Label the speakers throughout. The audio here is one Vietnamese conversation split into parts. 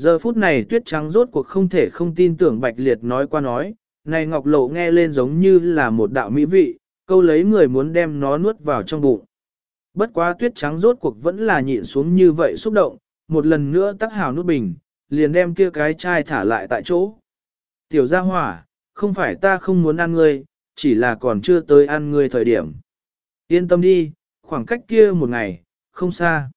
Speaker 1: Giờ phút này tuyết trắng rốt cuộc không thể không tin tưởng Bạch Liệt nói qua nói, này ngọc lộ nghe lên giống như là một đạo mỹ vị, câu lấy người muốn đem nó nuốt vào trong bụng. Bất quá tuyết trắng rốt cuộc vẫn là nhịn xuống như vậy xúc động, một lần nữa tắc hào nút bình, liền đem kia cái chai thả lại tại chỗ. Tiểu gia hỏa, không phải ta không muốn ăn ngươi, chỉ là còn chưa tới ăn ngươi thời điểm. Yên tâm đi, khoảng cách kia một ngày, không xa.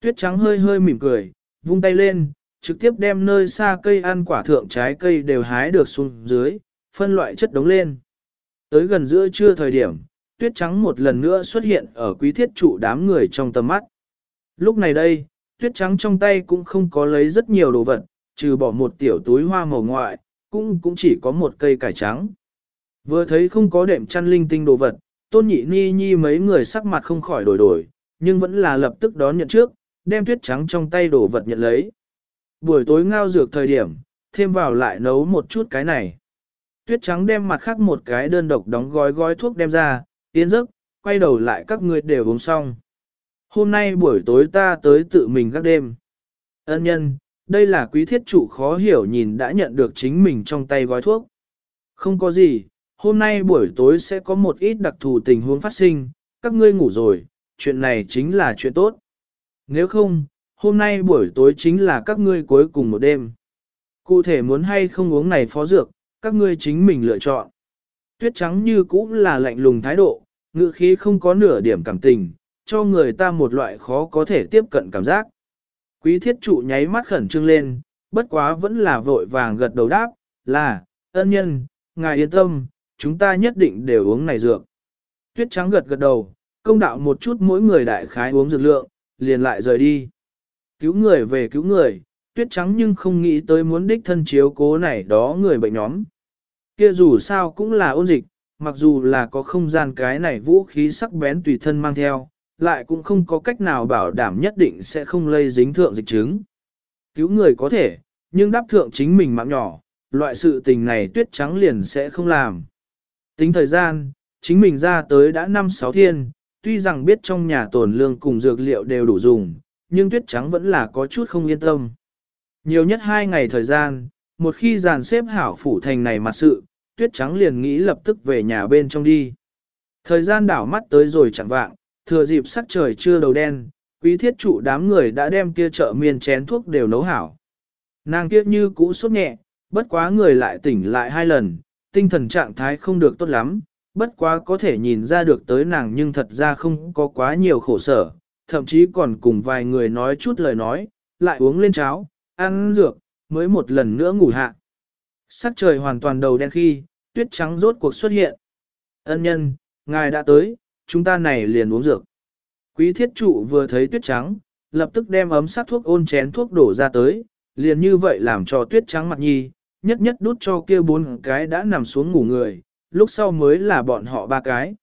Speaker 1: Tuyết trắng hơi hơi mỉm cười, vung tay lên, trực tiếp đem nơi xa cây ăn quả thượng trái cây đều hái được xuống dưới, phân loại chất đống lên. Tới gần giữa trưa thời điểm, tuyết trắng một lần nữa xuất hiện ở quý thiết trụ đám người trong tầm mắt. Lúc này đây, tuyết trắng trong tay cũng không có lấy rất nhiều đồ vật, trừ bỏ một tiểu túi hoa màu ngoại, cũng cũng chỉ có một cây cải trắng. Vừa thấy không có đệm chăn linh tinh đồ vật, tôn nhị ni nhi mấy người sắc mặt không khỏi đổi đổi, nhưng vẫn là lập tức đón nhận trước, đem tuyết trắng trong tay đồ vật nhận lấy. Buổi tối ngao dược thời điểm, thêm vào lại nấu một chút cái này. Tuyết trắng đem mặt khác một cái đơn độc đóng gói gói thuốc đem ra, tiến giấc, quay đầu lại các người đều uống xong. Hôm nay buổi tối ta tới tự mình gác đêm. Ân nhân, đây là quý thiết chủ khó hiểu nhìn đã nhận được chính mình trong tay gói thuốc. Không có gì, hôm nay buổi tối sẽ có một ít đặc thù tình huống phát sinh, các ngươi ngủ rồi, chuyện này chính là chuyện tốt. Nếu không, hôm nay buổi tối chính là các ngươi cuối cùng một đêm. Cụ thể muốn hay không uống này phó dược, các ngươi chính mình lựa chọn. Tuyết trắng như cũ là lạnh lùng thái độ, ngữ khí không có nửa điểm cảm tình, cho người ta một loại khó có thể tiếp cận cảm giác. Quý thiết trụ nháy mắt khẩn trương lên, bất quá vẫn là vội vàng gật đầu đáp, là, ân nhân, ngài yên tâm, chúng ta nhất định đều uống này dược. Tuyết trắng gật gật đầu, công đạo một chút mỗi người đại khái uống dược lượng, liền lại rời đi. Cứu người về cứu người, tuyết trắng nhưng không nghĩ tới muốn đích thân chiếu cố này đó người bệnh nhóm. Kia dù sao cũng là ôn dịch, mặc dù là có không gian cái này vũ khí sắc bén tùy thân mang theo, lại cũng không có cách nào bảo đảm nhất định sẽ không lây dính thượng dịch chứng. Cứu người có thể, nhưng đáp thượng chính mình mạng nhỏ, loại sự tình này tuyết trắng liền sẽ không làm. Tính thời gian, chính mình ra tới đã 5-6 thiên, tuy rằng biết trong nhà tồn lương cùng dược liệu đều đủ dùng, nhưng tuyết trắng vẫn là có chút không yên tâm. Nhiều nhất hai ngày thời gian, một khi dàn xếp hảo phủ thành này mặt sự, tuyết trắng liền nghĩ lập tức về nhà bên trong đi. Thời gian đảo mắt tới rồi chẳng vạng, thừa dịp sắc trời chưa đầu đen, quý thiết trụ đám người đã đem kia chợ miên chén thuốc đều nấu hảo. Nàng kia như cũ sốt nhẹ, bất quá người lại tỉnh lại hai lần, tinh thần trạng thái không được tốt lắm, bất quá có thể nhìn ra được tới nàng nhưng thật ra không có quá nhiều khổ sở, thậm chí còn cùng vài người nói chút lời nói, lại uống lên cháo, ăn dược, mới một lần nữa ngủ hạ. Sắc trời hoàn toàn đầu đen khi, tuyết trắng rốt cuộc xuất hiện. Ân nhân, ngài đã tới, chúng ta này liền uống dược. Quý thiết trụ vừa thấy tuyết trắng, lập tức đem ấm sắc thuốc ôn chén thuốc đổ ra tới, liền như vậy làm cho tuyết trắng mặt nhi, nhất nhất đút cho kia bốn cái đã nằm xuống ngủ người, lúc sau mới là bọn họ ba cái.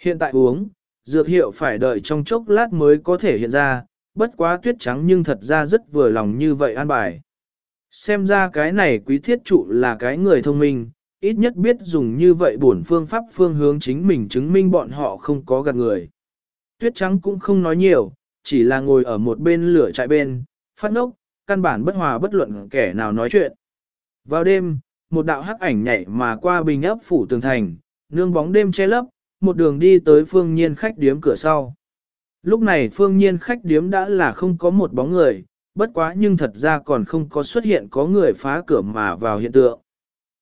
Speaker 1: Hiện tại uống, dược hiệu phải đợi trong chốc lát mới có thể hiện ra, bất quá tuyết trắng nhưng thật ra rất vừa lòng như vậy an bài. Xem ra cái này quý thiết trụ là cái người thông minh, ít nhất biết dùng như vậy bổn phương pháp phương hướng chính mình chứng minh bọn họ không có gạt người. Tuyết trắng cũng không nói nhiều, chỉ là ngồi ở một bên lửa trại bên, phát ngốc, căn bản bất hòa bất luận kẻ nào nói chuyện. Vào đêm, một đạo hắc ảnh nhảy mà qua bình ấp phủ tường thành, nương bóng đêm che lấp, một đường đi tới phương nhiên khách điếm cửa sau. Lúc này phương nhiên khách điếm đã là không có một bóng người, bất quá nhưng thật ra còn không có xuất hiện có người phá cửa mà vào hiện tượng.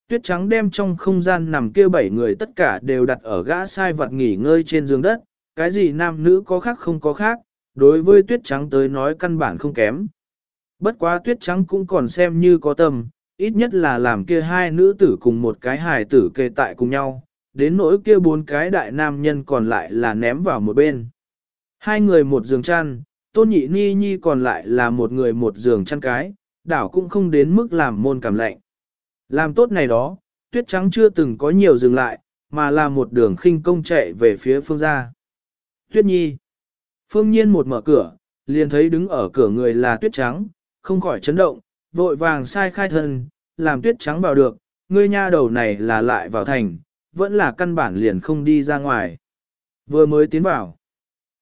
Speaker 1: Tuyết trắng đem trong không gian nằm kia bảy người tất cả đều đặt ở gã sai vật nghỉ ngơi trên giường đất, cái gì nam nữ có khác không có khác, đối với tuyết trắng tới nói căn bản không kém. Bất quá tuyết trắng cũng còn xem như có tâm, ít nhất là làm kia hai nữ tử cùng một cái hài tử kề tại cùng nhau, đến nỗi kia bốn cái đại nam nhân còn lại là ném vào một bên. Hai người một giường chăn, tôn nhị ni nhi còn lại là một người một giường chăn cái, đảo cũng không đến mức làm môn cảm lạnh. Làm tốt này đó, tuyết trắng chưa từng có nhiều dừng lại, mà là một đường khinh công chạy về phía phương gia. Tuyết nhi. Phương nhiên một mở cửa, liền thấy đứng ở cửa người là tuyết trắng, không khỏi chấn động, vội vàng sai khai thân, làm tuyết trắng vào được, ngươi nha đầu này là lại vào thành, vẫn là căn bản liền không đi ra ngoài. Vừa mới tiến vào,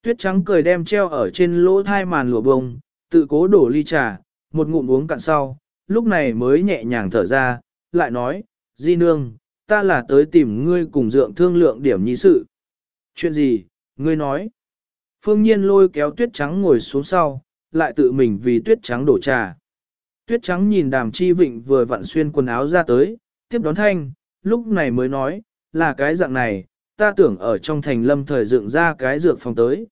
Speaker 1: tuyết trắng cười đem treo ở trên lỗ thai màn lụa bông, tự cố đổ ly trà, một ngụm uống cạn sau, lúc này mới nhẹ nhàng thở ra, lại nói, Di Nương, ta là tới tìm ngươi cùng dượng thương lượng điểm nhi sự. Chuyện gì, ngươi nói. Phương Nhiên lôi kéo tuyết trắng ngồi xuống sau, lại tự mình vì tuyết trắng đổ trà. Tuyết trắng nhìn đàm chi vịnh vừa vặn xuyên quần áo ra tới, tiếp đón thanh, lúc này mới nói, là cái dạng này, ta tưởng ở trong thành lâm thời dựng ra cái dược phòng tới.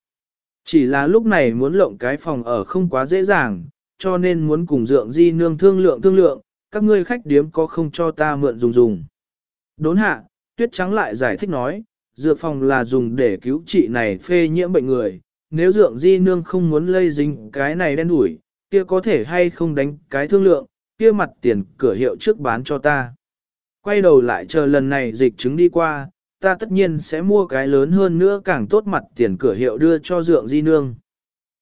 Speaker 1: Chỉ là lúc này muốn lộng cái phòng ở không quá dễ dàng, cho nên muốn cùng dượng di nương thương lượng thương lượng, các ngươi khách điếm có không cho ta mượn dùng dùng. Đốn hạ, tuyết trắng lại giải thích nói, dược phòng là dùng để cứu trị này phê nhiễm bệnh người, nếu dượng di nương không muốn lây dính cái này đen đủi, kia có thể hay không đánh cái thương lượng, kia mặt tiền cửa hiệu trước bán cho ta. Quay đầu lại chờ lần này dịch chứng đi qua, ta tất nhiên sẽ mua cái lớn hơn nữa càng tốt mặt tiền cửa hiệu đưa cho dượng di nương.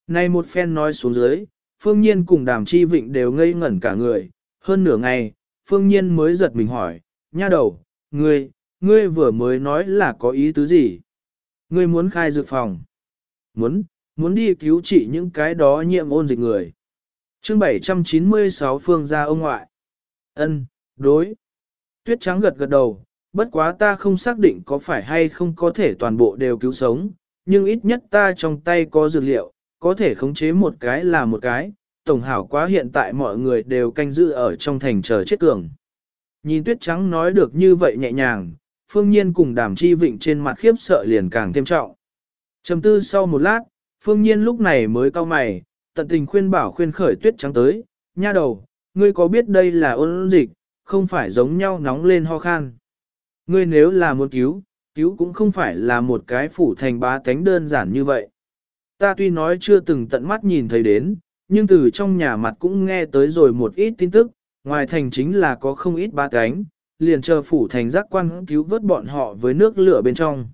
Speaker 1: Nay một phen nói xuống dưới, phương nhiên cùng đàm chi vịnh đều ngây ngẩn cả người, hơn nửa ngày, phương nhiên mới giật mình hỏi, nha đầu, ngươi, ngươi vừa mới nói là có ý tứ gì? Ngươi muốn khai dược phòng? Muốn, muốn đi cứu trị những cái đó nhiễm ôn dịch người. chương 796 phương gia ông ngoại. ân đối. Tuyết trắng gật gật đầu, bất quá ta không xác định có phải hay không có thể toàn bộ đều cứu sống, nhưng ít nhất ta trong tay có dược liệu, có thể khống chế một cái là một cái, tổng hảo quá hiện tại mọi người đều canh giữ ở trong thành chờ chết cường. Nhìn tuyết trắng nói được như vậy nhẹ nhàng, phương nhiên cùng đàm chi vịnh trên mặt khiếp sợ liền càng thêm trọng. Trầm tư sau một lát, phương nhiên lúc này mới cau mày, tận tình khuyên bảo khuyên khởi tuyết trắng tới, nha đầu, ngươi có biết đây là ôn dịch, không phải giống nhau nóng lên ho khan. Ngươi nếu là muốn cứu, cứu cũng không phải là một cái phủ thành bá tánh đơn giản như vậy. Ta tuy nói chưa từng tận mắt nhìn thấy đến, nhưng từ trong nhà mặt cũng nghe tới rồi một ít tin tức, ngoài thành chính là có không ít bá tánh, liền chờ phủ thành giác quan cứu vớt bọn họ với nước lửa bên trong.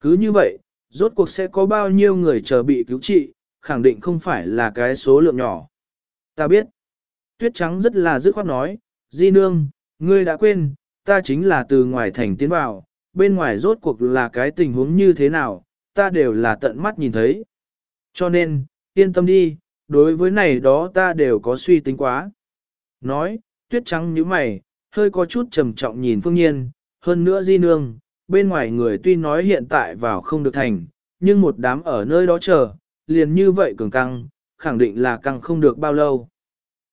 Speaker 1: Cứ như vậy, rốt cuộc sẽ có bao nhiêu người chờ bị cứu trị, khẳng định không phải là cái số lượng nhỏ. Ta biết, tuyết trắng rất là dứt khoát nói, Di Nương, ngươi đã quên, ta chính là từ ngoài thành tiến vào, bên ngoài rốt cuộc là cái tình huống như thế nào, ta đều là tận mắt nhìn thấy. Cho nên, yên tâm đi, đối với này đó ta đều có suy tính quá. Nói, tuyết trắng như mày, hơi có chút trầm trọng nhìn phương nhiên, hơn nữa di nương, bên ngoài người tuy nói hiện tại vào không được thành, nhưng một đám ở nơi đó chờ, liền như vậy cường căng, khẳng định là căng không được bao lâu.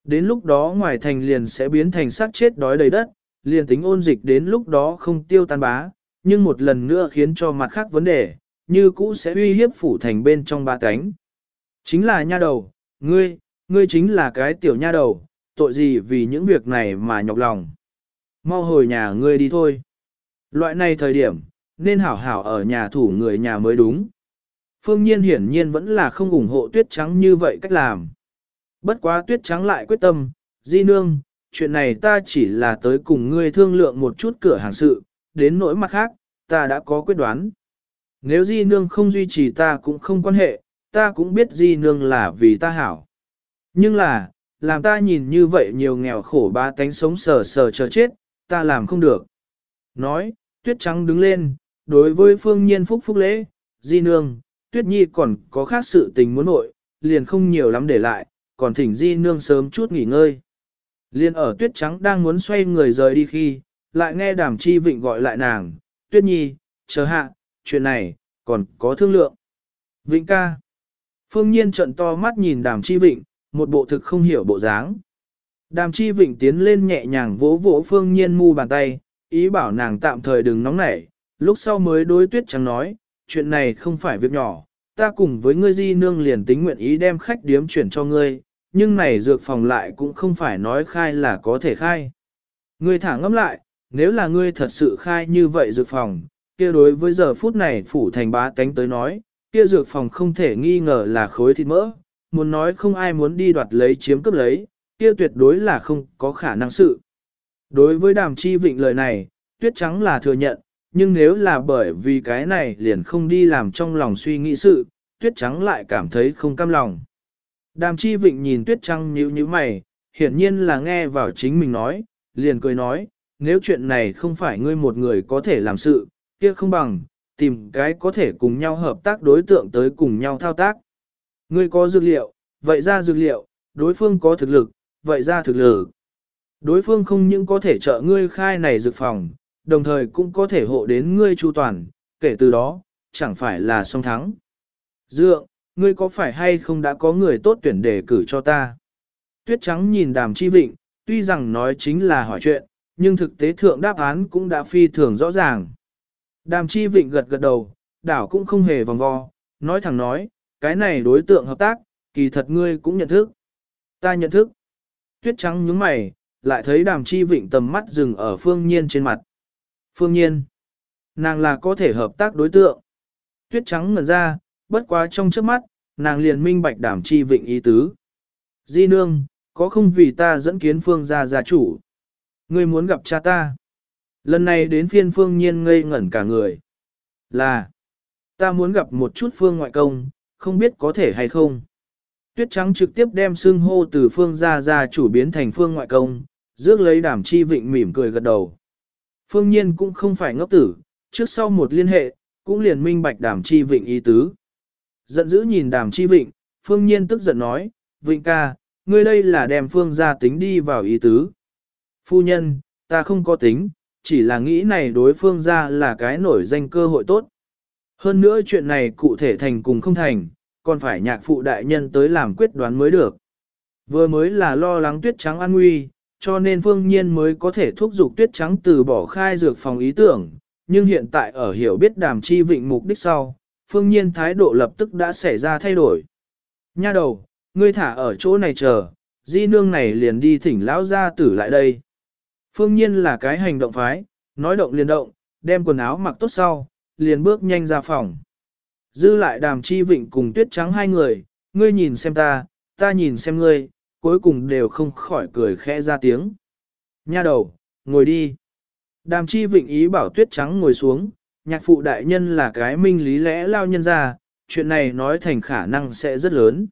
Speaker 1: Đến lúc đó ngoài thành liền sẽ biến thành xác chết đói đầy đất, liền tính ôn dịch đến lúc đó không tiêu tan bá, nhưng một lần nữa khiến cho mặt khác vấn đề, như cũ sẽ uy hiếp phủ thành bên trong ba cánh. Chính là nha đầu, ngươi, ngươi chính là cái tiểu nha đầu, tội gì vì những việc này mà nhọc lòng. Mau hồi nhà ngươi đi thôi. Loại này thời điểm, nên hảo hảo ở nhà thủ người nhà mới đúng. Phương Nhiên hiển nhiên vẫn là không ủng hộ tuyết trắng như vậy cách làm. Bất quá tuyết trắng lại quyết tâm, di nương, chuyện này ta chỉ là tới cùng ngươi thương lượng một chút cửa hàng sự, đến nỗi mặt khác, ta đã có quyết đoán. Nếu di nương không duy trì ta cũng không quan hệ, ta cũng biết di nương là vì ta hảo. Nhưng là, làm ta nhìn như vậy nhiều nghèo khổ ba tánh sống sờ sờ chờ chết, ta làm không được. Nói, tuyết trắng đứng lên, đối với phương nhiên phúc phúc lễ, di nương, tuyết nhi còn có khác sự tình muốn nội, liền không nhiều lắm để lại, còn thỉnh di nương sớm chút nghỉ ngơi. Liên ở tuyết trắng đang muốn xoay người rời đi khi, lại nghe đàm chi vịnh gọi lại nàng, tuyết nhi, chờ hạ, chuyện này, còn có thương lượng. Vịnh ca. Phương nhiên trận to mắt nhìn đàm chi vịnh, một bộ thực không hiểu bộ dáng. Đàm chi vịnh tiến lên nhẹ nhàng vỗ vỗ phương nhiên mu bàn tay, ý bảo nàng tạm thời đừng nóng nảy, lúc sau mới đối tuyết trắng nói, chuyện này không phải việc nhỏ, ta cùng với ngươi di nương liền tính nguyện ý đem khách điếm chuyển cho ngươi, nhưng này dược phòng lại cũng không phải nói khai là có thể khai. Ngươi thả ngẫm lại, nếu là ngươi thật sự khai như vậy dược phòng, kia đối với giờ phút này phủ thành bá tánh tới nói, kia dược phòng không thể nghi ngờ là khối thịt mỡ, muốn nói không ai muốn đi đoạt lấy chiếm cướp lấy, kia tuyệt đối là không có khả năng sự. Đối với đàm chi vịnh lời này, tuyết trắng là thừa nhận, nhưng nếu là bởi vì cái này liền không đi làm trong lòng suy nghĩ sự, tuyết trắng lại cảm thấy không cam lòng. Đàm chi vịnh nhìn tuyết trăng nhíu như mày, hiển nhiên là nghe vào chính mình nói, liền cười nói, nếu chuyện này không phải ngươi một người có thể làm sự, kia không bằng, tìm cái có thể cùng nhau hợp tác đối tượng tới cùng nhau thao tác. Ngươi có dược liệu, vậy ra dược liệu, đối phương có thực lực, vậy ra thực lực. Đối phương không những có thể trợ ngươi khai này dược phòng, đồng thời cũng có thể hộ đến ngươi chu toàn, kể từ đó, chẳng phải là song thắng. Dượng, ngươi có phải hay không đã có người tốt tuyển đề cử cho ta? Tuyết trắng nhìn đàm chi vịnh, tuy rằng nói chính là hỏi chuyện, nhưng thực tế thượng đáp án cũng đã phi thường rõ ràng. Đàm chi vịnh gật gật đầu, đảo cũng không hề vòng vo, nói thẳng nói, cái này đối tượng hợp tác, kỳ thật ngươi cũng nhận thức. Ta nhận thức. Tuyết trắng nhướng mày, lại thấy đàm chi vịnh tầm mắt dừng ở phương nhiên trên mặt. Phương nhiên. Nàng là có thể hợp tác đối tượng. Tuyết trắng ngần ra, bất quá trong trước mắt, nàng liền minh bạch đảm chi vịnh ý tứ. Di nương, có không vì ta dẫn kiến phương gia gia chủ? Ngươi muốn gặp cha ta? Lần này đến phiên phương nhiên ngây ngẩn cả người. Là, ta muốn gặp một chút phương ngoại công, không biết có thể hay không. Tuyết trắng trực tiếp đem xưng hô từ phương gia gia chủ biến thành phương ngoại công, rước lấy đảm chi vịnh mỉm cười gật đầu. Phương nhiên cũng không phải ngốc tử, trước sau một liên hệ, cũng liền minh bạch đảm chi vịnh ý tứ. Giận dữ nhìn đàm chi vịnh, phương nhiên tức giận nói, vịnh ca, ngươi đây là đem phương gia tính đi vào ý tứ. Phu nhân, ta không có tính, chỉ là nghĩ này đối phương gia là cái nổi danh cơ hội tốt. Hơn nữa chuyện này cụ thể thành cùng không thành, còn phải nhạc phụ đại nhân tới làm quyết đoán mới được. Vừa mới là lo lắng tuyết trắng an nguy, cho nên phương nhiên mới có thể thúc giục tuyết trắng từ bỏ khai dược phòng ý tưởng, nhưng hiện tại ở hiểu biết đàm chi vịnh mục đích sau, phương nhiên thái độ lập tức đã xảy ra thay đổi. Nha đầu, ngươi thả ở chỗ này chờ, di nương này liền đi thỉnh lão gia tử lại đây. Phương nhiên là cái hành động phái, nói động liền động, đem quần áo mặc tốt sau, liền bước nhanh ra phòng. Dư lại đàm chi vịnh cùng tuyết trắng hai người, ngươi nhìn xem ta, ta nhìn xem ngươi, cuối cùng đều không khỏi cười khẽ ra tiếng. Nha đầu, ngồi đi. Đàm chi vịnh ý bảo tuyết trắng ngồi xuống, nhạc phụ đại nhân là cái minh lý lẽ lao nhân ra, chuyện này nói thành khả năng sẽ rất lớn.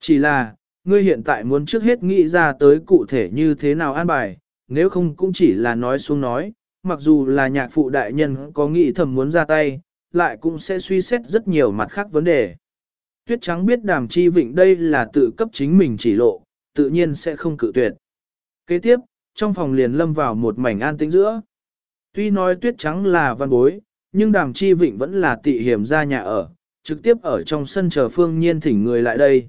Speaker 1: Chỉ là, ngươi hiện tại muốn trước hết nghĩ ra tới cụ thể như thế nào an bài, nếu không cũng chỉ là nói xuống nói, mặc dù là nhạc phụ đại nhân có nghĩ thầm muốn ra tay, lại cũng sẽ suy xét rất nhiều mặt khác vấn đề. Tuyết trắng biết đàm chi vịnh đây là tự cấp chính mình chỉ lộ, tự nhiên sẽ không cự tuyệt. Kế tiếp, trong phòng liền lâm vào một mảnh an tĩnh giữa. Tuy nói tuyết trắng là văn bối, nhưng đàm chi vịnh vẫn là tị hiểm ra nhà ở, trực tiếp ở trong sân chờ phương nhiên thỉnh người lại đây.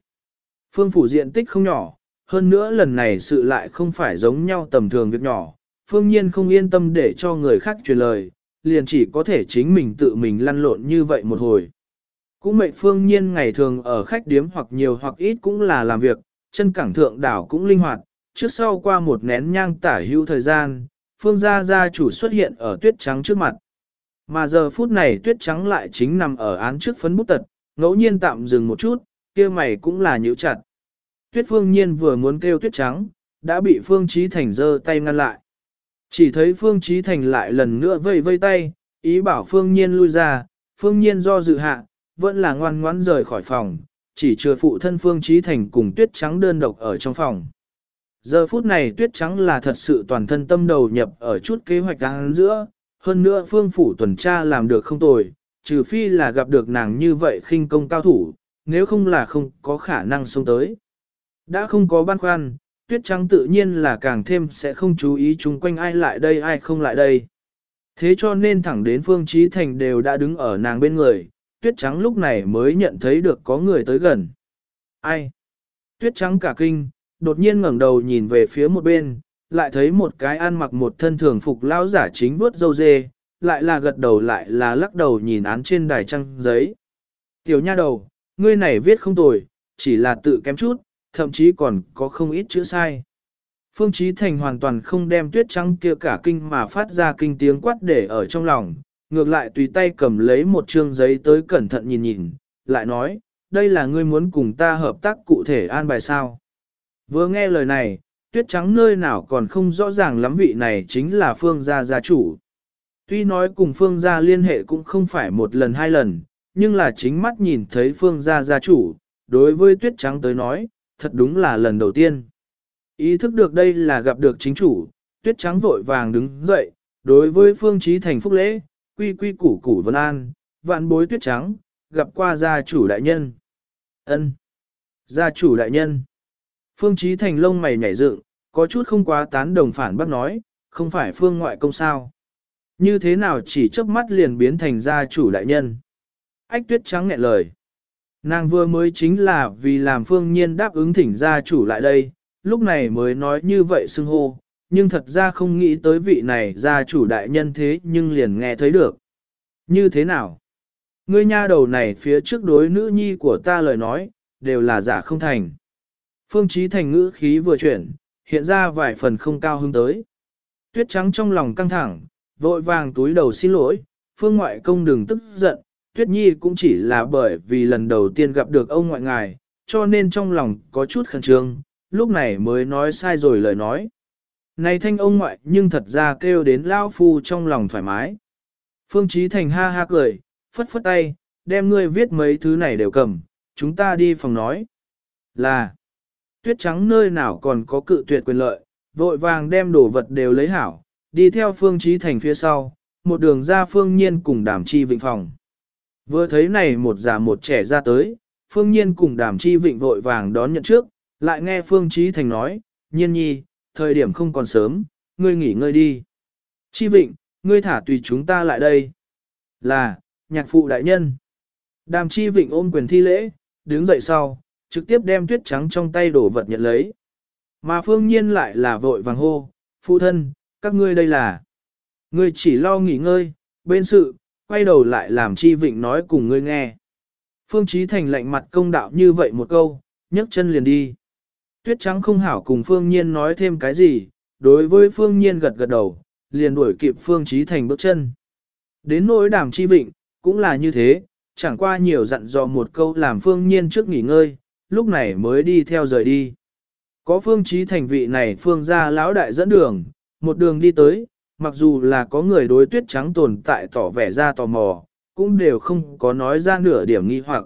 Speaker 1: Phương phủ diện tích không nhỏ, hơn nữa lần này sự lại không phải giống nhau tầm thường việc nhỏ, phương nhiên không yên tâm để cho người khác truyền lời, liền chỉ có thể chính mình tự mình lăn lộn như vậy một hồi. Cũng mệnh phương nhiên ngày thường ở khách điếm hoặc nhiều hoặc ít cũng là làm việc, chân cảng thượng đảo cũng linh hoạt, trước sau qua một nén nhang tả hữu thời gian, phương gia gia chủ xuất hiện ở tuyết trắng trước mặt. Mà giờ phút này tuyết trắng lại chính nằm ở án trước phấn bút tật, ngẫu nhiên tạm dừng một chút, kia mày cũng là nhíu chặt. Tuyết phương nhiên vừa muốn kêu tuyết trắng, đã bị phương trí thành giơ tay ngăn lại. Chỉ thấy phương trí thành lại lần nữa vây vây tay, ý bảo phương nhiên lui ra, phương nhiên do dự hạ, vẫn là ngoan ngoãn rời khỏi phòng, chỉ chưa phụ thân phương trí thành cùng tuyết trắng đơn độc ở trong phòng. Giờ phút này tuyết trắng là thật sự toàn thân tâm đầu nhập ở chút kế hoạch đang giữa, hơn nữa phương phủ tuần tra làm được không tồi, trừ phi là gặp được nàng như vậy khinh công cao thủ, nếu không là không có khả năng xông tới. Đã không có băn khoăn, tuyết trắng tự nhiên là càng thêm sẽ không chú ý chung quanh ai lại đây ai không lại đây. Thế cho nên thẳng đến Phương Trí Thành đều đã đứng ở nàng bên người, tuyết trắng lúc này mới nhận thấy được có người tới gần. Ai? Tuyết trắng cả kinh, đột nhiên ngẩng đầu nhìn về phía một bên, lại thấy một cái ăn mặc một thân thường phục lao giả chính vuốt dâu dê, lại là gật đầu lại là lắc đầu nhìn án trên đài trăng giấy. Tiểu nha đầu, ngươi này viết không tồi, chỉ là tự kém chút, thậm chí còn có không ít chữ sai. Phương Chí Thành hoàn toàn không đem tuyết trắng kia cả kinh mà phát ra kinh tiếng quát để ở trong lòng, ngược lại tùy tay cầm lấy một trương giấy tới cẩn thận nhìn nhìn, lại nói, đây là ngươi muốn cùng ta hợp tác cụ thể an bài sao. Vừa nghe lời này, tuyết trắng nơi nào còn không rõ ràng lắm vị này chính là phương gia gia chủ. Tuy nói cùng phương gia liên hệ cũng không phải một lần hai lần, nhưng là chính mắt nhìn thấy phương gia gia chủ, đối với tuyết trắng tới nói, thật đúng là lần đầu tiên. Ý thức được đây là gặp được chính chủ, tuyết trắng vội vàng đứng dậy, đối với phương trí thành phúc lễ, quy quy củ củ vân an, vạn bối tuyết trắng, gặp qua gia chủ đại nhân. ân Gia chủ đại nhân. Phương Chí Thành lông mày nhảy dựng, có chút không quá tán đồng phản bác nói, không phải phương ngoại công sao. Như thế nào chỉ chớp mắt liền biến thành gia chủ đại nhân. Ách tuyết trắng nghẹn lời. Nàng vừa mới chính là vì làm phương nhiên đáp ứng thỉnh gia chủ lại đây, lúc này mới nói như vậy xưng hô, nhưng thật ra không nghĩ tới vị này gia chủ đại nhân thế nhưng liền nghe thấy được. Như thế nào? Ngươi nha đầu này phía trước đối nữ nhi của ta lời nói, đều là giả không thành. Phương Chí Thành ngữ khí vừa chuyển, hiện ra vài phần không cao hứng tới. Tuyết trắng trong lòng căng thẳng, vội vàng túi đầu xin lỗi, Phương ngoại công đừng tức giận, Tuyết Nhi cũng chỉ là bởi vì lần đầu tiên gặp được ông ngoại ngài, cho nên trong lòng có chút khẩn trương, lúc này mới nói sai rồi lời nói. Này thanh ông ngoại nhưng thật ra kêu đến Lao Phu trong lòng thoải mái. Phương Chí Thành ha ha cười, phất phất tay, đem ngươi viết mấy thứ này đều cầm, chúng ta đi phòng nói. Là, tuyết trắng nơi nào còn có cự tuyệt quyền lợi, vội vàng đem đồ vật đều lấy hảo, đi theo Phương trí Thành phía sau, một đường ra Phương Nhiên cùng đàm chi vịnh phòng. Vừa thấy này một già một trẻ ra tới, Phương Nhiên cùng đàm chi vịnh vội vàng đón nhận trước, lại nghe Phương trí Thành nói, Nhiên nhi, thời điểm không còn sớm, ngươi nghỉ ngơi đi. Chi vịnh, ngươi thả tùy chúng ta lại đây. Là, nhạc phụ đại nhân. Đàm chi vịnh ôm quyền thi lễ, đứng dậy sau, trực tiếp đem tuyết trắng trong tay đổ vật nhận lấy. Mà phương nhiên lại là vội vàng hô, phụ thân, các ngươi đây là. Ngươi chỉ lo nghỉ ngơi, bên sự, quay đầu lại làm chi vịnh nói cùng ngươi nghe. Phương Chí Thành lạnh mặt công đạo như vậy một câu, nhấc chân liền đi. Tuyết trắng không hảo cùng Phương Nhiên nói thêm cái gì, đối với Phương Nhiên gật gật đầu, liền đuổi kịp Phương Chí Thành bước chân. Đến nỗi đàm chi vịnh, cũng là như thế, chẳng qua nhiều dặn dò một câu làm Phương Nhiên trước nghỉ ngơi, lúc này mới đi theo rời đi. Có Phương Chí Thành vị này Phương gia lão đại dẫn đường, một đường đi tới, mặc dù là có người đối tuyết trắng tồn tại tỏ vẻ ra tò mò, cũng đều không có nói ra nửa điểm nghi hoặc.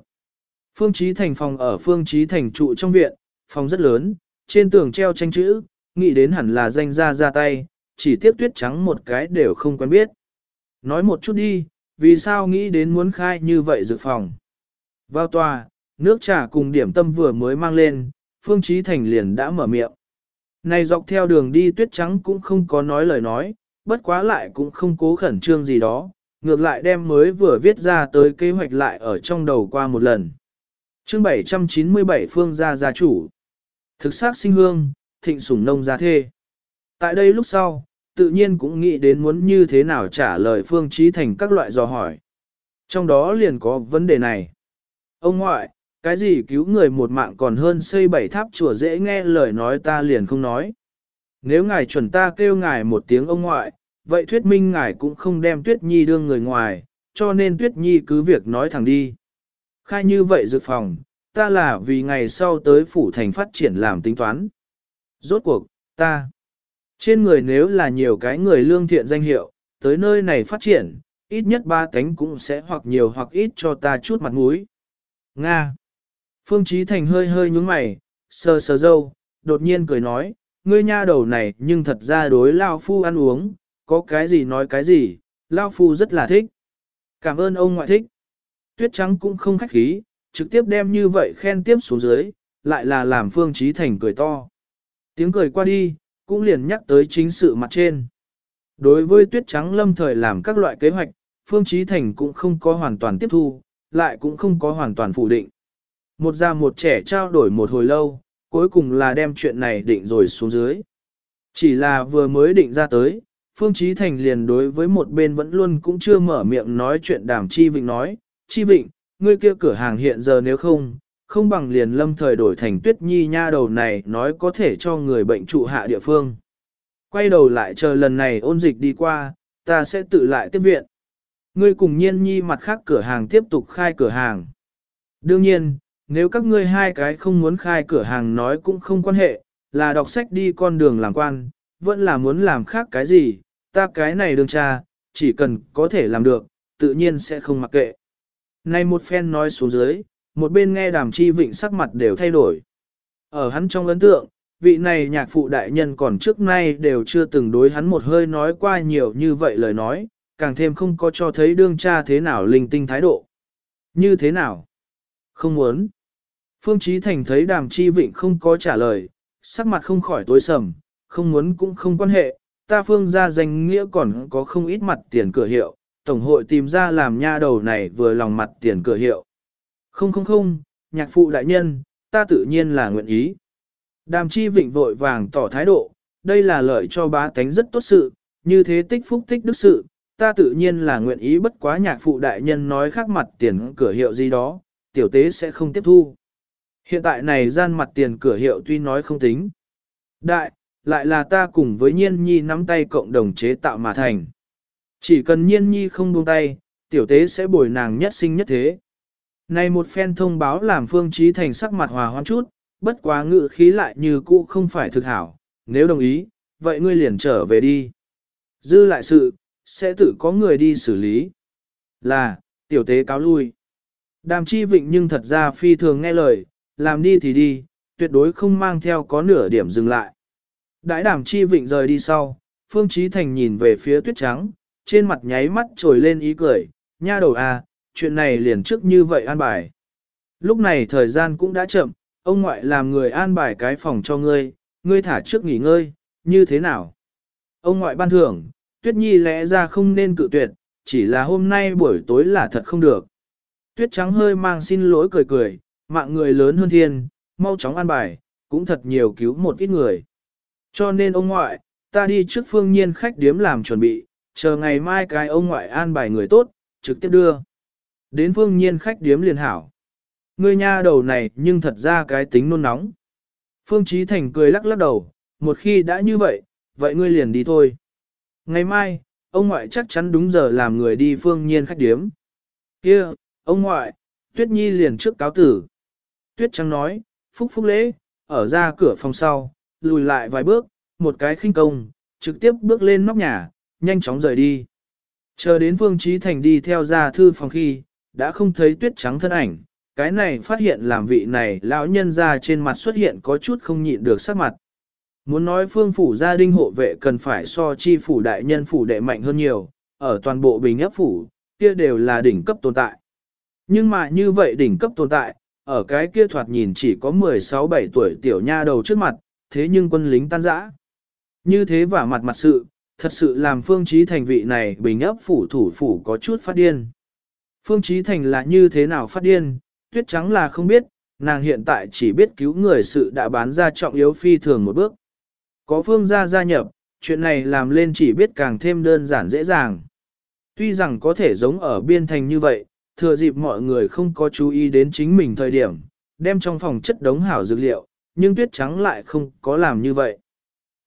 Speaker 1: Phương Chí Thành phòng ở Phương Chí Thành trụ trong viện, phòng rất lớn, trên tường treo tranh chữ, nghĩ đến hẳn là danh gia ra tay, chỉ tiếc tuyết trắng một cái đều không quen biết. Nói một chút đi, vì sao nghĩ đến muốn khai như vậy dự phòng. Vào tòa, nước trà cùng điểm tâm vừa mới mang lên, Phương Chí Thành liền đã mở miệng. Này dọc theo đường đi tuyết trắng cũng không có nói lời nói, bất quá lại cũng không cố khẩn trương gì đó, ngược lại đem mới vừa viết ra tới kế hoạch lại ở trong đầu qua một lần. Chương 797 Phương gia gia chủ Thực xác sinh hương, thịnh sủng nông gia thê. Tại đây lúc sau, tự nhiên cũng nghĩ đến muốn như thế nào trả lời Phương Trí Thành các loại dò hỏi. Trong đó liền có vấn đề này. Ông ngoại, cái gì cứu người một mạng còn hơn xây bảy tháp chùa dễ nghe lời nói ta liền không nói. Nếu ngài chuẩn ta kêu ngài một tiếng ông ngoại, vậy thuyết minh ngài cũng không đem tuyết nhi đưa người ngoài, cho nên tuyết nhi cứ việc nói thẳng đi. Khai như vậy dự phòng, ta là vì ngày sau tới phủ thành phát triển làm tính toán. Rốt cuộc, ta. Trên người nếu là nhiều cái người lương thiện danh hiệu, tới nơi này phát triển, ít nhất ba cánh cũng sẽ hoặc nhiều hoặc ít cho ta chút mặt mũi. Nga. Phương Chí Thành hơi hơi nhướng mày, sờ sờ dâu, đột nhiên cười nói, ngươi nha đầu này nhưng thật ra đối Lao Phu ăn uống, có cái gì nói cái gì, Lao Phu rất là thích. Cảm ơn ông ngoại thích. Tuyết trắng cũng không khách khí, trực tiếp đem như vậy khen tiếp xuống dưới, lại là làm Phương Chí Thành cười to. Tiếng cười qua đi, cũng liền nhắc tới chính sự mặt trên. Đối với tuyết trắng lâm thời làm các loại kế hoạch, Phương Chí Thành cũng không có hoàn toàn tiếp thu, lại cũng không có hoàn toàn phủ định. Một già một trẻ trao đổi một hồi lâu, cuối cùng là đem chuyện này định rồi xuống dưới. Chỉ là vừa mới định ra tới, Phương Chí Thành liền đối với một bên vẫn luôn cũng chưa mở miệng nói chuyện đàm chi vịnh nói, chi vịnh, ngươi kia cửa hàng hiện giờ nếu không, không bằng liền lâm thời đổi thành tuyết nhi nha đầu này nói có thể cho người bệnh trụ hạ địa phương. Quay đầu lại chờ lần này ôn dịch đi qua, ta sẽ tự lại tiếp viện. Ngươi cùng nhiên nhi mặt khác cửa hàng tiếp tục khai cửa hàng. Đương nhiên, nếu các ngươi hai cái không muốn khai cửa hàng nói cũng không quan hệ, là đọc sách đi con đường làm quan, vẫn là muốn làm khác cái gì, ta cái này đương cha, chỉ cần có thể làm được, tự nhiên sẽ không mặc kệ. Này một phen nói xuống dưới, một bên nghe đàm chi vịnh sắc mặt đều thay đổi. Ở hắn trong ấn tượng, vị này nhạc phụ đại nhân còn trước nay đều chưa từng đối hắn một hơi nói qua nhiều như vậy lời nói, càng thêm không có cho thấy đương cha thế nào linh tinh thái độ. Như thế nào? Không muốn. Phương Chí Thành thấy đàm chi vịnh không có trả lời, sắc mặt không khỏi tối sầm, không muốn cũng không quan hệ, ta phương ra danh nghĩa còn có không ít mặt tiền cửa hiệu, tổng hội tìm ra làm nha đầu này vừa lòng mặt tiền cửa hiệu. Không không không, nhạc phụ đại nhân, ta tự nhiên là nguyện ý. Đàm chi vịnh vội vàng tỏ thái độ, đây là lợi cho bá tánh rất tốt sự, như thế tích phúc tích đức sự, ta tự nhiên là nguyện ý bất quá nhạc phụ đại nhân nói khác mặt tiền cửa hiệu gì đó, tiểu tế sẽ không tiếp thu. Hiện tại này gian mặt tiền cửa hiệu tuy nói không tính. Đại, lại là ta cùng với nhiên nhi nắm tay cộng đồng chế tạo mà thành. Chỉ cần nhiên nhi không buông tay, tiểu tế sẽ bồi nàng nhất sinh nhất thế. Này một phen thông báo làm phương trí thành sắc mặt hòa hoãn chút, bất quá ngự khí lại như cũ không phải thực hảo, nếu đồng ý, vậy ngươi liền trở về đi. Dư lại sự, sẽ tự có người đi xử lý. Là, tiểu tế cáo lui. Đàm chi vịnh nhưng thật ra phi thường nghe lời, làm đi thì đi, tuyệt đối không mang theo có nửa điểm dừng lại. Đãi đảm chi vịnh rời đi sau, Phương Trí Thành nhìn về phía tuyết trắng, trên mặt nháy mắt trồi lên ý cười, nha đầu à, chuyện này liền trước như vậy an bài. Lúc này thời gian cũng đã chậm, ông ngoại làm người an bài cái phòng cho ngươi, ngươi thả trước nghỉ ngơi, như thế nào? Ông ngoại ban thưởng, Tuyết Nhi lẽ ra không nên cự tuyệt, chỉ là hôm nay buổi tối là thật không được. Tuyết trắng hơi mang xin lỗi cười cười, mạng người lớn hơn thiên, mau chóng an bài, cũng thật nhiều cứu một ít người. Cho nên ông ngoại, ta đi trước phương nhiên khách điếm làm chuẩn bị, chờ ngày mai cái ông ngoại an bài người tốt, trực tiếp đưa. Đến phương nhiên khách điếm liền hảo. Ngươi nha đầu này nhưng thật ra cái tính nôn nóng. Phương Trí Thành cười lắc lắc đầu, một khi đã như vậy, vậy ngươi liền đi thôi. Ngày mai, ông ngoại chắc chắn đúng giờ làm người đi phương nhiên khách điếm. Kia, ông ngoại, Tuyết Nhi liền trước cáo tử. Tuyết Trắng nói, phúc phúc lễ, ở ra cửa phòng sau, lùi lại vài bước, một cái khinh công, trực tiếp bước lên nóc nhà, nhanh chóng rời đi. Chờ đến Vương Trí Thành đi theo ra thư phòng khi, đã không thấy tuyết trắng thân ảnh, cái này phát hiện làm vị này lão nhân ra trên mặt xuất hiện có chút không nhịn được sắc mặt. Muốn nói phương phủ gia đình hộ vệ cần phải so chi phủ đại nhân phủ đệ mạnh hơn nhiều, ở toàn bộ bình ấp phủ, kia đều là đỉnh cấp tồn tại. Nhưng mà như vậy đỉnh cấp tồn tại, ở cái kia thoạt nhìn chỉ có 16-17 tuổi tiểu nha đầu trước mặt, thế nhưng quân lính tan rã. Như thế và mặt mặt sự, thật sự làm phương trí thành vị này bình ấp phủ thủ phủ có chút phát điên. Phương trí thành là như thế nào phát điên, tuyết trắng là không biết, nàng hiện tại chỉ biết cứu người sự đã bán ra trọng yếu phi thường một bước. Có phương gia gia nhập, chuyện này làm lên chỉ biết càng thêm đơn giản dễ dàng. Tuy rằng có thể giống ở biên thành như vậy, thừa dịp mọi người không có chú ý đến chính mình thời điểm, đem trong phòng chất đống hảo dược liệu, nhưng tuyết trắng lại không có làm như vậy.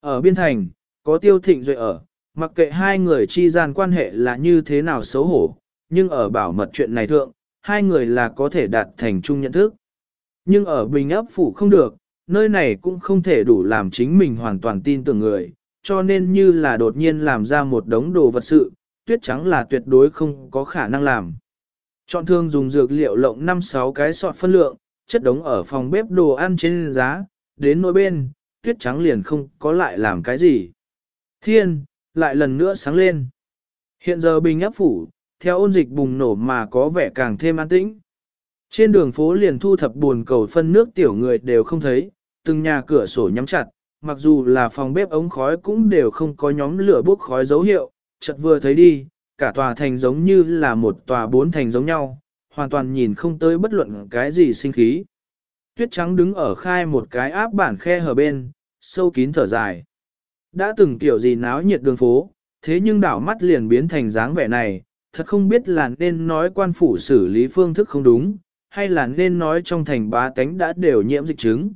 Speaker 1: Ở biên thành, có tiêu thịnh rồi ở, mặc kệ hai người chi gian quan hệ là như thế nào xấu hổ, nhưng ở bảo mật chuyện này thượng, hai người là có thể đạt thành chung nhận thức. Nhưng ở bình ấp phủ không được, nơi này cũng không thể đủ làm chính mình hoàn toàn tin tưởng người, cho nên như là đột nhiên làm ra một đống đồ vật sự, tuyết trắng là tuyệt đối không có khả năng làm. Chọn thương dùng dược liệu lộng 5-6 cái sọt phân lượng, chất đống ở phòng bếp đồ ăn trên giá, đến nỗi bên, tuyết trắng liền không có lại làm cái gì. Thiên, lại lần nữa sáng lên. Hiện giờ bình áp phủ, theo ôn dịch bùng nổ mà có vẻ càng thêm an tĩnh. Trên đường phố liền thu thập buồn cầu phân nước tiểu người đều không thấy, từng nhà cửa sổ nhắm chặt, mặc dù là phòng bếp ống khói cũng đều không có nhóm lửa bốc khói dấu hiệu, chợt vừa thấy đi, cả tòa thành giống như là một tòa bốn thành giống nhau, hoàn toàn nhìn không tới bất luận cái gì sinh khí. Tuyết trắng đứng ở khai một cái áp bản khe hở bên, sâu kín thở dài. Đã từng kiểu gì náo nhiệt đường phố, thế nhưng đảo mắt liền biến thành dáng vẻ này, thật không biết là nên nói quan phủ xử lý phương thức không đúng, hay là nên nói trong thành bá tánh đã đều nhiễm dịch chứng.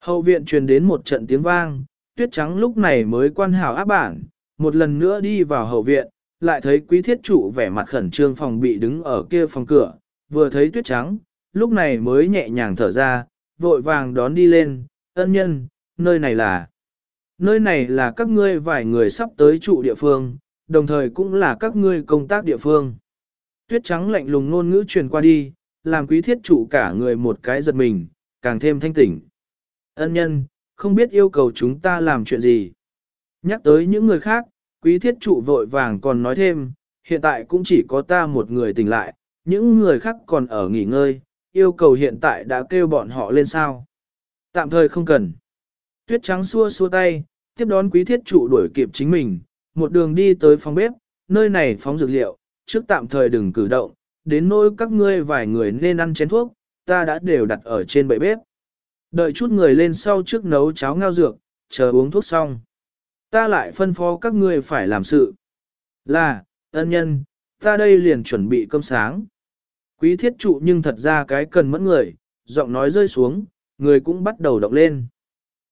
Speaker 1: Hậu viện truyền đến một trận tiếng vang, tuyết trắng lúc này mới quan hảo áp bản, một lần nữa đi vào hậu viện, lại thấy quý thiết trụ vẻ mặt khẩn trương phòng bị đứng ở kia phòng cửa, vừa thấy tuyết trắng, lúc này mới nhẹ nhàng thở ra, vội vàng đón đi lên, ân nhân, nơi này là... Nơi này là các ngươi vài người sắp tới trụ địa phương, đồng thời cũng là các ngươi công tác địa phương. Tuyết trắng lạnh lùng ngôn ngữ truyền qua đi, làm quý thiết trụ cả người một cái giật mình, càng thêm thanh tỉnh. Ân nhân, không biết yêu cầu chúng ta làm chuyện gì. Nhắc tới những người khác, quý thiết trụ vội vàng còn nói thêm, hiện tại cũng chỉ có ta một người tỉnh lại, những người khác còn ở nghỉ ngơi, yêu cầu hiện tại đã kêu bọn họ lên sao. Tạm thời không cần. Tuyết trắng xua xua tay, tiếp đón quý thiết trụ đuổi kịp chính mình, một đường đi tới phòng bếp, nơi này phóng dược liệu, trước tạm thời đừng cử động, đến nỗi các ngươi vài người nên ăn chén thuốc, ta đã đều đặt ở trên bệ bếp. Đợi chút người lên sau trước nấu cháo ngao dược, chờ uống thuốc xong. Ta lại phân phó các ngươi phải làm sự. Là, ân nhân, ta đây liền chuẩn bị cơm sáng. Quý thiết trụ nhưng thật ra cái cần mẫn người, giọng nói rơi xuống, người cũng bắt đầu động lên.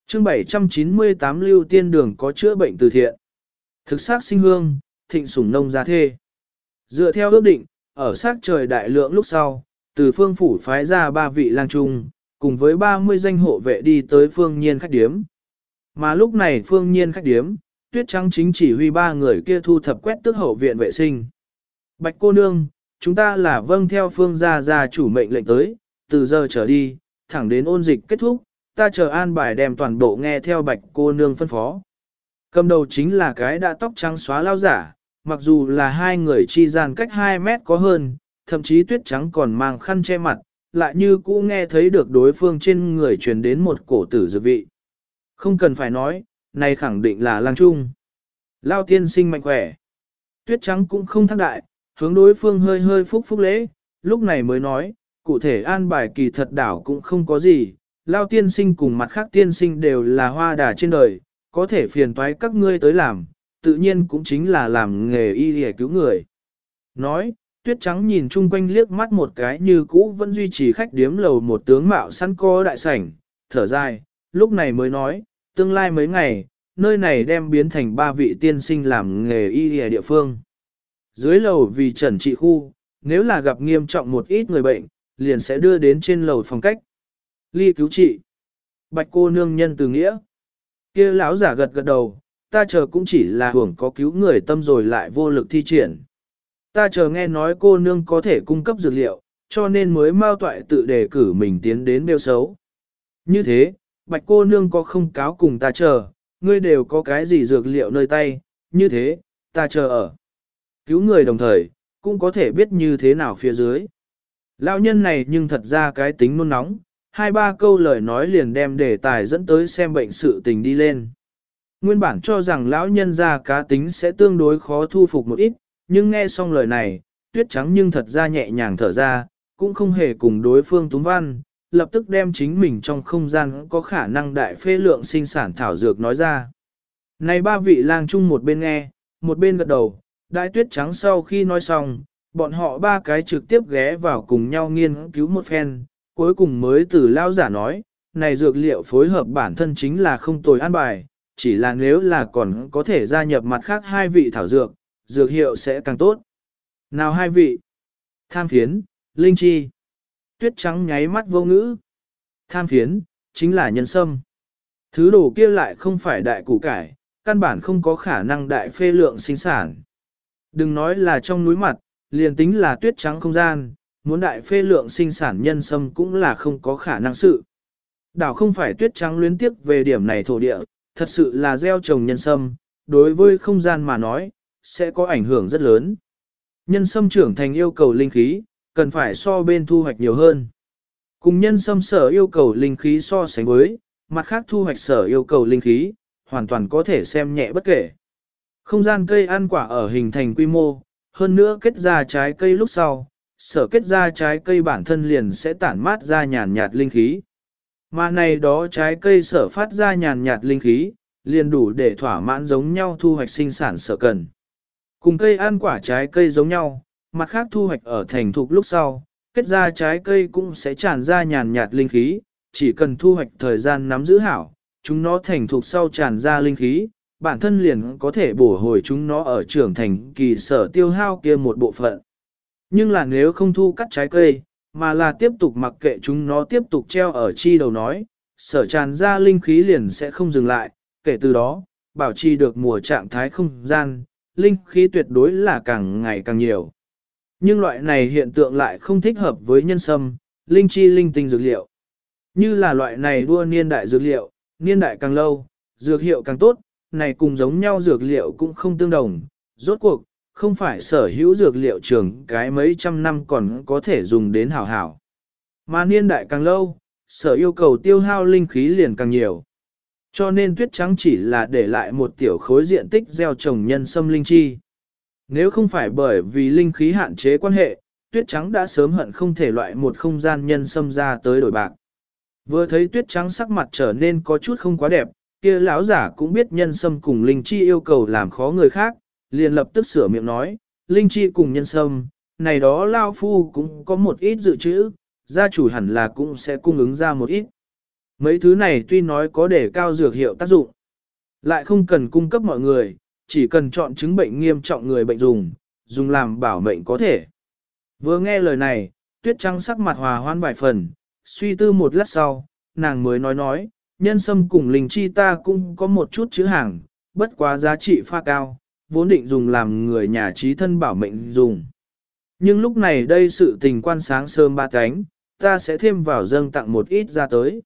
Speaker 1: chương 798 lưu tiên đường có chữa bệnh từ thiện. Thực xác sinh hương, thịnh sủng nông gia thê. Dựa theo ước định, ở sát trời đại lượng lúc sau, từ phương phủ phái ra ba vị lang trung, cùng với 30 danh hộ vệ đi tới phương nhiên khách điếm. Mà lúc này phương nhiên khách điếm, tuyết trắng chính chỉ huy ba người kia thu thập quét tước hậu viện vệ sinh. Bạch cô nương, chúng ta là vâng theo phương gia gia chủ mệnh lệnh tới, từ giờ trở đi, thẳng đến ôn dịch kết thúc, ta chờ an bài đem toàn bộ nghe theo bạch cô nương phân phó. Cầm đầu chính là cái đã tóc trắng xóa lao giả, mặc dù là hai người chi gian cách 2 mét có hơn, thậm chí tuyết trắng còn mang khăn che mặt, lại như cũ nghe thấy được đối phương trên người truyền đến một cổ tử dược vị. Không cần phải nói, này khẳng định là lang trung. Lao tiên sinh mạnh khỏe. Tuyết trắng cũng không thắc đại, hướng đối phương hơi hơi phúc phúc lễ, lúc này mới nói, cụ thể an bài kỳ thật đảo cũng không có gì, lao tiên sinh cùng mặt khác tiên sinh đều là hoa đà trên đời, có thể phiền toái các ngươi tới làm, tự nhiên cũng chính là làm nghề y để cứu người. Nói, tuyết trắng nhìn chung quanh liếc mắt một cái như cũ vẫn duy trì khách điếm lầu một tướng mạo săn co đại sảnh, thở dài, lúc này mới nói, tương lai mấy ngày, nơi này đem biến thành ba vị tiên sinh làm nghề y ở địa phương. Dưới lầu vì trần trị khu, nếu là gặp nghiêm trọng một ít người bệnh, liền sẽ đưa đến trên lầu phòng cách. Ly cứu trị. Bạch cô nương nhân từ nghĩa. kia lão giả gật gật đầu, ta chờ cũng chỉ là hưởng có cứu người tâm rồi lại vô lực thi triển. Ta chờ nghe nói cô nương có thể cung cấp dược liệu, cho nên mới mau toại tự đề cử mình tiến đến bêu xấu. Như thế, bạch cô nương có không cáo cùng ta chờ, ngươi đều có cái gì dược liệu nơi tay, như thế, ta chờ ở. Cứu người đồng thời, cũng có thể biết như thế nào phía dưới. Lão nhân này nhưng thật ra cái tính nôn nóng, hai ba câu lời nói liền đem đề tài dẫn tới xem bệnh sự tình đi lên. Nguyên bản cho rằng lão nhân ra cá tính sẽ tương đối khó thu phục một ít, nhưng nghe xong lời này, tuyết trắng nhưng thật ra nhẹ nhàng thở ra, cũng không hề cùng đối phương túng văn, lập tức đem chính mình trong không gian có khả năng đại phê lượng sinh sản thảo dược nói ra. Này ba vị lang chung một bên nghe, một bên gật đầu, đại tuyết trắng sau khi nói xong, bọn họ ba cái trực tiếp ghé vào cùng nhau nghiên cứu một phen, cuối cùng mới từ lao giả nói, này dược liệu phối hợp bản thân chính là không tồi an bài, chỉ là nếu là còn có thể gia nhập mặt khác hai vị thảo dược, dược hiệu sẽ càng tốt. Nào hai vị? Tham phiến, linh chi. Tuyết trắng nháy mắt vô ngữ. Tham phiến, chính là nhân sâm. Thứ đồ kia lại không phải đại củ cải, căn bản không có khả năng đại phê lượng sinh sản. Đừng nói là trong núi mặt, liền tính là tuyết trắng không gian, muốn đại phê lượng sinh sản nhân sâm cũng là không có khả năng sự. Đảo không phải tuyết trắng luyến tiếp về điểm này thổ địa, thật sự là gieo trồng nhân sâm, đối với không gian mà nói, sẽ có ảnh hưởng rất lớn. Nhân sâm trưởng thành yêu cầu linh khí, cần phải so bên thu hoạch nhiều hơn. Cùng nhân sâm sở yêu cầu linh khí so sánh với, mặt khác thu hoạch sở yêu cầu linh khí, hoàn toàn có thể xem nhẹ bất kể. Không gian cây ăn quả ở hình thành quy mô, hơn nữa kết ra trái cây lúc sau, sở kết ra trái cây bản thân liền sẽ tản mát ra nhàn nhạt linh khí. Mà này đó trái cây sở phát ra nhàn nhạt linh khí, liền đủ để thỏa mãn giống nhau thu hoạch sinh sản sở cần. Cùng cây ăn quả trái cây giống nhau, mặt khác thu hoạch ở thành thục lúc sau, kết ra trái cây cũng sẽ tràn ra nhàn nhạt linh khí, chỉ cần thu hoạch thời gian nắm giữ hảo, chúng nó thành thục sau tràn ra linh khí, bản thân liền có thể bổ hồi chúng nó ở trưởng thành kỳ sở tiêu hao kia một bộ phận. Nhưng là nếu không thu cắt trái cây, mà là tiếp tục mặc kệ chúng nó tiếp tục treo ở chi đầu nói, sở tràn ra linh khí liền sẽ không dừng lại, kể từ đó, bảo trì được mùa trạng thái không gian, linh khí tuyệt đối là càng ngày càng nhiều. Nhưng loại này hiện tượng lại không thích hợp với nhân sâm, linh chi linh tinh dược liệu. Như là loại này đua niên đại dược liệu, niên đại càng lâu, dược hiệu càng tốt, này cùng giống nhau dược liệu cũng không tương đồng. Rốt cuộc, không phải sở hữu dược liệu trường cái mấy trăm năm còn có thể dùng đến hảo hảo. Mà niên đại càng lâu, sở yêu cầu tiêu hao linh khí liền càng nhiều. Cho nên tuyết trắng chỉ là để lại một tiểu khối diện tích gieo trồng nhân sâm linh chi. Nếu không phải bởi vì linh khí hạn chế quan hệ, tuyết trắng đã sớm hận không thể loại một không gian nhân sâm ra tới đổi bạc. Vừa thấy tuyết trắng sắc mặt trở nên có chút không quá đẹp, kia lão giả cũng biết nhân sâm cùng linh chi yêu cầu làm khó người khác, liền lập tức sửa miệng nói, linh chi cùng nhân sâm, này đó lao phu cũng có một ít dự trữ, gia chủ hẳn là cũng sẽ cung ứng ra một ít. Mấy thứ này tuy nói có để cao dược hiệu tác dụng, lại không cần cung cấp mọi người, chỉ cần chọn chứng bệnh nghiêm trọng người bệnh dùng, dùng làm bảo mệnh có thể. Vừa nghe lời này, tuyết trắng sắc mặt hòa hoan vài phần, suy tư một lát sau, nàng mới nói nói, nhân sâm cùng linh chi ta cũng có một chút chữ hàng, bất quá giá trị pha cao, vốn định dùng làm người nhà trí thân bảo mệnh dùng. Nhưng lúc này đây sự tình quan sáng sớm ba cánh, ta sẽ thêm vào dâng tặng một ít ra tới.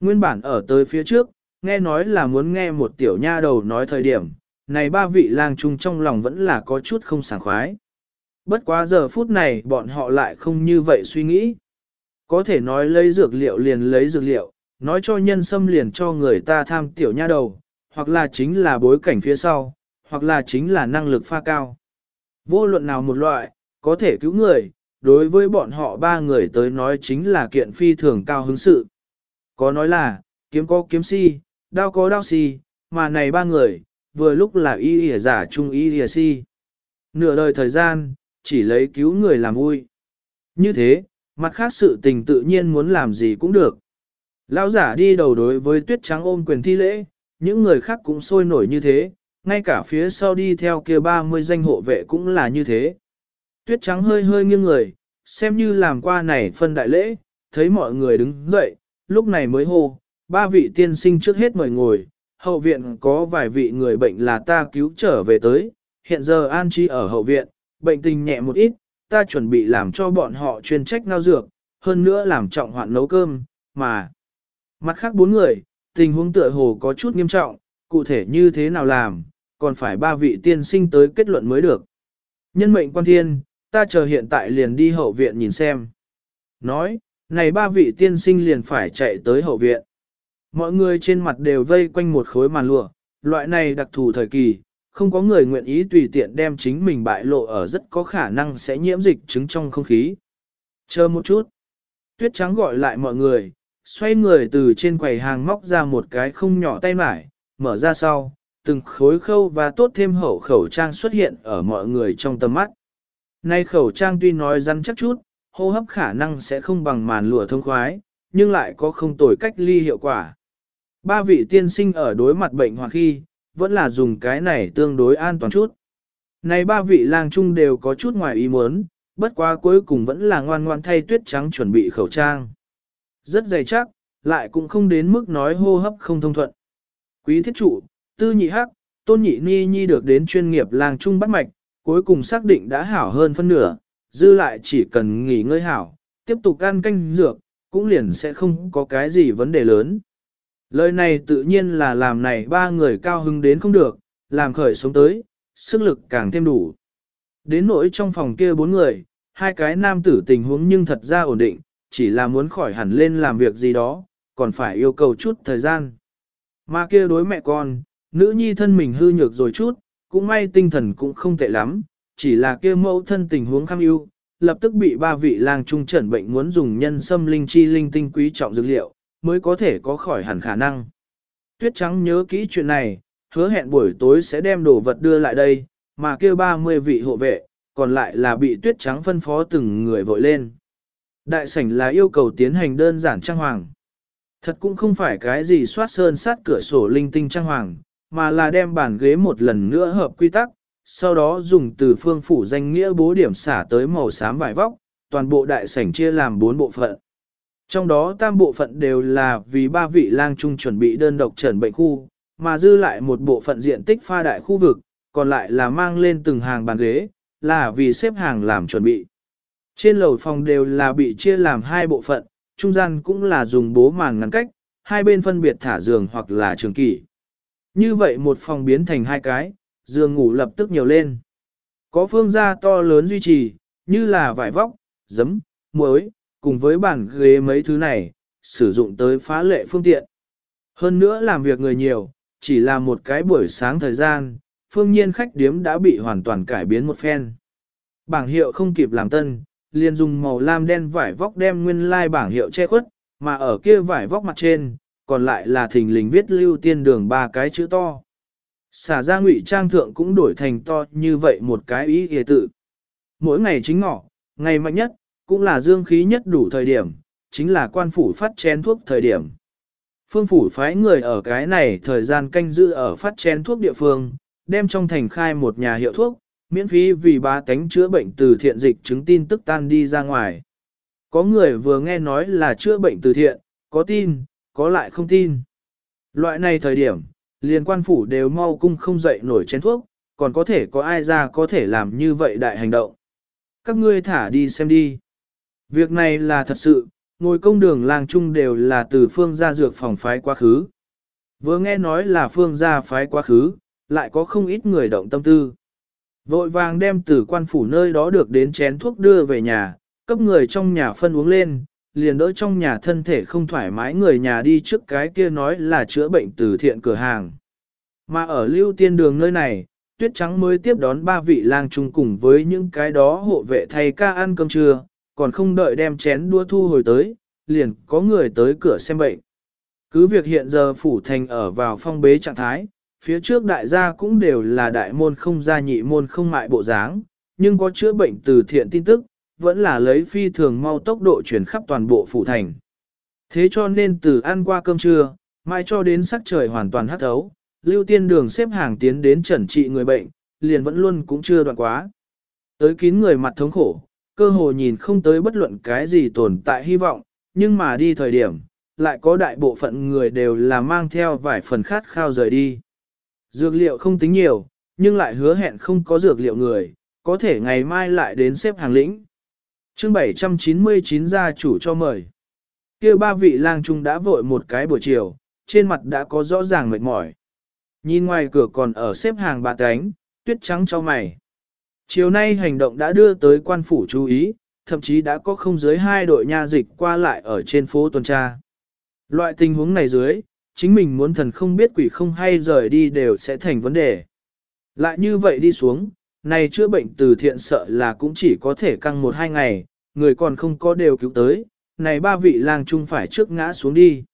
Speaker 1: Nguyên bản ở tới phía trước, nghe nói là muốn nghe một tiểu nha đầu nói thời điểm, này ba vị lang trung trong lòng vẫn là có chút không sảng khoái. Bất quá giờ phút này bọn họ lại không như vậy suy nghĩ. Có thể nói lấy dược liệu liền lấy dược liệu, nói cho nhân sâm liền cho người ta tham tiểu nha đầu, hoặc là chính là bối cảnh phía sau, hoặc là chính là năng lực pha cao. Vô luận nào một loại, có thể cứu người, đối với bọn họ ba người tới nói chính là kiện phi thường cao hứng sự. Có nói là, kiếm có kiếm si, đao có đao si, mà này ba người, vừa lúc là y ỉa giả trung y ỉa si. Nửa đời thời gian, chỉ lấy cứu người làm vui. Như thế, mặt khác sự tình tự nhiên muốn làm gì cũng được. Lão giả đi đầu đối với tuyết trắng ôm quyền thi lễ, những người khác cũng sôi nổi như thế, ngay cả phía sau đi theo kia 30 danh hộ vệ cũng là như thế. Tuyết trắng hơi hơi nghiêng người, xem như làm qua này phân đại lễ, thấy mọi người đứng dậy, lúc này mới hô, ba vị tiên sinh trước hết mời ngồi, hậu viện có vài vị người bệnh là ta cứu trở về tới, hiện giờ an chi ở hậu viện, bệnh tình nhẹ một ít, ta chuẩn bị làm cho bọn họ chuyên trách ngao dược, hơn nữa làm trọng hoạn nấu cơm, mà. Mặt khác bốn người, tình huống tựa hồ có chút nghiêm trọng, cụ thể như thế nào làm, còn phải ba vị tiên sinh tới kết luận mới được. Nhân mệnh quan thiên, ta chờ hiện tại liền đi hậu viện nhìn xem. Nói, này ba vị tiên sinh liền phải chạy tới hậu viện. Mọi người trên mặt đều vây quanh một khối màn lụa, loại này đặc thù thời kỳ, không có người nguyện ý tùy tiện đem chính mình bại lộ ở rất có khả năng sẽ nhiễm dịch chứng trong không khí. Chờ một chút. Tuyết trắng gọi lại mọi người, xoay người từ trên quầy hàng móc ra một cái không nhỏ tay mải, mở ra sau, từng khối khâu và tốt thêm hậu khẩu trang xuất hiện ở mọi người trong tầm mắt. Nay khẩu trang tuy nói rắn chắc chút, hô hấp khả năng sẽ không bằng màn lụa thông khoái, nhưng lại có không tồi cách ly hiệu quả. Ba vị tiên sinh ở đối mặt bệnh hoặc khi, vẫn là dùng cái này tương đối an toàn chút. Này ba vị lang trung đều có chút ngoài ý muốn, bất quá cuối cùng vẫn là ngoan ngoan thay tuyết trắng chuẩn bị khẩu trang. Rất dày chắc, lại cũng không đến mức nói hô hấp không thông thuận. Quý thiết trụ, tư nhị hắc, tôn nhị ni nhi được đến chuyên nghiệp lang trung bắt mạch, cuối cùng xác định đã hảo hơn phân nửa, dư lại chỉ cần nghỉ ngơi hảo, tiếp tục ăn canh dược, cũng liền sẽ không có cái gì vấn đề lớn. Lời này tự nhiên là làm này ba người cao hứng đến không được, làm khởi sống tới, sức lực càng thêm đủ. Đến nỗi trong phòng kia bốn người, hai cái nam tử tình huống nhưng thật ra ổn định, chỉ là muốn khỏi hẳn lên làm việc gì đó, còn phải yêu cầu chút thời gian. Mà kia đối mẹ con, nữ nhi thân mình hư nhược rồi chút, cũng may tinh thần cũng không tệ lắm, chỉ là kia mẫu thân tình huống kham ưu, lập tức bị ba vị lang trung trần bệnh muốn dùng nhân sâm linh chi linh tinh quý trọng dược liệu, mới có thể có khỏi hẳn khả năng. Tuyết trắng nhớ kỹ chuyện này, hứa hẹn buổi tối sẽ đem đồ vật đưa lại đây, mà kêu 30 vị hộ vệ, còn lại là bị tuyết trắng phân phó từng người vội lên. Đại sảnh là yêu cầu tiến hành đơn giản trang hoàng. Thật cũng không phải cái gì soát sơn sát cửa sổ linh tinh trang hoàng, mà là đem bàn ghế một lần nữa hợp quy tắc, sau đó dùng từ phương phủ danh nghĩa bố điểm xả tới màu xám vải vóc, toàn bộ đại sảnh chia làm bốn bộ phận. Trong đó tam bộ phận đều là vì ba vị lang trung chuẩn bị đơn độc trần bệnh khu, mà dư lại một bộ phận diện tích pha đại khu vực, còn lại là mang lên từng hàng bàn ghế, là vì xếp hàng làm chuẩn bị. Trên lầu phòng đều là bị chia làm hai bộ phận, trung gian cũng là dùng bố màn ngăn cách, hai bên phân biệt thả giường hoặc là trường kỷ. Như vậy một phòng biến thành hai cái, giường ngủ lập tức nhiều lên. Có phương gia to lớn duy trì, như là vải vóc, giấm, muối, cùng với bàn ghế mấy thứ này, sử dụng tới phá lệ phương tiện. Hơn nữa làm việc người nhiều, chỉ là một cái buổi sáng thời gian, phương nhiên khách điếm đã bị hoàn toàn cải biến một phen. Bảng hiệu không kịp làm tân, liền dùng màu lam đen vải vóc đem nguyên lai like bảng hiệu che khuất, mà ở kia vải vóc mặt trên, còn lại là thình lình viết lưu tiên đường ba cái chữ to. Xả ra ngụy trang thượng cũng đổi thành to như vậy một cái ý hề tự. Mỗi ngày chính ngọ, ngày mạnh nhất, cũng là dương khí nhất đủ thời điểm, chính là quan phủ phát chén thuốc thời điểm. Phương phủ phái người ở cái này thời gian canh giữ ở phát chén thuốc địa phương, đem trong thành khai một nhà hiệu thuốc, miễn phí vì ba tánh chữa bệnh từ thiện dịch chứng tin tức tan đi ra ngoài. Có người vừa nghe nói là chữa bệnh từ thiện, có tin, có lại không tin. Loại này thời điểm, liền quan phủ đều mau cung không dậy nổi chén thuốc, còn có thể có ai ra có thể làm như vậy đại hành động. Các ngươi thả đi xem đi. Việc này là thật sự, ngồi công đường làng chung đều là từ phương gia dược phòng phái quá khứ. Vừa nghe nói là phương gia phái quá khứ, lại có không ít người động tâm tư. Vội vàng đem từ quan phủ nơi đó được đến chén thuốc đưa về nhà, cấp người trong nhà phân uống lên, liền đỡ trong nhà thân thể không thoải mái người nhà đi trước cái kia nói là chữa bệnh từ thiện cửa hàng. Mà ở lưu tiên đường nơi này, tuyết trắng mới tiếp đón ba vị lang chung cùng với những cái đó hộ vệ thay ca ăn cơm trưa, còn không đợi đem chén đua thu hồi tới, liền có người tới cửa xem bệnh. Cứ việc hiện giờ phủ thành ở vào phong bế trạng thái, phía trước đại gia cũng đều là đại môn không gia nhị môn không mại bộ dáng, nhưng có chữa bệnh từ thiện tin tức, vẫn là lấy phi thường mau tốc độ chuyển khắp toàn bộ phủ thành. Thế cho nên từ ăn qua cơm trưa, mai cho đến sắc trời hoàn toàn hắt thấu, lưu tiên đường xếp hàng tiến đến trần trị người bệnh, liền vẫn luôn cũng chưa đoạn quá. Tới kín người mặt thống khổ, cơ hồ nhìn không tới bất luận cái gì tồn tại hy vọng, nhưng mà đi thời điểm, lại có đại bộ phận người đều là mang theo vài phần khát khao rời đi. Dược liệu không tính nhiều, nhưng lại hứa hẹn không có dược liệu người, có thể ngày mai lại đến xếp hàng lĩnh. chương 799 gia chủ cho mời. kia ba vị lang trung đã vội một cái buổi chiều, trên mặt đã có rõ ràng mệt mỏi. Nhìn ngoài cửa còn ở xếp hàng bà cánh, tuyết trắng cho mày. Chiều nay hành động đã đưa tới quan phủ chú ý, thậm chí đã có không dưới hai đội nha dịch qua lại ở trên phố tuần tra. Loại tình huống này dưới, chính mình muốn thần không biết quỷ không hay rời đi đều sẽ thành vấn đề. Lại như vậy đi xuống, này chữa bệnh từ thiện sợ là cũng chỉ có thể căng một hai ngày, người còn không có đều cứu tới, này ba vị lang trung phải trước ngã xuống đi.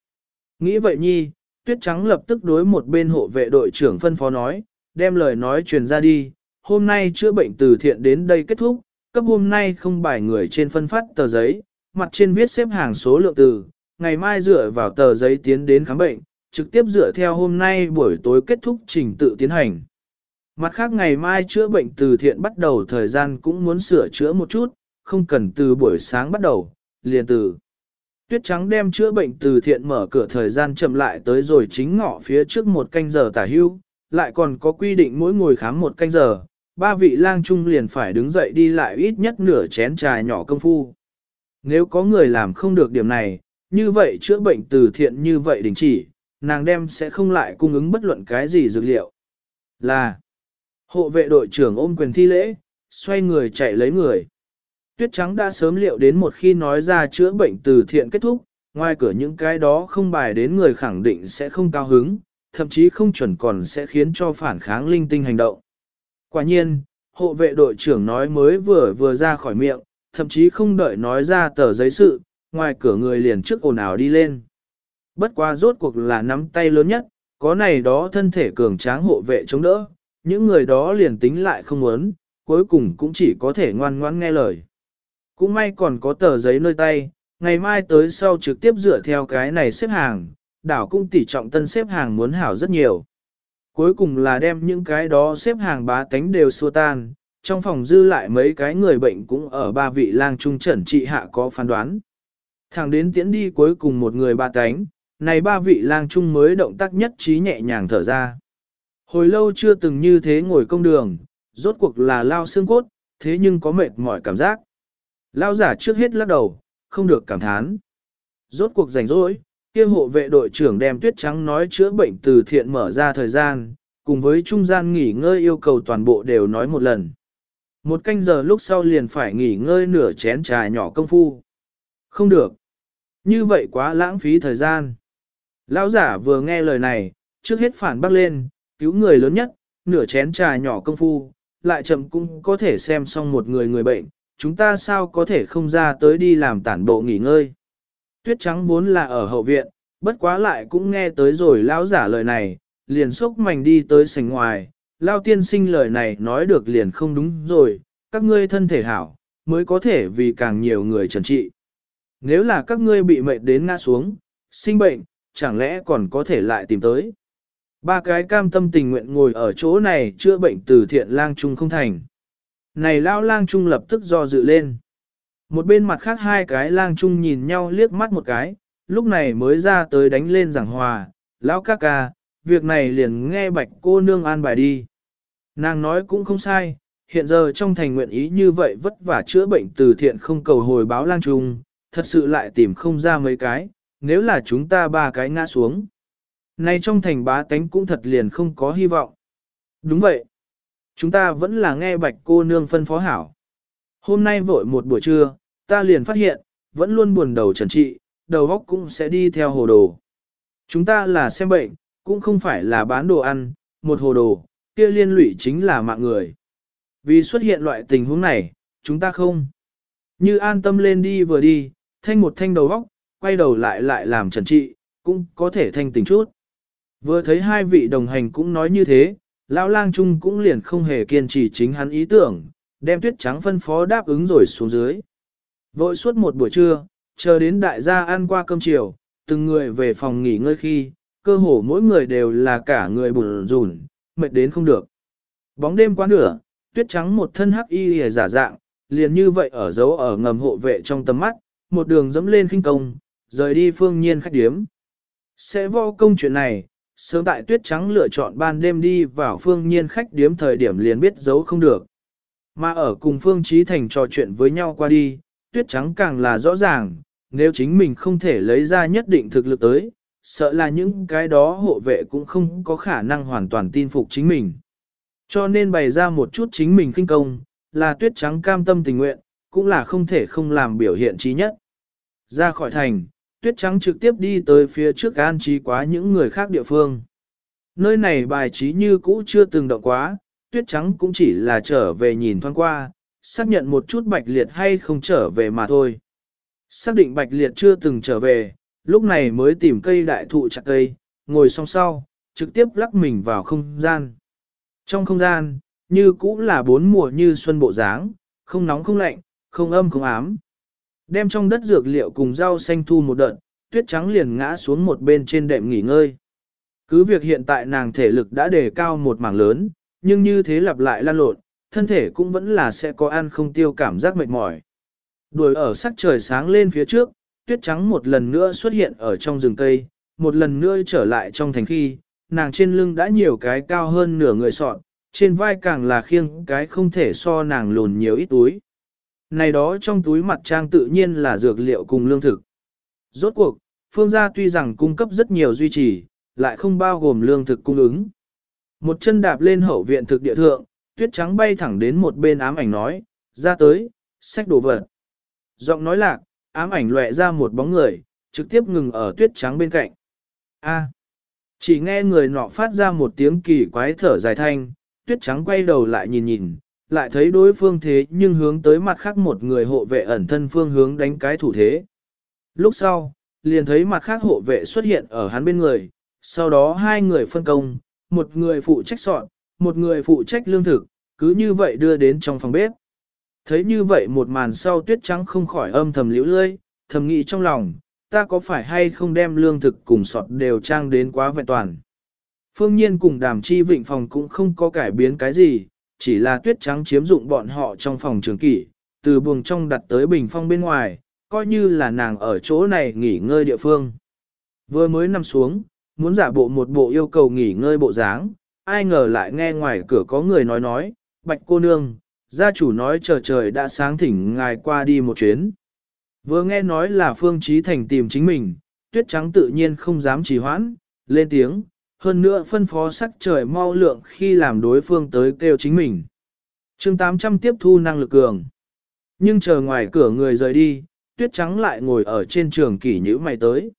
Speaker 1: Nghĩ vậy nhi, tuyết trắng lập tức đối một bên hộ vệ đội trưởng phân phó nói, đem lời nói truyền ra đi, hôm nay chữa bệnh từ thiện đến đây kết thúc, cấp hôm nay không bài người trên phân phát tờ giấy, mặt trên viết xếp hàng số lượng từ, ngày mai dựa vào tờ giấy tiến đến khám bệnh, trực tiếp dựa theo hôm nay buổi tối kết thúc trình tự tiến hành. Mặt khác ngày mai chữa bệnh từ thiện bắt đầu thời gian cũng muốn sửa chữa một chút, không cần từ buổi sáng bắt đầu, liền từ. Tuyết trắng đem chữa bệnh từ thiện mở cửa thời gian chậm lại tới rồi chính ngọ phía trước một canh giờ tả hưu, lại còn có quy định mỗi ngồi khám một canh giờ, ba vị lang trung liền phải đứng dậy đi lại ít nhất nửa chén trà nhỏ công phu. Nếu có người làm không được điểm này, như vậy chữa bệnh từ thiện như vậy đình chỉ, nàng đem sẽ không lại cung ứng bất luận cái gì dược liệu. Là, hộ vệ đội trưởng ôm quyền thi lễ, xoay người chạy lấy người. Tuyết trắng đã sớm liệu đến một khi nói ra chữa bệnh từ thiện kết thúc, ngoài cửa những cái đó không bài đến người khẳng định sẽ không cao hứng, thậm chí không chuẩn còn sẽ khiến cho phản kháng linh tinh hành động. Quả nhiên, hộ vệ đội trưởng nói mới vừa vừa ra khỏi miệng, thậm chí không đợi nói ra tờ giấy sự, ngoài cửa người liền trước ồn ào đi lên. Bất qua rốt cuộc là nắm tay lớn nhất, có này đó thân thể cường tráng hộ vệ chống đỡ, những người đó liền tính lại không muốn, cuối cùng cũng chỉ có thể ngoan ngoãn nghe lời. Cũng may còn có tờ giấy nơi tay, ngày mai tới sau trực tiếp dựa theo cái này xếp hàng, đảo cũng tỉ trọng tân xếp hàng muốn hảo rất nhiều. Cuối cùng là đem những cái đó xếp hàng bá tánh đều xua tan, trong phòng dư lại mấy cái người bệnh cũng ở ba vị lang trung trần trị hạ có phán đoán. Thẳng đến tiễn đi cuối cùng một người ba tánh, này ba vị lang trung mới động tác nhất trí nhẹ nhàng thở ra. Hồi lâu chưa từng như thế ngồi công đường, rốt cuộc là lao xương cốt, thế nhưng có mệt mỏi cảm giác. Lao giả trước hết lắc đầu, không được cảm thán. Rốt cuộc rảnh rỗi, kia hộ vệ đội trưởng đem tuyết trắng nói chữa bệnh từ thiện mở ra thời gian, cùng với trung gian nghỉ ngơi yêu cầu toàn bộ đều nói một lần. Một canh giờ lúc sau liền phải nghỉ ngơi nửa chén trà nhỏ công phu. Không được. Như vậy quá lãng phí thời gian. Lão giả vừa nghe lời này, trước hết phản bác lên, cứu người lớn nhất, nửa chén trà nhỏ công phu, lại chậm cũng có thể xem xong một người người bệnh, chúng ta sao có thể không ra tới đi làm tản bộ nghỉ ngơi. Tuyết trắng vốn là ở hậu viện, bất quá lại cũng nghe tới rồi lão giả lời này, liền xúc mảnh đi tới sảnh ngoài, lao tiên sinh lời này nói được liền không đúng rồi, các ngươi thân thể hảo, mới có thể vì càng nhiều người trần trị. Nếu là các ngươi bị mệt đến ngã xuống, sinh bệnh, chẳng lẽ còn có thể lại tìm tới. Ba cái cam tâm tình nguyện ngồi ở chỗ này chữa bệnh từ thiện lang trung không thành. Này lao lang trung lập tức do dự lên. Một bên mặt khác hai cái lang trung nhìn nhau liếc mắt một cái, lúc này mới ra tới đánh lên giảng hòa, lão ca ca, việc này liền nghe bạch cô nương an bài đi. Nàng nói cũng không sai, hiện giờ trong thành nguyện ý như vậy vất vả chữa bệnh từ thiện không cầu hồi báo lang trung, thật sự lại tìm không ra mấy cái, nếu là chúng ta ba cái ngã xuống. Này trong thành bá tánh cũng thật liền không có hy vọng. Đúng vậy. Chúng ta vẫn là nghe bạch cô nương phân phó hảo. Hôm nay vội một buổi trưa, ta liền phát hiện, vẫn luôn buồn đầu trần trị, đầu óc cũng sẽ đi theo hồ đồ. Chúng ta là xem bệnh, cũng không phải là bán đồ ăn, một hồ đồ, kia liên lụy chính là mạng người. Vì xuất hiện loại tình huống này, chúng ta không. Như an tâm lên đi vừa đi, thanh một thanh đầu óc, quay đầu lại lại làm trần trị, cũng có thể thanh tình chút. Vừa thấy hai vị đồng hành cũng nói như thế, lão lang trung cũng liền không hề kiên trì chính hắn ý tưởng, đem tuyết trắng phân phó đáp ứng rồi xuống dưới. Vội suốt một buổi trưa, chờ đến đại gia ăn qua cơm chiều, từng người về phòng nghỉ ngơi khi, cơ hồ mỗi người đều là cả người bùn rùn, mệt đến không được. Bóng đêm quá nửa, tuyết trắng một thân hắc y hề giả dạng, liền như vậy ở dấu ở ngầm hộ vệ trong tầm mắt, một đường dẫm lên khinh công, rời đi phương nhiên khách điếm. Sẽ vô công chuyện này, sớm tại tuyết trắng lựa chọn ban đêm đi vào phương nhiên khách điếm thời điểm liền biết giấu không được. Mà ở cùng phương trí thành trò chuyện với nhau qua đi, tuyết trắng càng là rõ ràng, nếu chính mình không thể lấy ra nhất định thực lực tới, sợ là những cái đó hộ vệ cũng không có khả năng hoàn toàn tin phục chính mình. Cho nên bày ra một chút chính mình kinh công, là tuyết trắng cam tâm tình nguyện, cũng là không thể không làm biểu hiện trí nhất. Ra khỏi thành, tuyết trắng trực tiếp đi tới phía trước an trí quá những người khác địa phương. Nơi này bài trí như cũ chưa từng động quá, tuyết trắng cũng chỉ là trở về nhìn thoáng qua, xác nhận một chút bạch liệt hay không trở về mà thôi. Xác định bạch liệt chưa từng trở về, lúc này mới tìm cây đại thụ chặt cây, ngồi song sau, trực tiếp lắc mình vào không gian. Trong không gian, như cũ là bốn mùa như xuân bộ dáng, không nóng không lạnh, không âm không ám. Đem trong đất dược liệu cùng rau xanh thu một đợt, tuyết trắng liền ngã xuống một bên trên đệm nghỉ ngơi. Cứ việc hiện tại nàng thể lực đã đề cao một mảng lớn, nhưng như thế lặp lại lan lộn, thân thể cũng vẫn là sẽ có ăn không tiêu cảm giác mệt mỏi. Đuổi ở sắc trời sáng lên phía trước, tuyết trắng một lần nữa xuất hiện ở trong rừng cây, một lần nữa trở lại trong thành khi, nàng trên lưng đã nhiều cái cao hơn nửa người sọn, trên vai càng là khiêng cái không thể so nàng lùn nhiều ít túi. Này đó trong túi mặt trang tự nhiên là dược liệu cùng lương thực. Rốt cuộc, phương gia tuy rằng cung cấp rất nhiều duy trì, lại không bao gồm lương thực cung ứng. Một chân đạp lên hậu viện thực địa thượng, tuyết trắng bay thẳng đến một bên ám ảnh nói, ra tới, xách đồ vật. Giọng nói lạc, ám ảnh lệ ra một bóng người, trực tiếp ngừng ở tuyết trắng bên cạnh. A. chỉ nghe người nọ phát ra một tiếng kỳ quái thở dài thanh, tuyết trắng quay đầu lại nhìn nhìn, lại thấy đối phương thế nhưng hướng tới mặt khác một người hộ vệ ẩn thân phương hướng đánh cái thủ thế. Lúc sau, liền thấy mặt khác hộ vệ xuất hiện ở hắn bên người, sau đó hai người phân công, một người phụ trách soạn, một người phụ trách lương thực, cứ như vậy đưa đến trong phòng bếp. Thấy như vậy một màn sau tuyết trắng không khỏi âm thầm liễu lơi, thầm nghĩ trong lòng, ta có phải hay không đem lương thực cùng sọt đều trang đến quá vẹn toàn. Phương nhiên cùng đàm chi vịnh phòng cũng không có cải biến cái gì, chỉ là tuyết trắng chiếm dụng bọn họ trong phòng trường kỷ, từ buồng trong đặt tới bình phong bên ngoài, coi như là nàng ở chỗ này nghỉ ngơi địa phương. Vừa mới nằm xuống, muốn giả bộ một bộ yêu cầu nghỉ ngơi bộ dáng, ai ngờ lại nghe ngoài cửa có người nói nói, bạch cô nương, gia chủ nói chờ trời đã sáng thỉnh ngài qua đi một chuyến. Vừa nghe nói là Phương Trí Thành tìm chính mình, tuyết trắng tự nhiên không dám trì hoãn, lên tiếng, hơn nữa phân phó sắc trời mau lượng khi làm đối phương tới kêu chính mình. chương 800 tiếp thu năng lực cường. Nhưng chờ ngoài cửa người rời đi, tuyết trắng lại ngồi ở trên trường kỷ nhữ mày tới.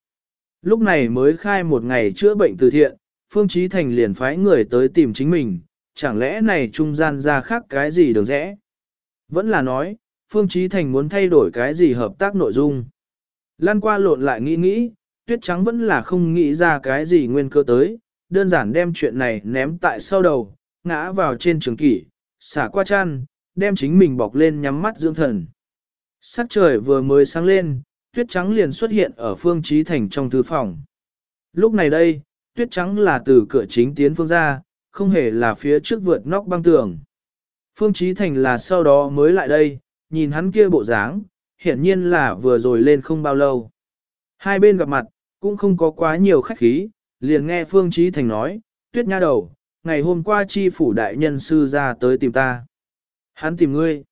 Speaker 1: Lúc này mới khai một ngày chữa bệnh từ thiện, Phương Chí Thành liền phái người tới tìm chính mình, chẳng lẽ này trung gian ra khác cái gì được rẽ? Vẫn là nói, Phương Chí Thành muốn thay đổi cái gì hợp tác nội dung. Lan qua lộn lại nghĩ nghĩ, tuyết trắng vẫn là không nghĩ ra cái gì nguyên cơ tới, đơn giản đem chuyện này ném tại sau đầu, ngã vào trên trường kỷ, xả qua chăn, đem chính mình bọc lên nhắm mắt dưỡng thần. Sắc trời vừa mới sáng lên, tuyết trắng liền xuất hiện ở phương Chí thành trong thư phòng. Lúc này đây, tuyết trắng là từ cửa chính tiến phương ra, không hề là phía trước vượt nóc băng tường. Phương Chí thành là sau đó mới lại đây, nhìn hắn kia bộ dáng, hiển nhiên là vừa rồi lên không bao lâu. Hai bên gặp mặt, cũng không có quá nhiều khách khí, liền nghe Phương Chí Thành nói, tuyết nha đầu, ngày hôm qua chi phủ đại nhân sư ra tới tìm ta. Hắn tìm ngươi.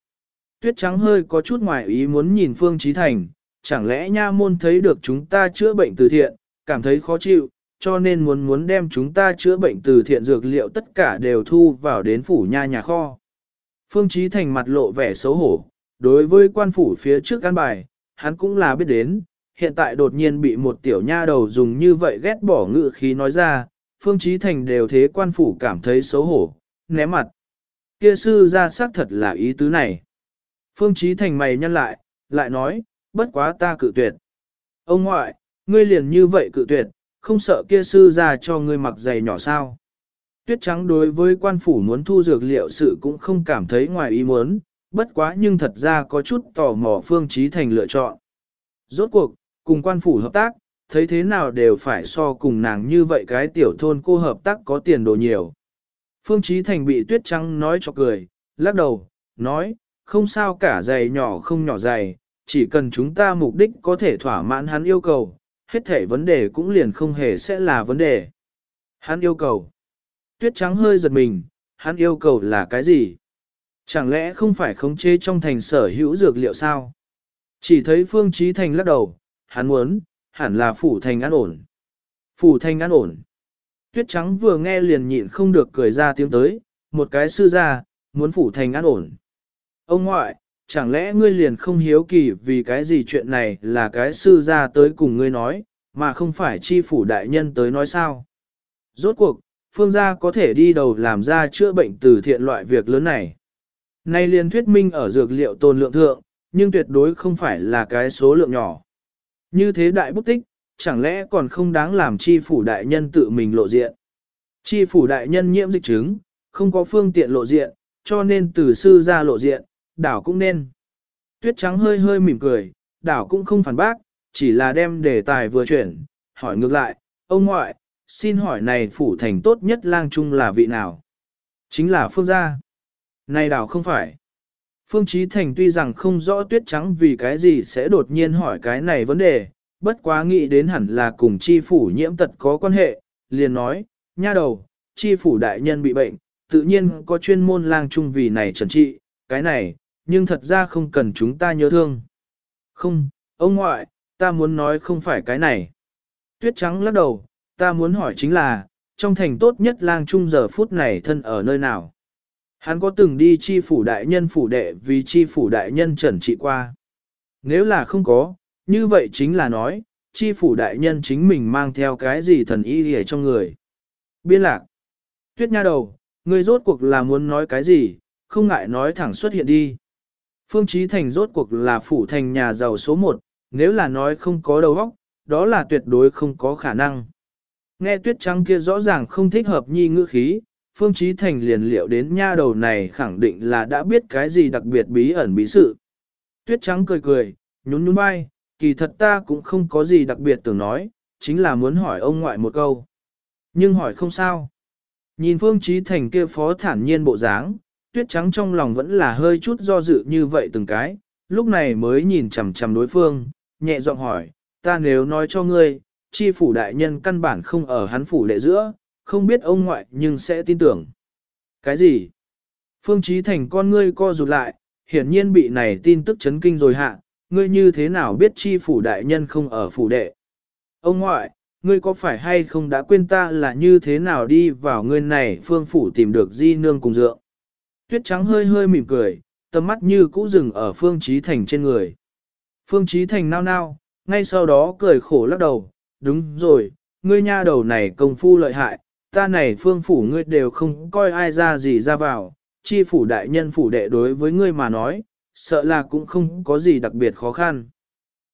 Speaker 1: Tuyết trắng hơi có chút ngoài ý muốn nhìn Phương Chí Thành, chẳng lẽ nha môn thấy được chúng ta chữa bệnh từ thiện, cảm thấy khó chịu, cho nên muốn muốn đem chúng ta chữa bệnh từ thiện dược liệu tất cả đều thu vào đến phủ nha nhà kho. Phương Chí Thành mặt lộ vẻ xấu hổ, đối với quan phủ phía trước căn bài, hắn cũng là biết đến, hiện tại đột nhiên bị một tiểu nha đầu dùng như vậy ghét bỏ ngự khí nói ra, Phương Chí Thành đều thế quan phủ cảm thấy xấu hổ, ném mặt. Kia sư ra xác thật là ý tứ này. Phương Chí Thành mày nhăn lại, lại nói, bất quá ta cự tuyệt. Ông ngoại, ngươi liền như vậy cự tuyệt, không sợ kia sư ra cho ngươi mặc giày nhỏ sao. Tuyết trắng đối với quan phủ muốn thu dược liệu sự cũng không cảm thấy ngoài ý muốn, bất quá nhưng thật ra có chút tò mò Phương Trí Thành lựa chọn. Rốt cuộc, cùng quan phủ hợp tác, thấy thế nào đều phải so cùng nàng như vậy cái tiểu thôn cô hợp tác có tiền đồ nhiều. Phương Trí Thành bị tuyết trắng nói cho cười, lắc đầu, nói, không sao cả giày nhỏ không nhỏ giày, chỉ cần chúng ta mục đích có thể thỏa mãn hắn yêu cầu, hết thể vấn đề cũng liền không hề sẽ là vấn đề. Hắn yêu cầu. Tuyết trắng hơi giật mình, hắn yêu cầu là cái gì? Chẳng lẽ không phải khống chế trong thành sở hữu dược liệu sao? Chỉ thấy Phương Trí Thành lắc đầu, hắn muốn, hẳn là phủ thành an ổn. Phủ thành an ổn. Tuyết trắng vừa nghe liền nhịn không được cười ra tiếng tới, một cái sư gia, muốn phủ thành an ổn. Ông ngoại, chẳng lẽ ngươi liền không hiếu kỳ vì cái gì chuyện này là cái sư gia tới cùng ngươi nói, mà không phải chi phủ đại nhân tới nói sao? Rốt cuộc, phương gia có thể đi đầu làm ra chữa bệnh từ thiện loại việc lớn này. Nay liền thuyết minh ở dược liệu tồn lượng thượng, nhưng tuyệt đối không phải là cái số lượng nhỏ. Như thế đại bút tích, chẳng lẽ còn không đáng làm chi phủ đại nhân tự mình lộ diện. Chi phủ đại nhân nhiễm dịch chứng, không có phương tiện lộ diện, cho nên từ sư ra lộ diện, đảo cũng nên. Tuyết trắng hơi hơi mỉm cười, đảo cũng không phản bác, chỉ là đem đề tài vừa chuyển, hỏi ngược lại, ông ngoại, xin hỏi này phủ thành tốt nhất lang trung là vị nào? Chính là phương gia. Này đảo không phải. Phương Chí Thành tuy rằng không rõ tuyết trắng vì cái gì sẽ đột nhiên hỏi cái này vấn đề, bất quá nghĩ đến hẳn là cùng chi phủ nhiễm tật có quan hệ, liền nói, nha đầu, chi phủ đại nhân bị bệnh, tự nhiên có chuyên môn lang trung vì này trần trị, cái này, nhưng thật ra không cần chúng ta nhớ thương. Không, ông ngoại, ta muốn nói không phải cái này. Tuyết trắng lắc đầu, ta muốn hỏi chính là, trong thành tốt nhất lang trung giờ phút này thân ở nơi nào? Hắn có từng đi chi phủ đại nhân phủ đệ vì chi phủ đại nhân trần trị qua. Nếu là không có, như vậy chính là nói, chi phủ đại nhân chính mình mang theo cái gì thần y ở trong người. Biên lạc. Tuyết nha đầu, người rốt cuộc là muốn nói cái gì, không ngại nói thẳng xuất hiện đi. Phương Chí Thành rốt cuộc là phủ thành nhà giàu số một, nếu là nói không có đầu óc, đó là tuyệt đối không có khả năng. Nghe tuyết trắng kia rõ ràng không thích hợp nhi ngữ khí, Phương Chí Thành liền liệu đến nha đầu này khẳng định là đã biết cái gì đặc biệt bí ẩn bí sự. Tuyết trắng cười cười, nhún nhún vai, kỳ thật ta cũng không có gì đặc biệt tưởng nói, chính là muốn hỏi ông ngoại một câu. Nhưng hỏi không sao. Nhìn Phương Chí Thành kia phó thản nhiên bộ dáng, tuyết trắng trong lòng vẫn là hơi chút do dự như vậy từng cái, lúc này mới nhìn chằm chằm đối phương, nhẹ giọng hỏi, ta nếu nói cho ngươi, chi phủ đại nhân căn bản không ở hắn phủ đệ giữa, không biết ông ngoại nhưng sẽ tin tưởng. Cái gì? Phương Chí Thành con ngươi co rụt lại, hiển nhiên bị này tin tức chấn kinh rồi hạ, ngươi như thế nào biết chi phủ đại nhân không ở phủ đệ? Ông ngoại, ngươi có phải hay không đã quên ta là như thế nào đi vào ngươi này phương phủ tìm được di nương cùng dượng? Tuyết trắng hơi hơi mỉm cười, tầm mắt như cũ dừng ở Phương Chí Thành trên người. Phương Chí Thành nao nao, ngay sau đó cười khổ lắc đầu, đúng rồi, ngươi nha đầu này công phu lợi hại, ta này phương phủ ngươi đều không coi ai ra gì ra vào, chi phủ đại nhân phủ đệ đối với ngươi mà nói, sợ là cũng không có gì đặc biệt khó khăn.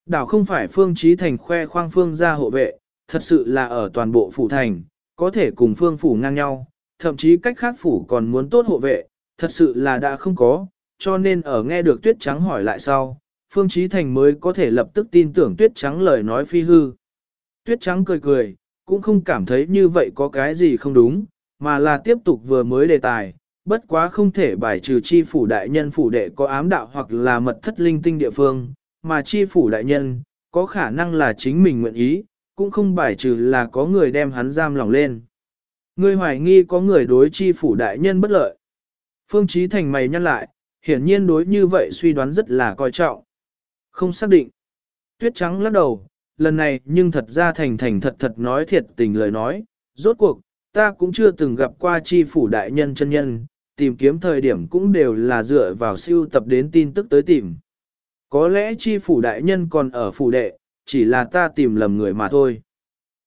Speaker 1: Đảo không phải phương trí thành khoe khoang phương gia hộ vệ, thật sự là ở toàn bộ phủ thành, có thể cùng phương phủ ngang nhau, thậm chí cách khác phủ còn muốn tốt hộ vệ, thật sự là đã không có, cho nên ở nghe được tuyết trắng hỏi lại sau, phương Chí thành mới có thể lập tức tin tưởng tuyết trắng lời nói phi hư. Tuyết trắng cười cười, cũng không cảm thấy như vậy có cái gì không đúng, mà là tiếp tục vừa mới đề tài, bất quá không thể bài trừ chi phủ đại nhân phủ đệ có ám đạo hoặc là mật thất linh tinh địa phương, mà chi phủ đại nhân, có khả năng là chính mình nguyện ý, cũng không bài trừ là có người đem hắn giam lòng lên. Ngươi hoài nghi có người đối chi phủ đại nhân bất lợi. Phương Chí Thành mày nhăn lại, hiển nhiên đối như vậy suy đoán rất là coi trọng. Không xác định. Tuyết trắng lắc đầu, lần này nhưng thật ra thành thành thật thật nói thiệt tình lời nói, rốt cuộc, ta cũng chưa từng gặp qua chi phủ đại nhân chân nhân, tìm kiếm thời điểm cũng đều là dựa vào siêu tập đến tin tức tới tìm. Có lẽ chi phủ đại nhân còn ở phủ đệ, chỉ là ta tìm lầm người mà thôi.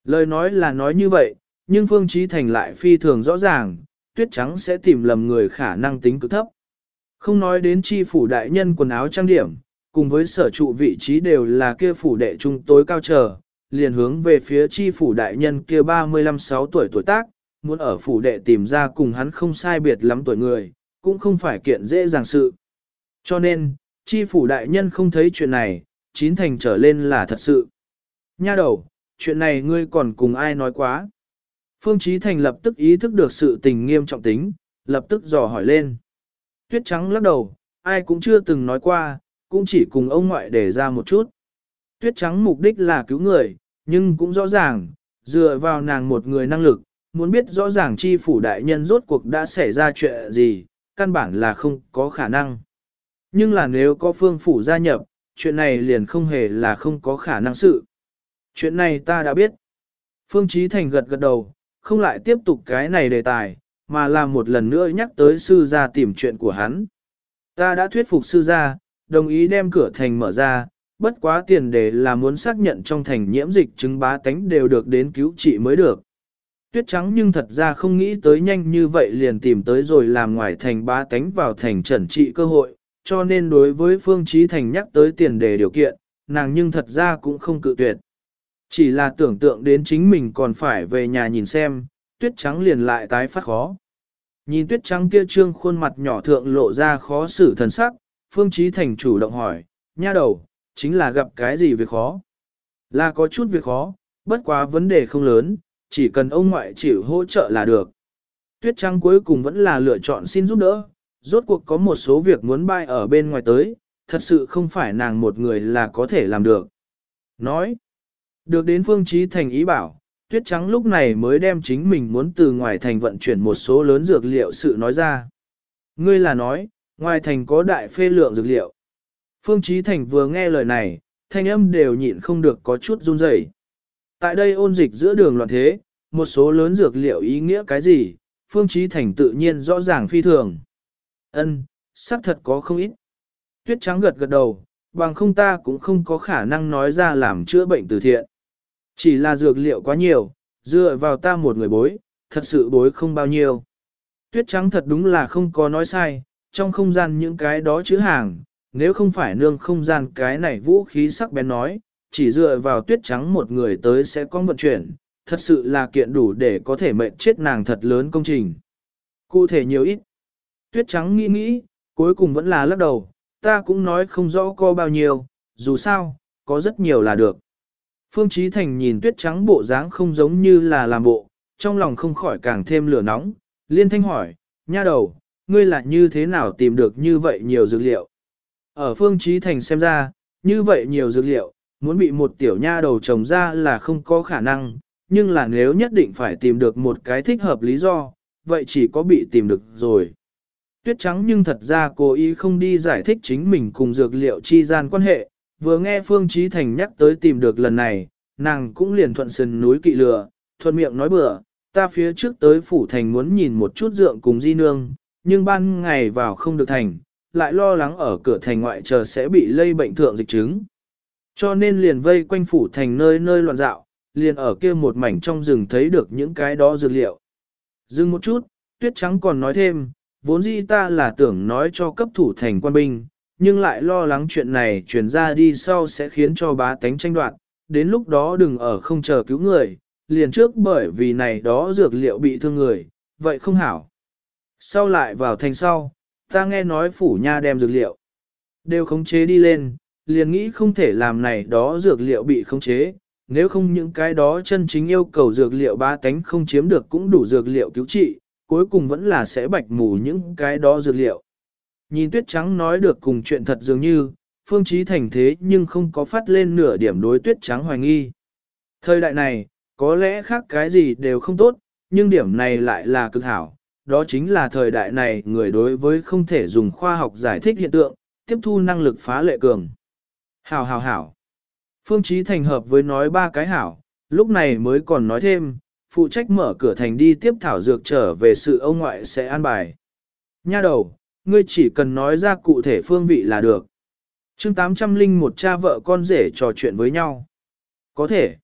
Speaker 1: Lời nói là nói như vậy, nhưng Phương Chí Thành lại phi thường rõ ràng, tuyết trắng sẽ tìm lầm người khả năng tính cực thấp. Không nói đến chi phủ đại nhân quần áo trang điểm, cùng với sở trụ vị trí đều là kia phủ đệ trung tối cao trở, liền hướng về phía chi phủ đại nhân kia 35-6 tuổi tuổi tác, muốn ở phủ đệ tìm ra cùng hắn không sai biệt lắm tuổi người, cũng không phải kiện dễ dàng sự. Cho nên, chi phủ đại nhân không thấy chuyện này, chín thành trở lên là thật sự. Nha đầu, chuyện này ngươi còn cùng ai nói quá. Phương Chí Thành lập tức ý thức được sự tình nghiêm trọng tính, lập tức dò hỏi lên. Tuyết trắng lắc đầu, ai cũng chưa từng nói qua, cũng chỉ cùng ông ngoại để ra một chút. Tuyết trắng mục đích là cứu người, nhưng cũng rõ ràng, dựa vào nàng một người năng lực, muốn biết rõ ràng chi phủ đại nhân rốt cuộc đã xảy ra chuyện gì, căn bản là không có khả năng. Nhưng là nếu có phương phủ gia nhập, chuyện này liền không hề là không có khả năng sự. Chuyện này ta đã biết. Phương Chí Thành gật gật đầu, không lại tiếp tục cái này đề tài, mà làm một lần nữa nhắc tới sư gia tìm chuyện của hắn. Ta đã thuyết phục sư gia, đồng ý đem cửa thành mở ra, bất quá tiền đề là muốn xác nhận trong thành nhiễm dịch chứng bá tánh đều được đến cứu trị mới được. Tuyết trắng nhưng thật ra không nghĩ tới nhanh như vậy liền tìm tới rồi làm ngoài thành bá tánh vào thành trần trị cơ hội, cho nên đối với Phương Trí Thành nhắc tới tiền đề điều kiện, nàng nhưng thật ra cũng không cự tuyệt. Chỉ là tưởng tượng đến chính mình còn phải về nhà nhìn xem, tuyết trắng liền lại tái phát khó. Nhìn tuyết trắng kia trương khuôn mặt nhỏ thượng lộ ra khó xử thần sắc, Phương Trí Thành chủ động hỏi, nha đầu, chính là gặp cái gì việc khó? Là có chút việc khó, bất quá vấn đề không lớn, chỉ cần ông ngoại chịu hỗ trợ là được. Tuyết trắng cuối cùng vẫn là lựa chọn xin giúp đỡ, rốt cuộc có một số việc muốn bay ở bên ngoài tới, thật sự không phải nàng một người là có thể làm được. Nói, được đến phương trí thành ý bảo, tuyết trắng lúc này mới đem chính mình muốn từ ngoài thành vận chuyển một số lớn dược liệu sự nói ra. Ngươi là nói, ngoài thành có đại phê lượng dược liệu. Phương Trí Thành vừa nghe lời này, thanh âm đều nhịn không được có chút run rẩy. Tại đây ôn dịch giữa đường loạn thế, một số lớn dược liệu ý nghĩa cái gì, Phương Trí Thành tự nhiên rõ ràng phi thường. Ân, xác thật có không ít. Tuyết trắng gật gật đầu, bằng không ta cũng không có khả năng nói ra làm chữa bệnh từ thiện. Chỉ là dược liệu quá nhiều, dựa vào ta một người bối, thật sự bối không bao nhiêu. Tuyết trắng thật đúng là không có nói sai, trong không gian những cái đó chữ hàng, nếu không phải nương không gian cái này vũ khí sắc bén nói, chỉ dựa vào tuyết trắng một người tới sẽ có vận chuyển, thật sự là kiện đủ để có thể mệnh chết nàng thật lớn công trình. Cụ thể nhiều ít. Tuyết trắng nghĩ nghĩ, cuối cùng vẫn là lắc đầu, ta cũng nói không rõ có bao nhiêu, dù sao, có rất nhiều là được. Phương Chí Thành nhìn tuyết trắng bộ dáng không giống như là làm bộ, trong lòng không khỏi càng thêm lửa nóng, liên thanh hỏi, nha đầu, ngươi là như thế nào tìm được như vậy nhiều dược liệu? Ở Phương Chí Thành xem ra, như vậy nhiều dược liệu, muốn bị một tiểu nha đầu trồng ra là không có khả năng, nhưng là nếu nhất định phải tìm được một cái thích hợp lý do, vậy chỉ có bị tìm được rồi. Tuyết trắng nhưng thật ra cố ý không đi giải thích chính mình cùng dược liệu chi gian quan hệ, vừa nghe Phương Chí Thành nhắc tới tìm được lần này, nàng cũng liền thuận sườn núi kỵ lừa, thuận miệng nói bừa, ta phía trước tới phủ thành muốn nhìn một chút dượng cùng di nương, nhưng ban ngày vào không được thành, lại lo lắng ở cửa thành ngoại chờ sẽ bị lây bệnh thượng dịch chứng. Cho nên liền vây quanh phủ thành nơi nơi loạn dạo, liền ở kia một mảnh trong rừng thấy được những cái đó dược liệu. Dừng một chút, tuyết trắng còn nói thêm, vốn dĩ ta là tưởng nói cho cấp thủ thành quan binh, nhưng lại lo lắng chuyện này truyền ra đi sau sẽ khiến cho bá tánh tranh đoạt, đến lúc đó đừng ở không chờ cứu người, liền trước bởi vì này đó dược liệu bị thương người, vậy không hảo. Sau lại vào thành sau, ta nghe nói phủ nha đem dược liệu, đều khống chế đi lên, liền nghĩ không thể làm này đó dược liệu bị khống chế, nếu không những cái đó chân chính yêu cầu dược liệu ba tánh không chiếm được cũng đủ dược liệu cứu trị, cuối cùng vẫn là sẽ bạch mù những cái đó dược liệu. Nhìn tuyết trắng nói được cùng chuyện thật dường như, phương trí thành thế nhưng không có phát lên nửa điểm đối tuyết trắng hoài nghi. Thời đại này, có lẽ khác cái gì đều không tốt, nhưng điểm này lại là cực hảo. Đó chính là thời đại này người đối với không thể dùng khoa học giải thích hiện tượng, tiếp thu năng lực phá lệ cường. Hảo hảo hảo. Phương Chí thành hợp với nói ba cái hảo, lúc này mới còn nói thêm, phụ trách mở cửa thành đi tiếp thảo dược trở về sự ông ngoại sẽ an bài. Nha đầu, ngươi chỉ cần nói ra cụ thể phương vị là được. chương 800 linh một cha vợ con rể trò chuyện với nhau. Có thể.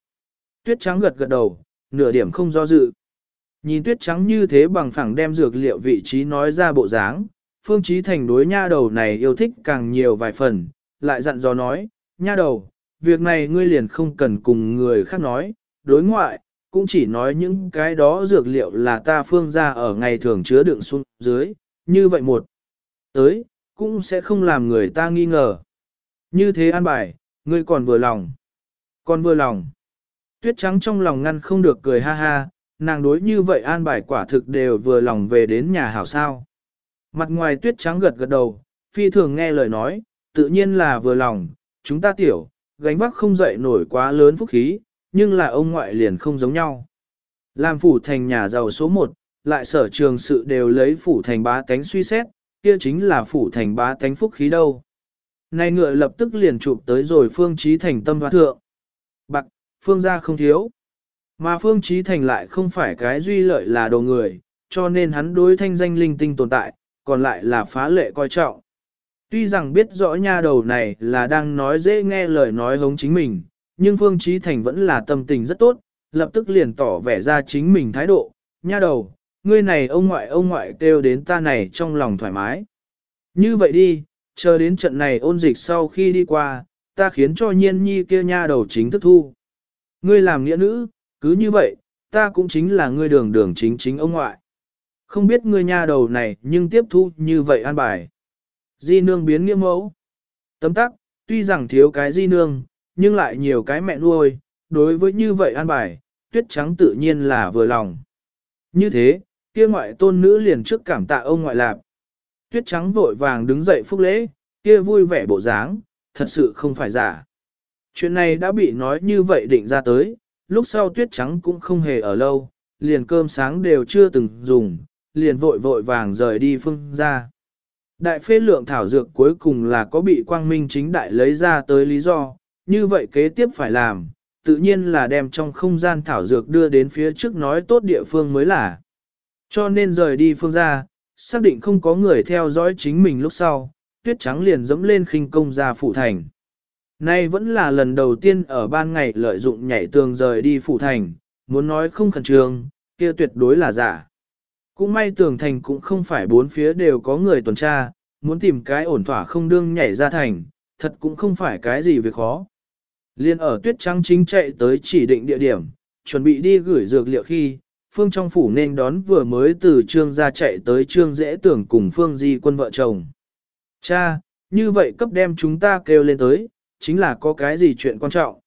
Speaker 1: Tuyết trắng gật gật đầu, nửa điểm không do dự. Nhìn tuyết trắng như thế bằng phẳng đem dược liệu vị trí nói ra bộ dáng, phương trí thành đối nha đầu này yêu thích càng nhiều vài phần, lại dặn dò nói, nha đầu, việc này ngươi liền không cần cùng người khác nói, đối ngoại, cũng chỉ nói những cái đó dược liệu là ta phương ra ở ngày thường chứa đựng xuống dưới, như vậy một tới, cũng sẽ không làm người ta nghi ngờ. Như thế an bài, ngươi còn vừa lòng. Còn vừa lòng. Tuyết trắng trong lòng ngăn không được cười ha ha, nàng đối như vậy an bài quả thực đều vừa lòng về đến nhà hảo sao. Mặt ngoài tuyết trắng gật gật đầu, phi thường nghe lời nói, tự nhiên là vừa lòng, chúng ta tiểu, gánh vác không dậy nổi quá lớn phúc khí, nhưng là ông ngoại liền không giống nhau. Làm phủ thành nhà giàu số 1, lại sở trường sự đều lấy phủ thành bá tánh suy xét, kia chính là phủ thành bá tánh phúc khí đâu. Này ngựa lập tức liền chụp tới rồi phương trí thành tâm hoa thượng. Bạc, phương gia không thiếu. Mà phương trí thành lại không phải cái duy lợi là đồ người, cho nên hắn đối thanh danh linh tinh tồn tại, còn lại là phá lệ coi trọng. Tuy rằng biết rõ nha đầu này là đang nói dễ nghe lời nói hống chính mình, nhưng Phương Trí Thành vẫn là tâm tình rất tốt, lập tức liền tỏ vẻ ra chính mình thái độ, nha đầu, ngươi này ông ngoại ông ngoại kêu đến ta này trong lòng thoải mái. Như vậy đi, chờ đến trận này ôn dịch sau khi đi qua, ta khiến cho nhiên nhi kia nha đầu chính thức thu. Ngươi làm nghĩa nữ, cứ như vậy, ta cũng chính là ngươi đường đường chính chính ông ngoại. Không biết ngươi nha đầu này nhưng tiếp thu như vậy an bài. Di nương biến nghĩa mẫu. Tấm tắc, tuy rằng thiếu cái di nương, nhưng lại nhiều cái mẹ nuôi, đối với như vậy an bài, tuyết trắng tự nhiên là vừa lòng. Như thế, kia ngoại tôn nữ liền trước cảm tạ ông ngoại lạp. Tuyết trắng vội vàng đứng dậy phúc lễ, kia vui vẻ bộ dáng, thật sự không phải giả. Chuyện này đã bị nói như vậy định ra tới, lúc sau tuyết trắng cũng không hề ở lâu, liền cơm sáng đều chưa từng dùng, liền vội vội vàng rời đi phương ra. Đại phê lượng thảo dược cuối cùng là có bị quang minh chính đại lấy ra tới lý do, như vậy kế tiếp phải làm, tự nhiên là đem trong không gian thảo dược đưa đến phía trước nói tốt địa phương mới là. Cho nên rời đi phương gia, xác định không có người theo dõi chính mình lúc sau, tuyết trắng liền dẫm lên khinh công ra phủ thành. Nay vẫn là lần đầu tiên ở ban ngày lợi dụng nhảy tường rời đi phủ thành, muốn nói không khẩn trương, kia tuyệt đối là giả. Cũng may tường thành cũng không phải bốn phía đều có người tuần tra, muốn tìm cái ổn thỏa không đương nhảy ra thành, thật cũng không phải cái gì việc khó. Liên ở tuyết trắng chính chạy tới chỉ định địa điểm, chuẩn bị đi gửi dược liệu khi, Phương trong phủ nên đón vừa mới từ trương ra chạy tới trương dễ tưởng cùng Phương di quân vợ chồng. Cha, như vậy cấp đem chúng ta kêu lên tới, chính là có cái gì chuyện quan trọng.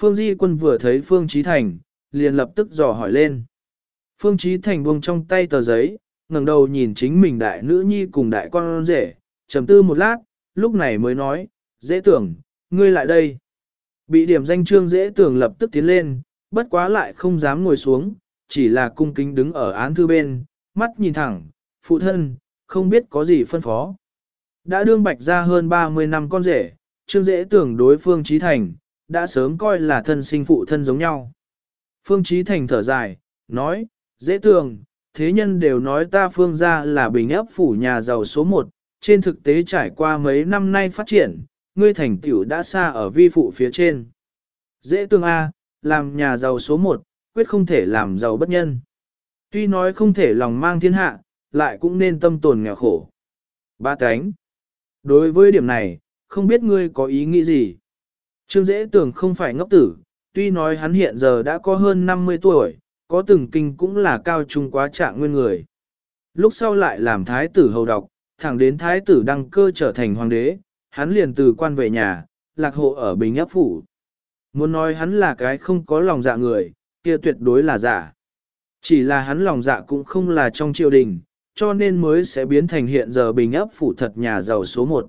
Speaker 1: Phương di quân vừa thấy Phương Trí Thành, liền lập tức dò hỏi lên. Phương Trí Thành buông trong tay tờ giấy, ngẩng đầu nhìn chính mình đại nữ nhi cùng đại con rể, trầm tư một lát, lúc này mới nói, dễ tưởng, ngươi lại đây. Bị điểm danh trương dễ tưởng lập tức tiến lên, bất quá lại không dám ngồi xuống, chỉ là cung kính đứng ở án thư bên, mắt nhìn thẳng, phụ thân, không biết có gì phân phó. Đã đương bạch ra hơn 30 năm con rể, trương dễ tưởng đối phương trí thành, đã sớm coi là thân sinh phụ thân giống nhau. Phương trí thành thở dài, nói, dễ tưởng, thế nhân đều nói ta phương ra là bình ấp phủ nhà giàu số 1, trên thực tế trải qua mấy năm nay phát triển, ngươi thành tiểu đã xa ở vi phụ phía trên. Dễ tương A, à, làm nhà giàu số một, quyết không thể làm giàu bất nhân. Tuy nói không thể lòng mang thiên hạ, lại cũng nên tâm tồn nghèo khổ. Ba cánh. Đối với điểm này, không biết ngươi có ý nghĩ gì. Trương Dễ tưởng không phải ngốc tử, tuy nói hắn hiện giờ đã có hơn 50 tuổi, có từng kinh cũng là cao trung quá trạng nguyên người. Lúc sau lại làm thái tử hầu độc, thẳng đến thái tử đăng cơ trở thành hoàng đế, hắn liền từ quan về nhà, lạc hộ ở Bình Áp Phủ. Muốn nói hắn là cái không có lòng dạ người, kia tuyệt đối là giả. Chỉ là hắn lòng dạ cũng không là trong triều đình, cho nên mới sẽ biến thành hiện giờ Bình Ấp Phủ thật nhà giàu số một.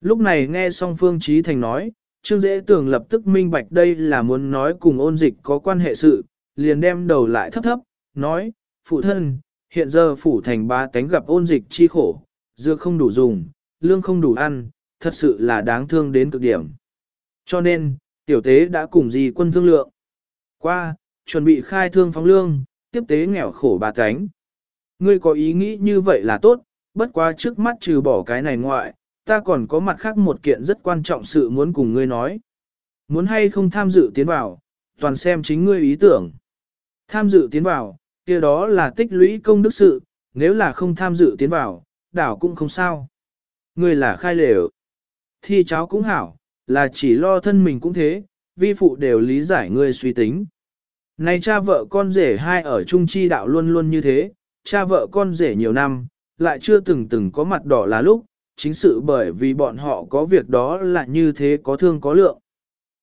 Speaker 1: Lúc này nghe xong Phương Trí Thành nói, Trương Dễ Tường lập tức minh bạch đây là muốn nói cùng ôn dịch có quan hệ sự, liền đem đầu lại thấp thấp, nói, phụ thân, hiện giờ phủ thành ba tánh gặp ôn dịch chi khổ, dưa không đủ dùng, lương không đủ ăn, thật sự là đáng thương đến cực điểm. Cho nên, tiểu tế đã cùng gì quân thương lượng. Qua, chuẩn bị khai thương phóng lương, tiếp tế nghèo khổ bà cánh Ngươi có ý nghĩ như vậy là tốt, bất quá trước mắt trừ bỏ cái này ngoại, ta còn có mặt khác một kiện rất quan trọng sự muốn cùng ngươi nói. Muốn hay không tham dự tiến vào, toàn xem chính ngươi ý tưởng. Tham dự tiến vào, kia đó là tích lũy công đức sự, nếu là không tham dự tiến vào, đảo cũng không sao. Ngươi là khai lều. Thi cháu cũng hảo, là chỉ lo thân mình cũng thế, vi phụ đều lý giải ngươi suy tính. Này cha vợ con rể hai ở trung chi đạo luôn luôn như thế, cha vợ con rể nhiều năm, lại chưa từng từng có mặt đỏ là lúc, chính sự bởi vì bọn họ có việc đó là như thế có thương có lượng.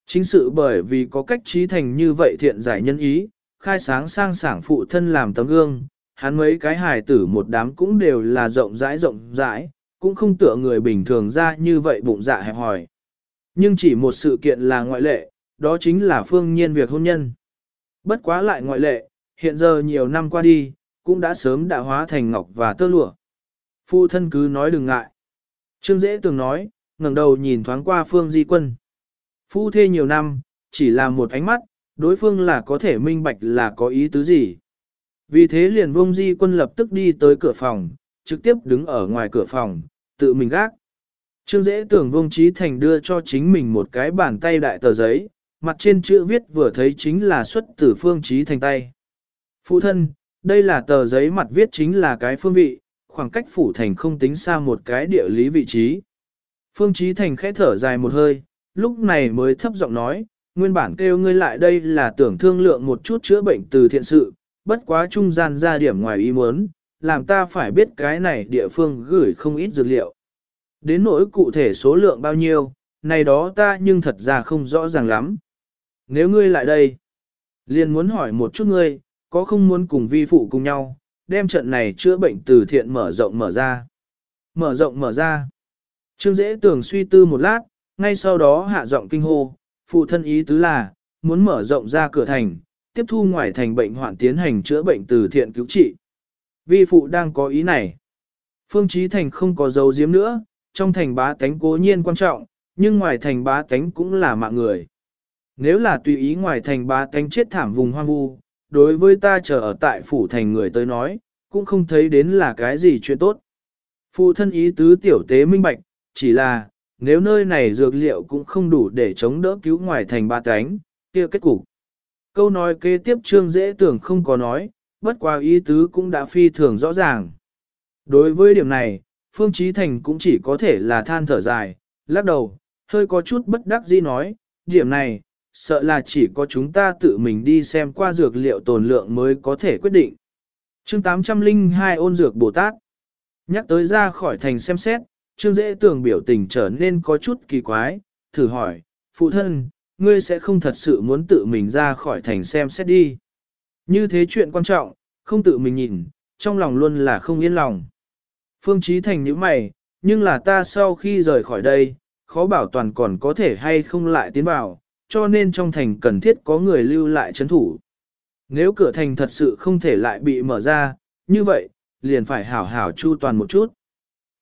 Speaker 1: Chính sự bởi vì có cách trí thành như vậy thiện giải nhân ý, khai sáng sang sảng phụ thân làm tấm gương, hắn mấy cái hài tử một đám cũng đều là rộng rãi rộng rãi, cũng không tựa người bình thường ra như vậy bụng dạ hẹp hòi. Nhưng chỉ một sự kiện là ngoại lệ, đó chính là phương nhiên việc hôn nhân. Bất quá lại ngoại lệ, hiện giờ nhiều năm qua đi, cũng đã sớm đã hóa thành ngọc và tơ lụa. Phu thân cứ nói đừng ngại. Trương Dễ từng nói, ngẩng đầu nhìn thoáng qua Phương Di Quân. Phu thê nhiều năm, chỉ là một ánh mắt, đối phương là có thể minh bạch là có ý tứ gì. Vì thế liền vông Di Quân lập tức đi tới cửa phòng, trực tiếp đứng ở ngoài cửa phòng, tự mình gác. Trương Dễ tưởng vông Trí Thành đưa cho chính mình một cái bàn tay đại tờ giấy, mặt trên chữ viết vừa thấy chính là xuất từ Phương Trí Thành tay. Phụ thân, đây là tờ giấy mặt viết chính là cái phương vị, khoảng cách phủ thành không tính xa một cái địa lý vị trí. Phương Chí Thành khẽ thở dài một hơi, lúc này mới thấp giọng nói, nguyên bản kêu ngươi lại đây là tưởng thương lượng một chút chữa bệnh từ thiện sự, bất quá trung gian ra điểm ngoài ý muốn, làm ta phải biết cái này địa phương gửi không ít dược liệu. Đến nỗi cụ thể số lượng bao nhiêu, này đó ta nhưng thật ra không rõ ràng lắm. Nếu ngươi lại đây, liền muốn hỏi một chút ngươi, có không muốn cùng vi phụ cùng nhau, đem trận này chữa bệnh từ thiện mở rộng mở ra. Mở rộng mở ra. Trương dễ tưởng suy tư một lát, ngay sau đó hạ giọng kinh hô, phụ thân ý tứ là, muốn mở rộng ra cửa thành, tiếp thu ngoài thành bệnh hoạn tiến hành chữa bệnh từ thiện cứu trị. Vi phụ đang có ý này. Phương Chí Thành không có dấu diếm nữa, trong thành bá tánh cố nhiên quan trọng, nhưng ngoài thành bá tánh cũng là mạng người. Nếu là tùy ý ngoài thành bá tánh chết thảm vùng hoang vu, đối với ta chờ ở tại phủ thành người tới nói, cũng không thấy đến là cái gì chuyện tốt. Phụ thân ý tứ tiểu tế minh bạch, chỉ là, nếu nơi này dược liệu cũng không đủ để chống đỡ cứu ngoài thành ba cánh, kia kết cục. Câu nói kế tiếp trương dễ tưởng không có nói, bất qua ý tứ cũng đã phi thường rõ ràng. Đối với điểm này, Phương Chí Thành cũng chỉ có thể là than thở dài, lắc đầu, hơi có chút bất đắc dĩ nói, điểm này, sợ là chỉ có chúng ta tự mình đi xem qua dược liệu tồn lượng mới có thể quyết định. Chương 802 ôn dược Bồ Tát Nhắc tới ra khỏi thành xem xét, Trương Dễ tưởng biểu tình trở nên có chút kỳ quái, thử hỏi, phụ thân, ngươi sẽ không thật sự muốn tự mình ra khỏi thành xem xét đi. Như thế chuyện quan trọng, không tự mình nhìn, trong lòng luôn là không yên lòng. Phương Chí Thành những mày, nhưng là ta sau khi rời khỏi đây, khó bảo toàn còn có thể hay không lại tiến vào, cho nên trong thành cần thiết có người lưu lại chấn thủ. Nếu cửa thành thật sự không thể lại bị mở ra, như vậy, liền phải hảo hảo chu toàn một chút.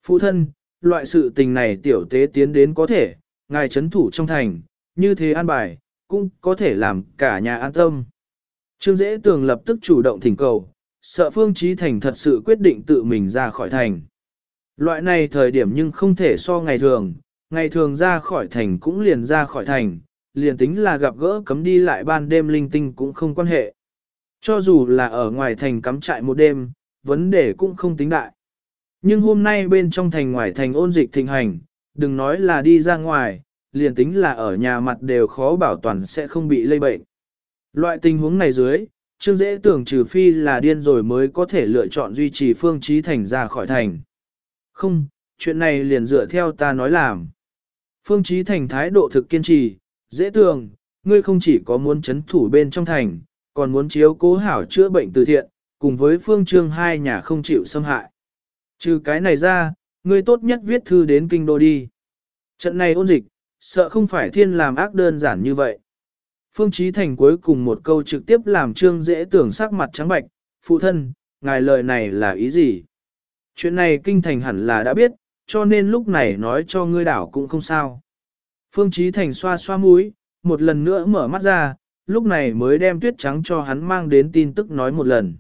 Speaker 1: Phụ thân, loại sự tình này tiểu tế tiến đến có thể, ngài chấn thủ trong thành, như thế an bài, cũng có thể làm cả nhà an tâm. Trương Dễ Tường lập tức chủ động thỉnh cầu, sợ Phương Trí Thành thật sự quyết định tự mình ra khỏi thành. Loại này thời điểm nhưng không thể so ngày thường, ngày thường ra khỏi thành cũng liền ra khỏi thành, liền tính là gặp gỡ cấm đi lại ban đêm linh tinh cũng không quan hệ. Cho dù là ở ngoài thành cắm trại một đêm, vấn đề cũng không tính đại. Nhưng hôm nay bên trong thành ngoài thành ôn dịch thịnh hành, đừng nói là đi ra ngoài, liền tính là ở nhà mặt đều khó bảo toàn sẽ không bị lây bệnh. Loại tình huống này dưới, Trương Dễ tưởng trừ phi là điên rồi mới có thể lựa chọn duy trì Phương Trí Thành ra khỏi thành. Không, chuyện này liền dựa theo ta nói làm. Phương Trí Thành thái độ thực kiên trì, dễ tưởng, ngươi không chỉ có muốn chấn thủ bên trong thành, còn muốn chiếu cố hảo chữa bệnh từ thiện, cùng với Phương Trương hai nhà không chịu xâm hại. Trừ cái này ra, ngươi tốt nhất viết thư đến kinh đô đi. Trận này ôn dịch, sợ không phải thiên làm ác đơn giản như vậy. Phương Chí Thành cuối cùng một câu trực tiếp làm trương dễ tưởng sắc mặt trắng bạch, phụ thân, ngài lời này là ý gì? Chuyện này kinh thành hẳn là đã biết, cho nên lúc này nói cho ngươi đảo cũng không sao. Phương Chí Thành xoa xoa mũi, một lần nữa mở mắt ra, lúc này mới đem tuyết trắng cho hắn mang đến tin tức nói một lần.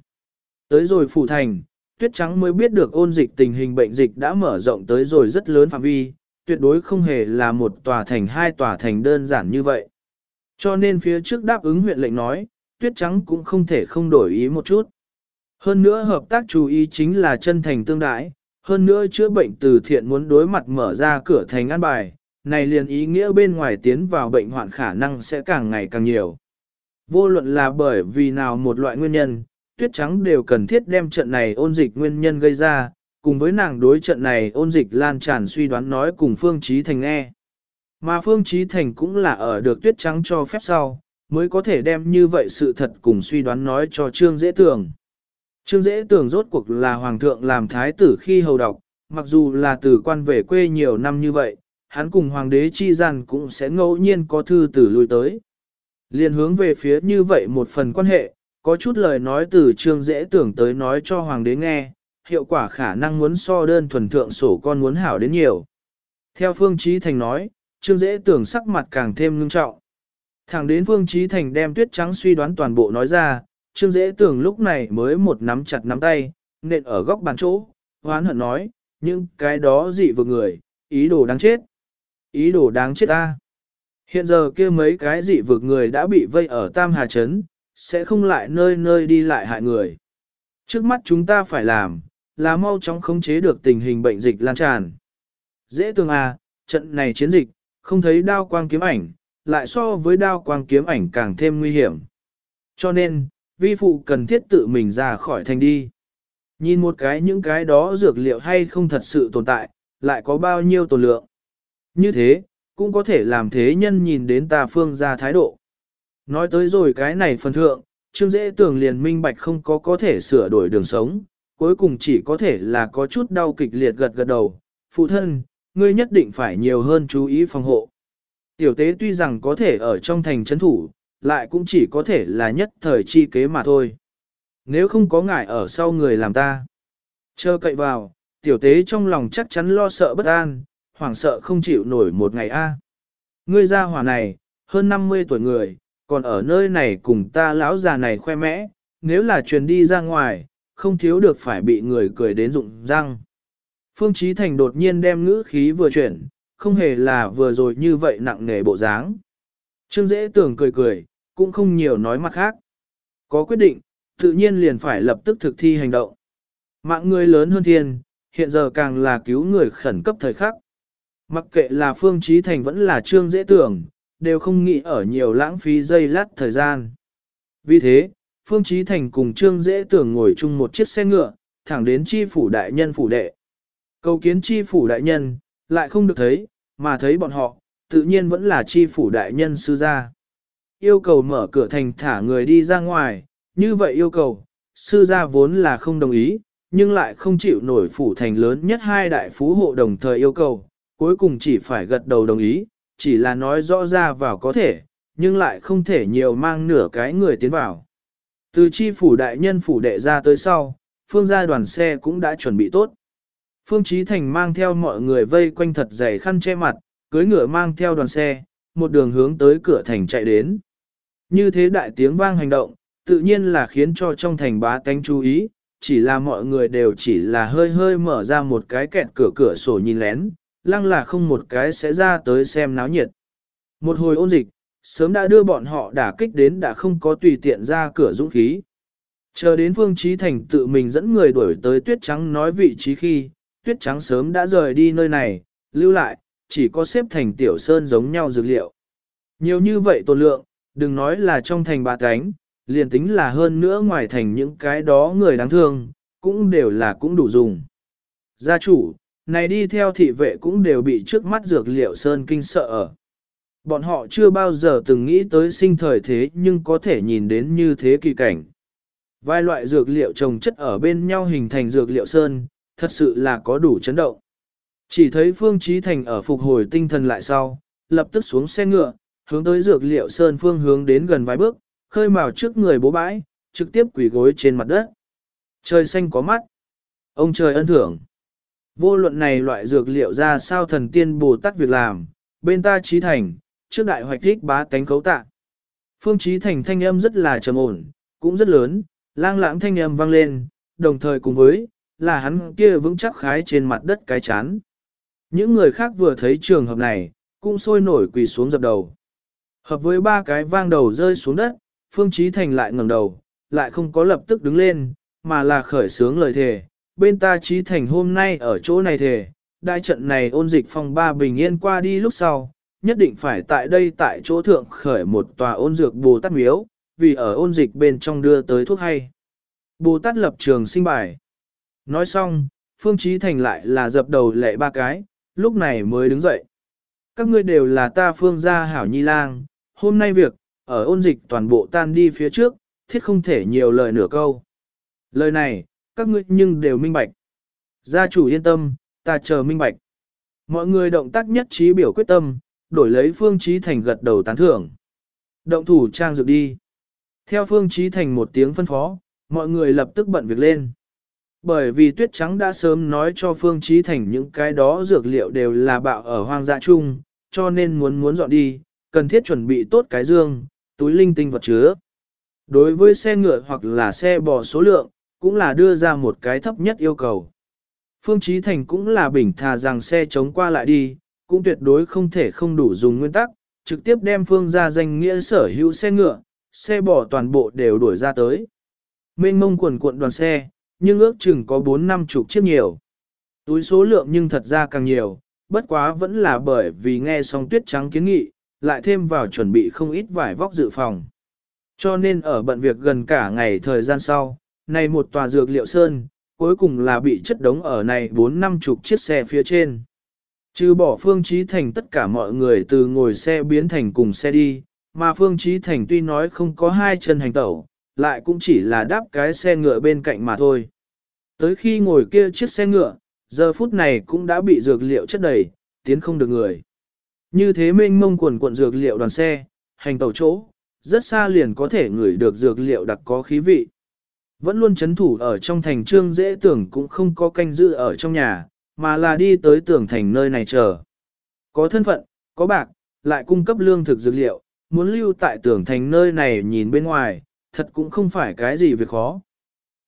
Speaker 1: Tới rồi phủ thành, tuyết trắng mới biết được ôn dịch tình hình bệnh dịch đã mở rộng tới rồi rất lớn phạm vi, tuyệt đối không hề là một tòa thành hai tòa thành đơn giản như vậy. Cho nên phía trước đáp ứng huyện lệnh nói, tuyết trắng cũng không thể không đổi ý một chút. Hơn nữa hợp tác chú ý chính là chân thành tương đãi, hơn nữa chữa bệnh từ thiện muốn đối mặt mở ra cửa thành an bài, này liền ý nghĩa bên ngoài tiến vào bệnh hoạn khả năng sẽ càng ngày càng nhiều. Vô luận là bởi vì nào một loại nguyên nhân, tuyết trắng đều cần thiết đem trận này ôn dịch nguyên nhân gây ra, cùng với nàng đối trận này ôn dịch lan tràn suy đoán nói cùng Phương Trí Thành nghe. Mà Phương Trí Thành cũng là ở được tuyết trắng cho phép sau, mới có thể đem như vậy sự thật cùng suy đoán nói cho Trương Dễ Tường. Trương Dễ Tường rốt cuộc là Hoàng thượng làm thái tử khi hầu đọc, mặc dù là từ quan về quê nhiều năm như vậy, hắn cùng Hoàng đế chi gian cũng sẽ ngẫu nhiên có thư tử lui tới. Liên hướng về phía như vậy một phần quan hệ, có chút lời nói từ Trương Dễ Tưởng tới nói cho Hoàng đế nghe, hiệu quả khả năng muốn so đơn thuần thượng sổ con muốn hảo đến nhiều. Theo Phương Trí Thành nói, Trương Dễ tưởng sắc mặt càng thêm ngưng trọng. Thẳng đến Phương Trí Thành đem tuyết trắng suy đoán toàn bộ nói ra, Trương Dễ tưởng lúc này mới một nắm chặt nắm tay, nện ở góc bàn chỗ, hoán hận nói, những cái đó dị vừa người, ý đồ đáng chết. Ý đồ đáng chết ta. Hiện giờ kia mấy cái dị vực người đã bị vây ở Tam Hà Trấn, sẽ không lại nơi nơi đi lại hại người. Trước mắt chúng ta phải làm, là mau chóng khống chế được tình hình bệnh dịch lan tràn. Dễ tương à, trận này chiến dịch, không thấy đao quang kiếm ảnh, lại so với đao quang kiếm ảnh càng thêm nguy hiểm. Cho nên, vi phụ cần thiết tự mình ra khỏi thành đi. Nhìn một cái những cái đó dược liệu hay không thật sự tồn tại, lại có bao nhiêu tồn lượng. Như thế, cũng có thể làm thế nhân nhìn đến ta phương ra thái độ. Nói tới rồi cái này phần thượng, Trương Dễ tưởng liền minh bạch không có có thể sửa đổi đường sống, cuối cùng chỉ có thể là có chút đau kịch liệt gật gật đầu. Phụ thân, ngươi nhất định phải nhiều hơn chú ý phòng hộ. Tiểu tế tuy rằng có thể ở trong thành trấn thủ, lại cũng chỉ có thể là nhất thời chi kế mà thôi. Nếu không có ngại ở sau người làm ta. Chờ cậy vào, tiểu tế trong lòng chắc chắn lo sợ bất an, hoảng sợ không chịu nổi một ngày a. Ngươi ra hỏa này, hơn 50 tuổi người, còn ở nơi này cùng ta lão già này khoe mẽ, nếu là truyền đi ra ngoài, không thiếu được phải bị người cười đến rụng răng. Phương Chí Thành đột nhiên đem ngữ khí vừa chuyển, không hề là vừa rồi như vậy nặng nề bộ dáng. Trương Dễ tưởng cười cười, cũng không nhiều nói mặt khác. Có quyết định, tự nhiên liền phải lập tức thực thi hành động. Mạng người lớn hơn thiên, hiện giờ càng là cứu người khẩn cấp thời khắc. Mặc kệ là Phương Chí Thành vẫn là Trương Dễ tưởng, đều không nghĩ ở nhiều lãng phí giây lát thời gian. Vì thế, Phương Chí Thành cùng Trương Dễ tưởng ngồi chung một chiếc xe ngựa, thẳng đến chi phủ đại nhân phủ đệ. Cầu kiến chi phủ đại nhân, lại không được thấy, mà thấy bọn họ, tự nhiên vẫn là chi phủ đại nhân sư gia. Yêu cầu mở cửa thành thả người đi ra ngoài, như vậy yêu cầu, sư gia vốn là không đồng ý, nhưng lại không chịu nổi phủ thành lớn nhất hai đại phú hộ đồng thời yêu cầu, cuối cùng chỉ phải gật đầu đồng ý, chỉ là nói rõ ra vào có thể, nhưng lại không thể nhiều mang nửa cái người tiến vào. Từ chi phủ đại nhân phủ đệ ra tới sau, phương gia đoàn xe cũng đã chuẩn bị tốt. Phương Chí Thành mang theo mọi người vây quanh thật dày khăn che mặt, cưới ngựa mang theo đoàn xe, một đường hướng tới cửa thành chạy đến. Như thế đại tiếng vang hành động, tự nhiên là khiến cho trong thành bá tánh chú ý, chỉ là mọi người đều chỉ là hơi hơi mở ra một cái kẹt cửa cửa sổ nhìn lén, lăng là không một cái sẽ ra tới xem náo nhiệt. Một hồi ôn dịch, sớm đã đưa bọn họ đả kích đến đã không có tùy tiện ra cửa dũng khí. Chờ đến Phương Trí Thành tự mình dẫn người đuổi tới Tuyết Trắng nói vị trí khi, Tuyết Trắng sớm đã rời đi nơi này, lưu lại, chỉ có xếp thành tiểu sơn giống nhau dược liệu. Nhiều như vậy tồn lượng, đừng nói là trong thành bà cánh, liền tính là hơn nữa ngoài thành những cái đó người đáng thương, cũng đều là cũng đủ dùng. Gia chủ, này đi theo thị vệ cũng đều bị trước mắt dược liệu sơn kinh sợ ở. Bọn họ chưa bao giờ từng nghĩ tới sinh thời thế nhưng có thể nhìn đến như thế kỳ cảnh. Vài loại dược liệu trồng chất ở bên nhau hình thành dược liệu sơn, thật sự là có đủ chấn động. Chỉ thấy Phương Trí Thành ở phục hồi tinh thần lại sau, lập tức xuống xe ngựa, hướng tới dược liệu sơn phương hướng đến gần vài bước, khơi mào trước người bố bãi, trực tiếp quỳ gối trên mặt đất. Trời xanh có mắt. Ông trời ân thưởng. Vô luận này loại dược liệu ra sao thần tiên Bồ Tát việc làm, bên ta trí thành, trước đại hoạch thích bá tánh cấu tạ. Phương trí thành thanh âm rất là trầm ổn, cũng rất lớn, lang lãng thanh âm vang lên, đồng thời cùng với, là hắn kia vững chắc khái trên mặt đất cái chán. Những người khác vừa thấy trường hợp này, cũng sôi nổi quỳ xuống dập đầu. Hợp với ba cái vang đầu rơi xuống đất, Phương Trí Thành lại ngẩng đầu, lại không có lập tức đứng lên, mà là khởi sướng lời thề. Bên ta Trí Thành hôm nay ở chỗ này thề, đại trận này ôn dịch phong ba bình yên qua đi lúc sau, nhất định phải tại đây tại chỗ thượng khởi một tòa ôn dược Bồ Tát miếu, vì ở ôn dịch bên trong đưa tới thuốc hay. Bồ Tát lập trường sinh bài. Nói xong, Phương Trí Thành lại là dập đầu lệ ba cái, lúc này mới đứng dậy. Các ngươi đều là ta phương gia hảo nhi lang, hôm nay việc, ở ôn dịch toàn bộ tan đi phía trước, thiết không thể nhiều lời nửa câu. Lời này, các ngươi nhưng đều minh bạch. Gia chủ yên tâm, ta chờ minh bạch. Mọi người động tác nhất trí biểu quyết tâm, đổi lấy Phương Trí Thành gật đầu tán thưởng. Động thủ trang dược đi. Theo Phương Trí Thành một tiếng phân phó, mọi người lập tức bận việc lên. Bởi vì tuyết trắng đã sớm nói cho Phương Trí Thành những cái đó dược liệu đều là bạo ở hoang dã chung, cho nên muốn muốn dọn đi, cần thiết chuẩn bị tốt cái dương, túi linh tinh vật chứa. Đối với xe ngựa hoặc là xe bò số lượng, cũng là đưa ra một cái thấp nhất yêu cầu. Phương Chí Thành cũng là bình thà rằng xe chống qua lại đi, cũng tuyệt đối không thể không đủ dùng nguyên tắc, trực tiếp đem Phương ra danh nghĩa sở hữu xe ngựa, xe bỏ toàn bộ đều đuổi ra tới. Mênh mông quần cuộn đoàn xe, nhưng ước chừng có 4 năm chục chiếc nhiều. Túi số lượng nhưng thật ra càng nhiều, bất quá vẫn là bởi vì nghe xong tuyết trắng kiến nghị, lại thêm vào chuẩn bị không ít vải vóc dự phòng. Cho nên ở bận việc gần cả ngày thời gian sau, này một tòa dược liệu sơn, cuối cùng là bị chất đống ở này bốn năm chục chiếc xe phía trên. Trừ bỏ Phương Trí Thành tất cả mọi người từ ngồi xe biến thành cùng xe đi, mà Phương Trí Thành tuy nói không có hai chân hành tẩu, lại cũng chỉ là đáp cái xe ngựa bên cạnh mà thôi. Tới khi ngồi kia chiếc xe ngựa, giờ phút này cũng đã bị dược liệu chất đầy, tiến không được người. Như thế mênh mông quần cuộn dược liệu đoàn xe, hành tàu chỗ, rất xa liền có thể ngửi được dược liệu đặc có khí vị. Vẫn luôn chấn thủ ở trong thành trương dễ tưởng cũng không có canh giữ ở trong nhà, mà là đi tới tưởng thành nơi này chờ. Có thân phận, có bạc, lại cung cấp lương thực dược liệu, muốn lưu tại tưởng thành nơi này nhìn bên ngoài, thật cũng không phải cái gì việc khó.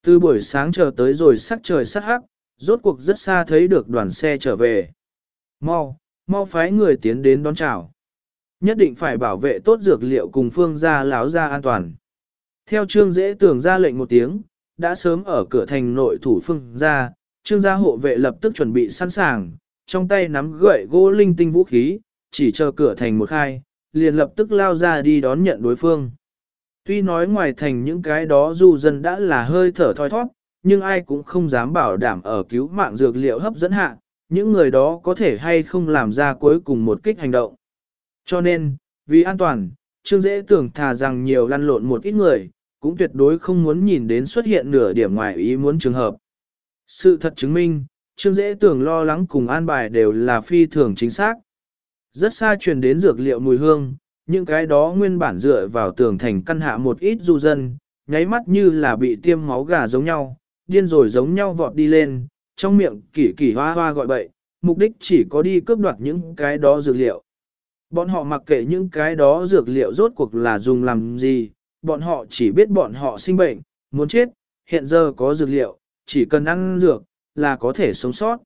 Speaker 1: Từ buổi sáng chờ tới rồi sắc trời sắc hắc, rốt cuộc rất xa thấy được đoàn xe trở về. Mau, mau phái người tiến đến đón chào. Nhất định phải bảo vệ tốt dược liệu cùng phương gia láo ra an toàn. Theo trương dễ tưởng ra lệnh một tiếng, đã sớm ở cửa thành nội thủ phương ra trương gia hộ vệ lập tức chuẩn bị sẵn sàng, trong tay nắm gậy gỗ linh tinh vũ khí, chỉ chờ cửa thành một khai, liền lập tức lao ra đi đón nhận đối phương. Tuy nói ngoài thành những cái đó dù dân đã là hơi thở thoi thoát, nhưng ai cũng không dám bảo đảm ở cứu mạng dược liệu hấp dẫn hạ, những người đó có thể hay không làm ra cuối cùng một kích hành động. Cho nên, vì an toàn, Trương Dễ tưởng thà rằng nhiều lăn lộn một ít người, cũng tuyệt đối không muốn nhìn đến xuất hiện nửa điểm ngoài ý muốn trường hợp. Sự thật chứng minh, Trương Dễ tưởng lo lắng cùng an bài đều là phi thường chính xác. Rất xa truyền đến dược liệu mùi hương, những cái đó nguyên bản dựa vào tường thành căn hạ một ít du dân, nháy mắt như là bị tiêm máu gà giống nhau, điên rồi giống nhau vọt đi lên, trong miệng kỳ kỳ hoa hoa gọi bậy, mục đích chỉ có đi cướp đoạt những cái đó dược liệu. Bọn họ mặc kệ những cái đó dược liệu rốt cuộc là dùng làm gì, bọn họ chỉ biết bọn họ sinh bệnh, muốn chết, hiện giờ có dược liệu, chỉ cần ăn dược, là có thể sống sót.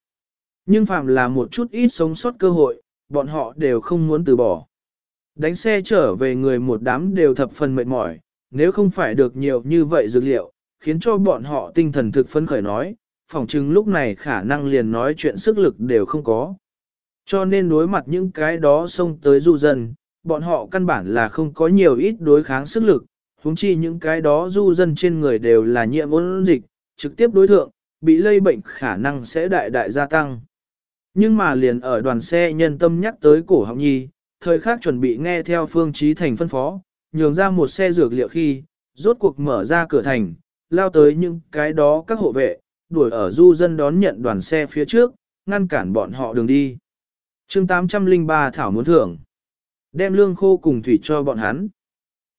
Speaker 1: Nhưng phàm là một chút ít sống sót cơ hội, bọn họ đều không muốn từ bỏ. Đánh xe trở về người một đám đều thập phần mệt mỏi, nếu không phải được nhiều như vậy dược liệu, khiến cho bọn họ tinh thần thực phấn khởi nói, phỏng chừng lúc này khả năng liền nói chuyện sức lực đều không có. Cho nên đối mặt những cái đó xông tới du dân, bọn họ căn bản là không có nhiều ít đối kháng sức lực, huống chi những cái đó du dân trên người đều là nhiễm ôn dịch, trực tiếp đối thượng, bị lây bệnh khả năng sẽ đại đại gia tăng. Nhưng mà liền ở đoàn xe nhân tâm nhắc tới cổ họng nhi, thời khắc chuẩn bị nghe theo phương trí thành phân phó, nhường ra một xe dược liệu khi, rốt cuộc mở ra cửa thành, lao tới những cái đó các hộ vệ, đuổi ở du dân đón nhận đoàn xe phía trước, ngăn cản bọn họ đường đi chương 803 Thảo muốn thưởng, đem lương khô cùng thủy cho bọn hắn.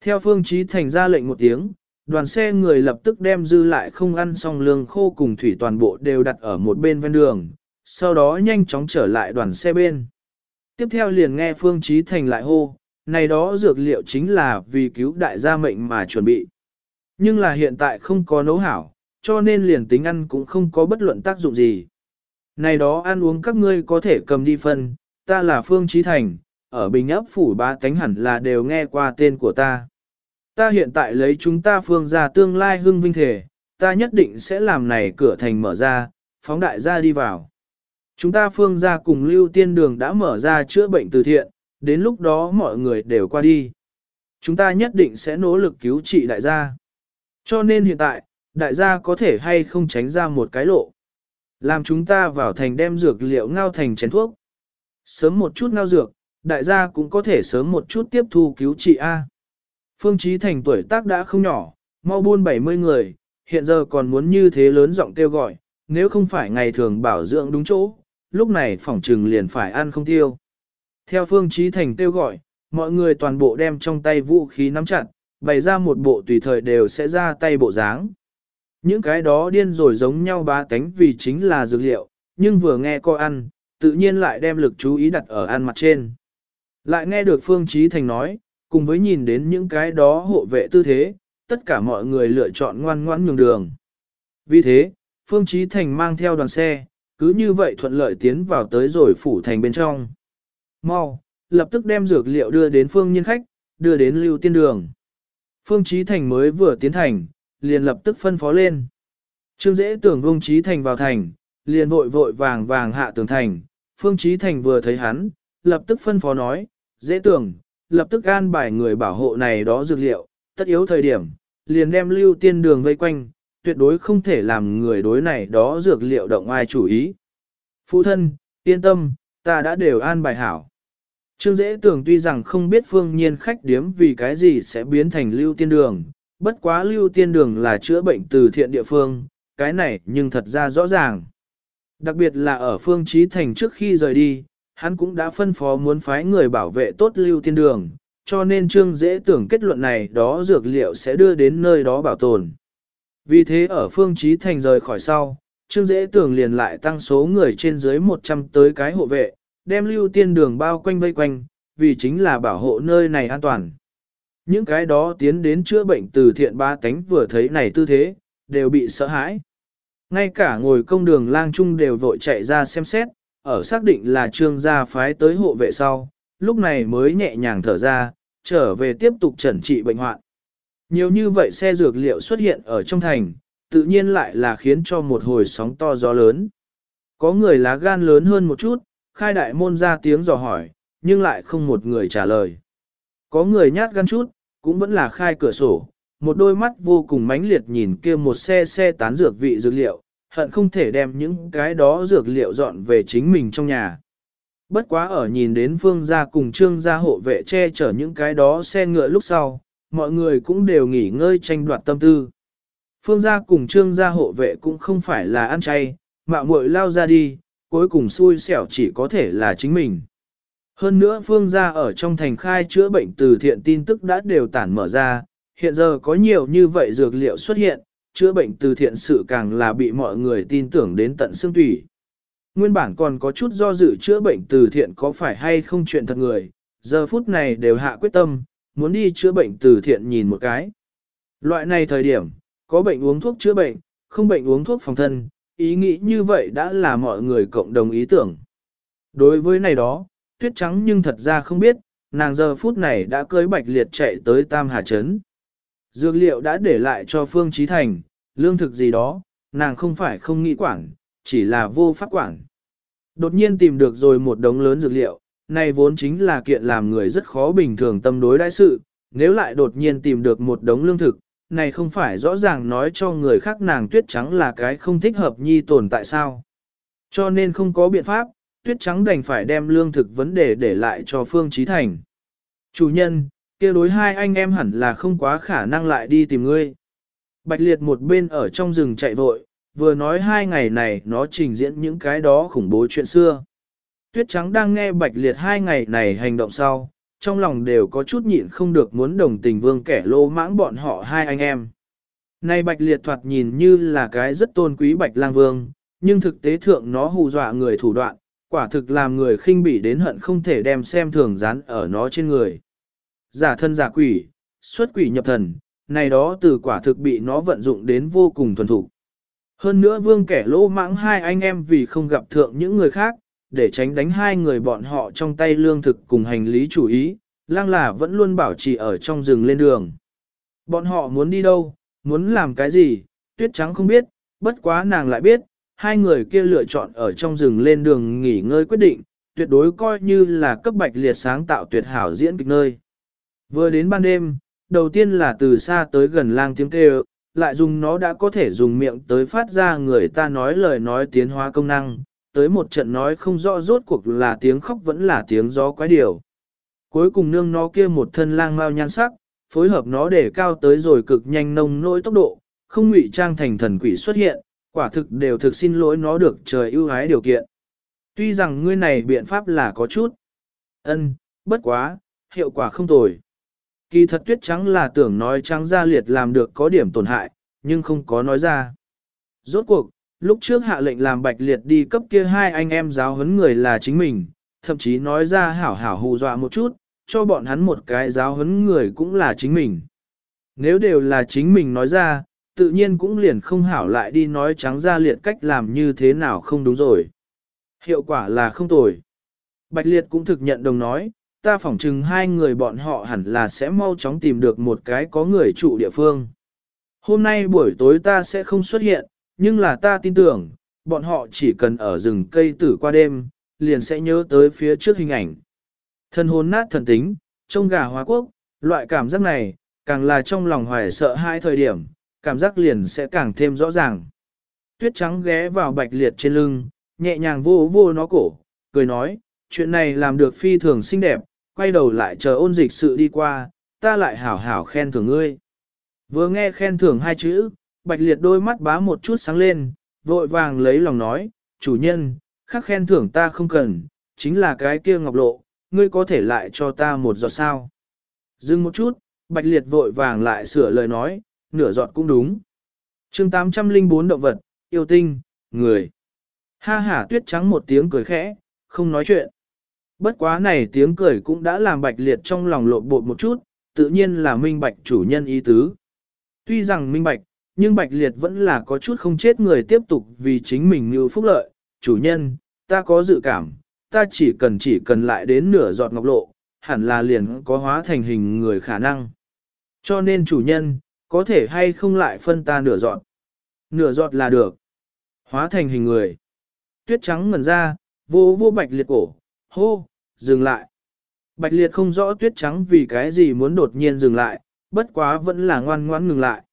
Speaker 1: Theo phương trí thành ra lệnh một tiếng, đoàn xe người lập tức đem dư lại không ăn xong lương khô cùng thủy toàn bộ đều đặt ở một bên ven đường, sau đó nhanh chóng trở lại đoàn xe bên. Tiếp theo liền nghe phương trí thành lại hô, này đó dược liệu chính là vì cứu đại gia mệnh mà chuẩn bị. Nhưng là hiện tại không có nấu hảo, cho nên liền tính ăn cũng không có bất luận tác dụng gì. Này đó ăn uống các ngươi có thể cầm đi phân, ta là Phương Trí Thành, ở Bình ấp phủ ba cánh hẳn là đều nghe qua tên của ta. Ta hiện tại lấy chúng ta phương ra tương lai hưng vinh thể, ta nhất định sẽ làm này cửa thành mở ra, phóng đại gia đi vào. Chúng ta phương ra cùng lưu tiên đường đã mở ra chữa bệnh từ thiện, đến lúc đó mọi người đều qua đi. Chúng ta nhất định sẽ nỗ lực cứu trị đại gia. Cho nên hiện tại, đại gia có thể hay không tránh ra một cái lộ. Làm chúng ta vào thành đem dược liệu ngao thành chén thuốc. Sớm một chút ngao dược, đại gia cũng có thể sớm một chút tiếp thu cứu trị A. Phương chí Thành tuổi tác đã không nhỏ, mau buôn 70 người, hiện giờ còn muốn như thế lớn giọng kêu gọi, nếu không phải ngày thường bảo dưỡng đúng chỗ, lúc này phỏng trừng liền phải ăn không tiêu. Theo Phương chí Thành kêu gọi, mọi người toàn bộ đem trong tay vũ khí nắm chặt, bày ra một bộ tùy thời đều sẽ ra tay bộ dáng. Những cái đó điên rồi giống nhau ba cánh vì chính là dược liệu, nhưng vừa nghe coi ăn, tự nhiên lại đem lực chú ý đặt ở ăn mặt trên. Lại nghe được Phương Trí Thành nói, cùng với nhìn đến những cái đó hộ vệ tư thế, tất cả mọi người lựa chọn ngoan ngoãn nhường đường. Vì thế, Phương Trí Thành mang theo đoàn xe, cứ như vậy thuận lợi tiến vào tới rồi phủ thành bên trong. Mau, lập tức đem dược liệu đưa đến Phương Nhân Khách, đưa đến Lưu Tiên Đường. Phương Trí Thành mới vừa tiến thành, liền lập tức phân phó lên. Trương dễ tưởng vông Trí Thành vào thành, liền vội vội vàng vàng hạ tường thành. Phương Trí Thành vừa thấy hắn, lập tức phân phó nói, dễ tưởng, lập tức an bài người bảo hộ này đó dược liệu, tất yếu thời điểm, liền đem lưu tiên đường vây quanh, tuyệt đối không thể làm người đối này đó dược liệu động ai chủ ý. Phụ thân, yên tâm, ta đã đều an bài hảo. Trương Dễ Tưởng tuy rằng không biết phương nhiên khách điếm vì cái gì sẽ biến thành lưu tiên đường, bất quá lưu tiên đường là chữa bệnh từ thiện địa phương, cái này nhưng thật ra rõ ràng. Đặc biệt là ở phương trí thành trước khi rời đi, hắn cũng đã phân phó muốn phái người bảo vệ tốt lưu tiên đường, cho nên Trương Dễ Tưởng kết luận này đó dược liệu sẽ đưa đến nơi đó bảo tồn. Vì thế ở phương trí thành rời khỏi sau, Trương Dễ Tưởng liền lại tăng số người trên dưới 100 tới cái hộ vệ, đem lưu tiên đường bao quanh vây quanh, vì chính là bảo hộ nơi này an toàn. Những cái đó tiến đến chữa bệnh từ thiện ba tánh vừa thấy này tư thế, đều bị sợ hãi. Ngay cả ngồi công đường lang trung đều vội chạy ra xem xét, ở xác định là trương gia phái tới hộ vệ sau, lúc này mới nhẹ nhàng thở ra, trở về tiếp tục chẩn trị bệnh hoạn. Nhiều như vậy xe dược liệu xuất hiện ở trong thành, tự nhiên lại là khiến cho một hồi sóng to gió lớn. Có người lá gan lớn hơn một chút, khai đại môn ra tiếng dò hỏi, nhưng lại không một người trả lời. Có người nhát gan chút, cũng vẫn là khai cửa sổ, một đôi mắt vô cùng mãnh liệt nhìn kia một xe xe tán dược vị dược liệu, hận không thể đem những cái đó dược liệu dọn về chính mình trong nhà. Bất quá ở nhìn đến phương gia cùng trương gia hộ vệ che chở những cái đó xe ngựa lúc sau, mọi người cũng đều nghỉ ngơi tranh đoạt tâm tư. Phương gia cùng trương gia hộ vệ cũng không phải là ăn chay, mạo muội lao ra đi, cuối cùng xui xẻo chỉ có thể là chính mình. Hơn nữa phương gia ở trong thành khai chữa bệnh từ thiện tin tức đã đều tản mở ra, hiện giờ có nhiều như vậy dược liệu xuất hiện, chữa bệnh từ thiện sự càng là bị mọi người tin tưởng đến tận xương tủy. Nguyên bản còn có chút do dự chữa bệnh từ thiện có phải hay không chuyện thật người, giờ phút này đều hạ quyết tâm, muốn đi chữa bệnh từ thiện nhìn một cái. Loại này thời điểm, có bệnh uống thuốc chữa bệnh, không bệnh uống thuốc phòng thân, ý nghĩ như vậy đã là mọi người cộng đồng ý tưởng. Đối với này đó, tuyết trắng nhưng thật ra không biết, nàng giờ phút này đã cưới bạch liệt chạy tới Tam Hà Trấn. Dược liệu đã để lại cho Phương Trí Thành, lương thực gì đó, nàng không phải không nghĩ quản, chỉ là vô pháp quản. Đột nhiên tìm được rồi một đống lớn dược liệu, này vốn chính là kiện làm người rất khó bình thường tâm đối đại sự, nếu lại đột nhiên tìm được một đống lương thực, này không phải rõ ràng nói cho người khác nàng tuyết trắng là cái không thích hợp nhi tồn tại sao. Cho nên không có biện pháp, tuyết trắng đành phải đem lương thực vấn đề để lại cho Phương Trí Thành. Chủ nhân, kia đối hai anh em hẳn là không quá khả năng lại đi tìm ngươi. Bạch Liệt một bên ở trong rừng chạy vội, vừa nói hai ngày này nó trình diễn những cái đó khủng bố chuyện xưa. Tuyết Trắng đang nghe Bạch Liệt hai ngày này hành động sau, trong lòng đều có chút nhịn không được muốn đồng tình vương kẻ lô mãng bọn họ hai anh em. Này Bạch Liệt thoạt nhìn như là cái rất tôn quý Bạch Lang Vương, nhưng thực tế thượng nó hù dọa người thủ đoạn, quả thực làm người khinh bỉ đến hận không thể đem xem thường dán ở nó trên người. Giả thân giả quỷ, xuất quỷ nhập thần, này đó từ quả thực bị nó vận dụng đến vô cùng thuần thủ. Hơn nữa vương kẻ lỗ mãng hai anh em vì không gặp thượng những người khác, để tránh đánh hai người bọn họ trong tay lương thực cùng hành lý chủ ý, lang là vẫn luôn bảo trì ở trong rừng lên đường. Bọn họ muốn đi đâu, muốn làm cái gì, tuyết trắng không biết, bất quá nàng lại biết, hai người kia lựa chọn ở trong rừng lên đường nghỉ ngơi quyết định, tuyệt đối coi như là cấp bạch liệt sáng tạo tuyệt hảo diễn kịch nơi. Vừa đến ban đêm, đầu tiên là từ xa tới gần lang tiếng kêu, lại dùng nó đã có thể dùng miệng tới phát ra người ta nói lời nói tiến hóa công năng, tới một trận nói không rõ rốt cuộc là tiếng khóc vẫn là tiếng gió quái điều. Cuối cùng nương nó kia một thân lang mau nhan sắc, phối hợp nó để cao tới rồi cực nhanh nông nỗi tốc độ, không ngụy trang thành thần quỷ xuất hiện, quả thực đều thực xin lỗi nó được trời ưu ái điều kiện. Tuy rằng ngươi này biện pháp là có chút ân, bất quá, hiệu quả không tồi. Kỳ thật tuyết trắng là tưởng nói trắng ra liệt làm được có điểm tổn hại, nhưng không có nói ra. Rốt cuộc, lúc trước hạ lệnh làm bạch liệt đi cấp kia hai anh em giáo huấn người là chính mình, thậm chí nói ra hảo hảo hù dọa một chút, cho bọn hắn một cái giáo huấn người cũng là chính mình. Nếu đều là chính mình nói ra, tự nhiên cũng liền không hảo lại đi nói trắng ra liệt cách làm như thế nào không đúng rồi. Hiệu quả là không tồi. Bạch liệt cũng thực nhận đồng nói, ta phỏng chừng hai người bọn họ hẳn là sẽ mau chóng tìm được một cái có người trụ địa phương. Hôm nay buổi tối ta sẽ không xuất hiện, nhưng là ta tin tưởng, bọn họ chỉ cần ở rừng cây tử qua đêm, liền sẽ nhớ tới phía trước hình ảnh. Thân hồn nát thần tính, trông gà hóa quốc, loại cảm giác này, càng là trong lòng hoài sợ hai thời điểm, cảm giác liền sẽ càng thêm rõ ràng. Tuyết trắng ghé vào bạch liệt trên lưng, nhẹ nhàng vô vô nó cổ, cười nói, chuyện này làm được phi thường xinh đẹp, quay đầu lại chờ ôn dịch sự đi qua, ta lại hảo hảo khen thưởng ngươi. Vừa nghe khen thưởng hai chữ, bạch liệt đôi mắt bá một chút sáng lên, vội vàng lấy lòng nói, chủ nhân, khắc khen thưởng ta không cần, chính là cái kia ngọc lộ, ngươi có thể lại cho ta một giọt sao. Dừng một chút, bạch liệt vội vàng lại sửa lời nói, nửa giọt cũng đúng. chương 804 động vật, yêu tinh, người. Ha ha tuyết trắng một tiếng cười khẽ, không nói chuyện. Bất quá này tiếng cười cũng đã làm bạch liệt trong lòng lộn bột một chút, tự nhiên là minh bạch chủ nhân ý tứ. Tuy rằng minh bạch, nhưng bạch liệt vẫn là có chút không chết người tiếp tục vì chính mình như phúc lợi. Chủ nhân, ta có dự cảm, ta chỉ cần chỉ cần lại đến nửa giọt ngọc lộ, hẳn là liền có hóa thành hình người khả năng. Cho nên chủ nhân, có thể hay không lại phân ta nửa giọt. Nửa giọt là được. Hóa thành hình người. Tuyết trắng ngẩn ra, vô vô bạch liệt cổ, hô, dừng lại. Bạch liệt không rõ tuyết trắng vì cái gì muốn đột nhiên dừng lại, bất quá vẫn là ngoan ngoãn ngừng lại.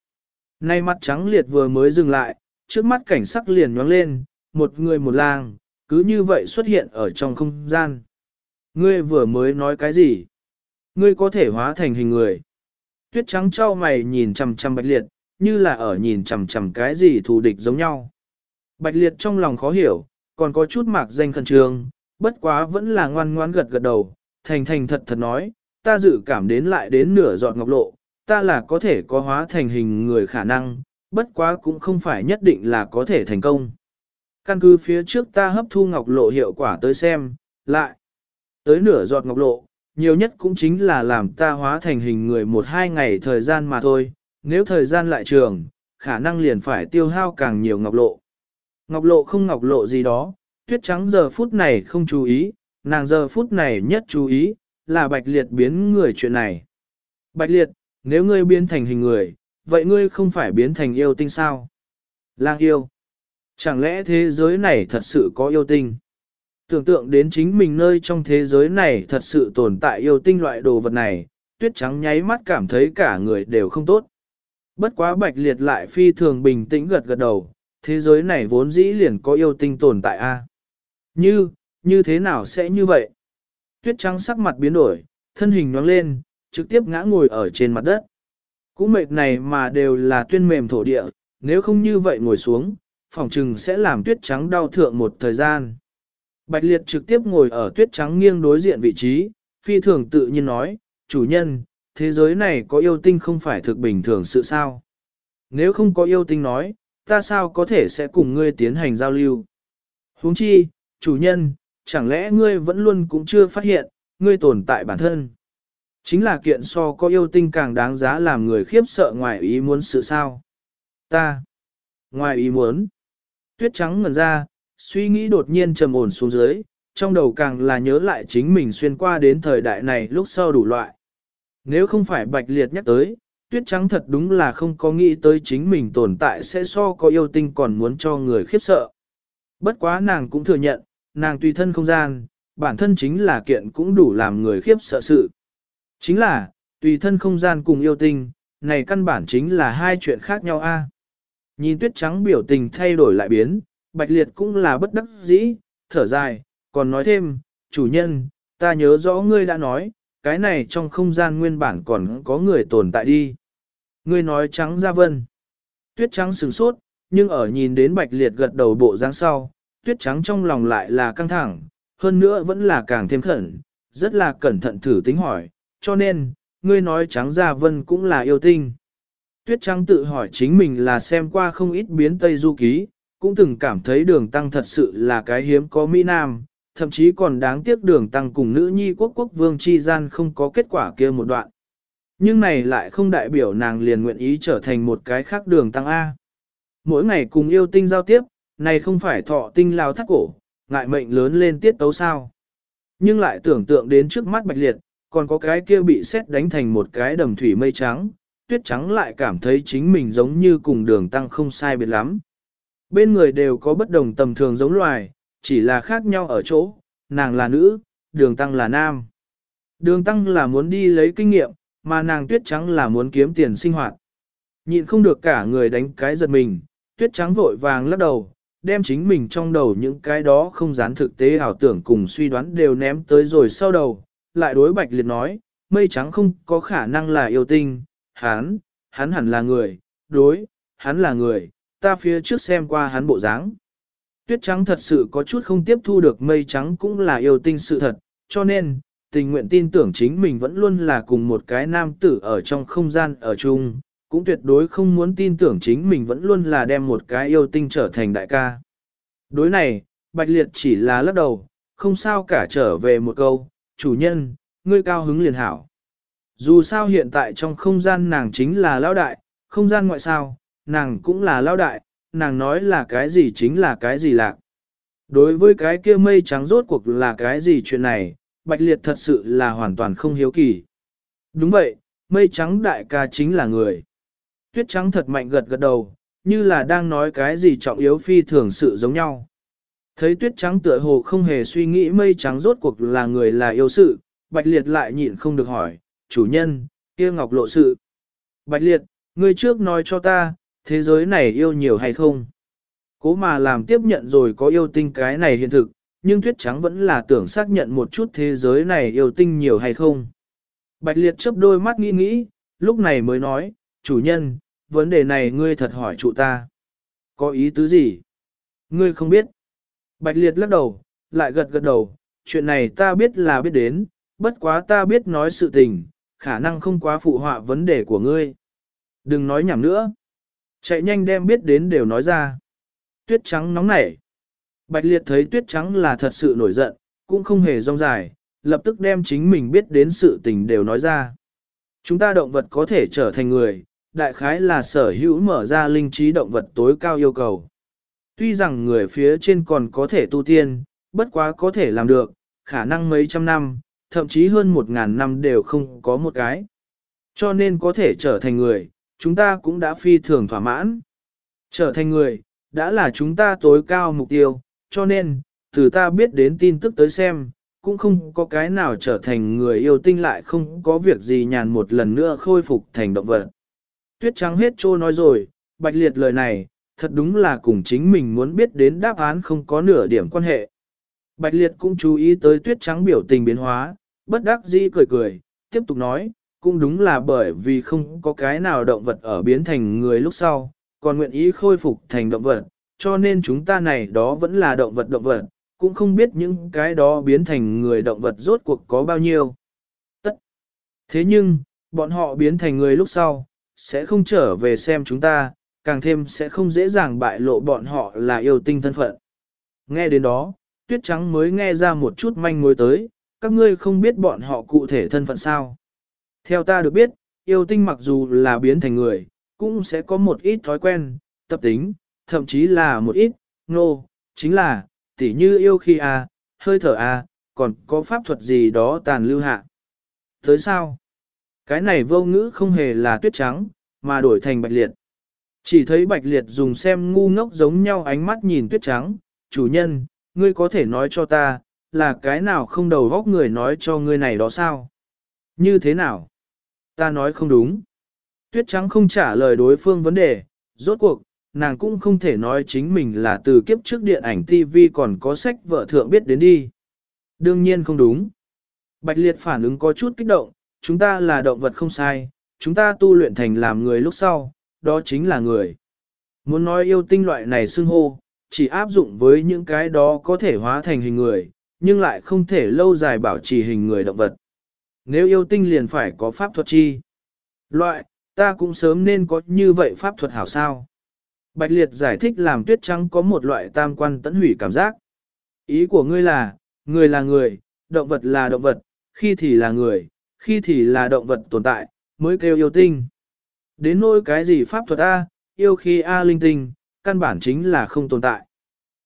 Speaker 1: Nay mặt trắng liệt vừa mới dừng lại, trước mắt cảnh sắc liền nhoáng lên, một người một làng cứ như vậy xuất hiện ở trong không gian. Ngươi vừa mới nói cái gì? Ngươi có thể hóa thành hình người. Tuyết trắng trao mày nhìn chằm chằm bạch liệt, như là ở nhìn chằm chằm cái gì thù địch giống nhau. Bạch liệt trong lòng khó hiểu, còn có chút mạc danh khẩn trương, bất quá vẫn là ngoan ngoan gật gật đầu, thành thành thật thật nói, ta dự cảm đến lại đến nửa giọt ngọc lộ, ta là có thể có hóa thành hình người khả năng, bất quá cũng không phải nhất định là có thể thành công. Căn cứ phía trước ta hấp thu ngọc lộ hiệu quả tới xem, lại, tới nửa giọt ngọc lộ, nhiều nhất cũng chính là làm ta hóa thành hình người một hai ngày thời gian mà thôi, nếu thời gian lại trường, khả năng liền phải tiêu hao càng nhiều ngọc lộ. Ngọc lộ không ngọc lộ gì đó, tuyết trắng giờ phút này không chú ý, nàng giờ phút này nhất chú ý, là bạch liệt biến người chuyện này. Bạch liệt, nếu ngươi biến thành hình người, vậy ngươi không phải biến thành yêu tinh sao? Lang yêu. Chẳng lẽ thế giới này thật sự có yêu tinh? Tưởng tượng đến chính mình nơi trong thế giới này thật sự tồn tại yêu tinh loại đồ vật này, tuyết trắng nháy mắt cảm thấy cả người đều không tốt. Bất quá bạch liệt lại phi thường bình tĩnh gật gật đầu, thế giới này vốn dĩ liền có yêu tinh tồn tại a. Như, như thế nào sẽ như vậy? Tuyết trắng sắc mặt biến đổi, thân hình nhoáng lên, trực tiếp ngã ngồi ở trên mặt đất. Cũng mệt này mà đều là tuyên mềm thổ địa, nếu không như vậy ngồi xuống, phòng trừng sẽ làm tuyết trắng đau thượng một thời gian. Bạch liệt trực tiếp ngồi ở tuyết trắng nghiêng đối diện vị trí, phi thường tự nhiên nói, chủ nhân, thế giới này có yêu tinh không phải thực bình thường sự sao. Nếu không có yêu tinh nói, ta sao có thể sẽ cùng ngươi tiến hành giao lưu. huống chi, chủ nhân, chẳng lẽ ngươi vẫn luôn cũng chưa phát hiện, ngươi tồn tại bản thân. Chính là kiện so có yêu tinh càng đáng giá làm người khiếp sợ ngoài ý muốn sự sao. Ta, ngoài ý muốn, tuyết trắng ngần ra, suy nghĩ đột nhiên trầm ổn xuống dưới, trong đầu càng là nhớ lại chính mình xuyên qua đến thời đại này lúc sau đủ loại. Nếu không phải bạch liệt nhắc tới, tuyết trắng thật đúng là không có nghĩ tới chính mình tồn tại sẽ so có yêu tinh còn muốn cho người khiếp sợ. Bất quá nàng cũng thừa nhận, nàng tùy thân không gian, bản thân chính là kiện cũng đủ làm người khiếp sợ sự. Chính là, tùy thân không gian cùng yêu tinh, này căn bản chính là hai chuyện khác nhau a. Nhìn tuyết trắng biểu tình thay đổi lại biến, bạch liệt cũng là bất đắc dĩ, thở dài, còn nói thêm, chủ nhân, ta nhớ rõ ngươi đã nói, cái này trong không gian nguyên bản còn có người tồn tại đi. Ngươi nói trắng ra vân. Tuyết trắng sửng sốt, nhưng ở nhìn đến bạch liệt gật đầu bộ dáng sau, tuyết trắng trong lòng lại là căng thẳng, hơn nữa vẫn là càng thêm khẩn, rất là cẩn thận thử tính hỏi, cho nên, ngươi nói trắng ra vân cũng là yêu tinh. Tuyết trắng tự hỏi chính mình là xem qua không ít biến Tây Du Ký, cũng từng cảm thấy đường tăng thật sự là cái hiếm có Mỹ Nam, thậm chí còn đáng tiếc đường tăng cùng nữ nhi quốc quốc vương chi gian không có kết quả kia một đoạn. Nhưng này lại không đại biểu nàng liền nguyện ý trở thành một cái khác đường tăng A. Mỗi ngày cùng yêu tinh giao tiếp, này không phải thọ tinh lao thắt cổ, ngại mệnh lớn lên tiết tấu sao. Nhưng lại tưởng tượng đến trước mắt bạch liệt, còn có cái kia bị xét đánh thành một cái đầm thủy mây trắng, tuyết trắng lại cảm thấy chính mình giống như cùng đường tăng không sai biệt lắm. Bên người đều có bất đồng tầm thường giống loài, chỉ là khác nhau ở chỗ, nàng là nữ, đường tăng là nam. Đường tăng là muốn đi lấy kinh nghiệm, mà nàng tuyết trắng là muốn kiếm tiền sinh hoạt. Nhịn không được cả người đánh cái giật mình, tuyết trắng vội vàng lắc đầu, đem chính mình trong đầu những cái đó không dán thực tế ảo tưởng cùng suy đoán đều ném tới rồi sau đầu, lại đối bạch liệt nói, mây trắng không có khả năng là yêu tinh, hắn, hắn hẳn là người, đối, hắn là người, ta phía trước xem qua hắn bộ dáng. Tuyết trắng thật sự có chút không tiếp thu được mây trắng cũng là yêu tinh sự thật, cho nên, tình nguyện tin tưởng chính mình vẫn luôn là cùng một cái nam tử ở trong không gian ở chung, cũng tuyệt đối không muốn tin tưởng chính mình vẫn luôn là đem một cái yêu tinh trở thành đại ca. Đối này, Bạch Liệt chỉ là lắc đầu, không sao cả trở về một câu, chủ nhân, ngươi cao hứng liền hảo. Dù sao hiện tại trong không gian nàng chính là lão đại, không gian ngoại sao, nàng cũng là lao đại, nàng nói là cái gì chính là cái gì lạc. Đối với cái kia mây trắng rốt cuộc là cái gì chuyện này, Bạch Liệt thật sự là hoàn toàn không hiếu kỳ. Đúng vậy, mây trắng đại ca chính là người. Tuyết trắng thật mạnh gật gật đầu, như là đang nói cái gì trọng yếu phi thường sự giống nhau. Thấy tuyết trắng tựa hồ không hề suy nghĩ mây trắng rốt cuộc là người là yêu sự, Bạch Liệt lại nhịn không được hỏi, chủ nhân, kia ngọc lộ sự. Bạch Liệt, ngươi trước nói cho ta, thế giới này yêu nhiều hay không? Cố mà làm tiếp nhận rồi có yêu tinh cái này hiện thực, nhưng tuyết trắng vẫn là tưởng xác nhận một chút thế giới này yêu tinh nhiều hay không. Bạch Liệt chớp đôi mắt nghĩ nghĩ, lúc này mới nói, chủ nhân, vấn đề này ngươi thật hỏi chủ ta. Có ý tứ gì? Ngươi không biết. Bạch Liệt lắc đầu, lại gật gật đầu, chuyện này ta biết là biết đến, bất quá ta biết nói sự tình, khả năng không quá phụ họa vấn đề của ngươi. Đừng nói nhảm nữa. Chạy nhanh đem biết đến đều nói ra. Tuyết trắng nóng nảy. Bạch Liệt thấy tuyết trắng là thật sự nổi giận, cũng không hề rong dài, lập tức đem chính mình biết đến sự tình đều nói ra. Chúng ta động vật có thể trở thành người, đại khái là sở hữu mở ra linh trí động vật tối cao yêu cầu. Tuy rằng người phía trên còn có thể tu tiên, bất quá có thể làm được, khả năng mấy trăm năm, thậm chí hơn một ngàn năm đều không có một cái. Cho nên có thể trở thành người, chúng ta cũng đã phi thường thỏa mãn. Trở thành người, đã là chúng ta tối cao mục tiêu, cho nên, từ ta biết đến tin tức tới xem, cũng không có cái nào trở thành người yêu tinh lại không có việc gì nhàn một lần nữa khôi phục thành động vật. Tuyết trắng hết trô nói rồi, bạch liệt lời này, thật đúng là cùng chính mình muốn biết đến đáp án không có nửa điểm quan hệ. Bạch liệt cũng chú ý tới tuyết trắng biểu tình biến hóa, bất đắc dĩ cười cười, tiếp tục nói, cũng đúng là bởi vì không có cái nào động vật ở biến thành người lúc sau, còn nguyện ý khôi phục thành động vật, cho nên chúng ta này đó vẫn là động vật động vật, cũng không biết những cái đó biến thành người động vật rốt cuộc có bao nhiêu. Tất. Thế nhưng, bọn họ biến thành người lúc sau, sẽ không trở về xem chúng ta, càng thêm sẽ không dễ dàng bại lộ bọn họ là yêu tinh thân phận. Nghe đến đó, tuyết trắng mới nghe ra một chút manh mối tới, các ngươi không biết bọn họ cụ thể thân phận sao. Theo ta được biết, yêu tinh mặc dù là biến thành người, cũng sẽ có một ít thói quen, tập tính, thậm chí là một ít, nô, no, chính là, tỉ như yêu khi a, à, hơi thở a, à, còn có pháp thuật gì đó tàn lưu hạ. Tới sao? Cái này vô ngữ không hề là tuyết trắng, mà đổi thành bạch liệt. Chỉ thấy bạch liệt dùng xem ngu ngốc giống nhau ánh mắt nhìn tuyết trắng, chủ nhân, ngươi có thể nói cho ta, là cái nào không đầu góc người nói cho ngươi này đó sao? Như thế nào? Ta nói không đúng. Tuyết trắng không trả lời đối phương vấn đề, rốt cuộc, nàng cũng không thể nói chính mình là từ kiếp trước điện ảnh TV còn có sách vợ thượng biết đến đi. Đương nhiên không đúng. Bạch liệt phản ứng có chút kích động, chúng ta là động vật không sai, chúng ta tu luyện thành làm người lúc sau, đó chính là người. Muốn nói yêu tinh loại này xưng hô, chỉ áp dụng với những cái đó có thể hóa thành hình người, nhưng lại không thể lâu dài bảo trì hình người động vật. Nếu yêu tinh liền phải có pháp thuật chi. Loại, ta cũng sớm nên có như vậy pháp thuật hảo sao. Bạch Liệt giải thích làm tuyết trắng có một loại tam quan tấn hủy cảm giác. Ý của ngươi là, người là người, động vật là động vật, khi thì là người, khi thì là động vật tồn tại, mới kêu yêu tinh. Đến nỗi cái gì pháp thuật A, yêu khi A linh tinh, căn bản chính là không tồn tại.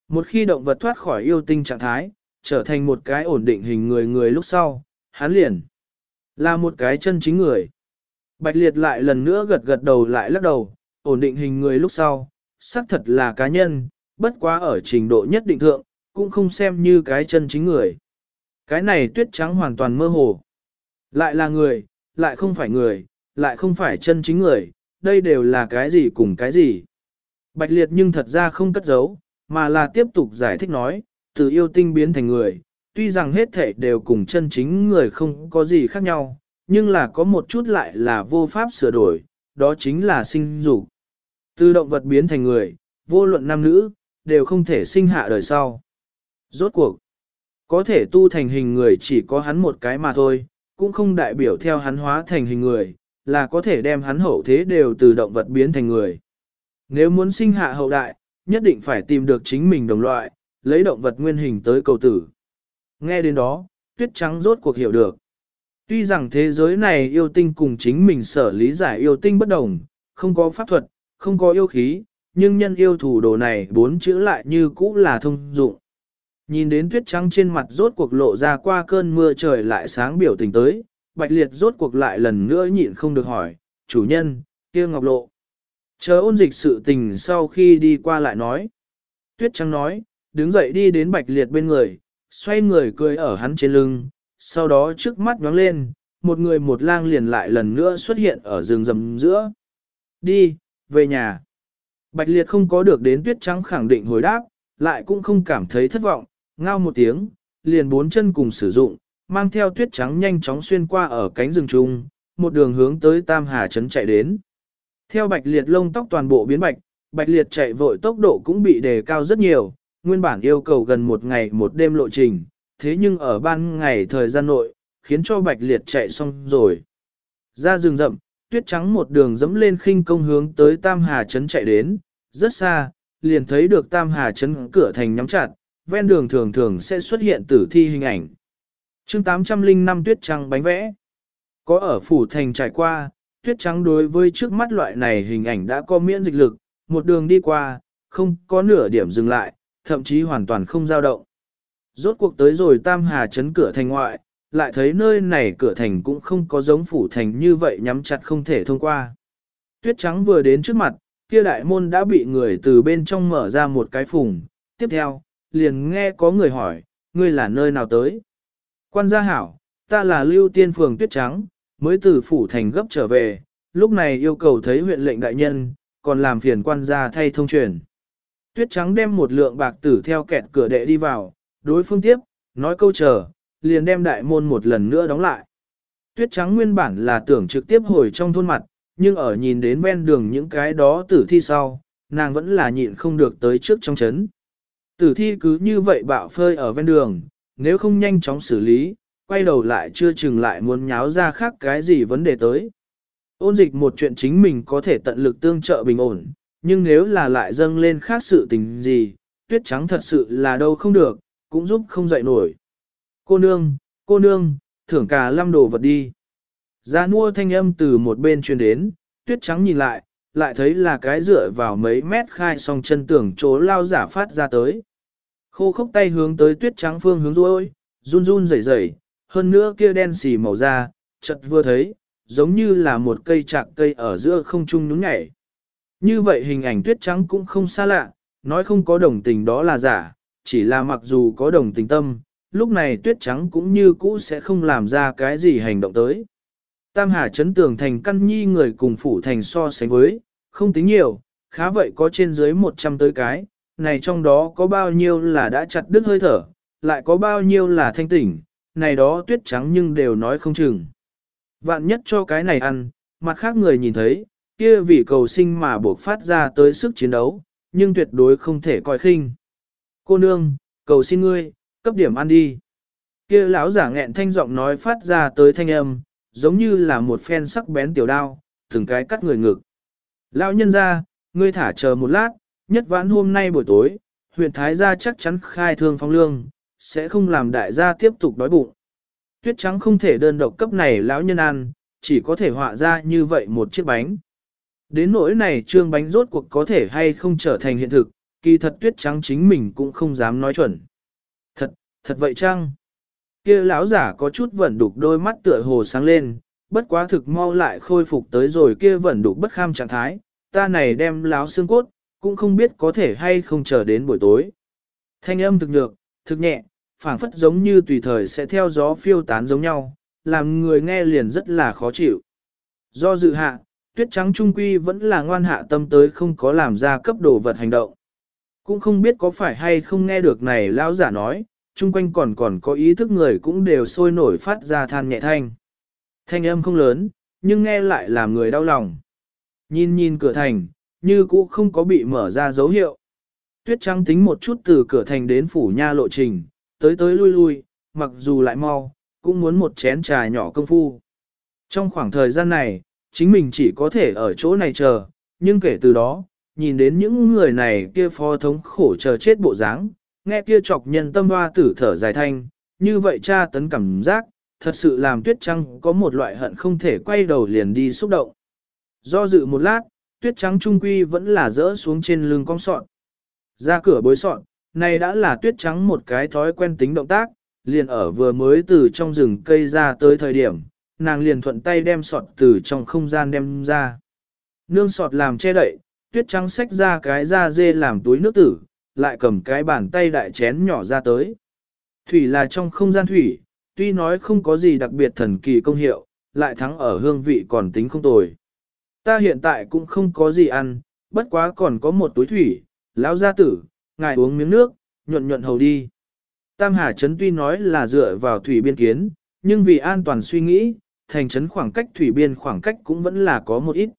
Speaker 1: Một khi động vật thoát khỏi yêu tinh trạng thái, trở thành một cái ổn định hình người người lúc sau, hắn liền là một cái chân chính người. Bạch liệt lại lần nữa gật gật đầu lại lắc đầu, ổn định hình người lúc sau, xác thật là cá nhân, bất quá ở trình độ nhất định thượng, cũng không xem như cái chân chính người. Cái này tuyết trắng hoàn toàn mơ hồ. Lại là người, lại không phải người, lại không phải chân chính người, đây đều là cái gì cùng cái gì. Bạch liệt nhưng thật ra không cất giấu, mà là tiếp tục giải thích nói, từ yêu tinh biến thành người, tuy rằng hết thể đều cùng chân chính người không có gì khác nhau, nhưng là có một chút lại là vô pháp sửa đổi, đó chính là sinh dục. Từ động vật biến thành người, vô luận nam nữ, đều không thể sinh hạ đời sau. Rốt cuộc, có thể tu thành hình người chỉ có hắn một cái mà thôi, cũng không đại biểu theo hắn hóa thành hình người, là có thể đem hắn hậu thế đều từ động vật biến thành người. Nếu muốn sinh hạ hậu đại, nhất định phải tìm được chính mình đồng loại, lấy động vật nguyên hình tới cầu tử. Nghe đến đó, tuyết trắng rốt cuộc hiểu được. Tuy rằng thế giới này yêu tinh cùng chính mình sở lý giải yêu tinh bất đồng, không có pháp thuật, không có yêu khí, nhưng nhân yêu thủ đồ này bốn chữ lại như cũ là thông dụng. Nhìn đến tuyết trắng trên mặt rốt cuộc lộ ra qua cơn mưa trời lại sáng biểu tình tới, bạch liệt rốt cuộc lại lần nữa nhịn không được hỏi, chủ nhân, kia ngọc lộ. Chờ ôn dịch sự tình sau khi đi qua lại nói. Tuyết trắng nói, đứng dậy đi đến bạch liệt bên người, xoay người cười ở hắn trên lưng, sau đó trước mắt nhóng lên, một người một lang liền lại lần nữa xuất hiện ở rừng rầm giữa. Đi, về nhà. Bạch liệt không có được đến tuyết trắng khẳng định hồi đáp, lại cũng không cảm thấy thất vọng, ngao một tiếng, liền bốn chân cùng sử dụng, mang theo tuyết trắng nhanh chóng xuyên qua ở cánh rừng trung, một đường hướng tới Tam Hà Trấn chạy đến. Theo bạch liệt lông tóc toàn bộ biến bạch, bạch liệt chạy vội tốc độ cũng bị đề cao rất nhiều, nguyên bản yêu cầu gần một ngày một đêm lộ trình, thế nhưng ở ban ngày thời gian nội, khiến cho bạch liệt chạy xong rồi. Ra rừng rậm, tuyết trắng một đường dẫm lên khinh công hướng tới Tam Hà Trấn chạy đến, rất xa, liền thấy được Tam Hà Trấn cửa thành nhắm chặt, ven đường thường thường sẽ xuất hiện tử thi hình ảnh. chương 805 tuyết trắng bánh vẽ. Có ở phủ thành trải qua, tuyết trắng đối với trước mắt loại này hình ảnh đã có miễn dịch lực, một đường đi qua, không có nửa điểm dừng lại, thậm chí hoàn toàn không dao động. Rốt cuộc tới rồi Tam Hà chấn cửa thành ngoại, lại thấy nơi này cửa thành cũng không có giống phủ thành như vậy nhắm chặt không thể thông qua. Tuyết trắng vừa đến trước mặt, kia đại môn đã bị người từ bên trong mở ra một cái phùng. Tiếp theo, liền nghe có người hỏi, ngươi là nơi nào tới? Quan gia hảo, ta là lưu tiên phường tuyết trắng, mới từ phủ thành gấp trở về, lúc này yêu cầu thấy huyện lệnh đại nhân, còn làm phiền quan gia thay thông truyền. Tuyết trắng đem một lượng bạc tử theo kẹt cửa đệ đi vào, đối phương tiếp, nói câu chờ, liền đem đại môn một lần nữa đóng lại. Tuyết trắng nguyên bản là tưởng trực tiếp hồi trong thôn mặt, nhưng ở nhìn đến ven đường những cái đó tử thi sau, nàng vẫn là nhịn không được tới trước trong chấn. Tử thi cứ như vậy bạo phơi ở ven đường, nếu không nhanh chóng xử lý, quay đầu lại chưa chừng lại muốn nháo ra khác cái gì vấn đề tới. Ôn dịch một chuyện chính mình có thể tận lực tương trợ bình ổn, nhưng nếu là lại dâng lên khác sự tình gì, tuyết trắng thật sự là đâu không được, cũng giúp không dậy nổi. Cô nương, cô nương, thưởng cả lăm đồ vật đi. gia nua thanh âm từ một bên truyền đến, tuyết trắng nhìn lại, lại thấy là cái dựa vào mấy mét khai song chân tưởng chỗ lao giả phát ra tới. Khô khốc tay hướng tới tuyết trắng phương hướng rôi, run run rẩy rẩy, hơn nữa kia đen xì màu da, chợt vừa thấy, giống như là một cây chạc cây ở giữa không trung nhún nhảy. Như vậy hình ảnh tuyết trắng cũng không xa lạ, nói không có đồng tình đó là giả, chỉ là mặc dù có đồng tình tâm, lúc này tuyết trắng cũng như cũ sẽ không làm ra cái gì hành động tới. Tam Hà chấn tường thành căn nhi người cùng phủ thành so sánh với, không tính nhiều, khá vậy có trên dưới 100 tới cái, này trong đó có bao nhiêu là đã chặt đứt hơi thở, lại có bao nhiêu là thanh tỉnh, này đó tuyết trắng nhưng đều nói không chừng. Vạn nhất cho cái này ăn, mặt khác người nhìn thấy, kia vì cầu sinh mà buộc phát ra tới sức chiến đấu, nhưng tuyệt đối không thể coi khinh. Cô nương, cầu xin ngươi, cấp điểm ăn đi. Kia lão giả nghẹn thanh giọng nói phát ra tới thanh âm, giống như là một phen sắc bén tiểu đao, từng cái cắt người ngực. Lão nhân ra, ngươi thả chờ một lát, nhất vãn hôm nay buổi tối, huyện Thái gia chắc chắn khai thương phong lương, sẽ không làm đại gia tiếp tục đói bụng. Tuyết trắng không thể đơn độc cấp này lão nhân ăn, chỉ có thể họa ra như vậy một chiếc bánh. Đến nỗi này trương bánh rốt cuộc có thể hay không trở thành hiện thực, kỳ thật tuyết trắng chính mình cũng không dám nói chuẩn. Thật, thật vậy chăng? Kia lão giả có chút vẩn đục đôi mắt tựa hồ sáng lên, bất quá thực mau lại khôi phục tới rồi kia vẩn đục bất kham trạng thái, ta này đem láo xương cốt, cũng không biết có thể hay không chờ đến buổi tối. Thanh âm thực nhược, thực nhẹ, phảng phất giống như tùy thời sẽ theo gió phiêu tán giống nhau, làm người nghe liền rất là khó chịu. Do dự hạ, tuyết trắng trung quy vẫn là ngoan hạ tâm tới không có làm ra cấp đồ vật hành động. Cũng không biết có phải hay không nghe được này lão giả nói, chung quanh còn còn có ý thức người cũng đều sôi nổi phát ra than nhẹ thanh. Thanh âm không lớn, nhưng nghe lại làm người đau lòng. Nhìn nhìn cửa thành, như cũ không có bị mở ra dấu hiệu. Tuyết trắng tính một chút từ cửa thành đến phủ nha lộ trình, tới tới lui lui, mặc dù lại mau, cũng muốn một chén trà nhỏ công phu. Trong khoảng thời gian này, chính mình chỉ có thể ở chỗ này chờ, nhưng kể từ đó, nhìn đến những người này kia phó thống khổ chờ chết bộ dáng, nghe kia chọc nhân tâm hoa tử thở dài thanh, như vậy cha tấn cảm giác, thật sự làm tuyết trắng có một loại hận không thể quay đầu liền đi xúc động. Do dự một lát, tuyết trắng trung quy vẫn là rỡ xuống trên lưng cong sọn. Ra cửa bối sọn, này đã là tuyết trắng một cái thói quen tính động tác, liền ở vừa mới từ trong rừng cây ra tới thời điểm, nàng liền thuận tay đem sọt từ trong không gian đem ra. Nương sọt làm che đậy, tuyết trắng xách ra cái da dê làm túi nước tử, lại cầm cái bàn tay đại chén nhỏ ra tới. Thủy là trong không gian thủy, tuy nói không có gì đặc biệt thần kỳ công hiệu, lại thắng ở hương vị còn tính không tồi. Ta hiện tại cũng không có gì ăn, bất quá còn có một túi thủy, lão gia tử, ngài uống miếng nước, nhuận nhuận hầu đi. Tam Hà Trấn tuy nói là dựa vào thủy biên kiến, nhưng vì an toàn suy nghĩ, thành trấn khoảng cách thủy biên khoảng cách cũng vẫn là có một ít.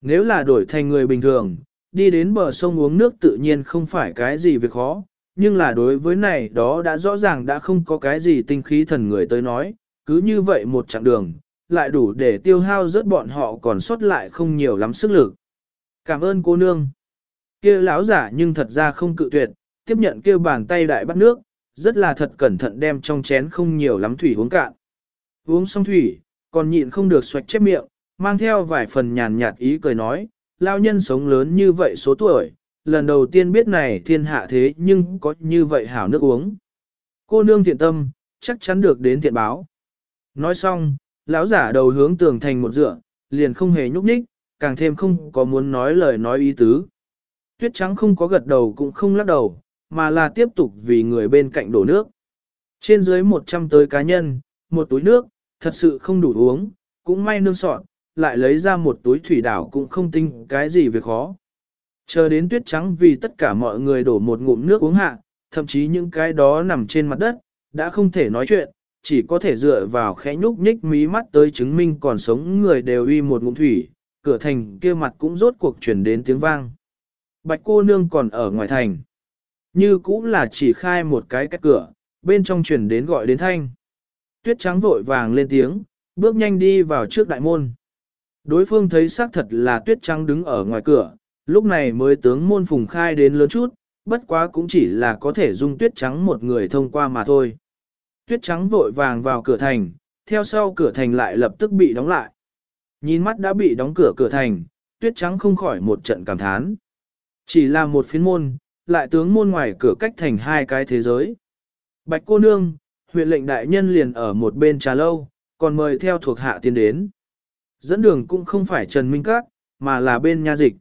Speaker 1: Nếu là đổi thành người bình thường, đi đến bờ sông uống nước tự nhiên không phải cái gì việc khó, nhưng là đối với này đó đã rõ ràng đã không có cái gì tinh khí thần người tới nói, cứ như vậy một chặng đường, lại đủ để tiêu hao rớt bọn họ còn sót lại không nhiều lắm sức lực. Cảm ơn cô nương. kia lão giả nhưng thật ra không cự tuyệt, tiếp nhận kia bàn tay đại bắt nước, rất là thật cẩn thận đem trong chén không nhiều lắm thủy uống cạn. Uống xong thủy, còn nhịn không được xoạch chép miệng, mang theo vài phần nhàn nhạt ý cười nói, lao nhân sống lớn như vậy số tuổi, lần đầu tiên biết này thiên hạ thế nhưng có như vậy hảo nước uống. Cô nương thiện tâm, chắc chắn được đến thiện báo. Nói xong, lão giả đầu hướng tường thành một dựa, liền không hề nhúc nhích, càng thêm không có muốn nói lời nói ý tứ. Tuyết trắng không có gật đầu cũng không lắc đầu, mà là tiếp tục vì người bên cạnh đổ nước. Trên dưới 100 tới cá nhân, một túi nước, thật sự không đủ uống, cũng may nương sọn, lại lấy ra một túi thủy đảo cũng không tinh cái gì việc khó. Chờ đến tuyết trắng vì tất cả mọi người đổ một ngụm nước uống hạ, thậm chí những cái đó nằm trên mặt đất, đã không thể nói chuyện, chỉ có thể dựa vào khẽ nhúc nhích mí mắt tới chứng minh còn sống người đều uy một ngụm thủy, cửa thành kia mặt cũng rốt cuộc chuyển đến tiếng vang. Bạch cô nương còn ở ngoài thành. Như cũng là chỉ khai một cái cách cửa, bên trong chuyển đến gọi đến thanh. Tuyết trắng vội vàng lên tiếng, bước nhanh đi vào trước đại môn. Đối phương thấy xác thật là tuyết trắng đứng ở ngoài cửa, lúc này mới tướng môn phùng khai đến lớn chút, bất quá cũng chỉ là có thể dung tuyết trắng một người thông qua mà thôi. Tuyết trắng vội vàng vào cửa thành, theo sau cửa thành lại lập tức bị đóng lại. Nhìn mắt đã bị đóng cửa cửa thành, tuyết trắng không khỏi một trận cảm thán. Chỉ là một phiến môn, lại tướng môn ngoài cửa cách thành hai cái thế giới. Bạch cô nương, huyện lệnh đại nhân liền ở một bên trà lâu, còn mời theo thuộc hạ tiến đến. Dẫn đường cũng không phải Trần Minh Các, mà là bên nha dịch.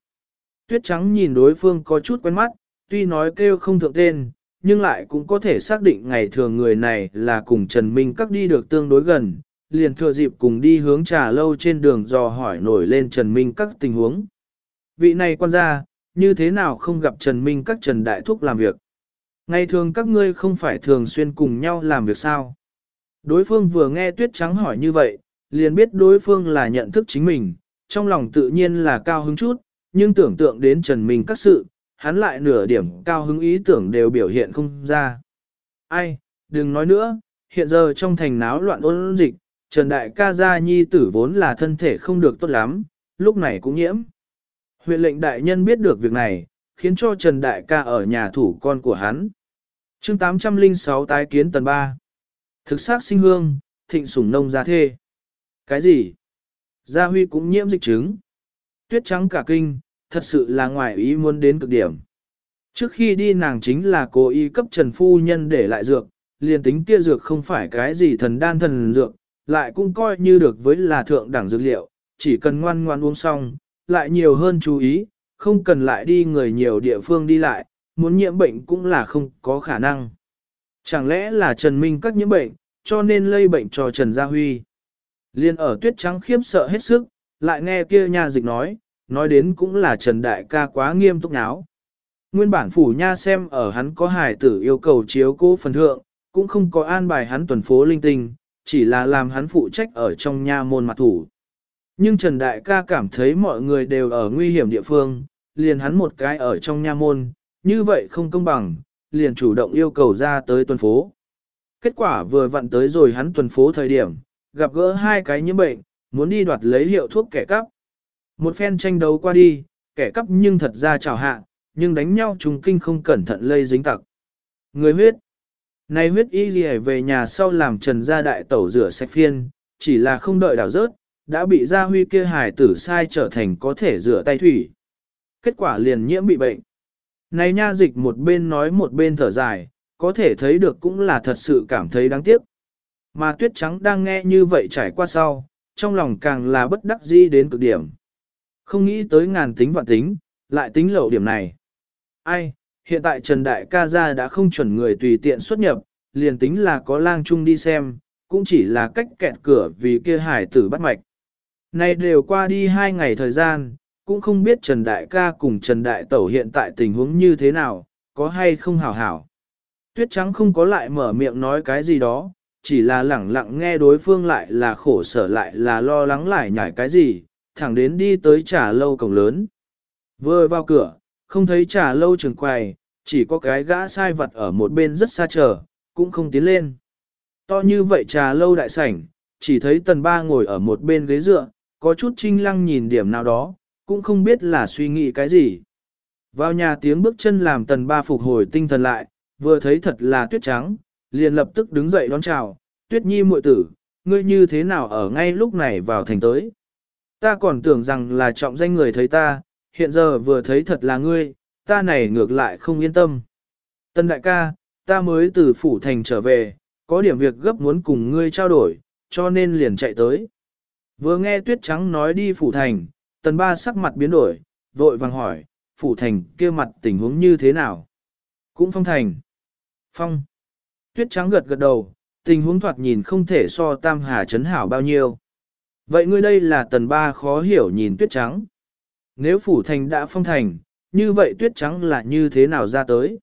Speaker 1: Tuyết trắng nhìn đối phương có chút quen mắt, tuy nói kêu không thượng tên, nhưng lại cũng có thể xác định ngày thường người này là cùng Trần Minh Các đi được tương đối gần, liền thừa dịp cùng đi hướng trà lâu trên đường dò hỏi nổi lên Trần Minh Các tình huống. Vị này quan gia, như thế nào không gặp Trần Minh Các Trần Đại Thúc làm việc? Ngày thường các ngươi không phải thường xuyên cùng nhau làm việc sao? Đối phương vừa nghe Tuyết Trắng hỏi như vậy, liền biết đối phương là nhận thức chính mình, trong lòng tự nhiên là cao hứng chút, nhưng tưởng tượng đến Trần Minh các sự, hắn lại nửa điểm cao hứng ý tưởng đều biểu hiện không ra. Ai, đừng nói nữa, hiện giờ trong thành náo loạn ôn dịch, Trần Đại ca gia nhi tử vốn là thân thể không được tốt lắm, lúc này cũng nhiễm. Huyện lệnh đại nhân biết được việc này, khiến cho Trần Đại ca ở nhà thủ con của hắn chương 806 tái kiến tần 3. Thực xác sinh hương, thịnh sủng nông gia thê. Cái gì? Gia Huy cũng nhiễm dịch chứng. Tuyết trắng cả kinh, thật sự là ngoài ý muốn đến cực điểm. Trước khi đi nàng chính là cố ý cấp Trần Phu Nhân để lại dược, liền tính kia dược không phải cái gì thần đan thần dược, lại cũng coi như được với là thượng đẳng dược liệu, chỉ cần ngoan ngoan uống xong, lại nhiều hơn chú ý, không cần lại đi người nhiều địa phương đi lại, muốn nhiễm bệnh cũng là không có khả năng. Chẳng lẽ là Trần Minh các nhiễm bệnh, cho nên lây bệnh cho Trần Gia Huy. Liên ở tuyết trắng khiếp sợ hết sức, lại nghe kia nha dịch nói, nói đến cũng là Trần Đại ca quá nghiêm túc náo. Nguyên bản phủ nha xem ở hắn có hài tử yêu cầu chiếu cố phần thượng, cũng không có an bài hắn tuần phố linh tinh, chỉ là làm hắn phụ trách ở trong nha môn mặt thủ. Nhưng Trần Đại ca cảm thấy mọi người đều ở nguy hiểm địa phương, liền hắn một cái ở trong nha môn, như vậy không công bằng, liền chủ động yêu cầu ra tới tuần phố. Kết quả vừa vặn tới rồi hắn tuần phố thời điểm, gặp gỡ hai cái nhiễm bệnh, muốn đi đoạt lấy hiệu thuốc kẻ cắp. Một phen tranh đấu qua đi, kẻ cắp nhưng thật ra chào hạ, nhưng đánh nhau trùng kinh không cẩn thận lây dính tặc. Người huyết. Này huyết y gì về nhà sau làm trần gia đại tẩu rửa sạch phiên, chỉ là không đợi đảo rớt, đã bị gia huy kia hài tử sai trở thành có thể rửa tay thủy. Kết quả liền nhiễm bị bệnh. Này nha dịch một bên nói một bên thở dài, có thể thấy được cũng là thật sự cảm thấy đáng tiếc. Mà tuyết trắng đang nghe như vậy trải qua sau, trong lòng càng là bất đắc dĩ đến cực điểm. Không nghĩ tới ngàn tính vạn tính, lại tính lậu điểm này. Ai, hiện tại Trần Đại ca gia đã không chuẩn người tùy tiện xuất nhập, liền tính là có lang chung đi xem, cũng chỉ là cách kẹt cửa vì kia hải tử bắt mạch. Này đều qua đi hai ngày thời gian, cũng không biết Trần Đại ca cùng Trần Đại Tẩu hiện tại tình huống như thế nào, có hay không hảo hảo. Tuyết trắng không có lại mở miệng nói cái gì đó, chỉ là lẳng lặng nghe đối phương lại là khổ sở lại là lo lắng lại nhảy cái gì, thẳng đến đi tới trà lâu cổng lớn. Vừa vào cửa, không thấy trà lâu trường quầy, chỉ có cái gã sai vật ở một bên rất xa chờ, cũng không tiến lên. To như vậy trà lâu đại sảnh, chỉ thấy tần ba ngồi ở một bên ghế dựa, có chút trinh lăng nhìn điểm nào đó, cũng không biết là suy nghĩ cái gì. Vào nhà tiếng bước chân làm tần ba phục hồi tinh thần lại, vừa thấy thật là tuyết trắng, liền lập tức đứng dậy đón chào, tuyết nhi muội tử, ngươi như thế nào ở ngay lúc này vào thành tới. Ta còn tưởng rằng là trọng danh người thấy ta, hiện giờ vừa thấy thật là ngươi, ta này ngược lại không yên tâm. Tân đại ca, ta mới từ phủ thành trở về, có điểm việc gấp muốn cùng ngươi trao đổi, cho nên liền chạy tới. Vừa nghe tuyết trắng nói đi phủ thành, tần ba sắc mặt biến đổi, vội vàng hỏi, phủ thành kia mặt tình huống như thế nào? Cũng phong thành. Phong. Tuyết trắng gật gật đầu, tình huống thoạt nhìn không thể so tam hà chấn hảo bao nhiêu. Vậy ngươi đây là tần ba khó hiểu nhìn tuyết trắng. Nếu phủ thành đã phong thành, như vậy tuyết trắng là như thế nào ra tới?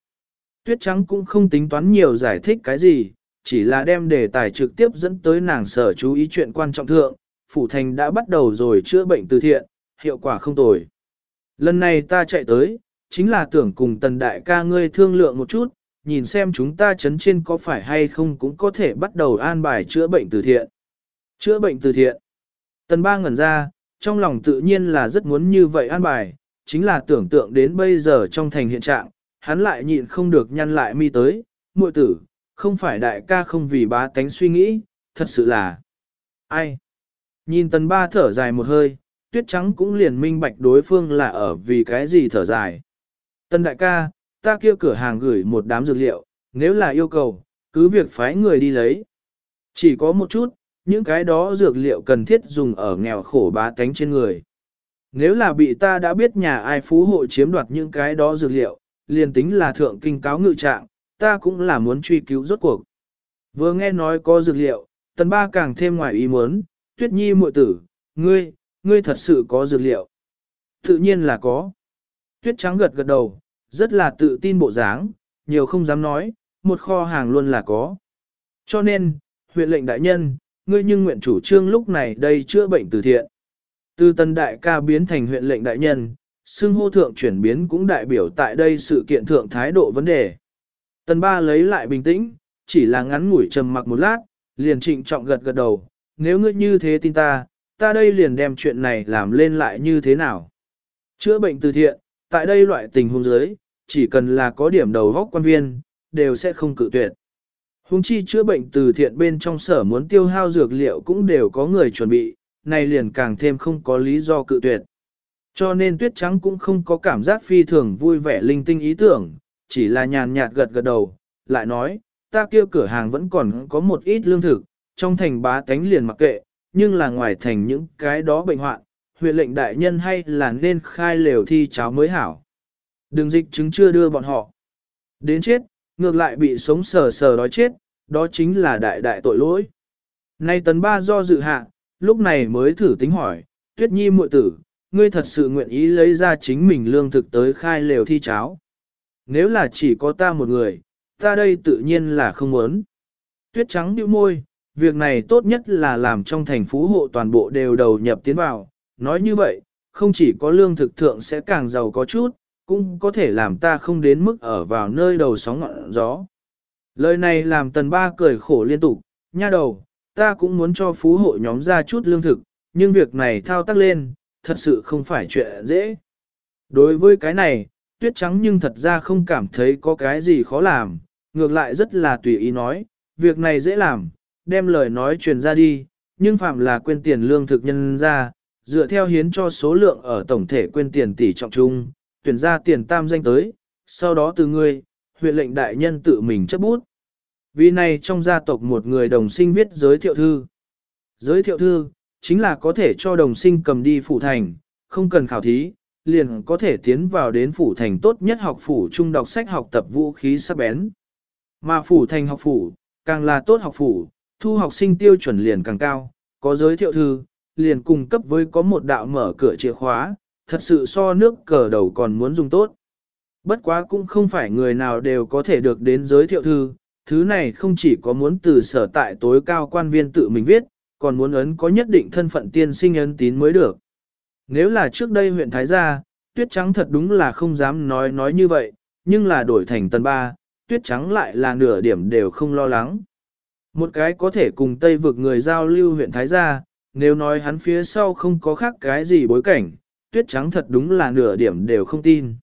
Speaker 1: Tuyết trắng cũng không tính toán nhiều giải thích cái gì, chỉ là đem đề tài trực tiếp dẫn tới nàng sở chú ý chuyện quan trọng thượng, phủ thành đã bắt đầu rồi chữa bệnh từ thiện, hiệu quả không tồi. Lần này ta chạy tới, chính là tưởng cùng tần đại ca ngươi thương lượng một chút, nhìn xem chúng ta chấn trên có phải hay không cũng có thể bắt đầu an bài chữa bệnh từ thiện. Chữa bệnh từ thiện. Tần ba ngẩn ra, trong lòng tự nhiên là rất muốn như vậy an bài, chính là tưởng tượng đến bây giờ trong thành hiện trạng, hắn lại nhịn không được nhăn lại mi tới, muội tử, không phải đại ca không vì bá tánh suy nghĩ, thật sự là ai. Nhìn tần ba thở dài một hơi, tuyết trắng cũng liền minh bạch đối phương là ở vì cái gì thở dài. Tần đại ca, ta kia cửa hàng gửi một đám dược liệu, nếu là yêu cầu, cứ việc phái người đi lấy. Chỉ có một chút, những cái đó dược liệu cần thiết dùng ở nghèo khổ bá tánh trên người. Nếu là bị ta đã biết nhà ai phú hộ chiếm đoạt những cái đó dược liệu, liền tính là thượng kinh cáo ngự trạng, ta cũng là muốn truy cứu rốt cuộc. Vừa nghe nói có dược liệu, tần ba càng thêm ngoài ý muốn, tuyết nhi muội tử, ngươi, ngươi thật sự có dược liệu. Tự nhiên là có. Tuyết trắng gật gật đầu, rất là tự tin bộ dáng, nhiều không dám nói, một kho hàng luôn là có. Cho nên, huyện lệnh đại nhân, ngươi nhưng nguyện chủ trương lúc này đây chữa bệnh từ thiện. Từ tân đại ca biến thành huyện lệnh đại nhân, xưng hô thượng chuyển biến cũng đại biểu tại đây sự kiện thượng thái độ vấn đề. Tần ba lấy lại bình tĩnh, chỉ là ngắn ngủi trầm mặc một lát, liền trịnh trọng gật gật đầu, nếu ngươi như thế tin ta, ta đây liền đem chuyện này làm lên lại như thế nào. Chữa bệnh từ thiện, tại đây loại tình huống giới, chỉ cần là có điểm đầu góc quan viên, đều sẽ không cự tuyệt. Hùng chi chữa bệnh từ thiện bên trong sở muốn tiêu hao dược liệu cũng đều có người chuẩn bị, này liền càng thêm không có lý do cự tuyệt. Cho nên tuyết trắng cũng không có cảm giác phi thường vui vẻ linh tinh ý tưởng, chỉ là nhàn nhạt gật gật đầu, lại nói, ta kia cửa hàng vẫn còn có một ít lương thực, trong thành bá tánh liền mặc kệ, nhưng là ngoài thành những cái đó bệnh hoạn, huyện lệnh đại nhân hay là nên khai lều thi cháo mới hảo. Đường dịch chứng chưa đưa bọn họ. Đến chết, ngược lại bị sống sờ sờ đói chết, đó chính là đại đại tội lỗi. Nay tấn ba do dự hạ, lúc này mới thử tính hỏi, tuyết nhi muội tử, ngươi thật sự nguyện ý lấy ra chính mình lương thực tới khai lều thi cháo. Nếu là chỉ có ta một người, ta đây tự nhiên là không muốn. Tuyết trắng điệu môi, việc này tốt nhất là làm trong thành phú hộ toàn bộ đều đầu nhập tiến vào. Nói như vậy, không chỉ có lương thực thượng sẽ càng giàu có chút, cũng có thể làm ta không đến mức ở vào nơi đầu sóng ngọn gió. Lời này làm tần ba cười khổ liên tục, nha đầu, ta cũng muốn cho phú hộ nhóm ra chút lương thực, nhưng việc này thao tác lên, thật sự không phải chuyện dễ. Đối với cái này, tuyết trắng nhưng thật ra không cảm thấy có cái gì khó làm, ngược lại rất là tùy ý nói, việc này dễ làm, đem lời nói truyền ra đi, nhưng phạm là quên tiền lương thực nhân ra, dựa theo hiến cho số lượng ở tổng thể quên tiền tỷ trọng trung, tuyển ra tiền tam danh tới, sau đó từ ngươi, huyện lệnh đại nhân tự mình chấp bút. Vì này trong gia tộc một người đồng sinh viết giới thiệu thư. Giới thiệu thư, chính là có thể cho đồng sinh cầm đi phủ thành, không cần khảo thí, liền có thể tiến vào đến phủ thành tốt nhất học phủ trung đọc sách học tập vũ khí sắc bén. Mà phủ thành học phủ, càng là tốt học phủ, thu học sinh tiêu chuẩn liền càng cao, có giới thiệu thư, liền cung cấp với có một đạo mở cửa chìa khóa, thật sự so nước cờ đầu còn muốn dùng tốt. Bất quá cũng không phải người nào đều có thể được đến giới thiệu thư, thứ này không chỉ có muốn từ sở tại tối cao quan viên tự mình viết, còn muốn ấn có nhất định thân phận tiên sinh ấn tín mới được. Nếu là trước đây huyện Thái Gia, tuyết trắng thật đúng là không dám nói nói như vậy, nhưng là đổi thành tần ba, tuyết trắng lại là nửa điểm đều không lo lắng. Một cái có thể cùng Tây vực người giao lưu huyện Thái Gia, nếu nói hắn phía sau không có khác cái gì bối cảnh, tuyết trắng thật đúng là nửa điểm đều không tin.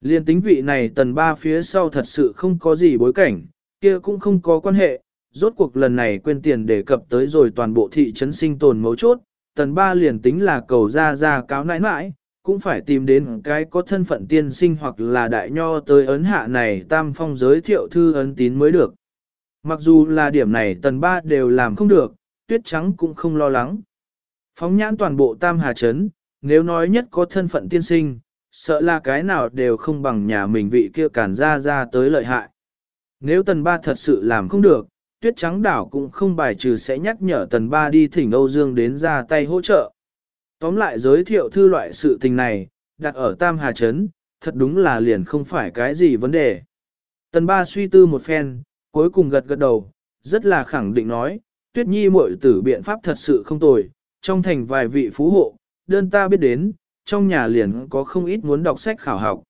Speaker 1: Liên tính vị này tần ba phía sau thật sự không có gì bối cảnh, kia cũng không có quan hệ, rốt cuộc lần này quên tiền đề cập tới rồi toàn bộ thị trấn sinh tồn mấu chốt, tần ba liền tính là cầu ra ra cáo nãi nãi, cũng phải tìm đến cái có thân phận tiên sinh hoặc là đại nho tới ấn hạ này tam phong giới thiệu thư ấn tín mới được. Mặc dù là điểm này tần ba đều làm không được, tuyết trắng cũng không lo lắng. Phóng nhãn toàn bộ Tam Hà chấn nếu nói nhất có thân phận tiên sinh, sợ là cái nào đều không bằng nhà mình vị kia cản ra ra tới lợi hại. Nếu tần ba thật sự làm không được, tuyết trắng đảo cũng không bài trừ sẽ nhắc nhở tần ba đi thỉnh Âu Dương đến ra tay hỗ trợ. Tóm lại giới thiệu thư loại sự tình này, đặt ở Tam Hà Trấn, thật đúng là liền không phải cái gì vấn đề. Tần ba suy tư một phen, cuối cùng gật gật đầu, rất là khẳng định nói, tuyết nhi muội tử biện pháp thật sự không tồi, trong thành vài vị phú hộ, đơn ta biết đến, trong nhà liền có không ít muốn đọc sách khảo học.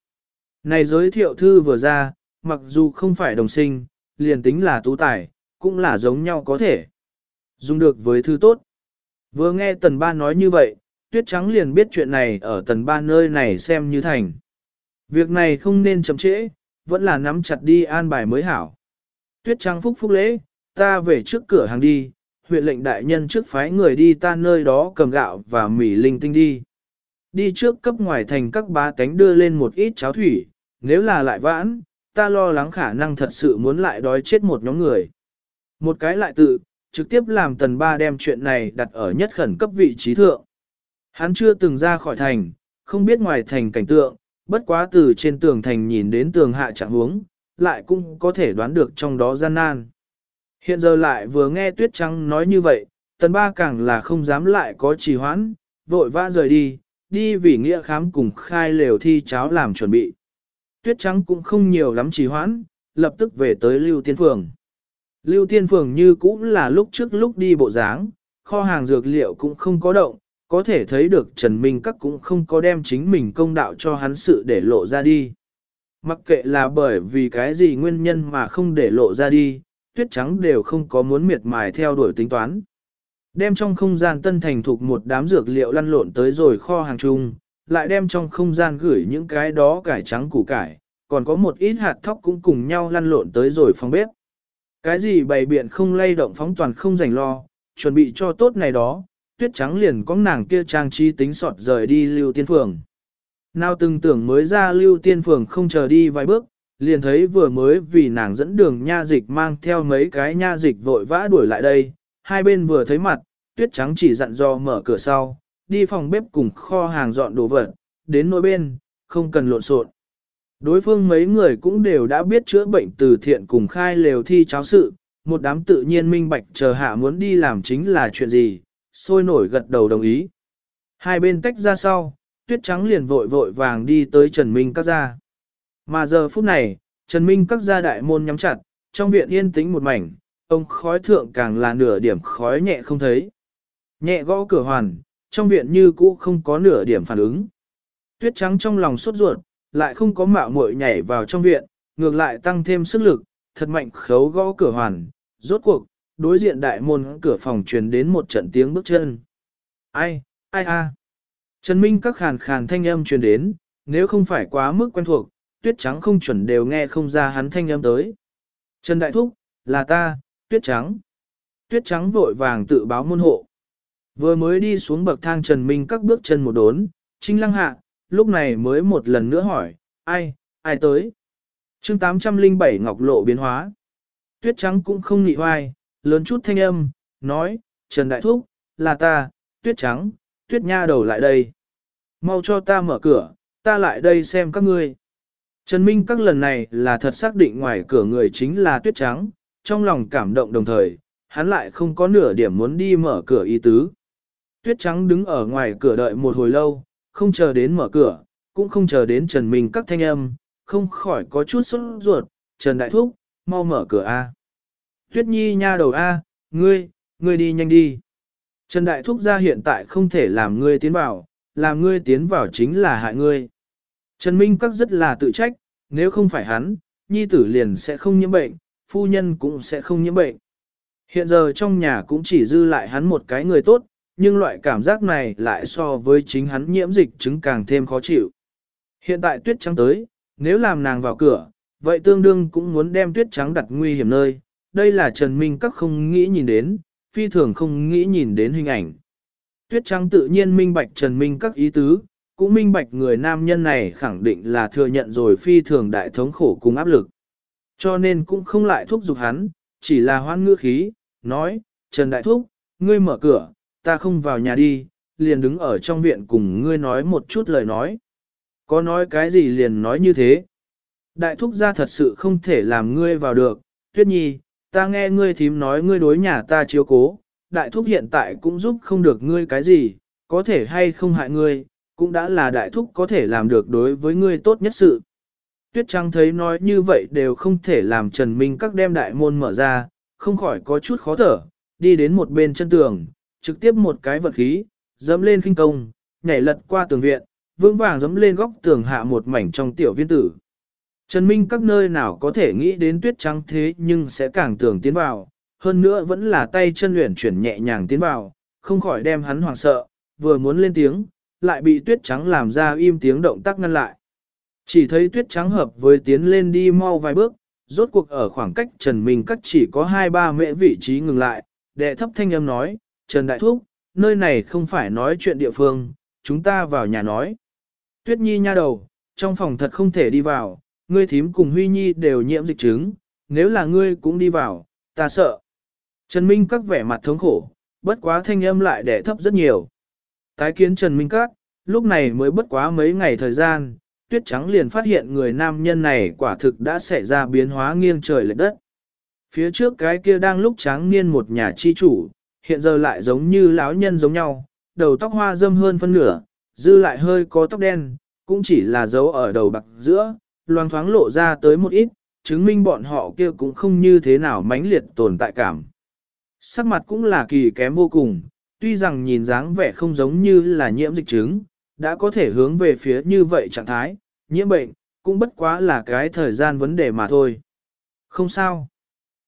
Speaker 1: Này giới thiệu thư vừa ra, mặc dù không phải đồng sinh, liền tính là tú tài, cũng là giống nhau có thể. Dùng được với thư tốt. Vừa nghe tần ba nói như vậy, tuyết trắng liền biết chuyện này ở tần ba nơi này xem như thành. Việc này không nên chậm trễ, vẫn là nắm chặt đi an bài mới hảo. Tuyết trắng phúc phúc lễ, ta về trước cửa hàng đi, huyện lệnh đại nhân trước phái người đi ta nơi đó cầm gạo và mì linh tinh đi. Đi trước cấp ngoài thành các bá tánh đưa lên một ít cháo thủy, nếu là lại vãn, ta lo lắng khả năng thật sự muốn lại đói chết một nhóm người. Một cái lại tự, trực tiếp làm tần ba đem chuyện này đặt ở nhất khẩn cấp vị trí thượng. Hắn chưa từng ra khỏi thành, không biết ngoài thành cảnh tượng, bất quá từ trên tường thành nhìn đến tường hạ trạng huống, lại cũng có thể đoán được trong đó gian nan. Hiện giờ lại vừa nghe tuyết trắng nói như vậy, tần ba càng là không dám lại có trì hoãn, vội vã rời đi, đi vì nghĩa khám cùng khai lều thi cháo làm chuẩn bị. Tuyết trắng cũng không nhiều lắm trì hoãn, lập tức về tới Lưu Tiên Phường. Lưu Tiên Phường như cũng là lúc trước lúc đi bộ dáng, kho hàng dược liệu cũng không có động, có thể thấy được Trần Minh Các cũng không có đem chính mình công đạo cho hắn sự để lộ ra đi. Mặc kệ là bởi vì cái gì nguyên nhân mà không để lộ ra đi, tuyết trắng đều không có muốn miệt mài theo đuổi tính toán. Đem trong không gian tân thành thuộc một đám dược liệu lăn lộn tới rồi kho hàng chung, lại đem trong không gian gửi những cái đó cải trắng củ cải, còn có một ít hạt thóc cũng cùng nhau lăn lộn tới rồi phòng bếp. Cái gì bày biện không lay động phóng toàn không rảnh lo, chuẩn bị cho tốt này đó, tuyết trắng liền có nàng kia trang trí tính sọt rời đi lưu tiên phường. Nào từng tưởng mới ra lưu tiên phường không chờ đi vài bước, liền thấy vừa mới vì nàng dẫn đường nha dịch mang theo mấy cái nha dịch vội vã đuổi lại đây, hai bên vừa thấy mặt, tuyết trắng chỉ dặn dò mở cửa sau, đi phòng bếp cùng kho hàng dọn đồ vật, đến nỗi bên, không cần lộn xộn. Đối phương mấy người cũng đều đã biết chữa bệnh từ thiện cùng khai lều thi cháo sự, một đám tự nhiên minh bạch chờ hạ muốn đi làm chính là chuyện gì, sôi nổi gật đầu đồng ý. Hai bên tách ra sau, tuyết trắng liền vội vội vàng đi tới Trần Minh các gia. Mà giờ phút này, Trần Minh các gia đại môn nhắm chặt, trong viện yên tĩnh một mảnh, ông khói thượng càng là nửa điểm khói nhẹ không thấy. Nhẹ gõ cửa hoàn, trong viện như cũ không có nửa điểm phản ứng. Tuyết trắng trong lòng sốt ruột, lại không có mạo muội nhảy vào trong viện, ngược lại tăng thêm sức lực, thật mạnh khấu gõ cửa hoàn, rốt cuộc, đối diện đại môn cửa phòng truyền đến một trận tiếng bước chân. Ai, ai a? Trần Minh các khàn khàn thanh âm truyền đến, nếu không phải quá mức quen thuộc, tuyết trắng không chuẩn đều nghe không ra hắn thanh âm tới. Trần Đại Thúc, là ta, tuyết trắng. Tuyết trắng vội vàng tự báo môn hộ. Vừa mới đi xuống bậc thang Trần Minh các bước chân một đốn, trinh lăng hạ, lúc này mới một lần nữa hỏi, ai, ai tới? chương 807 Ngọc Lộ biến hóa. Tuyết trắng cũng không nị hoai, lớn chút thanh âm, nói, Trần Đại Thúc, là ta, Tuyết trắng, Tuyết nha đầu lại đây. Mau cho ta mở cửa, ta lại đây xem các ngươi. Trần Minh các lần này là thật xác định ngoài cửa người chính là Tuyết trắng, trong lòng cảm động đồng thời, hắn lại không có nửa điểm muốn đi mở cửa ý tứ. Tuyết trắng đứng ở ngoài cửa đợi một hồi lâu, không chờ đến mở cửa, cũng không chờ đến Trần Minh các thanh âm, không khỏi có chút sốt ruột, Trần Đại Thúc, mau mở cửa A. Tuyết Nhi nha đầu A, ngươi, ngươi đi nhanh đi. Trần Đại Thúc ra hiện tại không thể làm ngươi tiến vào, làm ngươi tiến vào chính là hại ngươi. Trần Minh các rất là tự trách, nếu không phải hắn, Nhi tử liền sẽ không nhiễm bệnh, phu nhân cũng sẽ không nhiễm bệnh. Hiện giờ trong nhà cũng chỉ dư lại hắn một cái người tốt, nhưng loại cảm giác này lại so với chính hắn nhiễm dịch chứng càng thêm khó chịu. Hiện tại tuyết trắng tới, nếu làm nàng vào cửa, vậy tương đương cũng muốn đem tuyết trắng đặt nguy hiểm nơi, đây là Trần Minh các không nghĩ nhìn đến, phi thường không nghĩ nhìn đến hình ảnh. Tuyết trắng tự nhiên minh bạch Trần Minh các ý tứ, cũng minh bạch người nam nhân này khẳng định là thừa nhận rồi phi thường đại thống khổ cùng áp lực. Cho nên cũng không lại thúc giục hắn, chỉ là hoan ngữ khí, nói, Trần Đại Thúc, ngươi mở cửa, ta không vào nhà đi, liền đứng ở trong viện cùng ngươi nói một chút lời nói. Có nói cái gì liền nói như thế. Đại thúc gia thật sự không thể làm ngươi vào được, tuyết nhi, ta nghe ngươi thím nói ngươi đối nhà ta chiếu cố, đại thúc hiện tại cũng giúp không được ngươi cái gì, có thể hay không hại ngươi, cũng đã là đại thúc có thể làm được đối với ngươi tốt nhất sự. Tuyết Trăng thấy nói như vậy đều không thể làm Trần Minh các đem đại môn mở ra, không khỏi có chút khó thở, đi đến một bên chân tường, trực tiếp một cái vật khí, dẫm lên khinh công, nhảy lật qua tường viện, vững vàng dẫm lên góc tường hạ một mảnh trong tiểu viên tử. Trần Minh các nơi nào có thể nghĩ đến tuyết Trăng thế nhưng sẽ càng tưởng tiến vào, hơn nữa vẫn là tay chân luyện chuyển nhẹ nhàng tiến vào, không khỏi đem hắn hoảng sợ, vừa muốn lên tiếng, lại bị tuyết trắng làm ra im tiếng động tác ngăn lại. Chỉ thấy tuyết trắng hợp với tiến lên đi mau vài bước, rốt cuộc ở khoảng cách Trần Minh Cắt chỉ có 2-3 mễ vị trí ngừng lại, đệ thấp thanh âm nói, Trần Đại Thúc, nơi này không phải nói chuyện địa phương, chúng ta vào nhà nói. Tuyết Nhi nha đầu, trong phòng thật không thể đi vào, ngươi thím cùng Huy Nhi đều nhiễm dịch chứng, nếu là ngươi cũng đi vào, ta sợ. Trần Minh Các vẻ mặt thống khổ, bất quá thanh âm lại đẻ thấp rất nhiều. Tái kiến Trần Minh Các, lúc này mới bất quá mấy ngày thời gian, tuyết trắng liền phát hiện người nam nhân này quả thực đã xảy ra biến hóa nghiêng trời lệch đất. Phía trước cái kia đang lúc tráng niên một nhà chi chủ, hiện giờ lại giống như lão nhân giống nhau, đầu tóc hoa dâm hơn phân nửa, dư lại hơi có tóc đen, cũng chỉ là dấu ở đầu bạc giữa, loang thoáng lộ ra tới một ít, chứng minh bọn họ kia cũng không như thế nào mãnh liệt tồn tại cảm. Sắc mặt cũng là kỳ kém vô cùng, tuy rằng nhìn dáng vẻ không giống như là nhiễm dịch chứng, đã có thể hướng về phía như vậy trạng thái, nhiễm bệnh, cũng bất quá là cái thời gian vấn đề mà thôi. Không sao.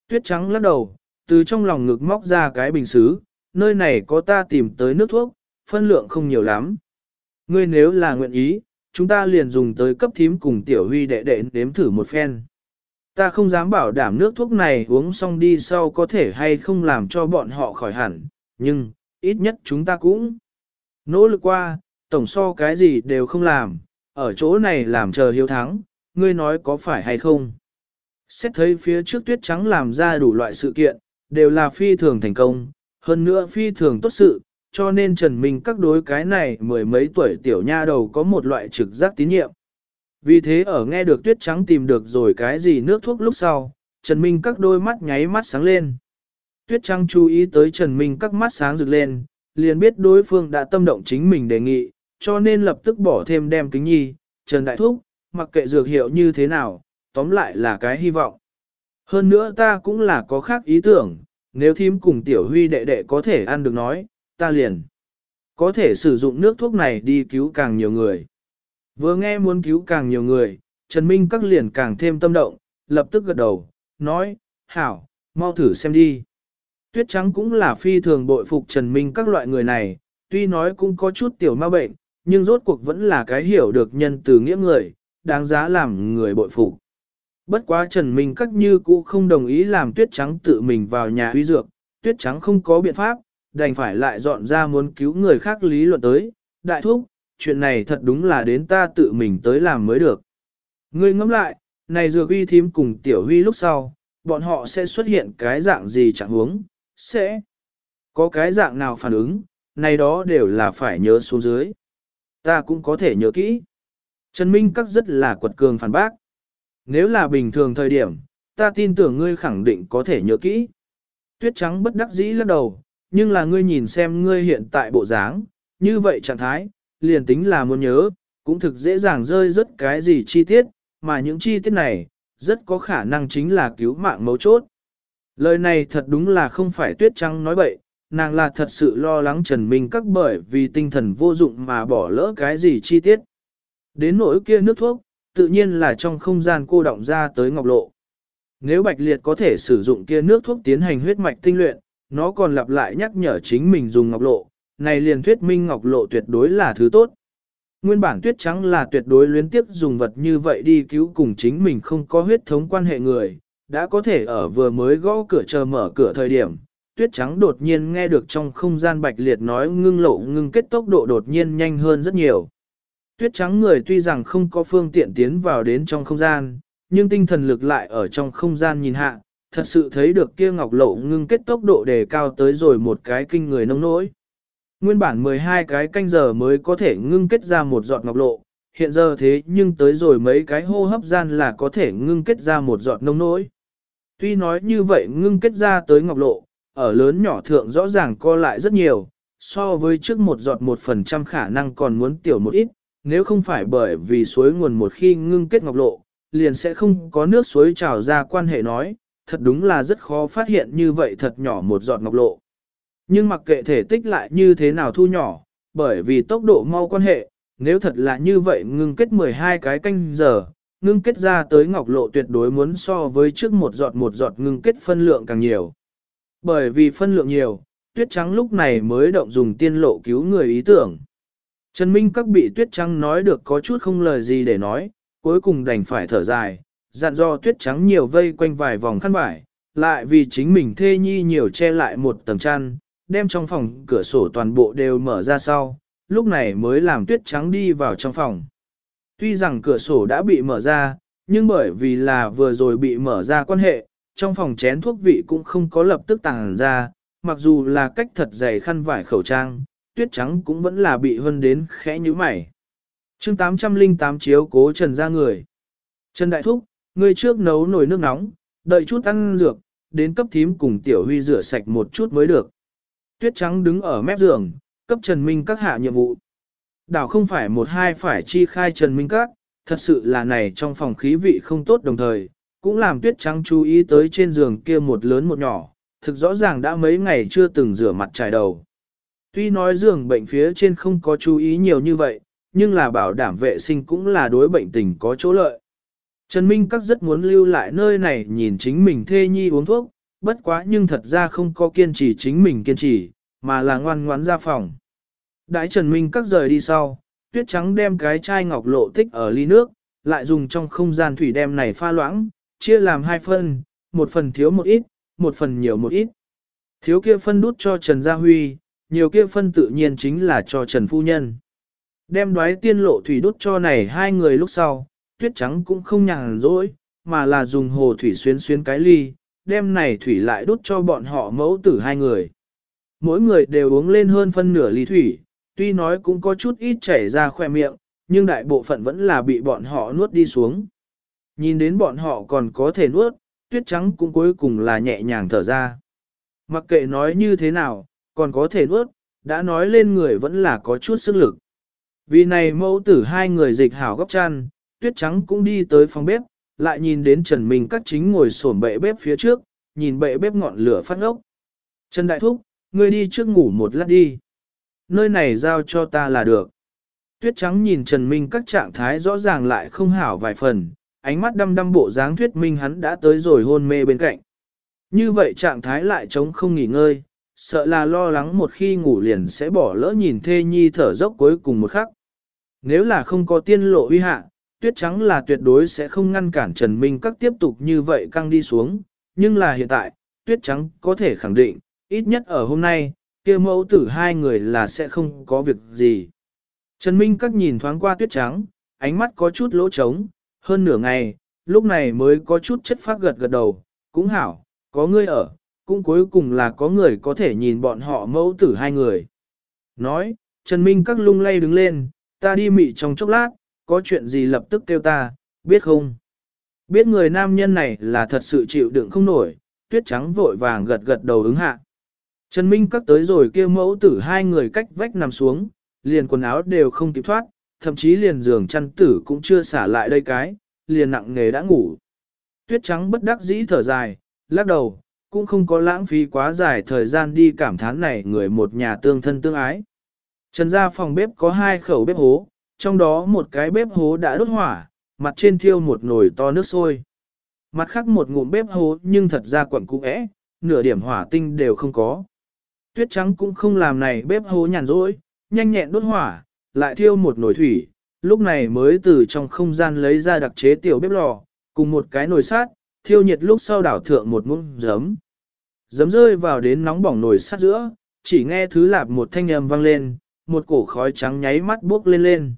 Speaker 1: Tuyết trắng lắc đầu, từ trong lòng ngực móc ra cái bình xứ, nơi này có ta tìm tới nước thuốc, phân lượng không nhiều lắm. Ngươi nếu là nguyện ý, chúng ta liền dùng tới cấp thím cùng tiểu huy đệ đệ đếm thử một phen. Ta không dám bảo đảm nước thuốc này uống xong đi sau có thể hay không làm cho bọn họ khỏi hẳn, nhưng, ít nhất chúng ta cũng nỗ lực qua, tổng so cái gì đều không làm, ở chỗ này làm chờ hiếu thắng, ngươi nói có phải hay không. Xét thấy phía trước tuyết trắng làm ra đủ loại sự kiện, đều là phi thường thành công, hơn nữa phi thường tốt sự, cho nên Trần Minh các đối cái này mười mấy tuổi tiểu nha đầu có một loại trực giác tín nhiệm. Vì thế ở nghe được tuyết trắng tìm được rồi cái gì nước thuốc lúc sau, Trần Minh các đôi mắt nháy mắt sáng lên. Tuyết trắng chú ý tới Trần Minh các mắt sáng rực lên, liền biết đối phương đã tâm động chính mình đề nghị, cho nên lập tức bỏ thêm đem kính nhi, Trần Đại Thúc, mặc kệ dược hiệu như thế nào, tóm lại là cái hy vọng. Hơn nữa ta cũng là có khác ý tưởng, nếu thím cùng tiểu huy đệ đệ có thể ăn được nói, ta liền có thể sử dụng nước thuốc này đi cứu càng nhiều người. Vừa nghe muốn cứu càng nhiều người, Trần Minh các liền càng thêm tâm động, lập tức gật đầu, nói, hảo, mau thử xem đi. Tuyết trắng cũng là phi thường bội phục Trần Minh các loại người này, tuy nói cũng có chút tiểu ma bệnh, nhưng rốt cuộc vẫn là cái hiểu được nhân từ nghĩa người, đáng giá làm người bội phục. Bất quá Trần Minh các như cũ không đồng ý làm tuyết trắng tự mình vào nhà uy dược, tuyết trắng không có biện pháp, đành phải lại dọn ra muốn cứu người khác lý luận tới, đại thúc, chuyện này thật đúng là đến ta tự mình tới làm mới được. Ngươi ngẫm lại, này dược uy thím cùng tiểu huy lúc sau, bọn họ sẽ xuất hiện cái dạng gì chẳng huống, sẽ có cái dạng nào phản ứng, này đó đều là phải nhớ xuống dưới. Ta cũng có thể nhớ kỹ. Trần Minh các rất là quật cường phản bác. Nếu là bình thường thời điểm, ta tin tưởng ngươi khẳng định có thể nhớ kỹ. Tuyết trắng bất đắc dĩ lắc đầu, nhưng là ngươi nhìn xem ngươi hiện tại bộ dáng, như vậy trạng thái, liền tính là muốn nhớ, cũng thực dễ dàng rơi rất cái gì chi tiết, mà những chi tiết này, rất có khả năng chính là cứu mạng mấu chốt. Lời này thật đúng là không phải tuyết trắng nói bậy, nàng là thật sự lo lắng Trần Minh các bởi vì tinh thần vô dụng mà bỏ lỡ cái gì chi tiết. Đến nỗi kia nước thuốc, tự nhiên là trong không gian cô động ra tới ngọc lộ. Nếu Bạch Liệt có thể sử dụng kia nước thuốc tiến hành huyết mạch tinh luyện, nó còn lặp lại nhắc nhở chính mình dùng ngọc lộ, này liền thuyết minh ngọc lộ tuyệt đối là thứ tốt. Nguyên bản tuyết trắng là tuyệt đối luyến tiếp dùng vật như vậy đi cứu cùng chính mình không có huyết thống quan hệ người, đã có thể ở vừa mới gõ cửa chờ mở cửa thời điểm, tuyết trắng đột nhiên nghe được trong không gian bạch liệt nói ngưng lộ ngưng kết tốc độ đột nhiên nhanh hơn rất nhiều. Tuyết trắng người tuy rằng không có phương tiện tiến vào đến trong không gian, nhưng tinh thần lực lại ở trong không gian nhìn hạ, thật sự thấy được kia ngọc lộ ngưng kết tốc độ đề cao tới rồi một cái kinh người nông nỗi. Nguyên bản 12 cái canh giờ mới có thể ngưng kết ra một giọt ngọc lộ, hiện giờ thế nhưng tới rồi mấy cái hô hấp gian là có thể ngưng kết ra một giọt nông nỗi. Tuy nói như vậy ngưng kết ra tới ngọc lộ, ở lớn nhỏ thượng rõ ràng co lại rất nhiều, so với trước một giọt một phần trăm khả năng còn muốn tiểu một ít, nếu không phải bởi vì suối nguồn một khi ngưng kết ngọc lộ, liền sẽ không có nước suối trào ra quan hệ nói, thật đúng là rất khó phát hiện như vậy thật nhỏ một giọt ngọc lộ. Nhưng mặc kệ thể tích lại như thế nào thu nhỏ, bởi vì tốc độ mau quan hệ, nếu thật là như vậy ngưng kết 12 cái canh giờ, ngưng kết ra tới ngọc lộ tuyệt đối muốn so với trước một giọt một giọt ngưng kết phân lượng càng nhiều. Bởi vì phân lượng nhiều, tuyết trắng lúc này mới động dùng tiên lộ cứu người ý tưởng. Trần Minh các bị tuyết trắng nói được có chút không lời gì để nói, cuối cùng đành phải thở dài, dặn do tuyết trắng nhiều vây quanh vài vòng khăn vải, lại vì chính mình thê nhi nhiều che lại một tầng chăn, đem trong phòng cửa sổ toàn bộ đều mở ra sau, lúc này mới làm tuyết trắng đi vào trong phòng. Tuy rằng cửa sổ đã bị mở ra, nhưng bởi vì là vừa rồi bị mở ra quan hệ, trong phòng chén thuốc vị cũng không có lập tức tàng ra, mặc dù là cách thật dày khăn vải khẩu trang, tuyết trắng cũng vẫn là bị hân đến khẽ như mày. chương 808 chiếu cố trần ra người. Trần Đại Thúc, người trước nấu nồi nước nóng, đợi chút ăn dược, đến cấp thím cùng tiểu huy rửa sạch một chút mới được. Tuyết trắng đứng ở mép giường, cấp Trần Minh các hạ nhiệm vụ. Đảo không phải một hai phải chi khai Trần Minh các, thật sự là này trong phòng khí vị không tốt đồng thời, cũng làm tuyết trắng chú ý tới trên giường kia một lớn một nhỏ, thực rõ ràng đã mấy ngày chưa từng rửa mặt trải đầu. Tuy nói giường bệnh phía trên không có chú ý nhiều như vậy, nhưng là bảo đảm vệ sinh cũng là đối bệnh tình có chỗ lợi. Trần Minh Các rất muốn lưu lại nơi này nhìn chính mình thê nhi uống thuốc, bất quá nhưng thật ra không có kiên trì chính mình kiên trì, mà là ngoan ngoãn ra phòng. Đãi Trần Minh Các rời đi sau, tuyết trắng đem cái chai ngọc lộ tích ở ly nước, lại dùng trong không gian thủy đem này pha loãng, chia làm hai phân, một phần thiếu một ít, một phần nhiều một ít. Thiếu kia phân đút cho Trần Gia Huy, nhiều kia phân tự nhiên chính là cho Trần Phu Nhân. Đem đoái tiên lộ thủy đút cho này hai người lúc sau, tuyết trắng cũng không nhàn rỗi, mà là dùng hồ thủy xuyến xuyến cái ly, đem này thủy lại đút cho bọn họ mẫu tử hai người. Mỗi người đều uống lên hơn phân nửa ly thủy, tuy nói cũng có chút ít chảy ra khoe miệng, nhưng đại bộ phận vẫn là bị bọn họ nuốt đi xuống. Nhìn đến bọn họ còn có thể nuốt, tuyết trắng cũng cuối cùng là nhẹ nhàng thở ra. Mặc kệ nói như thế nào, còn có thể nuốt, đã nói lên người vẫn là có chút sức lực. Vì này mẫu tử hai người dịch hảo góc chăn, tuyết trắng cũng đi tới phòng bếp, lại nhìn đến Trần Minh các chính ngồi sổm bệ bếp phía trước, nhìn bệ bếp ngọn lửa phát ngốc. Trần Đại Thúc, ngươi đi trước ngủ một lát đi. Nơi này giao cho ta là được. Tuyết trắng nhìn Trần Minh các trạng thái rõ ràng lại không hảo vài phần, ánh mắt đăm đăm bộ dáng thuyết minh hắn đã tới rồi hôn mê bên cạnh. Như vậy trạng thái lại trống không nghỉ ngơi, sợ là lo lắng một khi ngủ liền sẽ bỏ lỡ nhìn thê nhi thở dốc cuối cùng một khắc. Nếu là không có tiên lộ uy hạ, tuyết trắng là tuyệt đối sẽ không ngăn cản Trần Minh các tiếp tục như vậy căng đi xuống, nhưng là hiện tại, tuyết trắng có thể khẳng định, ít nhất ở hôm nay, kia mẫu tử hai người là sẽ không có việc gì. Trần Minh các nhìn thoáng qua tuyết trắng, ánh mắt có chút lỗ trống, hơn nửa ngày, lúc này mới có chút chất phát gật gật đầu, cũng hảo, có ngươi ở, cũng cuối cùng là có người có thể nhìn bọn họ mẫu tử hai người. Nói, Trần Minh các lung lay đứng lên, ta đi mị trong chốc lát, có chuyện gì lập tức kêu ta, biết không? Biết người nam nhân này là thật sự chịu đựng không nổi, tuyết trắng vội vàng gật gật đầu ứng hạ. Trần Minh các tới rồi kêu mẫu tử hai người cách vách nằm xuống, liền quần áo đều không kịp thoát, thậm chí liền giường chăn tử cũng chưa xả lại đây cái, liền nặng nghề đã ngủ. Tuyết trắng bất đắc dĩ thở dài, lắc đầu, cũng không có lãng phí quá dài thời gian đi cảm thán này người một nhà tương thân tương ái. Trần gia phòng bếp có hai khẩu bếp hố, trong đó một cái bếp hố đã đốt hỏa, mặt trên thiêu một nồi to nước sôi. Mặt khác một ngụm bếp hố nhưng thật ra quẩn cũng ẽ, nửa điểm hỏa tinh đều không có. Tuyết trắng cũng không làm này bếp hố nhàn rỗi, nhanh nhẹn đốt hỏa, lại thiêu một nồi thủy, lúc này mới từ trong không gian lấy ra đặc chế tiểu bếp lò, cùng một cái nồi sát, thiêu nhiệt lúc sau đảo thượng một ngụm giấm. Giấm rơi vào đến nóng bỏng nồi sát giữa, chỉ nghe thứ lạp một thanh âm vang lên, một cổ khói trắng nháy mắt bốc lên lên.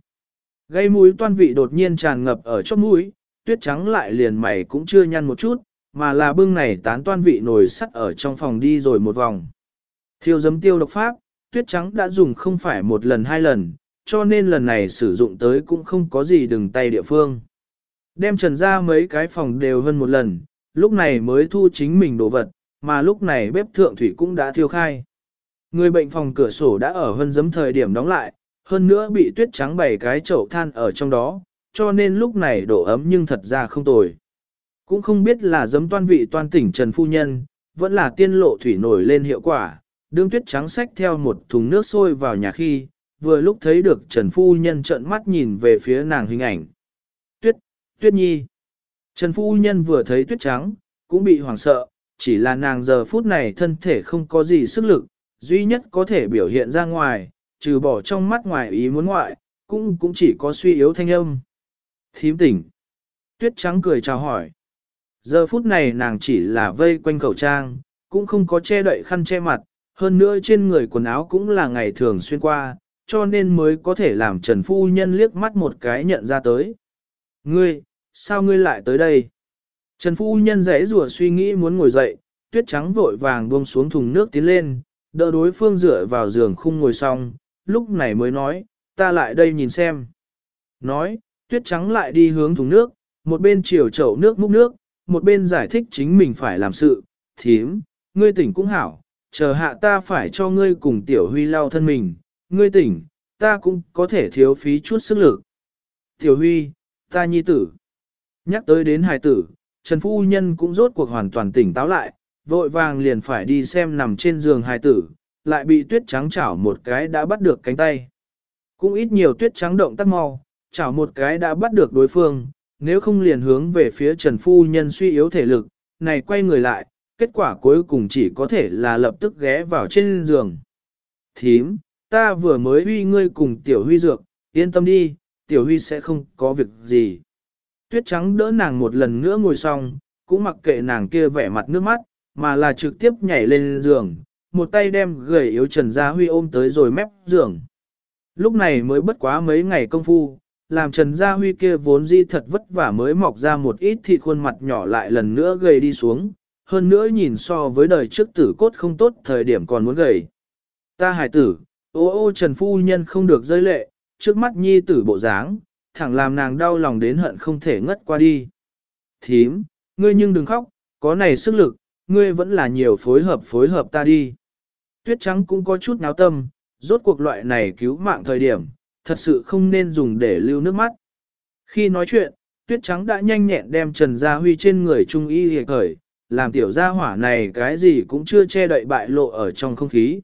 Speaker 1: Gây mũi toan vị đột nhiên tràn ngập ở chóp mũi, tuyết trắng lại liền mày cũng chưa nhăn một chút, mà là bưng này tán toan vị nồi sắt ở trong phòng đi rồi một vòng. Thiêu giấm tiêu độc pháp, tuyết trắng đã dùng không phải một lần hai lần, cho nên lần này sử dụng tới cũng không có gì đừng tay địa phương. Đem trần ra mấy cái phòng đều hơn một lần, lúc này mới thu chính mình đồ vật, mà lúc này bếp thượng thủy cũng đã thiêu khai. Người bệnh phòng cửa sổ đã ở hơn giấm thời điểm đóng lại, hơn nữa bị tuyết trắng bảy cái chậu than ở trong đó, cho nên lúc này độ ấm nhưng thật ra không tồi. Cũng không biết là giấm toan vị toan tỉnh Trần Phu Nhân, vẫn là tiên lộ thủy nổi lên hiệu quả, đương tuyết trắng xách theo một thùng nước sôi vào nhà khi, vừa lúc thấy được Trần Phu Nhân trợn mắt nhìn về phía nàng hình ảnh. Tuyết, Tuyết Nhi. Trần Phu Nhân vừa thấy tuyết trắng, cũng bị hoảng sợ, chỉ là nàng giờ phút này thân thể không có gì sức lực, duy nhất có thể biểu hiện ra ngoài, trừ bỏ trong mắt ngoài ý muốn ngoại, cũng cũng chỉ có suy yếu thanh âm. Thím tỉnh. Tuyết trắng cười chào hỏi. Giờ phút này nàng chỉ là vây quanh khẩu trang, cũng không có che đậy khăn che mặt, hơn nữa trên người quần áo cũng là ngày thường xuyên qua, cho nên mới có thể làm Trần Phu Nhân liếc mắt một cái nhận ra tới. Ngươi, sao ngươi lại tới đây? Trần Phu Nhân rẽ rùa suy nghĩ muốn ngồi dậy, tuyết trắng vội vàng buông xuống thùng nước tiến lên, đỡ đối phương dựa vào giường khung ngồi xong, lúc này mới nói, ta lại đây nhìn xem. Nói, tuyết trắng lại đi hướng thùng nước, một bên chiều chậu nước múc nước, một bên giải thích chính mình phải làm sự, thím, ngươi tỉnh cũng hảo, chờ hạ ta phải cho ngươi cùng tiểu huy lau thân mình, ngươi tỉnh, ta cũng có thể thiếu phí chút sức lực. Tiểu huy, ta nhi tử. Nhắc tới đến hài tử, Trần Phu Nhân cũng rốt cuộc hoàn toàn tỉnh táo lại, vội vàng liền phải đi xem nằm trên giường hài tử, lại bị tuyết trắng chảo một cái đã bắt được cánh tay. Cũng ít nhiều tuyết trắng động tác mau, chảo một cái đã bắt được đối phương, nếu không liền hướng về phía Trần Phu Nhân suy yếu thể lực, này quay người lại, kết quả cuối cùng chỉ có thể là lập tức ghé vào trên giường. Thím, ta vừa mới huy ngươi cùng Tiểu Huy dược, yên tâm đi, Tiểu Huy sẽ không có việc gì. Tuyết trắng đỡ nàng một lần nữa ngồi xong, cũng mặc kệ nàng kia vẻ mặt nước mắt, mà là trực tiếp nhảy lên giường, một tay đem gầy yếu Trần Gia Huy ôm tới rồi mép giường. Lúc này mới bất quá mấy ngày công phu, làm Trần Gia Huy kia vốn di thật vất vả mới mọc ra một ít thịt khuôn mặt nhỏ lại lần nữa gầy đi xuống, hơn nữa nhìn so với đời trước tử cốt không tốt thời điểm còn muốn gầy. Ta Hải tử, ô ô Trần Phu Nhân không được rơi lệ, trước mắt nhi tử bộ dáng, thẳng làm nàng đau lòng đến hận không thể ngất qua đi. Thím, ngươi nhưng đừng khóc, có này sức lực, ngươi vẫn là nhiều phối hợp phối hợp ta đi. Tuyết trắng cũng có chút náo tâm, rốt cuộc loại này cứu mạng thời điểm, thật sự không nên dùng để lưu nước mắt. Khi nói chuyện, tuyết trắng đã nhanh nhẹn đem Trần Gia Huy trên người trung y hề khởi, làm tiểu gia hỏa này cái gì cũng chưa che đậy bại lộ ở trong không khí.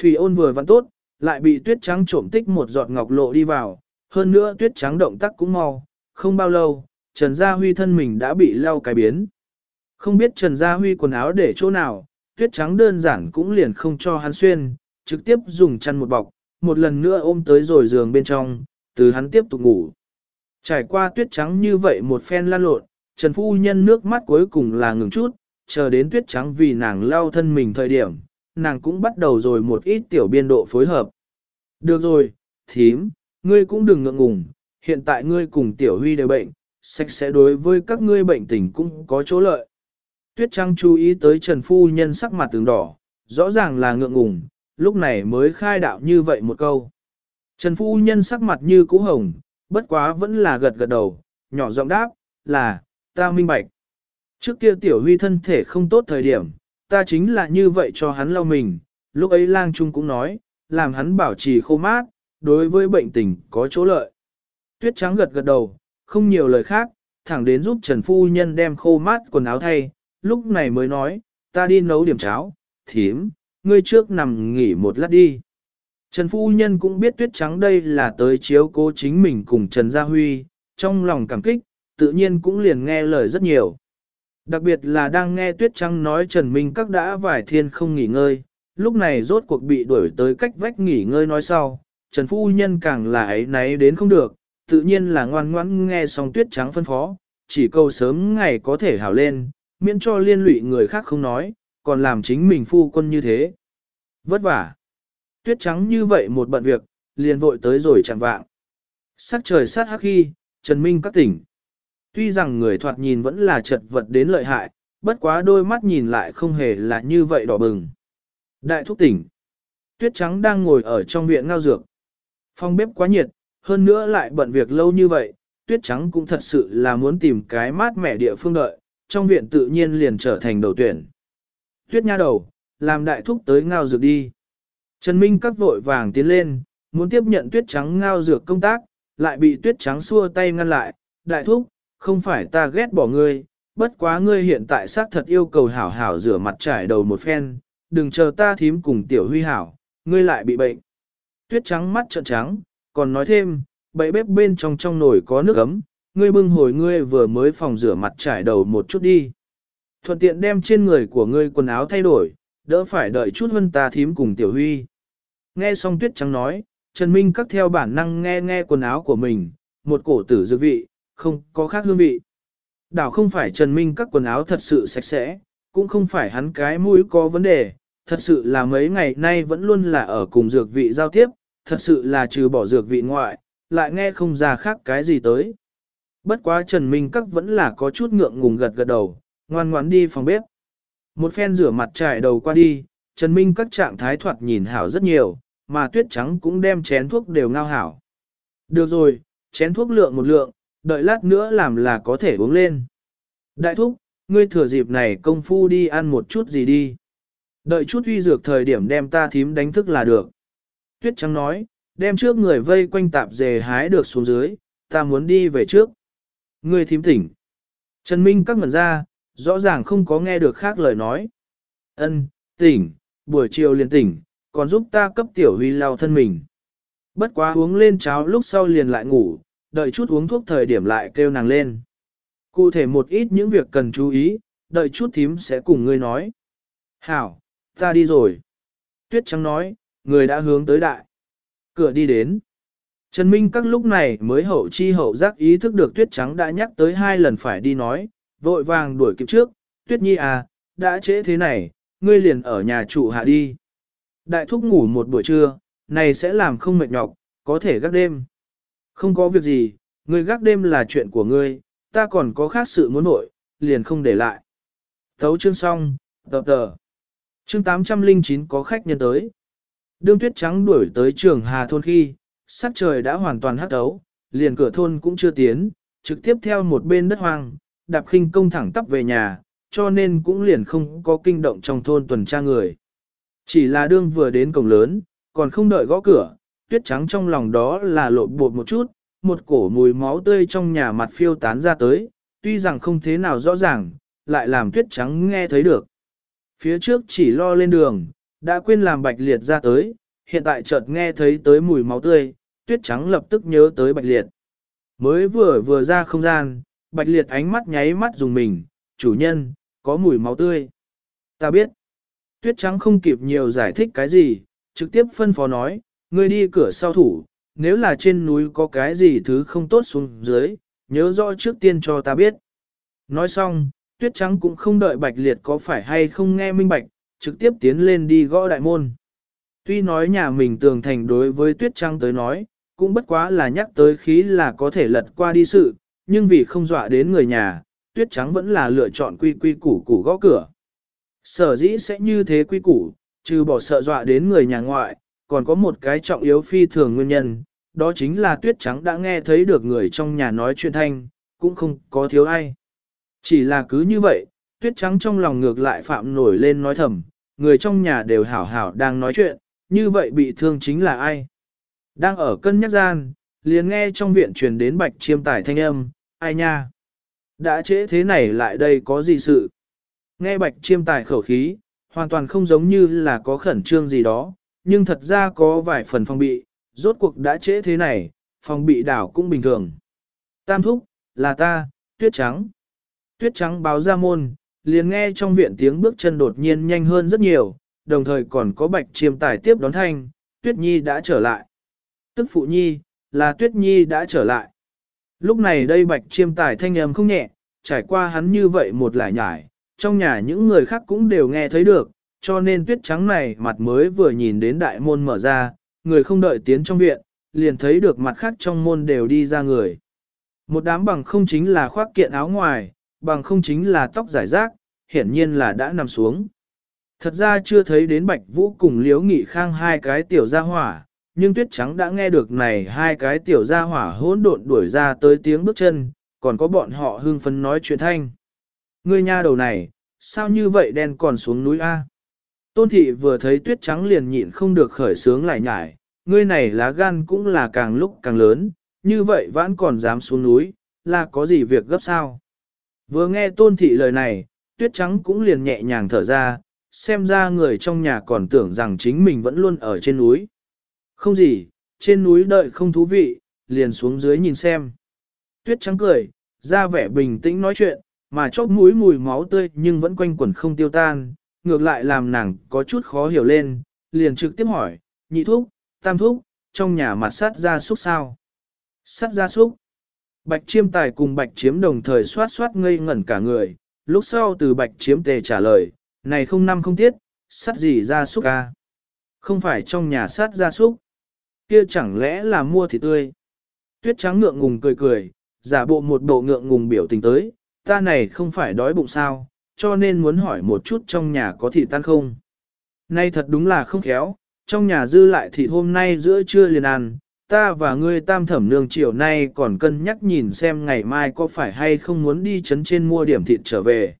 Speaker 1: Thủy ôn vừa văn tốt, lại bị tuyết trắng trộm tích một giọt ngọc lộ đi vào, hơn nữa tuyết trắng động tác cũng mau, không bao lâu, Trần Gia Huy thân mình đã bị lau cái biến. Không biết Trần Gia Huy quần áo để chỗ nào, tuyết trắng đơn giản cũng liền không cho hắn xuyên, trực tiếp dùng chăn một bọc, một lần nữa ôm tới rồi giường bên trong, từ hắn tiếp tục ngủ. Trải qua tuyết trắng như vậy một phen lan lộn, Trần Phu Nhân nước mắt cuối cùng là ngừng chút, chờ đến tuyết trắng vì nàng lau thân mình thời điểm, nàng cũng bắt đầu rồi một ít tiểu biên độ phối hợp. Được rồi, thím, ngươi cũng đừng ngượng ngùng, hiện tại ngươi cùng tiểu huy đều bệnh, sạch sẽ đối với các ngươi bệnh tình cũng có chỗ lợi. Tuyết Trăng chú ý tới Trần Phu Nhân sắc mặt tướng đỏ, rõ ràng là ngượng ngùng, lúc này mới khai đạo như vậy một câu. Trần Phu Nhân sắc mặt như cũ hồng, bất quá vẫn là gật gật đầu, nhỏ giọng đáp, là, ta minh bạch. Trước kia tiểu huy thân thể không tốt thời điểm, ta chính là như vậy cho hắn lau mình, lúc ấy lang trung cũng nói, làm hắn bảo trì khô mát, đối với bệnh tình có chỗ lợi. Tuyết trắng gật gật đầu, không nhiều lời khác, thẳng đến giúp Trần Phu Nhân đem khô mát quần áo thay, lúc này mới nói, ta đi nấu điểm cháo, thím, ngươi trước nằm nghỉ một lát đi. Trần Phu Nhân cũng biết tuyết trắng đây là tới chiếu cố chính mình cùng Trần Gia Huy, trong lòng cảm kích, tự nhiên cũng liền nghe lời rất nhiều. Đặc biệt là đang nghe tuyết trắng nói Trần Minh các đã vải thiên không nghỉ ngơi, lúc này rốt cuộc bị đuổi tới cách vách nghỉ ngơi nói sau, Trần Phu Nhân càng là ấy náy đến không được, tự nhiên là ngoan ngoãn nghe xong tuyết trắng phân phó, chỉ câu sớm ngày có thể hảo lên, miễn cho liên lụy người khác không nói, còn làm chính mình phu quân như thế. Vất vả. Tuyết trắng như vậy một bận việc, liền vội tới rồi chẳng vạng. Sắc trời sát hắc khi, Trần Minh các tỉnh. Tuy rằng người thoạt nhìn vẫn là chật vật đến lợi hại, bất quá đôi mắt nhìn lại không hề là như vậy đỏ bừng. Đại thúc tỉnh. Tuyết trắng đang ngồi ở trong viện ngao dược. Phòng bếp quá nhiệt, hơn nữa lại bận việc lâu như vậy, tuyết trắng cũng thật sự là muốn tìm cái mát mẻ địa phương đợi, trong viện tự nhiên liền trở thành đầu tuyển. Tuyết nha đầu, làm đại thúc tới ngao dược đi. Trần Minh các vội vàng tiến lên, muốn tiếp nhận tuyết trắng ngao dược công tác, lại bị tuyết trắng xua tay ngăn lại. Đại thúc, không phải ta ghét bỏ ngươi, bất quá ngươi hiện tại xác thật yêu cầu hảo hảo rửa mặt trải đầu một phen, đừng chờ ta thím cùng tiểu huy hảo, ngươi lại bị bệnh. Tuyết trắng mắt trợn trắng, còn nói thêm, bậy bếp bên trong trong nồi có nước ấm, ngươi bưng hồi ngươi vừa mới phòng rửa mặt trải đầu một chút đi. Thuận tiện đem trên người của ngươi quần áo thay đổi, đỡ phải đợi chút hơn ta thím cùng tiểu huy. Nghe xong tuyết trắng nói, Trần Minh cắt theo bản năng nghe nghe quần áo của mình, một cổ tử dư vị, không có khác hương vị. Đảo không phải Trần Minh các quần áo thật sự sạch sẽ, cũng không phải hắn cái mũi có vấn đề, thật sự là mấy ngày nay vẫn luôn là ở cùng dược vị giao tiếp, thật sự là trừ bỏ dược vị ngoại, lại nghe không ra khác cái gì tới. Bất quá Trần Minh các vẫn là có chút ngượng ngùng gật gật đầu, ngoan ngoãn đi phòng bếp. Một phen rửa mặt trải đầu qua đi, Trần Minh các trạng thái thoạt nhìn hảo rất nhiều, mà tuyết trắng cũng đem chén thuốc đều ngao hảo. Được rồi, chén thuốc lượng một lượng, đợi lát nữa làm là có thể uống lên. Đại thúc, ngươi thừa dịp này công phu đi ăn một chút gì đi. Đợi chút uy dược thời điểm đem ta thím đánh thức là được. Tuyết trắng nói, đem trước người vây quanh tạp dề hái được xuống dưới, ta muốn đi về trước. Ngươi thím tỉnh. Trần Minh các ngẩn ra, rõ ràng không có nghe được khác lời nói. Ân, tỉnh, buổi chiều liền tỉnh, còn giúp ta cấp tiểu huy lau thân mình. Bất quá uống lên cháo lúc sau liền lại ngủ, đợi chút uống thuốc thời điểm lại kêu nàng lên. Cụ thể một ít những việc cần chú ý, đợi chút thím sẽ cùng ngươi nói. Hảo, ta đi rồi. Tuyết trắng nói, người đã hướng tới đại. Cửa đi đến. Trần Minh các lúc này mới hậu chi hậu giác ý thức được Tuyết Trắng đã nhắc tới hai lần phải đi nói, vội vàng đuổi kịp trước, Tuyết Nhi à, đã trễ thế này, ngươi liền ở nhà trụ hạ đi. Đại thúc ngủ một buổi trưa, này sẽ làm không mệt nhọc, có thể gác đêm. Không có việc gì, ngươi gác đêm là chuyện của ngươi, ta còn có khác sự muốn nội, liền không để lại. Thấu chương xong, tập tờ. Chương 809 có khách nhân tới. Đương tuyết trắng đuổi tới trường Hà Thôn khi, sắc trời đã hoàn toàn hắc tấu, liền cửa thôn cũng chưa tiến, trực tiếp theo một bên đất hoang, đạp khinh công thẳng tắp về nhà, cho nên cũng liền không có kinh động trong thôn tuần tra người. Chỉ là đương vừa đến cổng lớn, còn không đợi gõ cửa, tuyết trắng trong lòng đó là lộn bột một chút, một cổ mùi máu tươi trong nhà mặt phiêu tán ra tới, tuy rằng không thế nào rõ ràng, lại làm tuyết trắng nghe thấy được. Phía trước chỉ lo lên đường, đã quên làm bạch liệt ra tới, hiện tại chợt nghe thấy tới mùi máu tươi, tuyết trắng lập tức nhớ tới bạch liệt. Mới vừa vừa ra không gian, bạch liệt ánh mắt nháy mắt dùng mình, chủ nhân, có mùi máu tươi. Ta biết. Tuyết trắng không kịp nhiều giải thích cái gì, trực tiếp phân phó nói, ngươi đi cửa sau thủ, nếu là trên núi có cái gì thứ không tốt xuống dưới, nhớ rõ trước tiên cho ta biết. Nói xong, tuyết trắng cũng không đợi bạch liệt có phải hay không nghe minh bạch, trực tiếp tiến lên đi gõ đại môn. Tuy nói nhà mình tường thành đối với tuyết trăng tới nói, cũng bất quá là nhắc tới khí là có thể lật qua đi sự, nhưng vì không dọa đến người nhà, tuyết trắng vẫn là lựa chọn quy quy củ củ gõ cửa. Sở dĩ sẽ như thế quy củ, trừ bỏ sợ dọa đến người nhà ngoại, còn có một cái trọng yếu phi thường nguyên nhân, đó chính là tuyết trắng đã nghe thấy được người trong nhà nói chuyện thanh, cũng không có thiếu ai. Chỉ là cứ như vậy, tuyết trắng trong lòng ngược lại phạm nổi lên nói thầm, người trong nhà đều hảo hảo đang nói chuyện, như vậy bị thương chính là ai? Đang ở cân nhắc gian, liền nghe trong viện truyền đến bạch chiêm tải thanh âm, ai nha? Đã trễ thế này lại đây có gì sự? Nghe bạch chiêm tải khẩu khí, hoàn toàn không giống như là có khẩn trương gì đó, nhưng thật ra có vài phần phòng bị, rốt cuộc đã trễ thế này, phòng bị đảo cũng bình thường. Tam thúc, là ta, tuyết trắng. Tuyết trắng báo ra môn, liền nghe trong viện tiếng bước chân đột nhiên nhanh hơn rất nhiều, đồng thời còn có bạch chiêm tài tiếp đón thanh, tuyết nhi đã trở lại. Tức phụ nhi, là tuyết nhi đã trở lại. Lúc này đây bạch chiêm tài thanh âm không nhẹ, trải qua hắn như vậy một lại nhải, trong nhà những người khác cũng đều nghe thấy được, cho nên tuyết trắng này mặt mới vừa nhìn đến đại môn mở ra, người không đợi tiến trong viện, liền thấy được mặt khác trong môn đều đi ra người. Một đám bằng không chính là khoác kiện áo ngoài, bằng không chính là tóc giải rác, hiển nhiên là đã nằm xuống. Thật ra chưa thấy đến Bạch Vũ cùng Liễu Nghị Khang hai cái tiểu gia hỏa, nhưng Tuyết Trắng đã nghe được này hai cái tiểu gia hỏa hỗn độn đuổi ra tới tiếng bước chân, còn có bọn họ hưng phấn nói chuyện thanh. Ngươi nha đầu này, sao như vậy đen còn xuống núi A? Tôn thị vừa thấy Tuyết Trắng liền nhịn không được khởi sướng lại nhải, ngươi này lá gan cũng là càng lúc càng lớn, như vậy vẫn còn dám xuống núi, là có gì việc gấp sao? Vừa nghe tôn thị lời này, tuyết trắng cũng liền nhẹ nhàng thở ra, xem ra người trong nhà còn tưởng rằng chính mình vẫn luôn ở trên núi. Không gì, trên núi đợi không thú vị, liền xuống dưới nhìn xem. Tuyết trắng cười, ra vẻ bình tĩnh nói chuyện, mà chóp mũi mùi máu tươi nhưng vẫn quanh quẩn không tiêu tan, ngược lại làm nàng có chút khó hiểu lên, liền trực tiếp hỏi, nhị thúc, tam thúc, trong nhà mặt sát ra súc sao? Sát ra súc. Bạch chiêm tài cùng bạch chiếm đồng thời xoát xoát ngây ngẩn cả người, lúc sau từ bạch chiếm tề trả lời, này không năm không tiết, sắt gì ra súc ca. Không phải trong nhà sát ra súc. Kia chẳng lẽ là mua thịt tươi. Tuyết trắng ngượng ngùng cười cười, giả bộ một bộ ngượng ngùng biểu tình tới, ta này không phải đói bụng sao, cho nên muốn hỏi một chút trong nhà có thịt tan không. Nay thật đúng là không khéo, trong nhà dư lại thịt hôm nay giữa trưa liền ăn, ta và ngươi tam thẩm nương chiều nay còn cân nhắc nhìn xem ngày mai có phải hay không muốn đi chấn trên mua điểm thịt trở về.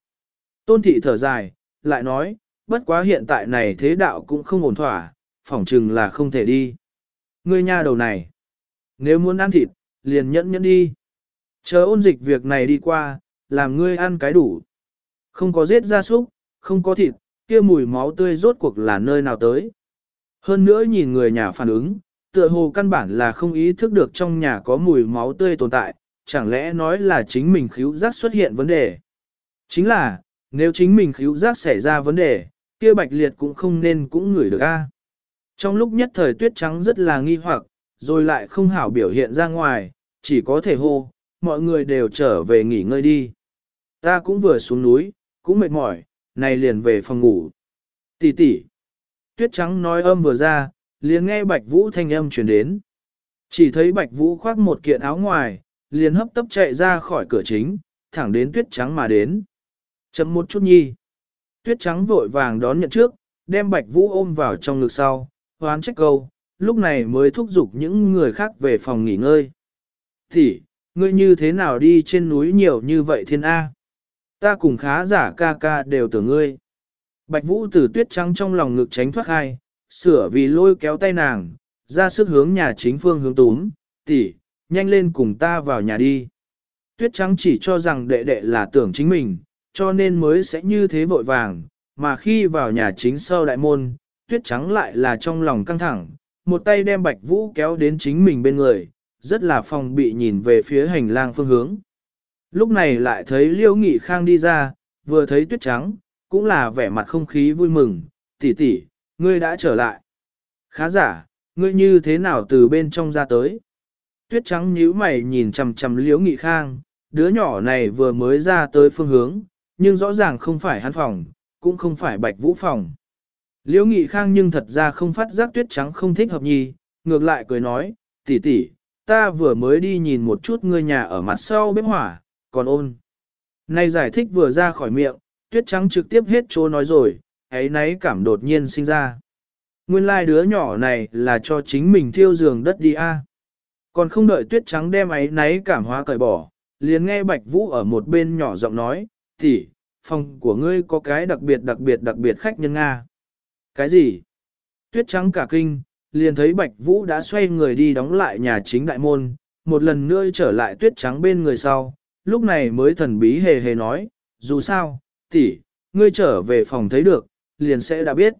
Speaker 1: Tôn thị thở dài, lại nói, bất quá hiện tại này thế đạo cũng không ổn thỏa, phỏng chừng là không thể đi. Ngươi nha đầu này, nếu muốn ăn thịt, liền nhẫn nhẫn đi. Chờ ôn dịch việc này đi qua, làm ngươi ăn cái đủ. Không có giết gia súc, không có thịt, kia mùi máu tươi rốt cuộc là nơi nào tới. Hơn nữa nhìn người nhà phản ứng, tựa hồ căn bản là không ý thức được trong nhà có mùi máu tươi tồn tại, chẳng lẽ nói là chính mình khíu giác xuất hiện vấn đề. Chính là, nếu chính mình khíu giác xảy ra vấn đề, kia bạch liệt cũng không nên cũng ngửi được a. Trong lúc nhất thời tuyết trắng rất là nghi hoặc, rồi lại không hảo biểu hiện ra ngoài, chỉ có thể hô, mọi người đều trở về nghỉ ngơi đi. Ta cũng vừa xuống núi, cũng mệt mỏi, này liền về phòng ngủ. Tỷ tỷ. Tuyết trắng nói âm vừa ra, liền nghe Bạch Vũ thanh âm truyền đến. Chỉ thấy Bạch Vũ khoác một kiện áo ngoài, liền hấp tấp chạy ra khỏi cửa chính, thẳng đến tuyết trắng mà đến. Chậm một chút nhi. Tuyết trắng vội vàng đón nhận trước, đem Bạch Vũ ôm vào trong ngực sau, hoán trách câu, lúc này mới thúc giục những người khác về phòng nghỉ ngơi. Thì, ngươi như thế nào đi trên núi nhiều như vậy thiên A? Ta cùng khá giả ca ca đều tưởng ngươi. Bạch Vũ từ tuyết trắng trong lòng ngực tránh thoát hai, sửa vì lôi kéo tay nàng, ra sức hướng nhà chính phương hướng túm, tỷ, nhanh lên cùng ta vào nhà đi. Tuyết trắng chỉ cho rằng đệ đệ là tưởng chính mình, cho nên mới sẽ như thế vội vàng, mà khi vào nhà chính sau đại môn, tuyết trắng lại là trong lòng căng thẳng, một tay đem bạch vũ kéo đến chính mình bên người, rất là phòng bị nhìn về phía hành lang phương hướng. Lúc này lại thấy liêu nghị khang đi ra, vừa thấy tuyết trắng, cũng là vẻ mặt không khí vui mừng, tỷ tỷ, ngươi đã trở lại. Khá giả, ngươi như thế nào từ bên trong ra tới? Tuyết trắng nhíu mày nhìn chằm chằm liễu nghị khang, đứa nhỏ này vừa mới ra tới phương hướng, nhưng rõ ràng không phải hắn phòng, cũng không phải bạch vũ phòng. Liễu nghị khang nhưng thật ra không phát giác tuyết trắng không thích hợp nhì, ngược lại cười nói, tỷ tỷ, ta vừa mới đi nhìn một chút ngươi nhà ở mặt sau bếp hỏa, còn ôn. Này giải thích vừa ra khỏi miệng, tuyết trắng trực tiếp hết chỗ nói rồi, ấy nấy cảm đột nhiên sinh ra. Nguyên lai like đứa nhỏ này là cho chính mình thiêu giường đất đi a. Còn không đợi tuyết trắng đem ấy nấy cảm hóa cởi bỏ, liền nghe Bạch Vũ ở một bên nhỏ giọng nói, tỷ, phòng của ngươi có cái đặc biệt đặc biệt đặc biệt khách nhân Nga. Cái gì? Tuyết trắng cả kinh, liền thấy Bạch Vũ đã xoay người đi đóng lại nhà chính đại môn, một lần nữa trở lại tuyết trắng bên người sau, lúc này mới thần bí hề hề nói, dù sao, tỷ, ngươi trở về phòng thấy được, liền sẽ đã biết.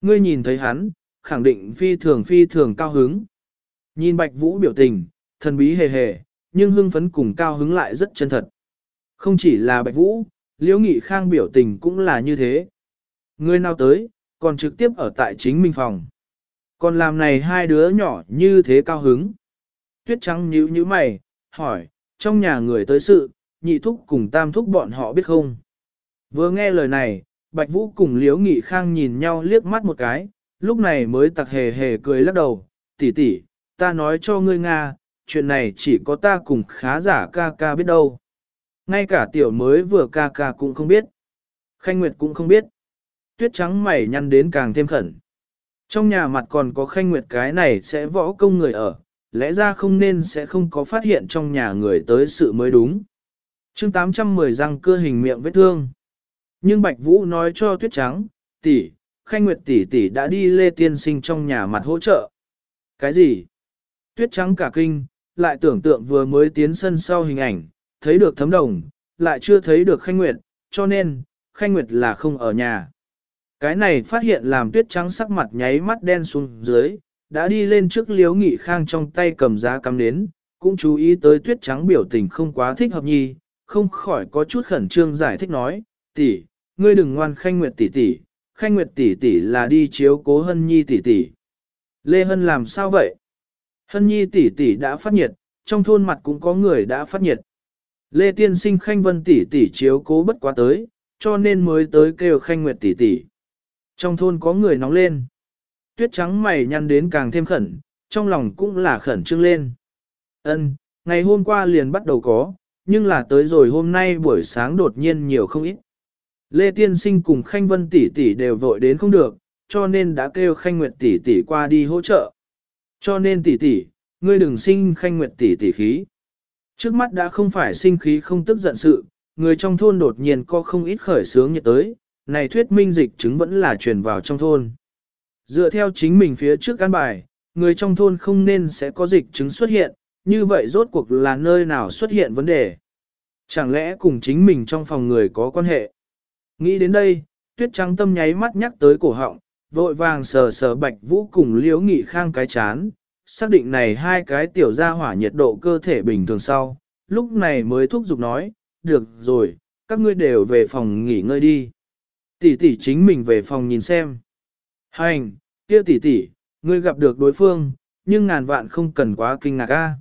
Speaker 1: Ngươi nhìn thấy hắn, khẳng định phi thường phi thường cao hứng. Nhìn Bạch Vũ biểu tình, thần bí hề hề, nhưng hưng phấn cùng cao hứng lại rất chân thật. Không chỉ là Bạch Vũ, Liễu Nghị Khang biểu tình cũng là như thế. Ngươi nào tới, còn trực tiếp ở tại chính mình phòng. Còn làm này hai đứa nhỏ như thế cao hứng. Tuyết trắng nhíu nhíu mày, hỏi, trong nhà người tới sự, nhị thúc cùng tam thúc bọn họ biết không? Vừa nghe lời này, Bạch Vũ cùng Liễu Nghị Khang nhìn nhau liếc mắt một cái, lúc này mới tặc hề hề cười lắc đầu, tỷ tỷ, ta nói cho ngươi Nga, chuyện này chỉ có ta cùng khá giả ca ca biết đâu. Ngay cả tiểu mới vừa ca ca cũng không biết. Khanh Nguyệt cũng không biết. Tuyết trắng mày nhăn đến càng thêm khẩn. Trong nhà mặt còn có Khanh Nguyệt cái này sẽ võ công người ở, lẽ ra không nên sẽ không có phát hiện trong nhà người tới sự mới đúng. chương 810 răng cưa hình miệng vết thương. Nhưng Bạch Vũ nói cho Tuyết Trắng, tỷ, Khanh Nguyệt tỷ tỷ đã đi Lê Tiên Sinh trong nhà mặt hỗ trợ. Cái gì? Tuyết Trắng cả kinh, lại tưởng tượng vừa mới tiến sân sau hình ảnh, thấy được thấm đồng, lại chưa thấy được Khanh Nguyệt, cho nên, Khanh Nguyệt là không ở nhà. Cái này phát hiện làm Tuyết Trắng sắc mặt nháy mắt đen xuống dưới, đã đi lên trước liếu nghị khang trong tay cầm giá cắm nến, cũng chú ý tới tuyết trắng biểu tình không quá thích hợp nhi, không khỏi có chút khẩn trương giải thích nói, tỷ, ngươi đừng ngoan khanh nguyệt tỷ tỷ, khanh nguyệt tỷ tỷ là đi chiếu cố hân nhi tỷ tỷ. Lê Hân làm sao vậy? Hân nhi tỷ tỷ đã phát nhiệt, trong thôn mặt cũng có người đã phát nhiệt. Lê Tiên sinh khanh vân tỷ tỷ chiếu cố bất quá tới, cho nên mới tới kêu khanh nguyệt tỷ tỷ. Trong thôn có người nóng lên. Tuyết trắng mày nhăn đến càng thêm khẩn, trong lòng cũng là khẩn trương lên. Ân, ngày hôm qua liền bắt đầu có, nhưng là tới rồi hôm nay buổi sáng đột nhiên nhiều không ít. Lê Tiên Sinh cùng Khanh Vân tỷ tỷ đều vội đến không được, cho nên đã kêu Khanh Nguyệt tỷ tỷ qua đi hỗ trợ. Cho nên tỷ tỷ, ngươi đừng sinh Khanh Nguyệt tỷ tỷ khí. Trước mắt đã không phải sinh khí không tức giận sự, người trong thôn đột nhiên có không ít khởi sướng nhiệt tới, này thuyết minh dịch chứng vẫn là truyền vào trong thôn. Dựa theo chính mình phía trước căn bài, người trong thôn không nên sẽ có dịch chứng xuất hiện, như vậy rốt cuộc là nơi nào xuất hiện vấn đề. Chẳng lẽ cùng chính mình trong phòng người có quan hệ? Nghĩ đến đây, tuyết trắng tâm nháy mắt nhắc tới cổ họng, vội vàng sờ sờ bạch vũ cùng liễu nghị khang cái chán, xác định này hai cái tiểu gia hỏa nhiệt độ cơ thể bình thường sau, lúc này mới thúc giục nói, được rồi, các ngươi đều về phòng nghỉ ngơi đi. Tỷ tỷ chính mình về phòng nhìn xem. Hành, kia tỷ tỷ, ngươi gặp được đối phương, nhưng ngàn vạn không cần quá kinh ngạc a.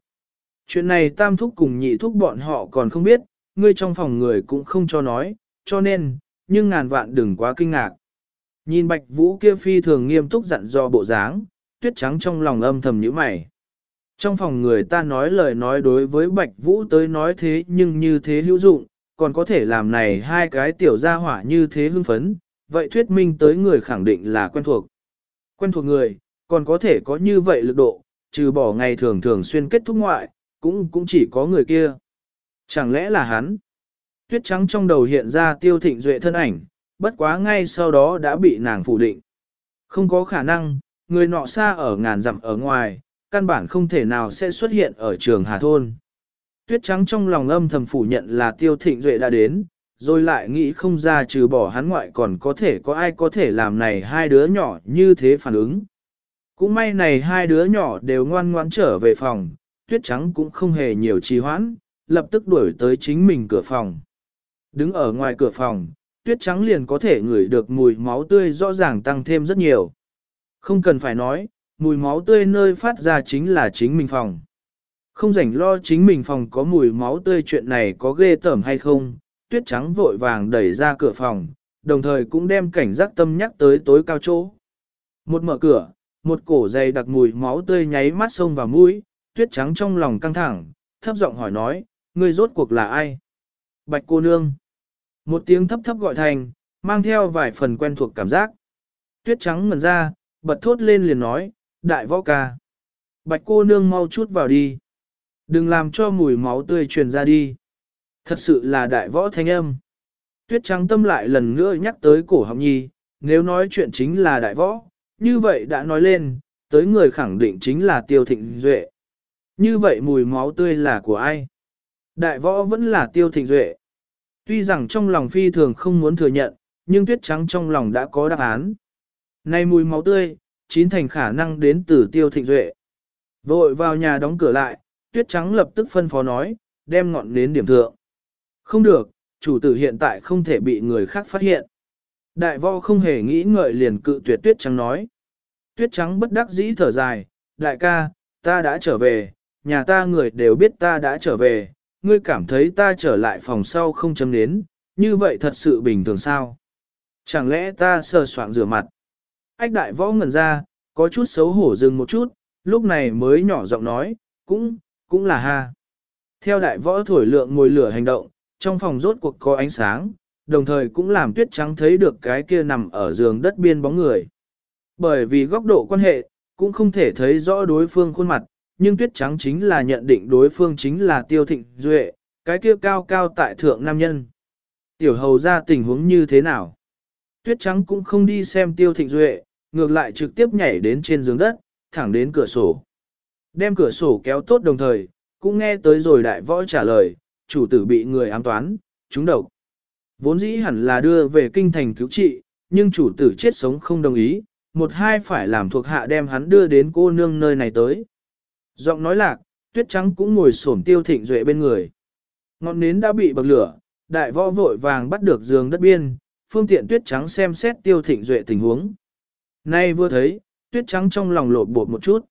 Speaker 1: Chuyện này tam thúc cùng nhị thúc bọn họ còn không biết, ngươi trong phòng người cũng không cho nói, cho nên, nhưng ngàn vạn đừng quá kinh ngạc. Nhìn bạch vũ kia phi thường nghiêm túc dặn do bộ dáng, tuyết trắng trong lòng âm thầm nhíu mày. Trong phòng người ta nói lời nói đối với bạch vũ tới nói thế nhưng như thế hữu dụng, còn có thể làm này hai cái tiểu gia hỏa như thế hưng phấn, vậy thuyết minh tới người khẳng định là quen thuộc. Quen thuộc người, còn có thể có như vậy lực độ, trừ bỏ ngày thường thường xuyên kết thúc ngoại, cũng cũng chỉ có người kia. Chẳng lẽ là hắn? Tuyết trắng trong đầu hiện ra tiêu thịnh duệ thân ảnh, bất quá ngay sau đó đã bị nàng phủ định. Không có khả năng, người nọ xa ở ngàn dặm ở ngoài, căn bản không thể nào sẽ xuất hiện ở trường Hà Thôn. Tuyết trắng trong lòng âm thầm phủ nhận là tiêu thịnh duệ đã đến, rồi lại nghĩ không ra trừ bỏ hắn ngoại còn có thể có ai có thể làm này hai đứa nhỏ như thế phản ứng. Cũng may này hai đứa nhỏ đều ngoan ngoãn trở về phòng, tuyết trắng cũng không hề nhiều trì hoãn, lập tức đuổi tới chính mình cửa phòng. Đứng ở ngoài cửa phòng, tuyết trắng liền có thể ngửi được mùi máu tươi rõ ràng tăng thêm rất nhiều. Không cần phải nói, mùi máu tươi nơi phát ra chính là chính mình phòng. Không rảnh lo chính mình phòng có mùi máu tươi chuyện này có ghê tởm hay không, tuyết trắng vội vàng đẩy ra cửa phòng, đồng thời cũng đem cảnh giác tâm nhắc tới tối cao chỗ. Một mở cửa, một cổ dày đặc mùi máu tươi nháy mắt sông vào mũi, tuyết trắng trong lòng căng thẳng, thấp giọng hỏi nói, ngươi rốt cuộc là ai? Bạch cô nương. Một tiếng thấp thấp gọi thành, mang theo vài phần quen thuộc cảm giác. Tuyết trắng ngần ra, bật thốt lên liền nói, đại võ ca. Bạch cô nương mau chút vào đi. Đừng làm cho mùi máu tươi truyền ra đi. Thật sự là đại võ thanh âm. Tuyết trắng tâm lại lần nữa nhắc tới cổ học nhi, nếu nói chuyện chính là đại võ, như vậy đã nói lên, tới người khẳng định chính là tiêu thịnh duệ. Như vậy mùi máu tươi là của ai? Đại võ vẫn là tiêu thịnh duệ. Tuy rằng trong lòng phi thường không muốn thừa nhận, nhưng tuyết trắng trong lòng đã có đáp án nay mùi máu tươi, chín thành khả năng đến từ tiêu thịnh duệ. Vội vào nhà đóng cửa lại, tuyết trắng lập tức phân phó nói, đem ngọn nến điểm thượng. Không được, chủ tử hiện tại không thể bị người khác phát hiện. Đại võ không hề nghĩ ngợi liền cự tuyệt tuyết trắng nói. Tuyết trắng bất đắc dĩ thở dài, đại ca, ta đã trở về, nhà ta người đều biết ta đã trở về, ngươi cảm thấy ta trở lại phòng sau không chấm đến, như vậy thật sự bình thường sao? Chẳng lẽ ta sờ soạn rửa mặt? Ách đại võ ngẩn ra, có chút xấu hổ dừng một chút, lúc này mới nhỏ giọng nói, cũng, cũng là ha. Theo đại võ thổi lượng ngồi lửa hành động, trong phòng rốt cuộc có ánh sáng, đồng thời cũng làm tuyết trắng thấy được cái kia nằm ở giường đất biên bóng người. Bởi vì góc độ quan hệ, cũng không thể thấy rõ đối phương khuôn mặt, nhưng tuyết trắng chính là nhận định đối phương chính là tiêu thịnh duệ, cái kia cao cao tại thượng nam nhân. Tiểu hầu ra tình huống như thế nào? Tuyết trắng cũng không đi xem tiêu thịnh duệ, ngược lại trực tiếp nhảy đến trên giường đất, thẳng đến cửa sổ. Đem cửa sổ kéo tốt đồng thời, cũng nghe tới rồi đại võ trả lời, chủ tử bị người ám toán, trúng độc. Vốn dĩ hẳn là đưa về kinh thành cứu trị, nhưng chủ tử chết sống không đồng ý, một hai phải làm thuộc hạ đem hắn đưa đến cô nương nơi này tới. Giọng nói lạc, tuyết trắng cũng ngồi xổm tiêu thịnh duệ bên người. Ngọn nến đã bị bậc lửa, đại võ vội vàng bắt được giường đất biên, phương tiện tuyết trắng xem xét tiêu thịnh duệ tình huống. Nay vừa thấy, tuyết trắng trong lòng lột bột một chút.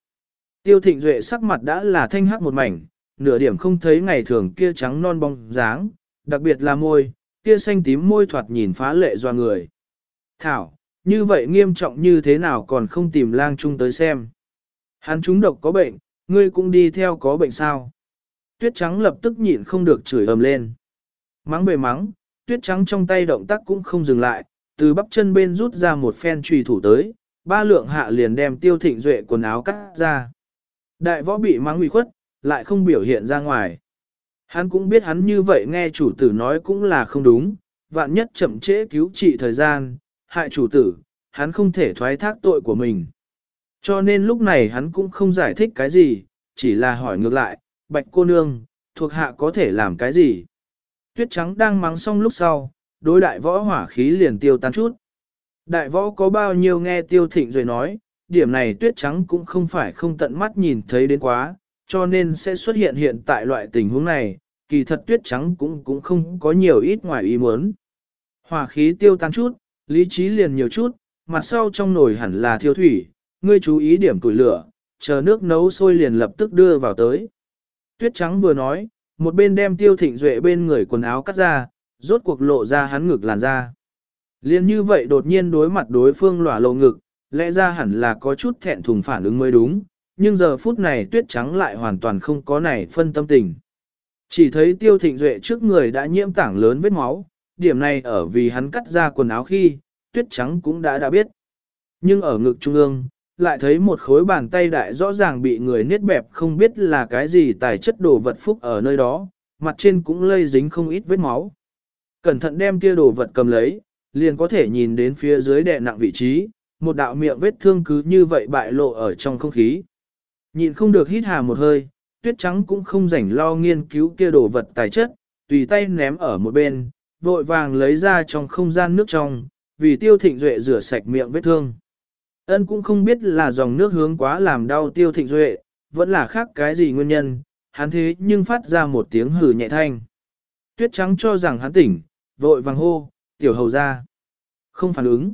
Speaker 1: Tiêu thịnh duệ sắc mặt đã là thanh hắc một mảnh, nửa điểm không thấy ngày thường kia trắng non bóng dáng, đặc biệt là môi, kia xanh tím môi thoạt nhìn phá lệ doa người. Thảo, như vậy nghiêm trọng như thế nào còn không tìm lang trung tới xem. Hắn chúng độc có bệnh, ngươi cũng đi theo có bệnh sao. Tuyết trắng lập tức nhịn không được chửi ầm lên. Mắng bề mắng, tuyết trắng trong tay động tác cũng không dừng lại, từ bắp chân bên rút ra một phen trùy thủ tới, ba lượng hạ liền đem tiêu thịnh duệ quần áo cắt ra. Đại võ bị mắng nguy khuất, lại không biểu hiện ra ngoài. Hắn cũng biết hắn như vậy nghe chủ tử nói cũng là không đúng, vạn nhất chậm trễ cứu trị thời gian, hại chủ tử, hắn không thể thoái thác tội của mình. Cho nên lúc này hắn cũng không giải thích cái gì, chỉ là hỏi ngược lại, bạch cô nương, thuộc hạ có thể làm cái gì? Tuyết trắng đang mắng xong lúc sau, đối đại võ hỏa khí liền tiêu tan chút. Đại võ có bao nhiêu nghe tiêu thịnh rồi nói, điểm này tuyết trắng cũng không phải không tận mắt nhìn thấy đến quá, cho nên sẽ xuất hiện hiện tại loại tình huống này, kỳ thật tuyết trắng cũng cũng không có nhiều ít ngoài ý muốn. Hỏa khí tiêu tan chút, lý trí liền nhiều chút, mặt sau trong nồi hẳn là thiêu thủy, ngươi chú ý điểm tuổi lửa, chờ nước nấu sôi liền lập tức đưa vào tới. Tuyết trắng vừa nói, một bên đem tiêu thịnh duệ bên người quần áo cắt ra, rốt cuộc lộ ra hắn ngực làn da. Liên như vậy đột nhiên đối mặt đối phương lỏa lộ ngực, lẽ ra hẳn là có chút thẹn thùng phản ứng mới đúng, nhưng giờ phút này tuyết trắng lại hoàn toàn không có này phân tâm tình. Chỉ thấy tiêu thịnh duệ trước người đã nhiễm tảng lớn vết máu, điểm này ở vì hắn cắt ra quần áo khi, tuyết trắng cũng đã đã biết. Nhưng ở ngực trung ương, lại thấy một khối bàn tay đại rõ ràng bị người niết bẹp không biết là cái gì tài chất đồ vật phúc ở nơi đó, mặt trên cũng lây dính không ít vết máu. Cẩn thận đem kia đồ vật cầm lấy, liền có thể nhìn đến phía dưới đè nặng vị trí, một đạo miệng vết thương cứ như vậy bại lộ ở trong không khí. Nhìn không được hít hà một hơi, tuyết trắng cũng không rảnh lo nghiên cứu kia đồ vật tài chất, tùy tay ném ở một bên, vội vàng lấy ra trong không gian nước trong, vì tiêu thịnh duệ rửa sạch miệng vết thương. Ân cũng không biết là dòng nước hướng quá làm đau tiêu thịnh duệ, vẫn là khác cái gì nguyên nhân, hắn thế nhưng phát ra một tiếng hử nhẹ thanh. Tuyết trắng cho rằng hắn tỉnh, vội vàng hô, tiểu hầu ra. Không phản ứng.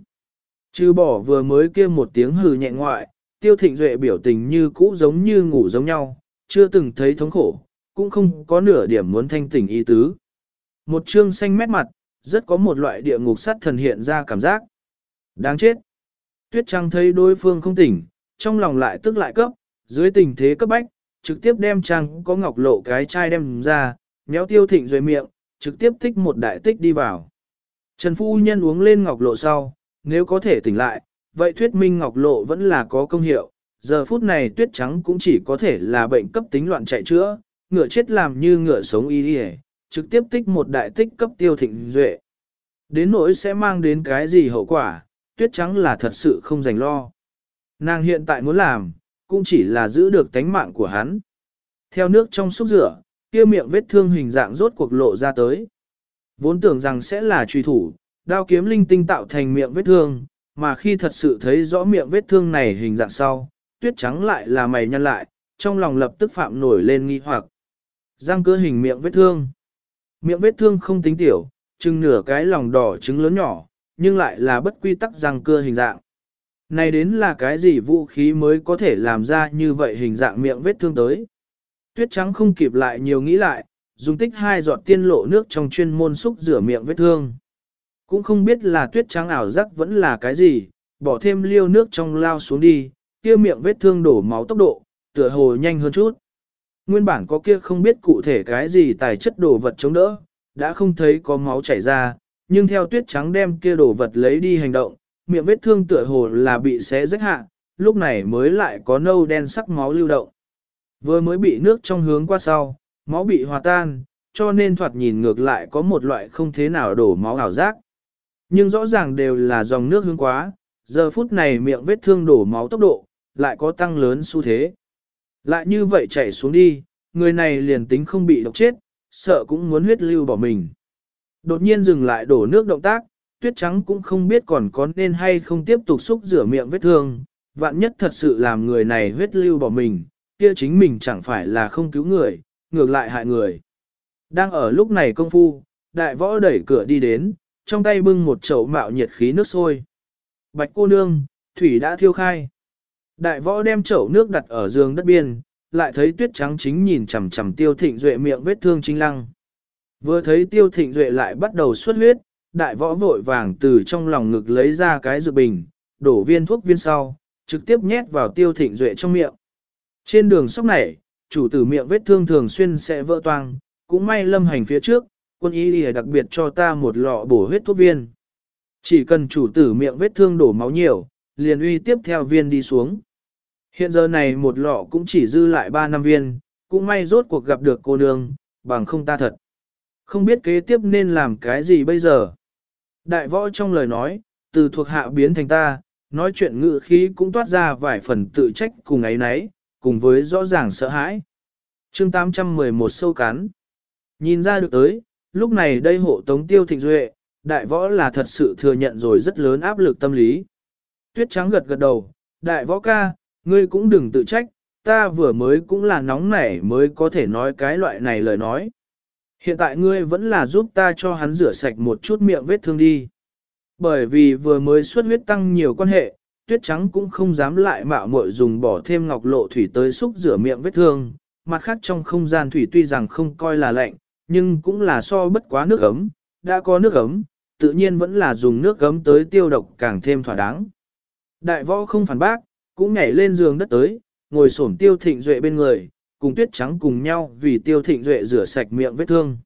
Speaker 1: Chứ bỏ vừa mới kia một tiếng hừ nhẹ ngoại, tiêu thịnh duệ biểu tình như cũ giống như ngủ giống nhau, chưa từng thấy thống khổ, cũng không có nửa điểm muốn thanh tỉnh ý tứ. Một trương xanh mét mặt, rất có một loại địa ngục sắt thần hiện ra cảm giác. Đáng chết. Tuyết Trăng thấy đối phương không tỉnh, trong lòng lại tức lại cấp, dưới tình thế cấp bách, trực tiếp đem Trăng có ngọc lộ cái chai đem ra, méo tiêu thịnh duệ miệng, trực tiếp tích một đại tích đi vào. Trần Phu Nhân uống lên ngọc lộ sau, nếu có thể tỉnh lại, vậy thuyết minh ngọc lộ vẫn là có công hiệu. Giờ phút này tuyết trắng cũng chỉ có thể là bệnh cấp tính loạn chạy chữa, ngựa chết làm như ngựa sống y đi trực tiếp tích một đại tích cấp tiêu thịnh duệ. Đến nỗi sẽ mang đến cái gì hậu quả, tuyết trắng là thật sự không dành lo. Nàng hiện tại muốn làm, cũng chỉ là giữ được tánh mạng của hắn. Theo nước trong xúc rửa, kia miệng vết thương hình dạng rốt cuộc lộ ra tới. Vốn tưởng rằng sẽ là truy thủ, đao kiếm linh tinh tạo thành miệng vết thương, mà khi thật sự thấy rõ miệng vết thương này hình dạng sau, tuyết trắng lại là mày nhăn lại, trong lòng lập tức phạm nổi lên nghi hoặc. Răng cơ hình miệng vết thương. Miệng vết thương không tính tiểu, chừng nửa cái lòng đỏ trứng lớn nhỏ, nhưng lại là bất quy tắc răng cưa hình dạng. Này đến là cái gì vũ khí mới có thể làm ra như vậy hình dạng miệng vết thương tới. Tuyết trắng không kịp lại nhiều nghĩ lại, dùng tích hai giọt tiên lộ nước trong chuyên môn xúc rửa miệng vết thương. Cũng không biết là tuyết trắng ảo giác vẫn là cái gì, bỏ thêm liêu nước trong lao xuống đi, kia miệng vết thương đổ máu tốc độ, tựa hồ nhanh hơn chút. Nguyên bản có kia không biết cụ thể cái gì tài chất đồ vật chống đỡ, đã không thấy có máu chảy ra, nhưng theo tuyết trắng đem kia đồ vật lấy đi hành động, miệng vết thương tựa hồ là bị xé rách hạ, lúc này mới lại có nâu đen sắc máu lưu động. Vừa mới bị nước trong hướng qua sau, máu bị hòa tan, cho nên thoạt nhìn ngược lại có một loại không thế nào đổ máu ảo giác. Nhưng rõ ràng đều là dòng nước hướng quá, giờ phút này miệng vết thương đổ máu tốc độ, lại có tăng lớn xu thế. Lại như vậy chảy xuống đi, người này liền tính không bị độc chết, sợ cũng muốn huyết lưu bỏ mình. Đột nhiên dừng lại đổ nước động tác, tuyết trắng cũng không biết còn có nên hay không tiếp tục xúc rửa miệng vết thương, vạn nhất thật sự làm người này huyết lưu bỏ mình, kia chính mình chẳng phải là không cứu người, ngược lại hại người. Đang ở lúc này công phu, đại võ đẩy cửa đi đến, trong tay bưng một chậu mạo nhiệt khí nước sôi. Bạch cô nương, thủy đã thiêu khai. Đại võ đem chậu nước đặt ở giường đất biên, lại thấy tuyết trắng chính nhìn chằm chằm tiêu thịnh duệ miệng vết thương chính lăng. Vừa thấy tiêu thịnh duệ lại bắt đầu xuất huyết, đại võ vội vàng từ trong lòng ngực lấy ra cái dự bình, đổ viên thuốc viên sau, trực tiếp nhét vào tiêu thịnh duệ trong miệng. Trên đường sóc này, chủ tử miệng vết thương thường xuyên sẽ vỡ toang, cũng may lâm hành phía trước, quân y lìa đặc biệt cho ta một lọ bổ huyết thuốc viên. Chỉ cần chủ tử miệng vết thương đổ máu nhiều, liền uy tiếp theo viên đi xuống. Hiện giờ này một lọ cũng chỉ dư lại 3 năm viên, cũng may rốt cuộc gặp được cô nương, bằng không ta thật. Không biết kế tiếp nên làm cái gì bây giờ. Đại võ trong lời nói, từ thuộc hạ biến thành ta, nói chuyện ngự khí cũng toát ra vài phần tự trách cùng ấy nấy, cùng với rõ ràng sợ hãi. chương 811 sâu cắn. Nhìn ra được tới, lúc này đây hộ tống tiêu thịnh duệ, đại võ là thật sự thừa nhận rồi rất lớn áp lực tâm lý. Tuyết trắng gật gật đầu, đại võ ca, ngươi cũng đừng tự trách, ta vừa mới cũng là nóng nảy mới có thể nói cái loại này lời nói. Hiện tại ngươi vẫn là giúp ta cho hắn rửa sạch một chút miệng vết thương đi. Bởi vì vừa mới xuất huyết tăng nhiều quan hệ, tuyết trắng cũng không dám lại mạo muội dùng bỏ thêm ngọc lộ thủy tới xúc rửa miệng vết thương. Mặt khác trong không gian thủy tuy rằng không coi là lạnh, nhưng cũng là so bất quá nước ấm, đã có nước ấm, tự nhiên vẫn là dùng nước ấm tới tiêu độc càng thêm thỏa đáng. Đại võ không phản bác, cũng nhảy lên giường đất tới, ngồi xổm tiêu thịnh duệ bên người, cùng tuyết trắng cùng nhau vì tiêu thịnh duệ rửa sạch miệng vết thương.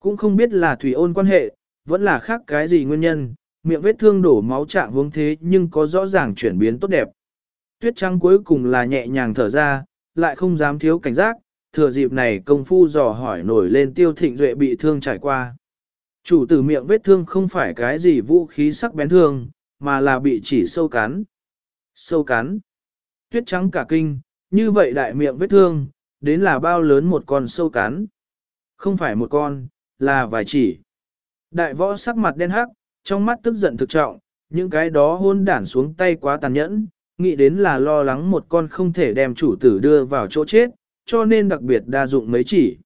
Speaker 1: Cũng không biết là thủy ôn quan hệ, vẫn là khác cái gì nguyên nhân, miệng vết thương đổ máu trạng hướng thế nhưng có rõ ràng chuyển biến tốt đẹp. Tuyết trắng cuối cùng là nhẹ nhàng thở ra, lại không dám thiếu cảnh giác, thừa dịp này công phu dò hỏi nổi lên tiêu thịnh duệ bị thương trải qua. Chủ tử miệng vết thương không phải cái gì vũ khí sắc bén thương, mà là bị chỉ sâu cắn. Sâu cắn. Tuyết trắng cả kinh, như vậy đại miệng vết thương, đến là bao lớn một con sâu cắn. Không phải một con, là vài chỉ. Đại võ sắc mặt đen hắc, trong mắt tức giận thực trọng, những cái đó hôn đản xuống tay quá tàn nhẫn, nghĩ đến là lo lắng một con không thể đem chủ tử đưa vào chỗ chết, cho nên đặc biệt đa dụng mấy chỉ.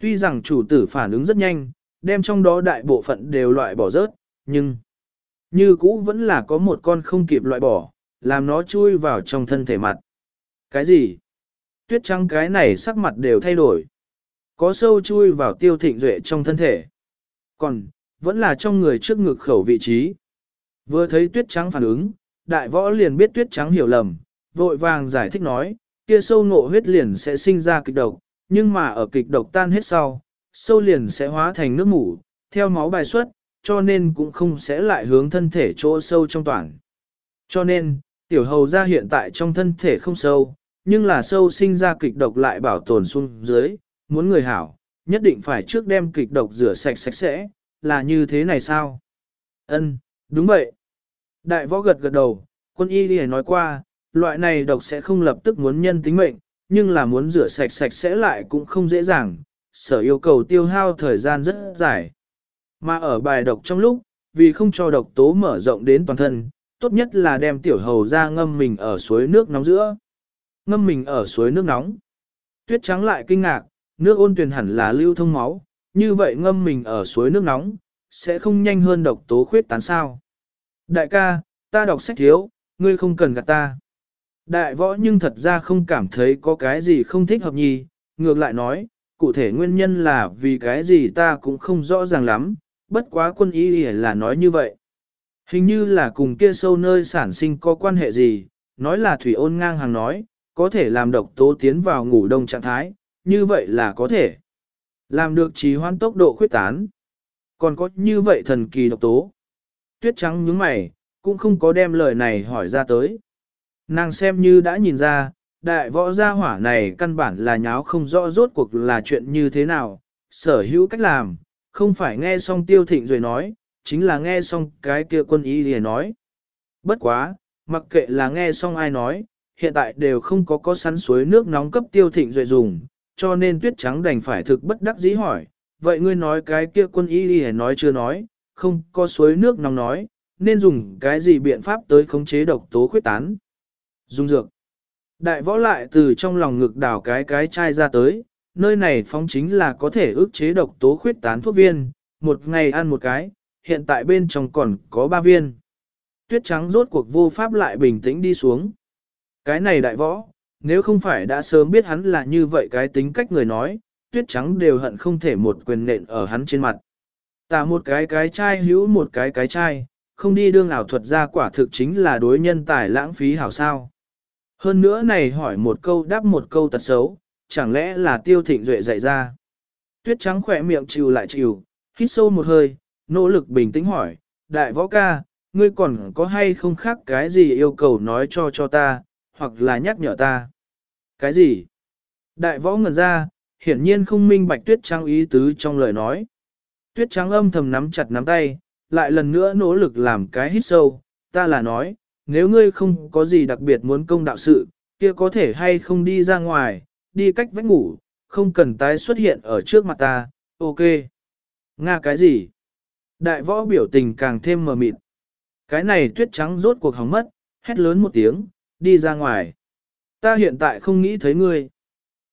Speaker 1: Tuy rằng chủ tử phản ứng rất nhanh, đem trong đó đại bộ phận đều loại bỏ rớt, nhưng như cũ vẫn là có một con không kịp loại bỏ, làm nó chui vào trong thân thể mặt. Cái gì? Tuyết trắng cái này sắc mặt đều thay đổi. Có sâu chui vào tiêu thịnh duệ trong thân thể. Còn, vẫn là trong người trước ngực khẩu vị trí. Vừa thấy tuyết trắng phản ứng, đại võ liền biết tuyết trắng hiểu lầm, vội vàng giải thích nói, kia sâu ngộ huyết liền sẽ sinh ra kịch độc, nhưng mà ở kịch độc tan hết sau, sâu liền sẽ hóa thành nước mủ, theo máu bài xuất, cho nên cũng không sẽ lại hướng thân thể chỗ sâu trong toàn. Cho nên, tiểu hầu ra hiện tại trong thân thể không sâu, nhưng là sâu sinh ra kịch độc lại bảo tồn xuống dưới, muốn người hảo, nhất định phải trước đem kịch độc rửa sạch sạch sẽ, là như thế này sao? Ân, đúng vậy. Đại võ gật gật đầu, quân y đi nói qua, loại này độc sẽ không lập tức muốn nhân tính mệnh, nhưng là muốn rửa sạch sạch sẽ lại cũng không dễ dàng, sở yêu cầu tiêu hao thời gian rất dài. Mà ở bài độc trong lúc, vì không cho độc tố mở rộng đến toàn thân, tốt nhất là đem tiểu hầu ra ngâm mình ở suối nước nóng giữa. Ngâm mình ở suối nước nóng. Tuyết trắng lại kinh ngạc, nước ôn tuyền hẳn là lưu thông máu, như vậy ngâm mình ở suối nước nóng, sẽ không nhanh hơn độc tố khuyết tán sao. Đại ca, ta đọc sách thiếu, ngươi không cần gạt ta. Đại võ nhưng thật ra không cảm thấy có cái gì không thích hợp nhì, ngược lại nói, cụ thể nguyên nhân là vì cái gì ta cũng không rõ ràng lắm, bất quá quân ý là nói như vậy. Hình như là cùng kia sâu nơi sản sinh có quan hệ gì, nói là thủy ôn ngang hàng nói, có thể làm độc tố tiến vào ngủ đông trạng thái, như vậy là có thể. Làm được trì hoãn tốc độ khuyết tán. Còn có như vậy thần kỳ độc tố. Tuyết trắng nhướng mày, cũng không có đem lời này hỏi ra tới. Nàng xem như đã nhìn ra, đại võ gia hỏa này căn bản là nháo không rõ rốt cuộc là chuyện như thế nào, sở hữu cách làm, không phải nghe xong tiêu thịnh rồi nói, chính là nghe xong cái kia quân ý thì nói. Bất quá, mặc kệ là nghe xong ai nói, hiện tại đều không có có sắn suối nước nóng cấp tiêu thịnh rồi dùng, cho nên tuyết trắng đành phải thực bất đắc dĩ hỏi, vậy ngươi nói cái kia quân y thì nói chưa nói, không có suối nước nóng nói, nên dùng cái gì biện pháp tới khống chế độc tố khuyết tán. Dùng dược. Đại võ lại từ trong lòng ngực đảo cái cái chai ra tới, nơi này phóng chính là có thể ức chế độc tố khuyết tán thuốc viên, một ngày ăn một cái, hiện tại bên trong còn có ba viên. Tuyết trắng rốt cuộc vô pháp lại bình tĩnh đi xuống. Cái này đại võ, nếu không phải đã sớm biết hắn là như vậy cái tính cách người nói, tuyết trắng đều hận không thể một quyền nện ở hắn trên mặt. Tả một cái cái chai hữu một cái cái chai, không đi đương ảo thuật ra quả thực chính là đối nhân tài lãng phí hảo sao. Hơn nữa này hỏi một câu đáp một câu tật xấu, chẳng lẽ là tiêu thịnh duệ dạy ra. Tuyết trắng khỏe miệng chịu lại chịu, hít sâu một hơi, nỗ lực bình tĩnh hỏi, đại võ ca, ngươi còn có hay không khác cái gì yêu cầu nói cho cho ta, hoặc là nhắc nhở ta. Cái gì? Đại võ ngẩn ra, hiển nhiên không minh bạch tuyết trắng ý tứ trong lời nói. Tuyết trắng âm thầm nắm chặt nắm tay, lại lần nữa nỗ lực làm cái hít sâu, ta là nói, nếu ngươi không có gì đặc biệt muốn công đạo sự, kia có thể hay không đi ra ngoài, đi cách vách ngủ, không cần tái xuất hiện ở trước mặt ta, ok. Nga cái gì? Đại võ biểu tình càng thêm mờ mịt. Cái này tuyết trắng rốt cuộc hóng mất, hét lớn một tiếng, đi ra ngoài. Ta hiện tại không nghĩ thấy ngươi.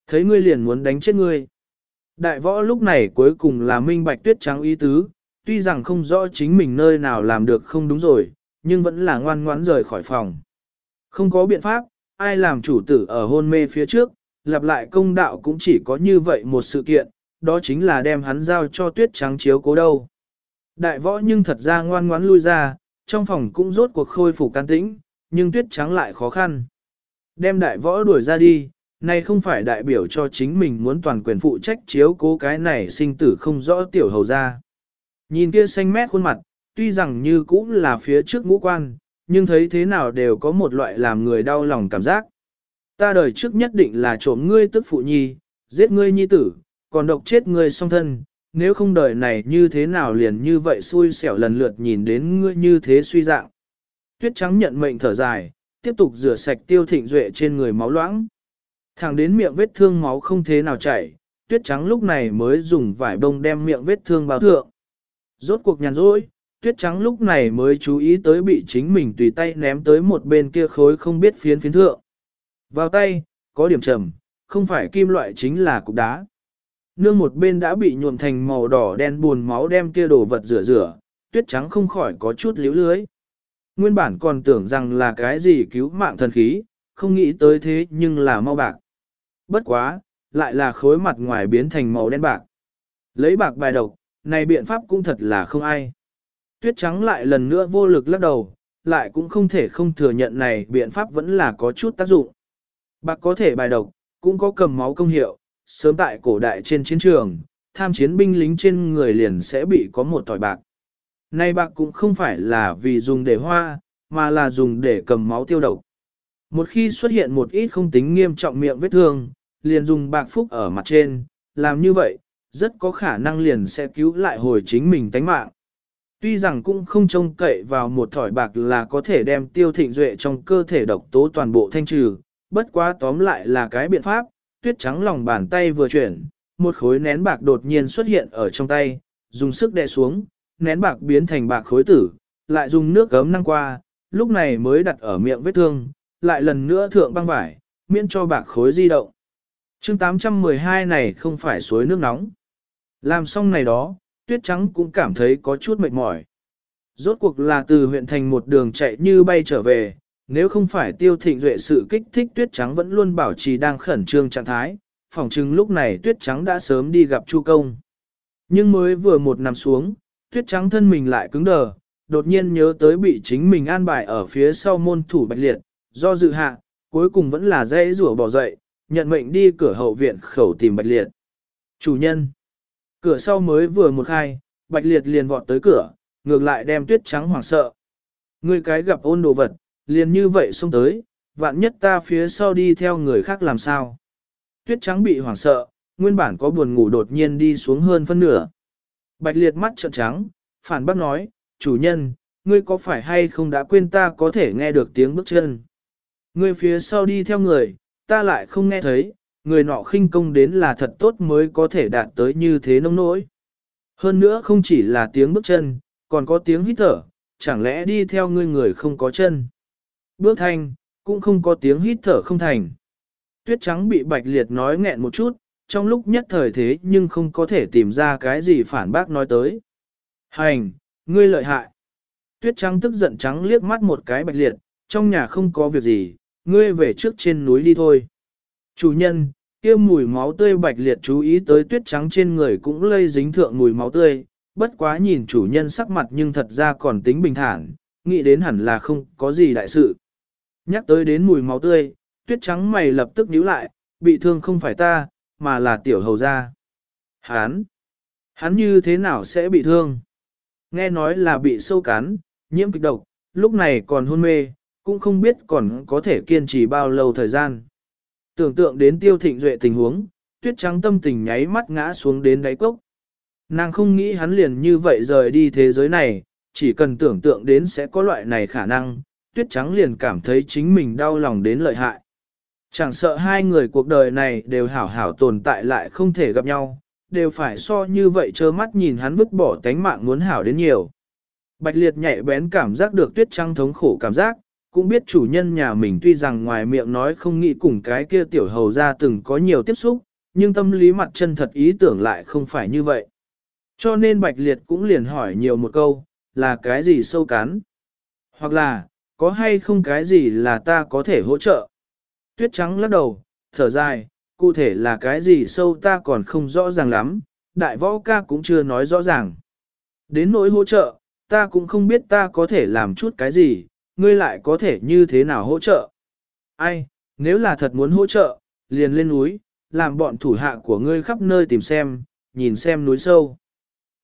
Speaker 1: Thấy ngươi liền muốn đánh chết ngươi. Đại võ lúc này cuối cùng là minh bạch tuyết trắng ý tứ, tuy rằng không rõ chính mình nơi nào làm được không đúng rồi, nhưng vẫn là ngoan ngoãn rời khỏi phòng. Không có biện pháp, ai làm chủ tử ở hôn mê phía trước, lặp lại công đạo cũng chỉ có như vậy một sự kiện, đó chính là đem hắn giao cho tuyết trắng chiếu cố đâu. Đại võ nhưng thật ra ngoan ngoãn lui ra, trong phòng cũng rốt cuộc khôi phục can tĩnh, nhưng tuyết trắng lại khó khăn. Đem đại võ đuổi ra đi, này không phải đại biểu cho chính mình muốn toàn quyền phụ trách chiếu cố cái này sinh tử không rõ tiểu hầu ra. Nhìn kia xanh mét khuôn mặt, tuy rằng như cũng là phía trước ngũ quan, nhưng thấy thế nào đều có một loại làm người đau lòng cảm giác. Ta đời trước nhất định là trộm ngươi tức phụ nhi, giết ngươi nhi tử, còn độc chết ngươi song thân, nếu không đời này như thế nào liền như vậy xui xẻo lần lượt nhìn đến ngươi như thế suy dạng. Tuyết trắng nhận mệnh thở dài, tiếp tục rửa sạch tiêu thịnh duệ trên người máu loãng. Thẳng đến miệng vết thương máu không thế nào chảy, tuyết trắng lúc này mới dùng vải bông đem miệng vết thương bao thượng. Rốt cuộc nhàn rỗi, tuyết trắng lúc này mới chú ý tới bị chính mình tùy tay ném tới một bên kia khối không biết phiến phiến thượng. Vào tay, có điểm trầm, không phải kim loại chính là cục đá. Nương một bên đã bị nhuộm thành màu đỏ đen buồn máu đem kia đồ vật rửa rửa, tuyết trắng không khỏi có chút liếu lưới. Nguyên bản còn tưởng rằng là cái gì cứu mạng thần khí, không nghĩ tới thế nhưng là mau bạc. Bất quá, lại là khối mặt ngoài biến thành màu đen bạc. Lấy bạc bài độc, này biện pháp cũng thật là không ai. Tuyết trắng lại lần nữa vô lực lắc đầu, lại cũng không thể không thừa nhận này biện pháp vẫn là có chút tác dụng. Bạc có thể bài độc, cũng có cầm máu công hiệu, sớm tại cổ đại trên chiến trường, tham chiến binh lính trên người liền sẽ bị có một tỏi bạc. Này bạc cũng không phải là vì dùng để hoa, mà là dùng để cầm máu tiêu độc. Một khi xuất hiện một ít không tính nghiêm trọng miệng vết thương, liền dùng bạc phúc ở mặt trên, làm như vậy, rất có khả năng liền sẽ cứu lại hồi chính mình tánh mạng. Tuy rằng cũng không trông cậy vào một thỏi bạc là có thể đem tiêu thịnh duệ trong cơ thể độc tố toàn bộ thanh trừ, bất quá tóm lại là cái biện pháp, tuyết trắng lòng bàn tay vừa chuyển, một khối nén bạc đột nhiên xuất hiện ở trong tay, dùng sức đè xuống, nén bạc biến thành bạc khối tử, lại dùng nước gấm năng qua, lúc này mới đặt ở miệng vết thương, lại lần nữa thượng băng vải, miễn cho bạc khối di động. chương 812 này không phải suối nước nóng. Làm xong này đó, tuyết trắng cũng cảm thấy có chút mệt mỏi. Rốt cuộc là từ huyện thành một đường chạy như bay trở về, nếu không phải tiêu thịnh duệ sự kích thích tuyết trắng vẫn luôn bảo trì đang khẩn trương trạng thái, phỏng chừng lúc này tuyết trắng đã sớm đi gặp Chu công. Nhưng mới vừa một nằm xuống, tuyết trắng thân mình lại cứng đờ, đột nhiên nhớ tới bị chính mình an bài ở phía sau môn thủ bạch liệt, do dự hạ, cuối cùng vẫn là dễ rủa bỏ dậy, nhận mệnh đi cửa hậu viện khẩu tìm bạch liệt. Chủ nhân, cửa sau mới vừa một khai, bạch liệt liền vọt tới cửa, ngược lại đem tuyết trắng hoảng sợ. Người cái gặp ôn đồ vật, liền như vậy xông tới, vạn nhất ta phía sau đi theo người khác làm sao. Tuyết trắng bị hoảng sợ, nguyên bản có buồn ngủ đột nhiên đi xuống hơn phân nửa. Bạch liệt mắt trợn trắng, phản bác nói, chủ nhân, ngươi có phải hay không đã quên ta có thể nghe được tiếng bước chân. Ngươi phía sau đi theo người, ta lại không nghe thấy, người nọ khinh công đến là thật tốt mới có thể đạt tới như thế nông nỗi. Hơn nữa không chỉ là tiếng bước chân, còn có tiếng hít thở, chẳng lẽ đi theo ngươi người không có chân. Bước thanh, cũng không có tiếng hít thở không thành. Tuyết trắng bị bạch liệt nói nghẹn một chút, trong lúc nhất thời thế nhưng không có thể tìm ra cái gì phản bác nói tới. Hành, ngươi lợi hại. Tuyết trắng tức giận trắng liếc mắt một cái bạch liệt, trong nhà không có việc gì, ngươi về trước trên núi đi thôi. Chủ nhân, kia mùi máu tươi bạch liệt chú ý tới tuyết trắng trên người cũng lây dính thượng mùi máu tươi, bất quá nhìn chủ nhân sắc mặt nhưng thật ra còn tính bình thản, nghĩ đến hẳn là không có gì đại sự. Nhắc tới đến mùi máu tươi, tuyết trắng mày lập tức nhíu lại, bị thương không phải ta, mà là tiểu hầu gia. Hán! Hắn như thế nào sẽ bị thương? Nghe nói là bị sâu cắn, nhiễm kịch độc, lúc này còn hôn mê, cũng không biết còn có thể kiên trì bao lâu thời gian. Tưởng tượng đến tiêu thịnh duệ tình huống, tuyết trắng tâm tình nháy mắt ngã xuống đến đáy cốc. Nàng không nghĩ hắn liền như vậy rời đi thế giới này, chỉ cần tưởng tượng đến sẽ có loại này khả năng, tuyết trắng liền cảm thấy chính mình đau lòng đến lợi hại. Chẳng sợ hai người cuộc đời này đều hảo hảo tồn tại lại không thể gặp nhau, đều phải so như vậy trơ mắt nhìn hắn vứt bỏ tánh mạng muốn hảo đến nhiều. Bạch liệt nhạy bén cảm giác được tuyết trăng thống khổ cảm giác, cũng biết chủ nhân nhà mình tuy rằng ngoài miệng nói không nghĩ cùng cái kia tiểu hầu ra từng có nhiều tiếp xúc, nhưng tâm lý mặt chân thật ý tưởng lại không phải như vậy. Cho nên Bạch Liệt cũng liền hỏi nhiều một câu, là cái gì sâu cắn? Hoặc là, có hay không cái gì là ta có thể hỗ trợ? Tuyết trắng lắc đầu, thở dài, cụ thể là cái gì sâu ta còn không rõ ràng lắm, đại võ ca cũng chưa nói rõ ràng. Đến nỗi hỗ trợ, ta cũng không biết ta có thể làm chút cái gì, ngươi lại có thể như thế nào hỗ trợ. Ai, nếu là thật muốn hỗ trợ, liền lên núi, làm bọn thủ hạ của ngươi khắp nơi tìm xem, nhìn xem núi sâu.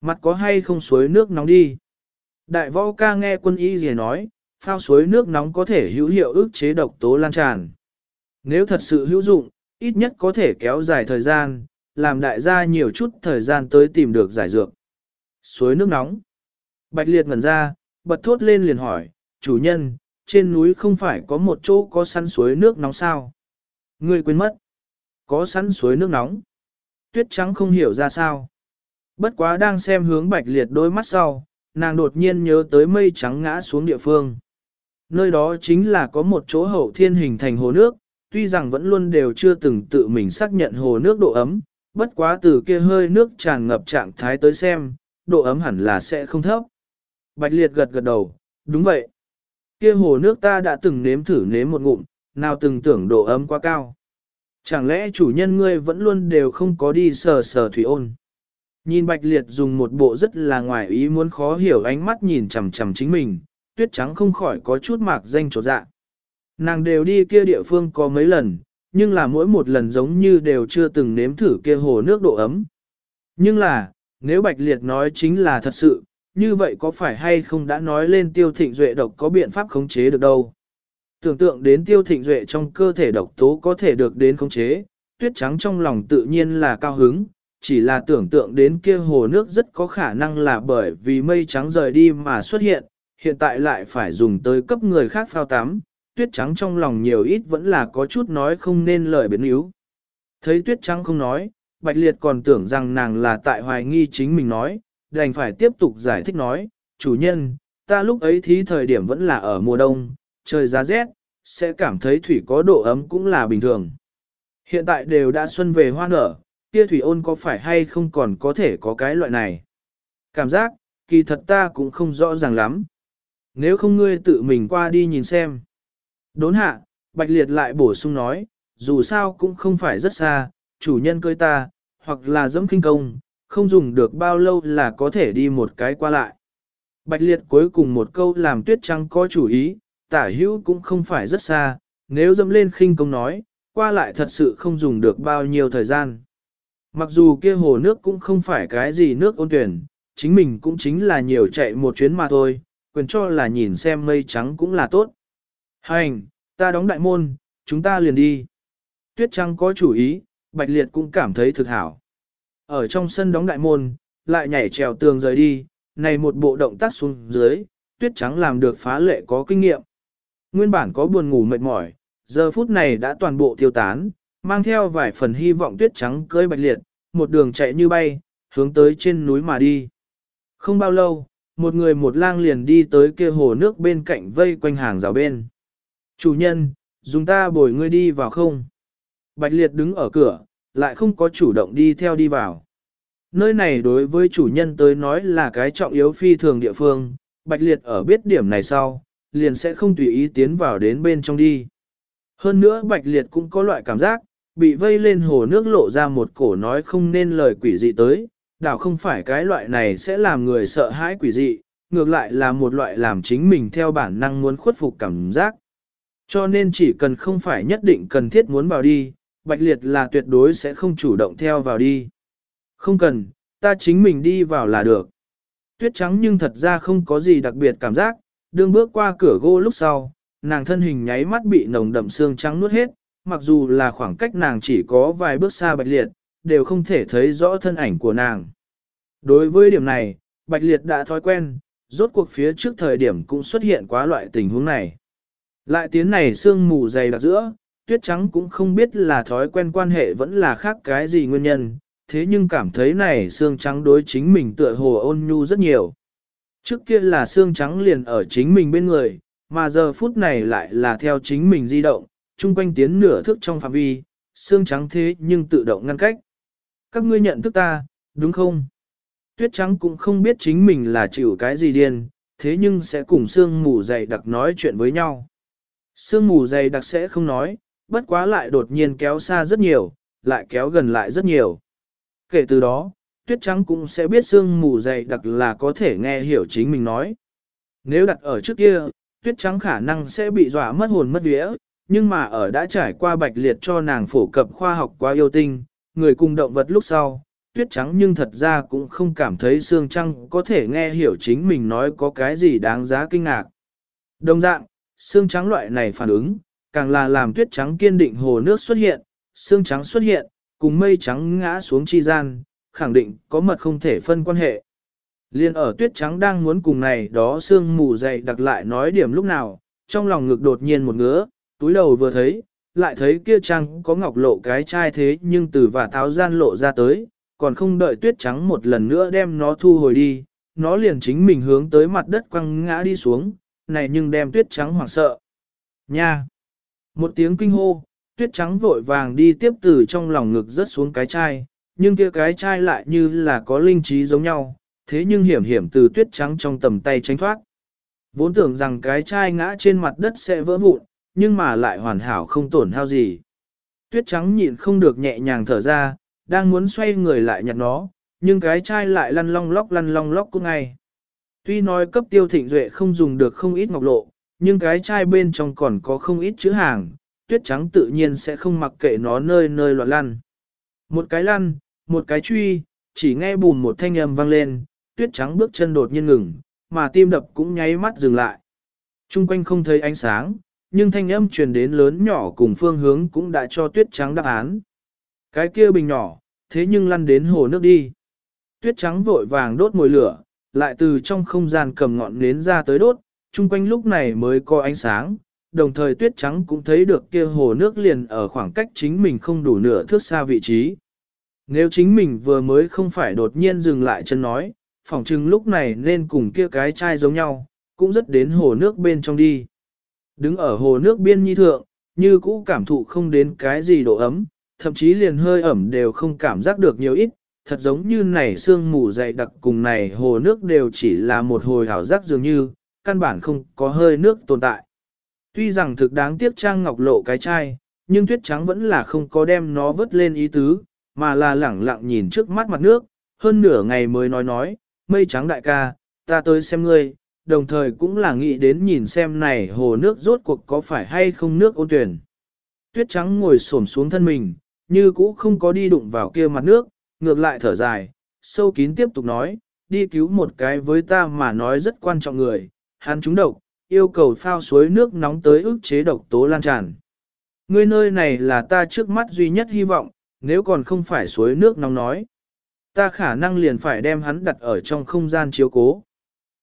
Speaker 1: Mặt có hay không suối nước nóng đi. Đại võ ca nghe quân y gì nói, phao suối nước nóng có thể hữu hiệu ức chế độc tố lan tràn. Nếu thật sự hữu dụng, ít nhất có thể kéo dài thời gian, làm đại gia nhiều chút thời gian tới tìm được giải dược. Suối nước nóng. Bạch liệt ngẩn ra, bật thốt lên liền hỏi, chủ nhân, trên núi không phải có một chỗ có săn suối nước nóng sao? Ngươi quên mất. Có săn suối nước nóng. Tuyết trắng không hiểu ra sao. Bất quá đang xem hướng bạch liệt đôi mắt sau, nàng đột nhiên nhớ tới mây trắng ngã xuống địa phương. Nơi đó chính là có một chỗ hậu thiên hình thành hồ nước, tuy rằng vẫn luôn đều chưa từng tự mình xác nhận hồ nước độ ấm, bất quá từ kia hơi nước tràn ngập trạng thái tới xem, độ ấm hẳn là sẽ không thấp. Bạch liệt gật gật đầu, đúng vậy. Kia hồ nước ta đã từng nếm thử nếm một ngụm, nào từng tưởng độ ấm quá cao. Chẳng lẽ chủ nhân ngươi vẫn luôn đều không có đi sờ sờ thủy ôn. Nhìn Bạch Liệt dùng một bộ rất là ngoài ý muốn khó hiểu ánh mắt nhìn chằm chằm chính mình, tuyết trắng không khỏi có chút mạc danh trột dạ. Nàng đều đi kia địa phương có mấy lần, nhưng là mỗi một lần giống như đều chưa từng nếm thử kia hồ nước độ ấm. Nhưng là, nếu Bạch Liệt nói chính là thật sự, như vậy có phải hay không đã nói lên tiêu thịnh duệ độc có biện pháp khống chế được đâu. Tưởng tượng đến tiêu thịnh duệ trong cơ thể độc tố có thể được đến khống chế, tuyết trắng trong lòng tự nhiên là cao hứng, chỉ là tưởng tượng đến kia hồ nước rất có khả năng là bởi vì mây trắng rời đi mà xuất hiện, hiện tại lại phải dùng tới cấp người khác phao tắm, tuyết trắng trong lòng nhiều ít vẫn là có chút nói không nên lời biến yếu. Thấy tuyết trắng không nói, Bạch Liệt còn tưởng rằng nàng là tại hoài nghi chính mình nói, đành phải tiếp tục giải thích nói, chủ nhân, ta lúc ấy thí thời điểm vẫn là ở mùa đông, trời giá rét, sẽ cảm thấy thủy có độ ấm cũng là bình thường. Hiện tại đều đã xuân về hoa nở, kia thủy ôn có phải hay không còn có thể có cái loại này. Cảm giác, kỳ thật ta cũng không rõ ràng lắm. Nếu không ngươi tự mình qua đi nhìn xem. Đốn hạ, Bạch Liệt lại bổ sung nói, dù sao cũng không phải rất xa, chủ nhân cưới ta, hoặc là dẫm kinh công, không dùng được bao lâu là có thể đi một cái qua lại. Bạch Liệt cuối cùng một câu làm tuyết trăng có chủ ý, tả hữu cũng không phải rất xa, nếu dẫm lên khinh công nói, qua lại thật sự không dùng được bao nhiêu thời gian. Mặc dù kia hồ nước cũng không phải cái gì nước ôn tuyển, chính mình cũng chính là nhiều chạy một chuyến mà thôi, quyền cho là nhìn xem mây trắng cũng là tốt. Hành, ta đóng đại môn, chúng ta liền đi. Tuyết Trăng có chủ ý, Bạch Liệt cũng cảm thấy thực hảo. Ở trong sân đóng đại môn, lại nhảy trèo tường rời đi, này một bộ động tác xuống dưới, tuyết trắng làm được phá lệ có kinh nghiệm. Nguyên bản có buồn ngủ mệt mỏi, giờ phút này đã toàn bộ tiêu tán, mang theo vài phần hy vọng tuyết trắng cưới bạch liệt, một đường chạy như bay, hướng tới trên núi mà đi. Không bao lâu, một người một lang liền đi tới kia hồ nước bên cạnh vây quanh hàng rào bên. Chủ nhân, dùng ta bồi ngươi đi vào không? Bạch liệt đứng ở cửa, lại không có chủ động đi theo đi vào. Nơi này đối với chủ nhân tới nói là cái trọng yếu phi thường địa phương, Bạch Liệt ở biết điểm này sau, liền sẽ không tùy ý tiến vào đến bên trong đi. Hơn nữa Bạch Liệt cũng có loại cảm giác, bị vây lên hồ nước lộ ra một cổ nói không nên lời quỷ dị tới, đảo không phải cái loại này sẽ làm người sợ hãi quỷ dị, ngược lại là một loại làm chính mình theo bản năng muốn khuất phục cảm giác. Cho nên chỉ cần không phải nhất định cần thiết muốn vào đi, Bạch Liệt là tuyệt đối sẽ không chủ động theo vào đi. Không cần, ta chính mình đi vào là được. Tuyết trắng nhưng thật ra không có gì đặc biệt cảm giác, đương bước qua cửa gỗ lúc sau, nàng thân hình nháy mắt bị nồng đậm xương trắng nuốt hết, mặc dù là khoảng cách nàng chỉ có vài bước xa bạch liệt, đều không thể thấy rõ thân ảnh của nàng. Đối với điểm này, bạch liệt đã thói quen, rốt cuộc phía trước thời điểm cũng xuất hiện quá loại tình huống này. Lại tiến này sương mù dày đặc giữa, tuyết trắng cũng không biết là thói quen quan hệ vẫn là khác cái gì nguyên nhân, thế nhưng cảm thấy này xương trắng đối chính mình tựa hồ ôn nhu rất nhiều. Trước kia là xương trắng liền ở chính mình bên người, mà giờ phút này lại là theo chính mình di động, chung quanh tiến nửa thước trong phạm vi, xương trắng thế nhưng tự động ngăn cách. Các ngươi nhận thức ta, đúng không? Tuyết trắng cũng không biết chính mình là chịu cái gì điên, thế nhưng sẽ cùng xương mù dày đặc nói chuyện với nhau. Sương mù dày đặc sẽ không nói, bất quá lại đột nhiên kéo xa rất nhiều, lại kéo gần lại rất nhiều. Kể từ đó, tuyết trắng cũng sẽ biết sương mù dày đặc là có thể nghe hiểu chính mình nói. Nếu đặt ở trước kia, tuyết trắng khả năng sẽ bị dọa mất hồn mất vía, nhưng mà ở đã trải qua bạch liệt cho nàng phổ cập khoa học quá yêu tinh, người cùng động vật lúc sau, tuyết trắng nhưng thật ra cũng không cảm thấy xương trăng có thể nghe hiểu chính mình nói có cái gì đáng giá kinh ngạc. Đồng dạng, xương trắng loại này phản ứng, càng là làm tuyết trắng kiên định hồ nước xuất hiện, xương trắng xuất hiện, cùng mây trắng ngã xuống chi gian, khẳng định có mật không thể phân quan hệ. Liên ở tuyết trắng đang muốn cùng này đó sương mù dày đặc lại nói điểm lúc nào, trong lòng ngực đột nhiên một ngứa, túi đầu vừa thấy, lại thấy kia trăng có ngọc lộ cái chai thế nhưng từ và táo gian lộ ra tới, còn không đợi tuyết trắng một lần nữa đem nó thu hồi đi, nó liền chính mình hướng tới mặt đất quăng ngã đi xuống, này nhưng đem tuyết trắng hoảng sợ. Nha! Một tiếng kinh hô, tuyết trắng vội vàng đi tiếp từ trong lòng ngực rớt xuống cái chai, nhưng kia cái chai lại như là có linh trí giống nhau, thế nhưng hiểm hiểm từ tuyết trắng trong tầm tay tránh thoát. Vốn tưởng rằng cái chai ngã trên mặt đất sẽ vỡ vụn, nhưng mà lại hoàn hảo không tổn hao gì. Tuyết trắng nhịn không được nhẹ nhàng thở ra, đang muốn xoay người lại nhặt nó, nhưng cái chai lại lăn long lóc lăn long lóc cũng ngay. Tuy nói cấp tiêu thịnh duệ không dùng được không ít ngọc lộ, nhưng cái chai bên trong còn có không ít chữ hàng, tuyết trắng tự nhiên sẽ không mặc kệ nó nơi nơi loạn lăn. Một cái lăn, một cái truy, chỉ nghe bùn một thanh âm vang lên, tuyết trắng bước chân đột nhiên ngừng, mà tim đập cũng nháy mắt dừng lại. Trung quanh không thấy ánh sáng, nhưng thanh âm truyền đến lớn nhỏ cùng phương hướng cũng đã cho tuyết trắng đáp án. Cái kia bình nhỏ, thế nhưng lăn đến hồ nước đi. Tuyết trắng vội vàng đốt mồi lửa, lại từ trong không gian cầm ngọn nến ra tới đốt, chung quanh lúc này mới có ánh sáng, đồng thời tuyết trắng cũng thấy được kia hồ nước liền ở khoảng cách chính mình không đủ nửa thước xa vị trí. Nếu chính mình vừa mới không phải đột nhiên dừng lại chân nói, phỏng chừng lúc này nên cùng kia cái chai giống nhau, cũng rất đến hồ nước bên trong đi. Đứng ở hồ nước biên nhi thượng, như cũ cảm thụ không đến cái gì độ ấm, thậm chí liền hơi ẩm đều không cảm giác được nhiều ít, thật giống như này sương mù dày đặc cùng này hồ nước đều chỉ là một hồi hảo giác dường như, căn bản không có hơi nước tồn tại. Tuy rằng thực đáng tiếc Trang Ngọc lộ cái chai, nhưng tuyết trắng vẫn là không có đem nó vớt lên ý tứ, mà là lẳng lặng nhìn trước mắt mặt nước, hơn nửa ngày mới nói nói, mây trắng đại ca, ta tới xem ngươi, đồng thời cũng là nghĩ đến nhìn xem này hồ nước rốt cuộc có phải hay không nước ôn tuyển. Tuyết trắng ngồi xổm xuống thân mình, như cũ không có đi đụng vào kia mặt nước, ngược lại thở dài, sâu kín tiếp tục nói, đi cứu một cái với ta mà nói rất quan trọng người, hắn trúng độc, yêu cầu phao suối nước nóng tới ức chế độc tố lan tràn. Ngươi nơi này là ta trước mắt duy nhất hy vọng, nếu còn không phải suối nước nóng nói. Ta khả năng liền phải đem hắn đặt ở trong không gian chiếu cố.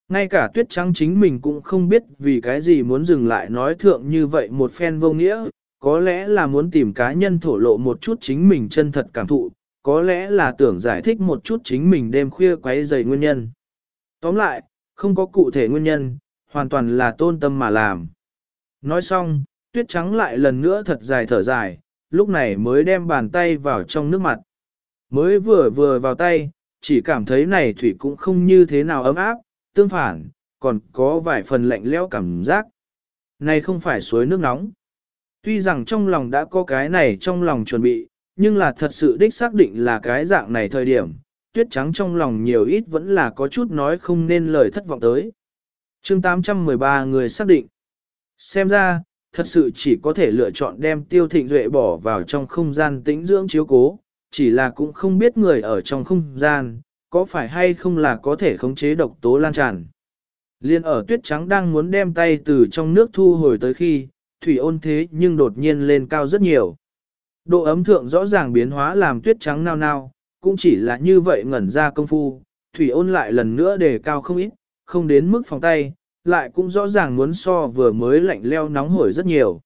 Speaker 1: Ngay cả tuyết trắng chính mình cũng không biết vì cái gì muốn dừng lại nói thượng như vậy một phen vô nghĩa, có lẽ là muốn tìm cá nhân thổ lộ một chút chính mình chân thật cảm thụ, có lẽ là tưởng giải thích một chút chính mình đêm khuya quấy dày nguyên nhân. Tóm lại, không có cụ thể nguyên nhân, hoàn toàn là tôn tâm mà làm. Nói xong, tuyết trắng lại lần nữa thật dài thở dài, lúc này mới đem bàn tay vào trong nước mặt. Mới vừa vừa vào tay, chỉ cảm thấy này thủy cũng không như thế nào ấm áp, tương phản, còn có vài phần lạnh lẽo cảm giác. Này không phải suối nước nóng. Tuy rằng trong lòng đã có cái này trong lòng chuẩn bị, nhưng là thật sự đích xác định là cái dạng này thời điểm, tuyết trắng trong lòng nhiều ít vẫn là có chút nói không nên lời thất vọng tới. chương 813 người xác định. Xem ra, thật sự chỉ có thể lựa chọn đem tiêu thịnh duệ bỏ vào trong không gian tĩnh dưỡng chiếu cố, chỉ là cũng không biết người ở trong không gian, có phải hay không là có thể khống chế độc tố lan tràn. Liên ở tuyết trắng đang muốn đem tay từ trong nước thu hồi tới khi, thủy ôn thế nhưng đột nhiên lên cao rất nhiều. Độ ấm thượng rõ ràng biến hóa làm tuyết trắng nao nao, cũng chỉ là như vậy ngẩn ra công phu, thủy ôn lại lần nữa đề cao không ít, không đến mức phòng tay, lại cũng rõ ràng muốn so vừa mới lạnh leo nóng hổi rất nhiều.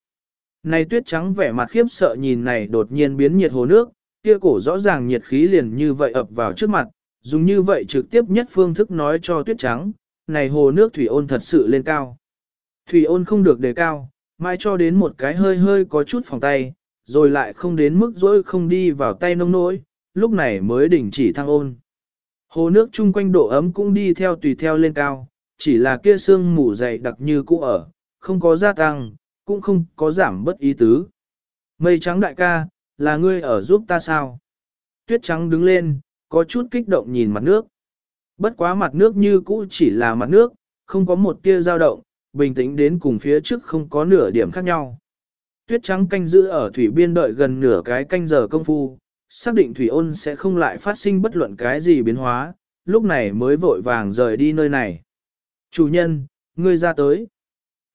Speaker 1: Này tuyết trắng vẻ mặt khiếp sợ nhìn này đột nhiên biến nhiệt hồ nước, kia cổ rõ ràng nhiệt khí liền như vậy ập vào trước mặt, dùng như vậy trực tiếp nhất phương thức nói cho tuyết trắng, này hồ nước thủy ôn thật sự lên cao. Thủy ôn không được đề cao, mai cho đến một cái hơi hơi có chút phòng tay, rồi lại không đến mức dỗi không đi vào tay nông nỗi, lúc này mới đình chỉ thăng ôn. Hồ nước chung quanh độ ấm cũng đi theo tùy theo lên cao, chỉ là kia sương mù dày đặc như cũ ở, không có gia tăng, cũng không có giảm bất ý tứ. Mây trắng đại ca, là ngươi ở giúp ta sao? Tuyết trắng đứng lên, có chút kích động nhìn mặt nước. Bất quá mặt nước như cũ chỉ là mặt nước, không có một tia dao động, bình tĩnh đến cùng phía trước không có nửa điểm khác nhau. Tuyết trắng canh giữ ở thủy biên đợi gần nửa cái canh giờ công phu, xác định thủy ôn sẽ không lại phát sinh bất luận cái gì biến hóa, lúc này mới vội vàng rời đi nơi này. Chủ nhân, ngươi ra tới.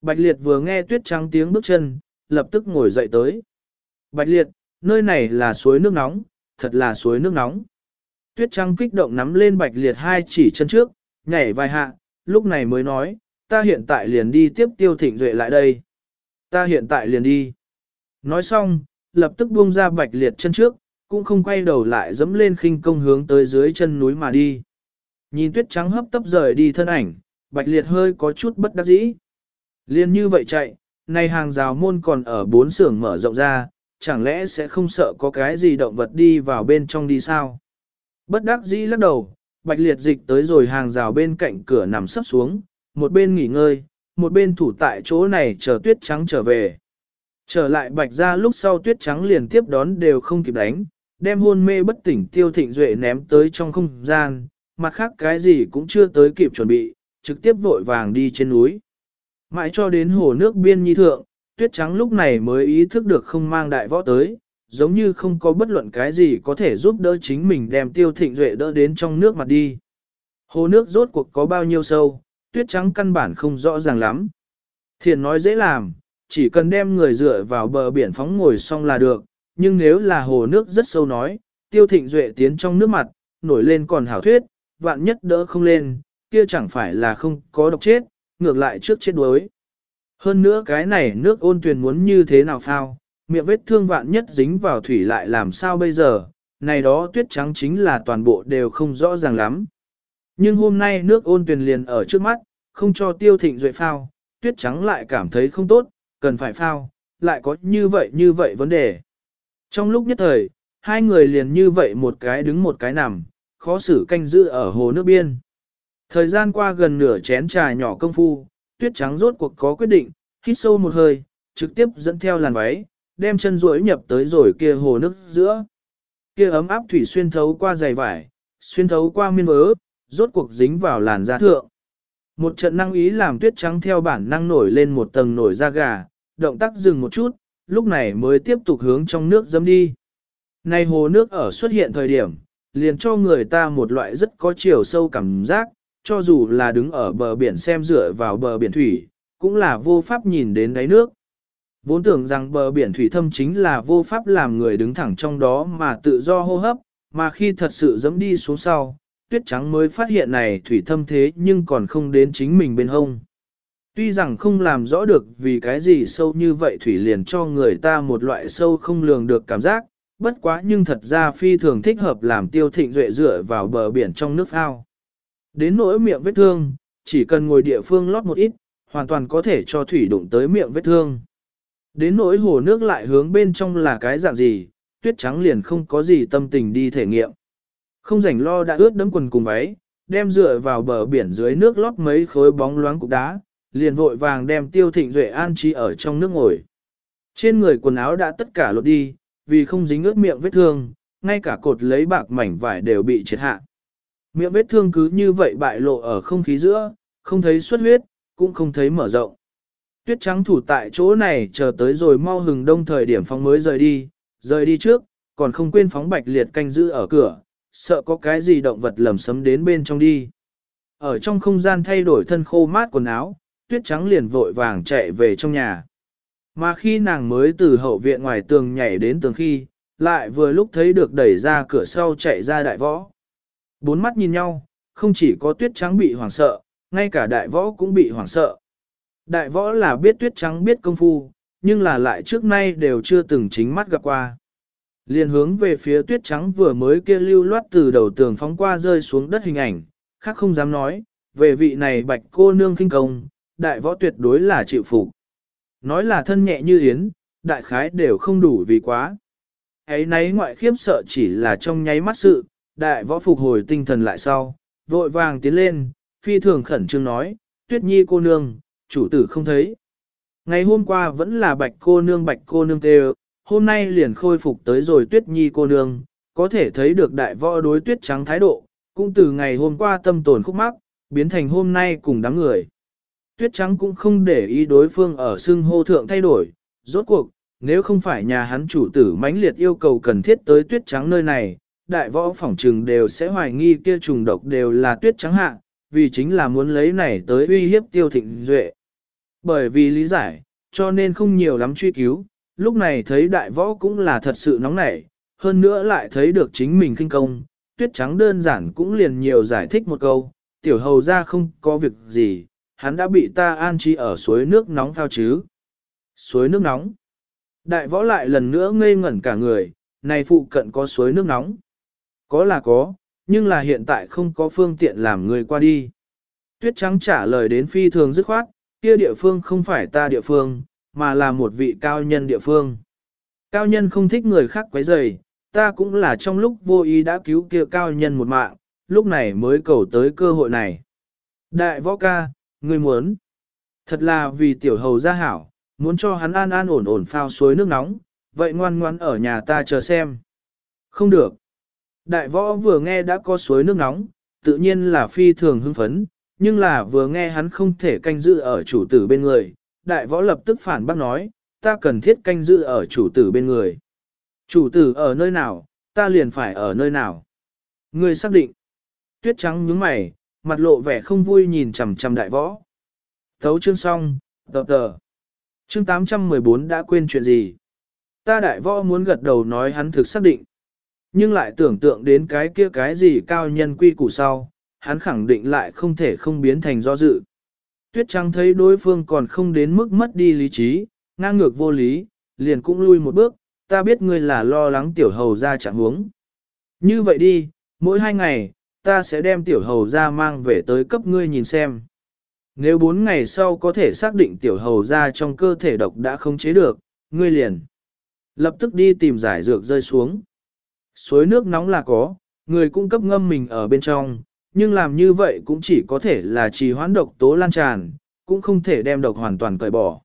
Speaker 1: Bạch Liệt vừa nghe tuyết trắng tiếng bước chân, lập tức ngồi dậy tới. Bạch Liệt, nơi này là suối nước nóng, thật là suối nước nóng. Tuyết trắng kích động nắm lên Bạch Liệt hai chỉ chân trước, nhảy vài hạ, lúc này mới nói, ta hiện tại liền đi tiếp tiêu thịnh duệ lại đây. Ta hiện tại liền đi. Nói xong, lập tức buông ra Bạch Liệt chân trước, cũng không quay đầu lại dẫm lên khinh công hướng tới dưới chân núi mà đi. Nhìn tuyết trắng hấp tấp rời đi thân ảnh, bạch liệt hơi có chút bất đắc dĩ. Liên như vậy chạy, nay hàng rào môn còn ở bốn xưởng mở rộng ra, chẳng lẽ sẽ không sợ có cái gì động vật đi vào bên trong đi sao? Bất đắc dĩ lắc đầu, bạch liệt dịch tới rồi hàng rào bên cạnh cửa nằm sấp xuống, một bên nghỉ ngơi, một bên thủ tại chỗ này chờ tuyết trắng trở về. Trở lại bạch ra lúc sau tuyết trắng liền tiếp đón đều không kịp đánh, đem hôn mê bất tỉnh tiêu thịnh duệ ném tới trong không gian, mặt khác cái gì cũng chưa tới kịp chuẩn bị, trực tiếp vội vàng đi trên núi. Mãi cho đến hồ nước biên nhi thượng, tuyết trắng lúc này mới ý thức được không mang đại võ tới, giống như không có bất luận cái gì có thể giúp đỡ chính mình đem tiêu thịnh duệ đỡ đến trong nước mặt đi. Hồ nước rốt cuộc có bao nhiêu sâu, tuyết trắng căn bản không rõ ràng lắm. Thiền nói dễ làm, chỉ cần đem người dựa vào bờ biển phóng ngồi xong là được, nhưng nếu là hồ nước rất sâu nói, tiêu thịnh duệ tiến trong nước mặt, nổi lên còn hảo thuyết, vạn nhất đỡ không lên, kia chẳng phải là không có độc chết, ngược lại trước chết đuối. Hơn nữa cái này nước ôn tuyền muốn như thế nào phao, miệng vết thương vạn nhất dính vào thủy lại làm sao bây giờ, này đó tuyết trắng chính là toàn bộ đều không rõ ràng lắm. Nhưng hôm nay nước ôn tuyền liền ở trước mắt, không cho tiêu thịnh duệ phao, tuyết trắng lại cảm thấy không tốt, cần phải phao, lại có như vậy như vậy vấn đề. Trong lúc nhất thời, hai người liền như vậy một cái đứng một cái nằm, khó xử canh giữ ở hồ nước biên. Thời gian qua gần nửa chén trà nhỏ công phu, tuyết trắng rốt cuộc có quyết định, hít sâu một hơi, trực tiếp dẫn theo làn váy, đem chân duỗi nhập tới rồi kia hồ nước giữa. Kia ấm áp thủy xuyên thấu qua giày vải, xuyên thấu qua miên vớ, rốt cuộc dính vào làn da thượng. Một trận năng ý làm tuyết trắng theo bản năng nổi lên một tầng nổi da gà, động tác dừng một chút, lúc này mới tiếp tục hướng trong nước dâm đi. Này hồ nước ở xuất hiện thời điểm, liền cho người ta một loại rất có chiều sâu cảm giác, cho dù là đứng ở bờ biển xem dựa vào bờ biển thủy, cũng là vô pháp nhìn đến đáy nước. Vốn tưởng rằng bờ biển thủy thâm chính là vô pháp làm người đứng thẳng trong đó mà tự do hô hấp, mà khi thật sự dẫm đi xuống sau, tuyết trắng mới phát hiện này thủy thâm thế nhưng còn không đến chính mình bên hông. Tuy rằng không làm rõ được vì cái gì sâu như vậy thủy liền cho người ta một loại sâu không lường được cảm giác, bất quá nhưng thật ra phi thường thích hợp làm tiêu thịnh duệ dựa vào bờ biển trong nước ao. Đến nỗi miệng vết thương, chỉ cần ngồi địa phương lót một ít, hoàn toàn có thể cho thủy đụng tới miệng vết thương. Đến nỗi hồ nước lại hướng bên trong là cái dạng gì, tuyết trắng liền không có gì tâm tình đi thể nghiệm. Không rảnh lo đã ướt đấm quần cùng váy, đem dựa vào bờ biển dưới nước lót mấy khối bóng loáng cục đá, liền vội vàng đem tiêu thịnh duệ an trí ở trong nước ngồi. Trên người quần áo đã tất cả lột đi, vì không dính ướt miệng vết thương, ngay cả cột lấy bạc mảnh vải đều bị triệt hạ. Miệng vết thương cứ như vậy bại lộ ở không khí giữa, không thấy xuất huyết, cũng không thấy mở rộng. Tuyết trắng thủ tại chỗ này chờ tới rồi mau hừng đông thời điểm phóng mới rời đi, rời đi trước, còn không quên phóng bạch liệt canh giữ ở cửa, sợ có cái gì động vật lầm sấm đến bên trong đi. Ở trong không gian thay đổi thân khô mát quần áo, tuyết trắng liền vội vàng chạy về trong nhà. Mà khi nàng mới từ hậu viện ngoài tường nhảy đến tường khi, lại vừa lúc thấy được đẩy ra cửa sau chạy ra đại võ. Bốn mắt nhìn nhau, không chỉ có tuyết trắng bị hoảng sợ, ngay cả đại võ cũng bị hoảng sợ. Đại võ là biết tuyết trắng biết công phu, nhưng là lại trước nay đều chưa từng chính mắt gặp qua. Liền hướng về phía tuyết trắng vừa mới kia lưu loát từ đầu tường phóng qua rơi xuống đất hình ảnh, khác không dám nói, về vị này bạch cô nương kinh công, đại võ tuyệt đối là chịu phục. Nói là thân nhẹ như yến, đại khái đều không đủ vì quá. Ấy nấy ngoại khiếp sợ chỉ là trong nháy mắt sự, đại võ phục hồi tinh thần lại sau, vội vàng tiến lên, phi thường khẩn trương nói, tuyết nhi cô nương, chủ tử không thấy. Ngày hôm qua vẫn là bạch cô nương bạch cô nương kêu, hôm nay liền khôi phục tới rồi tuyết nhi cô nương, có thể thấy được đại võ đối tuyết trắng thái độ, cũng từ ngày hôm qua tâm tồn khúc mắc, biến thành hôm nay cùng đám người. Tuyết trắng cũng không để ý đối phương ở xưng hô thượng thay đổi, rốt cuộc, nếu không phải nhà hắn chủ tử mãnh liệt yêu cầu cần thiết tới tuyết trắng nơi này, đại võ phỏng trừng đều sẽ hoài nghi kia trùng độc đều là tuyết trắng hạ, vì chính là muốn lấy này tới uy hiếp tiêu thịnh duệ. Bởi vì lý giải, cho nên không nhiều lắm truy cứu, lúc này thấy đại võ cũng là thật sự nóng nảy, hơn nữa lại thấy được chính mình kinh công, tuyết trắng đơn giản cũng liền nhiều giải thích một câu, tiểu hầu ra không có việc gì, hắn đã bị ta an trí ở suối nước nóng phao chứ. Suối nước nóng. Đại võ lại lần nữa ngây ngẩn cả người, này phụ cận có suối nước nóng. Có là có, nhưng là hiện tại không có phương tiện làm người qua đi. Tuyết trắng trả lời đến phi thường dứt khoát, kia địa phương không phải ta địa phương, mà là một vị cao nhân địa phương. Cao nhân không thích người khác quấy rầy, ta cũng là trong lúc vô ý đã cứu kia cao nhân một mạng, lúc này mới cầu tới cơ hội này. Đại võ ca, ngươi muốn. Thật là vì tiểu hầu gia hảo, muốn cho hắn an an ổn ổn phao suối nước nóng, vậy ngoan ngoan ở nhà ta chờ xem. Không được. Đại võ vừa nghe đã có suối nước nóng, tự nhiên là phi thường hưng phấn, nhưng là vừa nghe hắn không thể canh giữ ở chủ tử bên người, đại võ lập tức phản bác nói, ta cần thiết canh giữ ở chủ tử bên người. Chủ tử ở nơi nào, ta liền phải ở nơi nào. Người xác định. Tuyết trắng nhướng mày, mặt lộ vẻ không vui nhìn chằm chằm đại võ. Thấu chương xong, tờ tờ. Chương 814 đã quên chuyện gì? Ta đại võ muốn gật đầu nói hắn thực xác định. Nhưng lại tưởng tượng đến cái kia cái gì cao nhân quy củ sau, hắn khẳng định lại không thể không biến thành do dự. Tuyết trắng thấy đối phương còn không đến mức mất đi lý trí, ngang ngược vô lý, liền cũng lui một bước, ta biết ngươi là lo lắng tiểu hầu ra chẳng huống. Như vậy đi, mỗi hai ngày, ta sẽ đem tiểu hầu ra mang về tới cấp ngươi nhìn xem. Nếu bốn ngày sau có thể xác định tiểu hầu ra trong cơ thể độc đã không chế được, ngươi liền. Lập tức đi tìm giải dược rơi xuống. Suối nước nóng là có, người cung cấp ngâm mình ở bên trong, nhưng làm như vậy cũng chỉ có thể là trì hoãn độc tố lan tràn, cũng không thể đem độc hoàn toàn cởi bỏ.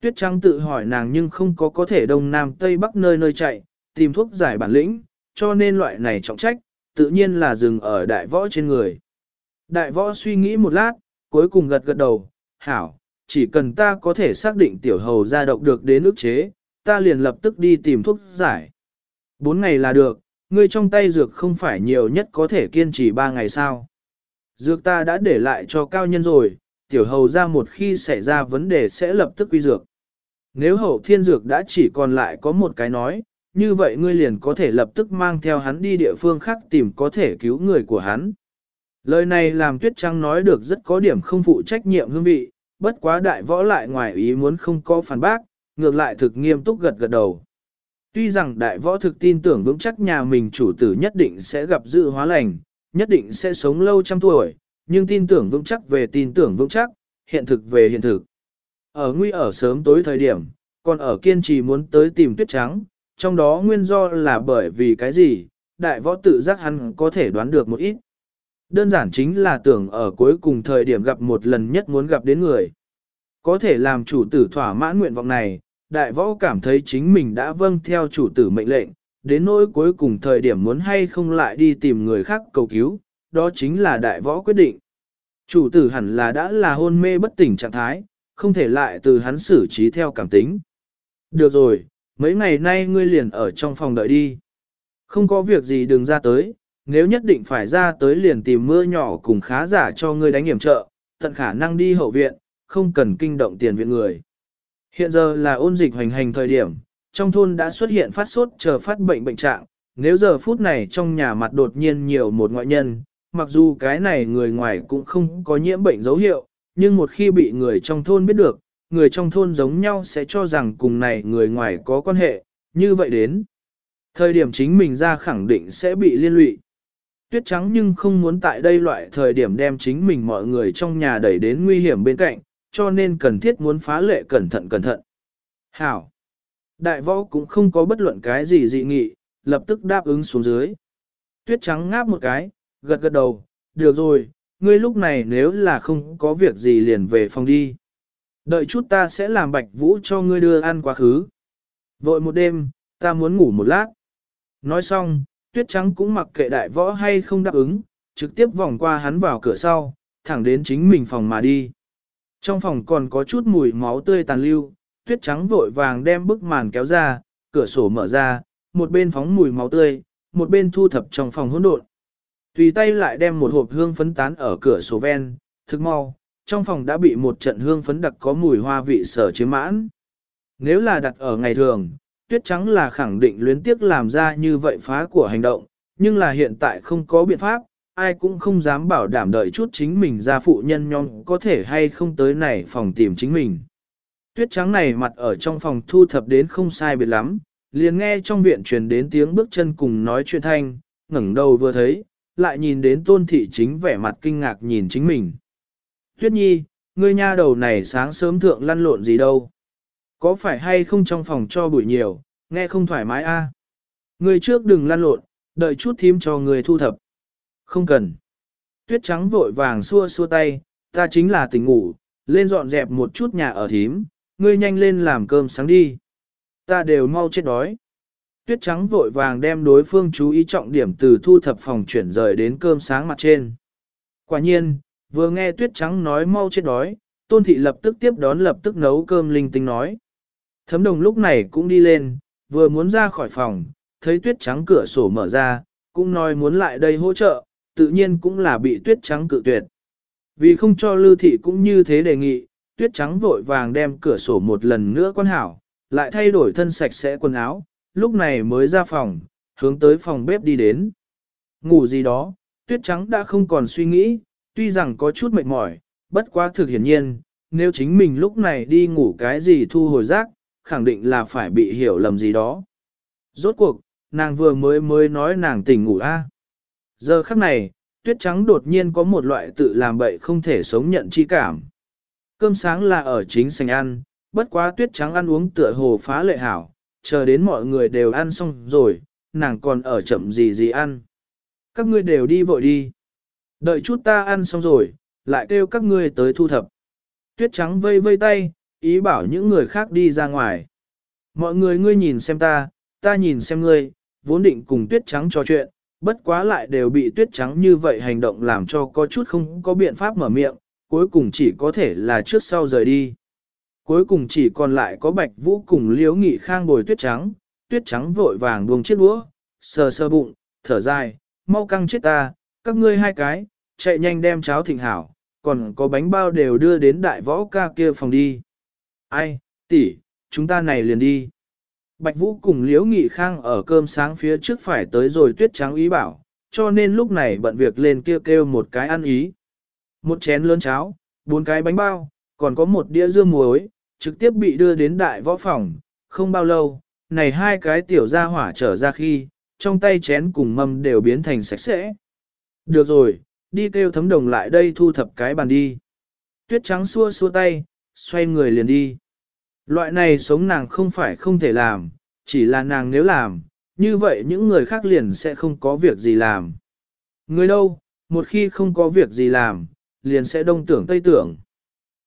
Speaker 1: Tuyết Trắng tự hỏi nàng nhưng không có có thể đông nam tây bắc nơi nơi chạy, tìm thuốc giải bản lĩnh, cho nên loại này trọng trách, tự nhiên là dừng ở đại võ trên người. Đại võ suy nghĩ một lát, cuối cùng gật gật đầu, hảo, chỉ cần ta có thể xác định tiểu hầu ra độc được đến ức chế, ta liền lập tức đi tìm thuốc giải. Bốn ngày là được, ngươi trong tay dược không phải nhiều nhất có thể kiên trì 3 ngày sao. Dược ta đã để lại cho cao nhân rồi, tiểu hầu ra một khi xảy ra vấn đề sẽ lập tức quy dược. Nếu hậu thiên dược đã chỉ còn lại có một cái nói, như vậy ngươi liền có thể lập tức mang theo hắn đi địa phương khác tìm có thể cứu người của hắn. Lời này làm tuyết Trăng nói được rất có điểm không phụ trách nhiệm hương vị, bất quá đại võ lại ngoài ý muốn không có phản bác, ngược lại thực nghiêm túc gật gật đầu. Tuy rằng đại võ thực tin tưởng vững chắc nhà mình chủ tử nhất định sẽ gặp dự hóa lành, nhất định sẽ sống lâu trăm tuổi, nhưng tin tưởng vững chắc về tin tưởng vững chắc, hiện thực về hiện thực. Ở nguy ở sớm tối thời điểm, còn ở kiên trì muốn tới tìm tuyết trắng, trong đó nguyên do là bởi vì cái gì, đại võ tự giác hắn có thể đoán được một ít. Đơn giản chính là tưởng ở cuối cùng thời điểm gặp một lần nhất muốn gặp đến người. Có thể làm chủ tử thỏa mãn nguyện vọng này, đại võ cảm thấy chính mình đã vâng theo chủ tử mệnh lệnh, đến nỗi cuối cùng thời điểm muốn hay không lại đi tìm người khác cầu cứu, đó chính là đại võ quyết định. Chủ tử hẳn là đã là hôn mê bất tỉnh trạng thái, không thể lại từ hắn xử trí theo cảm tính. Được rồi, mấy ngày nay ngươi liền ở trong phòng đợi đi. Không có việc gì đừng ra tới, nếu nhất định phải ra tới liền tìm mưa nhỏ cùng khá giả cho ngươi đánh hiểm trợ, tận khả năng đi hậu viện, không cần kinh động tiền viện người. Hiện giờ là ôn dịch hoành hành thời điểm, trong thôn đã xuất hiện phát sốt chờ phát bệnh bệnh trạng, nếu giờ phút này trong nhà mặt đột nhiên nhiều một ngoại nhân, mặc dù cái này người ngoài cũng không có nhiễm bệnh dấu hiệu, nhưng một khi bị người trong thôn biết được, người trong thôn giống nhau sẽ cho rằng cùng này người ngoài có quan hệ, như vậy đến. Thời điểm chính mình ra khẳng định sẽ bị liên lụy. Tuyết trắng nhưng không muốn tại đây loại thời điểm đem chính mình mọi người trong nhà đẩy đến nguy hiểm bên cạnh, cho nên cần thiết muốn phá lệ cẩn thận cẩn thận. Hảo! Đại võ cũng không có bất luận cái gì dị nghị, lập tức đáp ứng xuống dưới. Tuyết trắng ngáp một cái, gật gật đầu, được rồi, ngươi lúc này nếu là không có việc gì liền về phòng đi. Đợi chút ta sẽ làm bạch vũ cho ngươi đưa ăn quá khứ. Vội một đêm, ta muốn ngủ một lát. Nói xong, tuyết trắng cũng mặc kệ đại võ hay không đáp ứng, trực tiếp vòng qua hắn vào cửa sau, thẳng đến chính mình phòng mà đi. Trong phòng còn có chút mùi máu tươi tàn lưu, tuyết trắng vội vàng đem bức màn kéo ra, cửa sổ mở ra, một bên phóng mùi máu tươi, một bên thu thập trong phòng hỗn độn. Tùy tay lại đem một hộp hương phấn tán ở cửa sổ ven, thức mau, trong phòng đã bị một trận hương phấn đặc có mùi hoa vị sở chiếm mãn. Nếu là đặt ở ngày thường, tuyết trắng là khẳng định luyến tiếc làm ra như vậy phá của hành động, nhưng là hiện tại không có biện pháp, ai cũng không dám bảo đảm đợi chút chính mình ra phụ nhân nhong có thể hay không tới này phòng tìm chính mình. Tuyết trắng này mặt ở trong phòng thu thập đến không sai biệt lắm, liền nghe trong viện truyền đến tiếng bước chân cùng nói chuyện thanh, ngẩng đầu vừa thấy, lại nhìn đến tôn thị chính vẻ mặt kinh ngạc nhìn chính mình. Tuyết nhi, ngươi nha đầu này sáng sớm thượng lăn lộn gì đâu. Có phải hay không trong phòng cho bụi nhiều, nghe không thoải mái a? À? Ngươi trước đừng lăn lộn, đợi chút thím cho người thu thập. Không cần. Tuyết trắng vội vàng xua xua tay, ta chính là tỉnh ngủ, lên dọn dẹp một chút nhà ở thím, ngươi nhanh lên làm cơm sáng đi. Ta đều mau chết đói. Tuyết trắng vội vàng đem đối phương chú ý trọng điểm từ thu thập phòng chuyển rời đến cơm sáng mặt trên. Quả nhiên, vừa nghe tuyết trắng nói mau chết đói, tôn thị lập tức tiếp đón lập tức nấu cơm linh tinh nói. Thấm đồng lúc này cũng đi lên, vừa muốn ra khỏi phòng, thấy tuyết trắng cửa sổ mở ra, cũng nói muốn lại đây hỗ trợ, tự nhiên cũng là bị tuyết trắng cự tuyệt. Vì không cho lưu thị cũng như thế đề nghị, tuyết trắng vội vàng đem cửa sổ một lần nữa quan hảo, lại thay đổi thân sạch sẽ quần áo, lúc này mới ra phòng, hướng tới phòng bếp đi đến. Ngủ gì đó, tuyết trắng đã không còn suy nghĩ, tuy rằng có chút mệt mỏi, bất quá thực hiển nhiên, nếu chính mình lúc này đi ngủ cái gì thu hồi rác, khẳng định là phải bị hiểu lầm gì đó. Rốt cuộc, nàng vừa mới mới nói nàng tỉnh ngủ a. Giờ khắc này, tuyết trắng đột nhiên có một loại tự làm bậy không thể sống nhận chi cảm. Cơm sáng là ở chính sành ăn, bất quá tuyết trắng ăn uống tựa hồ phá lệ hảo, chờ đến mọi người đều ăn xong rồi, nàng còn ở chậm gì gì ăn. Các ngươi đều đi vội đi. Đợi chút ta ăn xong rồi, lại kêu các ngươi tới thu thập. Tuyết trắng vây vây tay, ý bảo những người khác đi ra ngoài. Mọi người ngươi nhìn xem ta, ta nhìn xem ngươi, vốn định cùng tuyết trắng trò chuyện, bất quá lại đều bị tuyết trắng như vậy hành động làm cho có chút không có biện pháp mở miệng, cuối cùng chỉ có thể là trước sau rời đi. Cuối cùng chỉ còn lại có bạch vũ cùng liếu nghị khang bồi tuyết trắng, tuyết trắng vội vàng buông chiếc đũa, sờ sờ bụng, thở dài, mau căng chết ta, các ngươi hai cái, chạy nhanh đem cháo thịnh hảo, còn có bánh bao đều đưa đến đại võ ca kia phòng đi. Ai, tỷ, chúng ta này liền đi. Bạch Vũ cùng Liễu Nghị Khang ở cơm sáng phía trước phải tới rồi tuyết trắng ý bảo, cho nên lúc này bận việc lên kêu kêu một cái ăn ý. Một chén lớn cháo, bốn cái bánh bao, còn có một đĩa dưa muối, trực tiếp bị đưa đến đại võ phòng, không bao lâu, này hai cái tiểu gia hỏa trở ra khi, trong tay chén cùng mâm đều biến thành sạch sẽ. Được rồi, đi kêu thấm đồng lại đây thu thập cái bàn đi. Tuyết trắng xua xua tay, xoay người liền đi. Loại này sống nàng không phải không thể làm, chỉ là nàng nếu làm, như vậy những người khác liền sẽ không có việc gì làm. Người đâu, một khi không có việc gì làm, liền sẽ đông tưởng tây tưởng.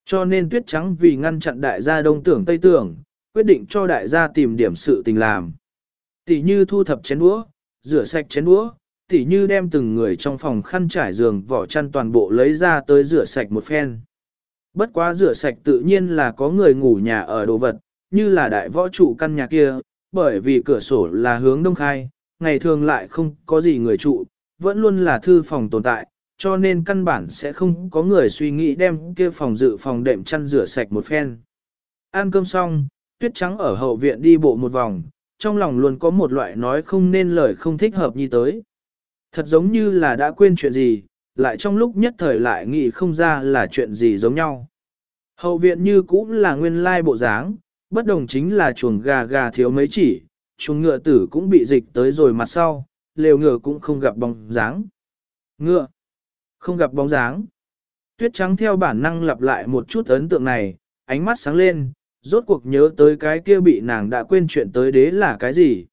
Speaker 1: Cho nên tuyết trắng vì ngăn chặn đại gia đông tưởng tây tưởng, quyết định cho đại gia tìm điểm sự tình làm. Tỷ như thu thập chén đũa, rửa sạch chén đũa, tỷ như đem từng người trong phòng khăn trải giường vỏ chăn toàn bộ lấy ra tới rửa sạch một phen. Bất quá rửa sạch tự nhiên là có người ngủ nhà ở đồ vật, như là đại võ trụ căn nhà kia, bởi vì cửa sổ là hướng đông khai, ngày thường lại không có gì người trụ, vẫn luôn là thư phòng tồn tại, cho nên căn bản sẽ không có người suy nghĩ đem kia phòng dự phòng đệm chăn rửa sạch một phen. Ăn cơm xong, tuyết trắng ở hậu viện đi bộ một vòng, trong lòng luôn có một loại nói không nên lời không thích hợp như tới. Thật giống như là đã quên chuyện gì, lại trong lúc nhất thời lại nghĩ không ra là chuyện gì giống nhau. Hậu viện như cũng là nguyên lai bộ dáng, bất đồng chính là chuồng gà gà thiếu mấy chỉ, chuồng ngựa tử cũng bị dịch tới rồi mặt sau, lều ngựa cũng không gặp bóng dáng. Ngựa, không gặp bóng dáng. Tuyết trắng theo bản năng lặp lại một chút ấn tượng này, ánh mắt sáng lên, rốt cuộc nhớ tới cái kia bị nàng đã quên chuyện tới đế là cái gì.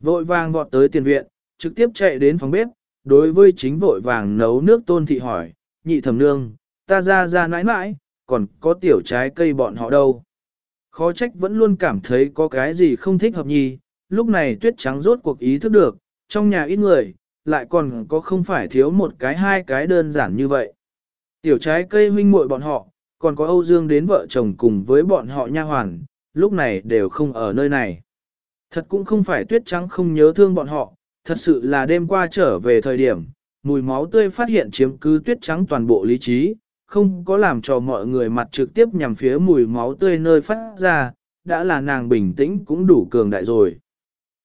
Speaker 1: Vội vàng vọt tới tiền viện, trực tiếp chạy đến phòng bếp, đối với chính vội vàng nấu nước tôn thị hỏi, nhị thẩm nương, ta ra ra nãi nãi, còn có tiểu trái cây bọn họ đâu. Khó trách vẫn luôn cảm thấy có cái gì không thích hợp nhì, lúc này tuyết trắng rốt cuộc ý thức được, trong nhà ít người, lại còn có không phải thiếu một cái hai cái đơn giản như vậy. Tiểu trái cây huynh muội bọn họ, còn có Âu Dương đến vợ chồng cùng với bọn họ nha hoàn, lúc này đều không ở nơi này. Thật cũng không phải tuyết trắng không nhớ thương bọn họ, thật sự là đêm qua trở về thời điểm, mùi máu tươi phát hiện chiếm cứ tuyết trắng toàn bộ lý trí, không có làm cho mọi người mặt trực tiếp nhằm phía mùi máu tươi nơi phát ra, đã là nàng bình tĩnh cũng đủ cường đại rồi.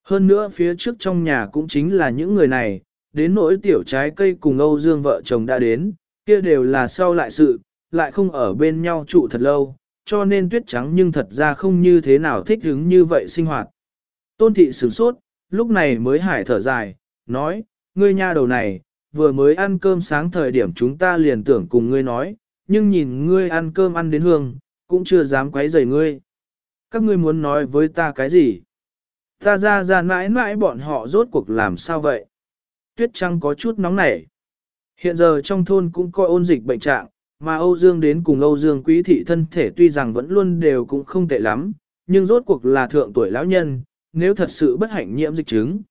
Speaker 1: Hơn nữa phía trước trong nhà cũng chính là những người này, đến nỗi tiểu trái cây cùng Âu Dương vợ chồng đã đến, kia đều là sau lại sự, lại không ở bên nhau trụ thật lâu, cho nên tuyết trắng nhưng thật ra không như thế nào thích hứng như vậy sinh hoạt. Tôn thị sửng sốt, lúc này mới hải thở dài, nói, ngươi nha đầu này, vừa mới ăn cơm sáng thời điểm chúng ta liền tưởng cùng ngươi nói, nhưng nhìn ngươi ăn cơm ăn đến hương, cũng chưa dám quấy rầy ngươi. Các ngươi muốn nói với ta cái gì? Ta ra ra mãi mãi bọn họ rốt cuộc làm sao vậy? Tuyết Trăng có chút nóng nảy. Hiện giờ trong thôn cũng coi ôn dịch bệnh trạng, mà Âu Dương đến cùng Âu Dương quý thị thân thể tuy rằng vẫn luôn đều cũng không tệ lắm, nhưng rốt cuộc là thượng tuổi lão nhân, nếu thật sự bất hạnh nhiễm dịch chứng,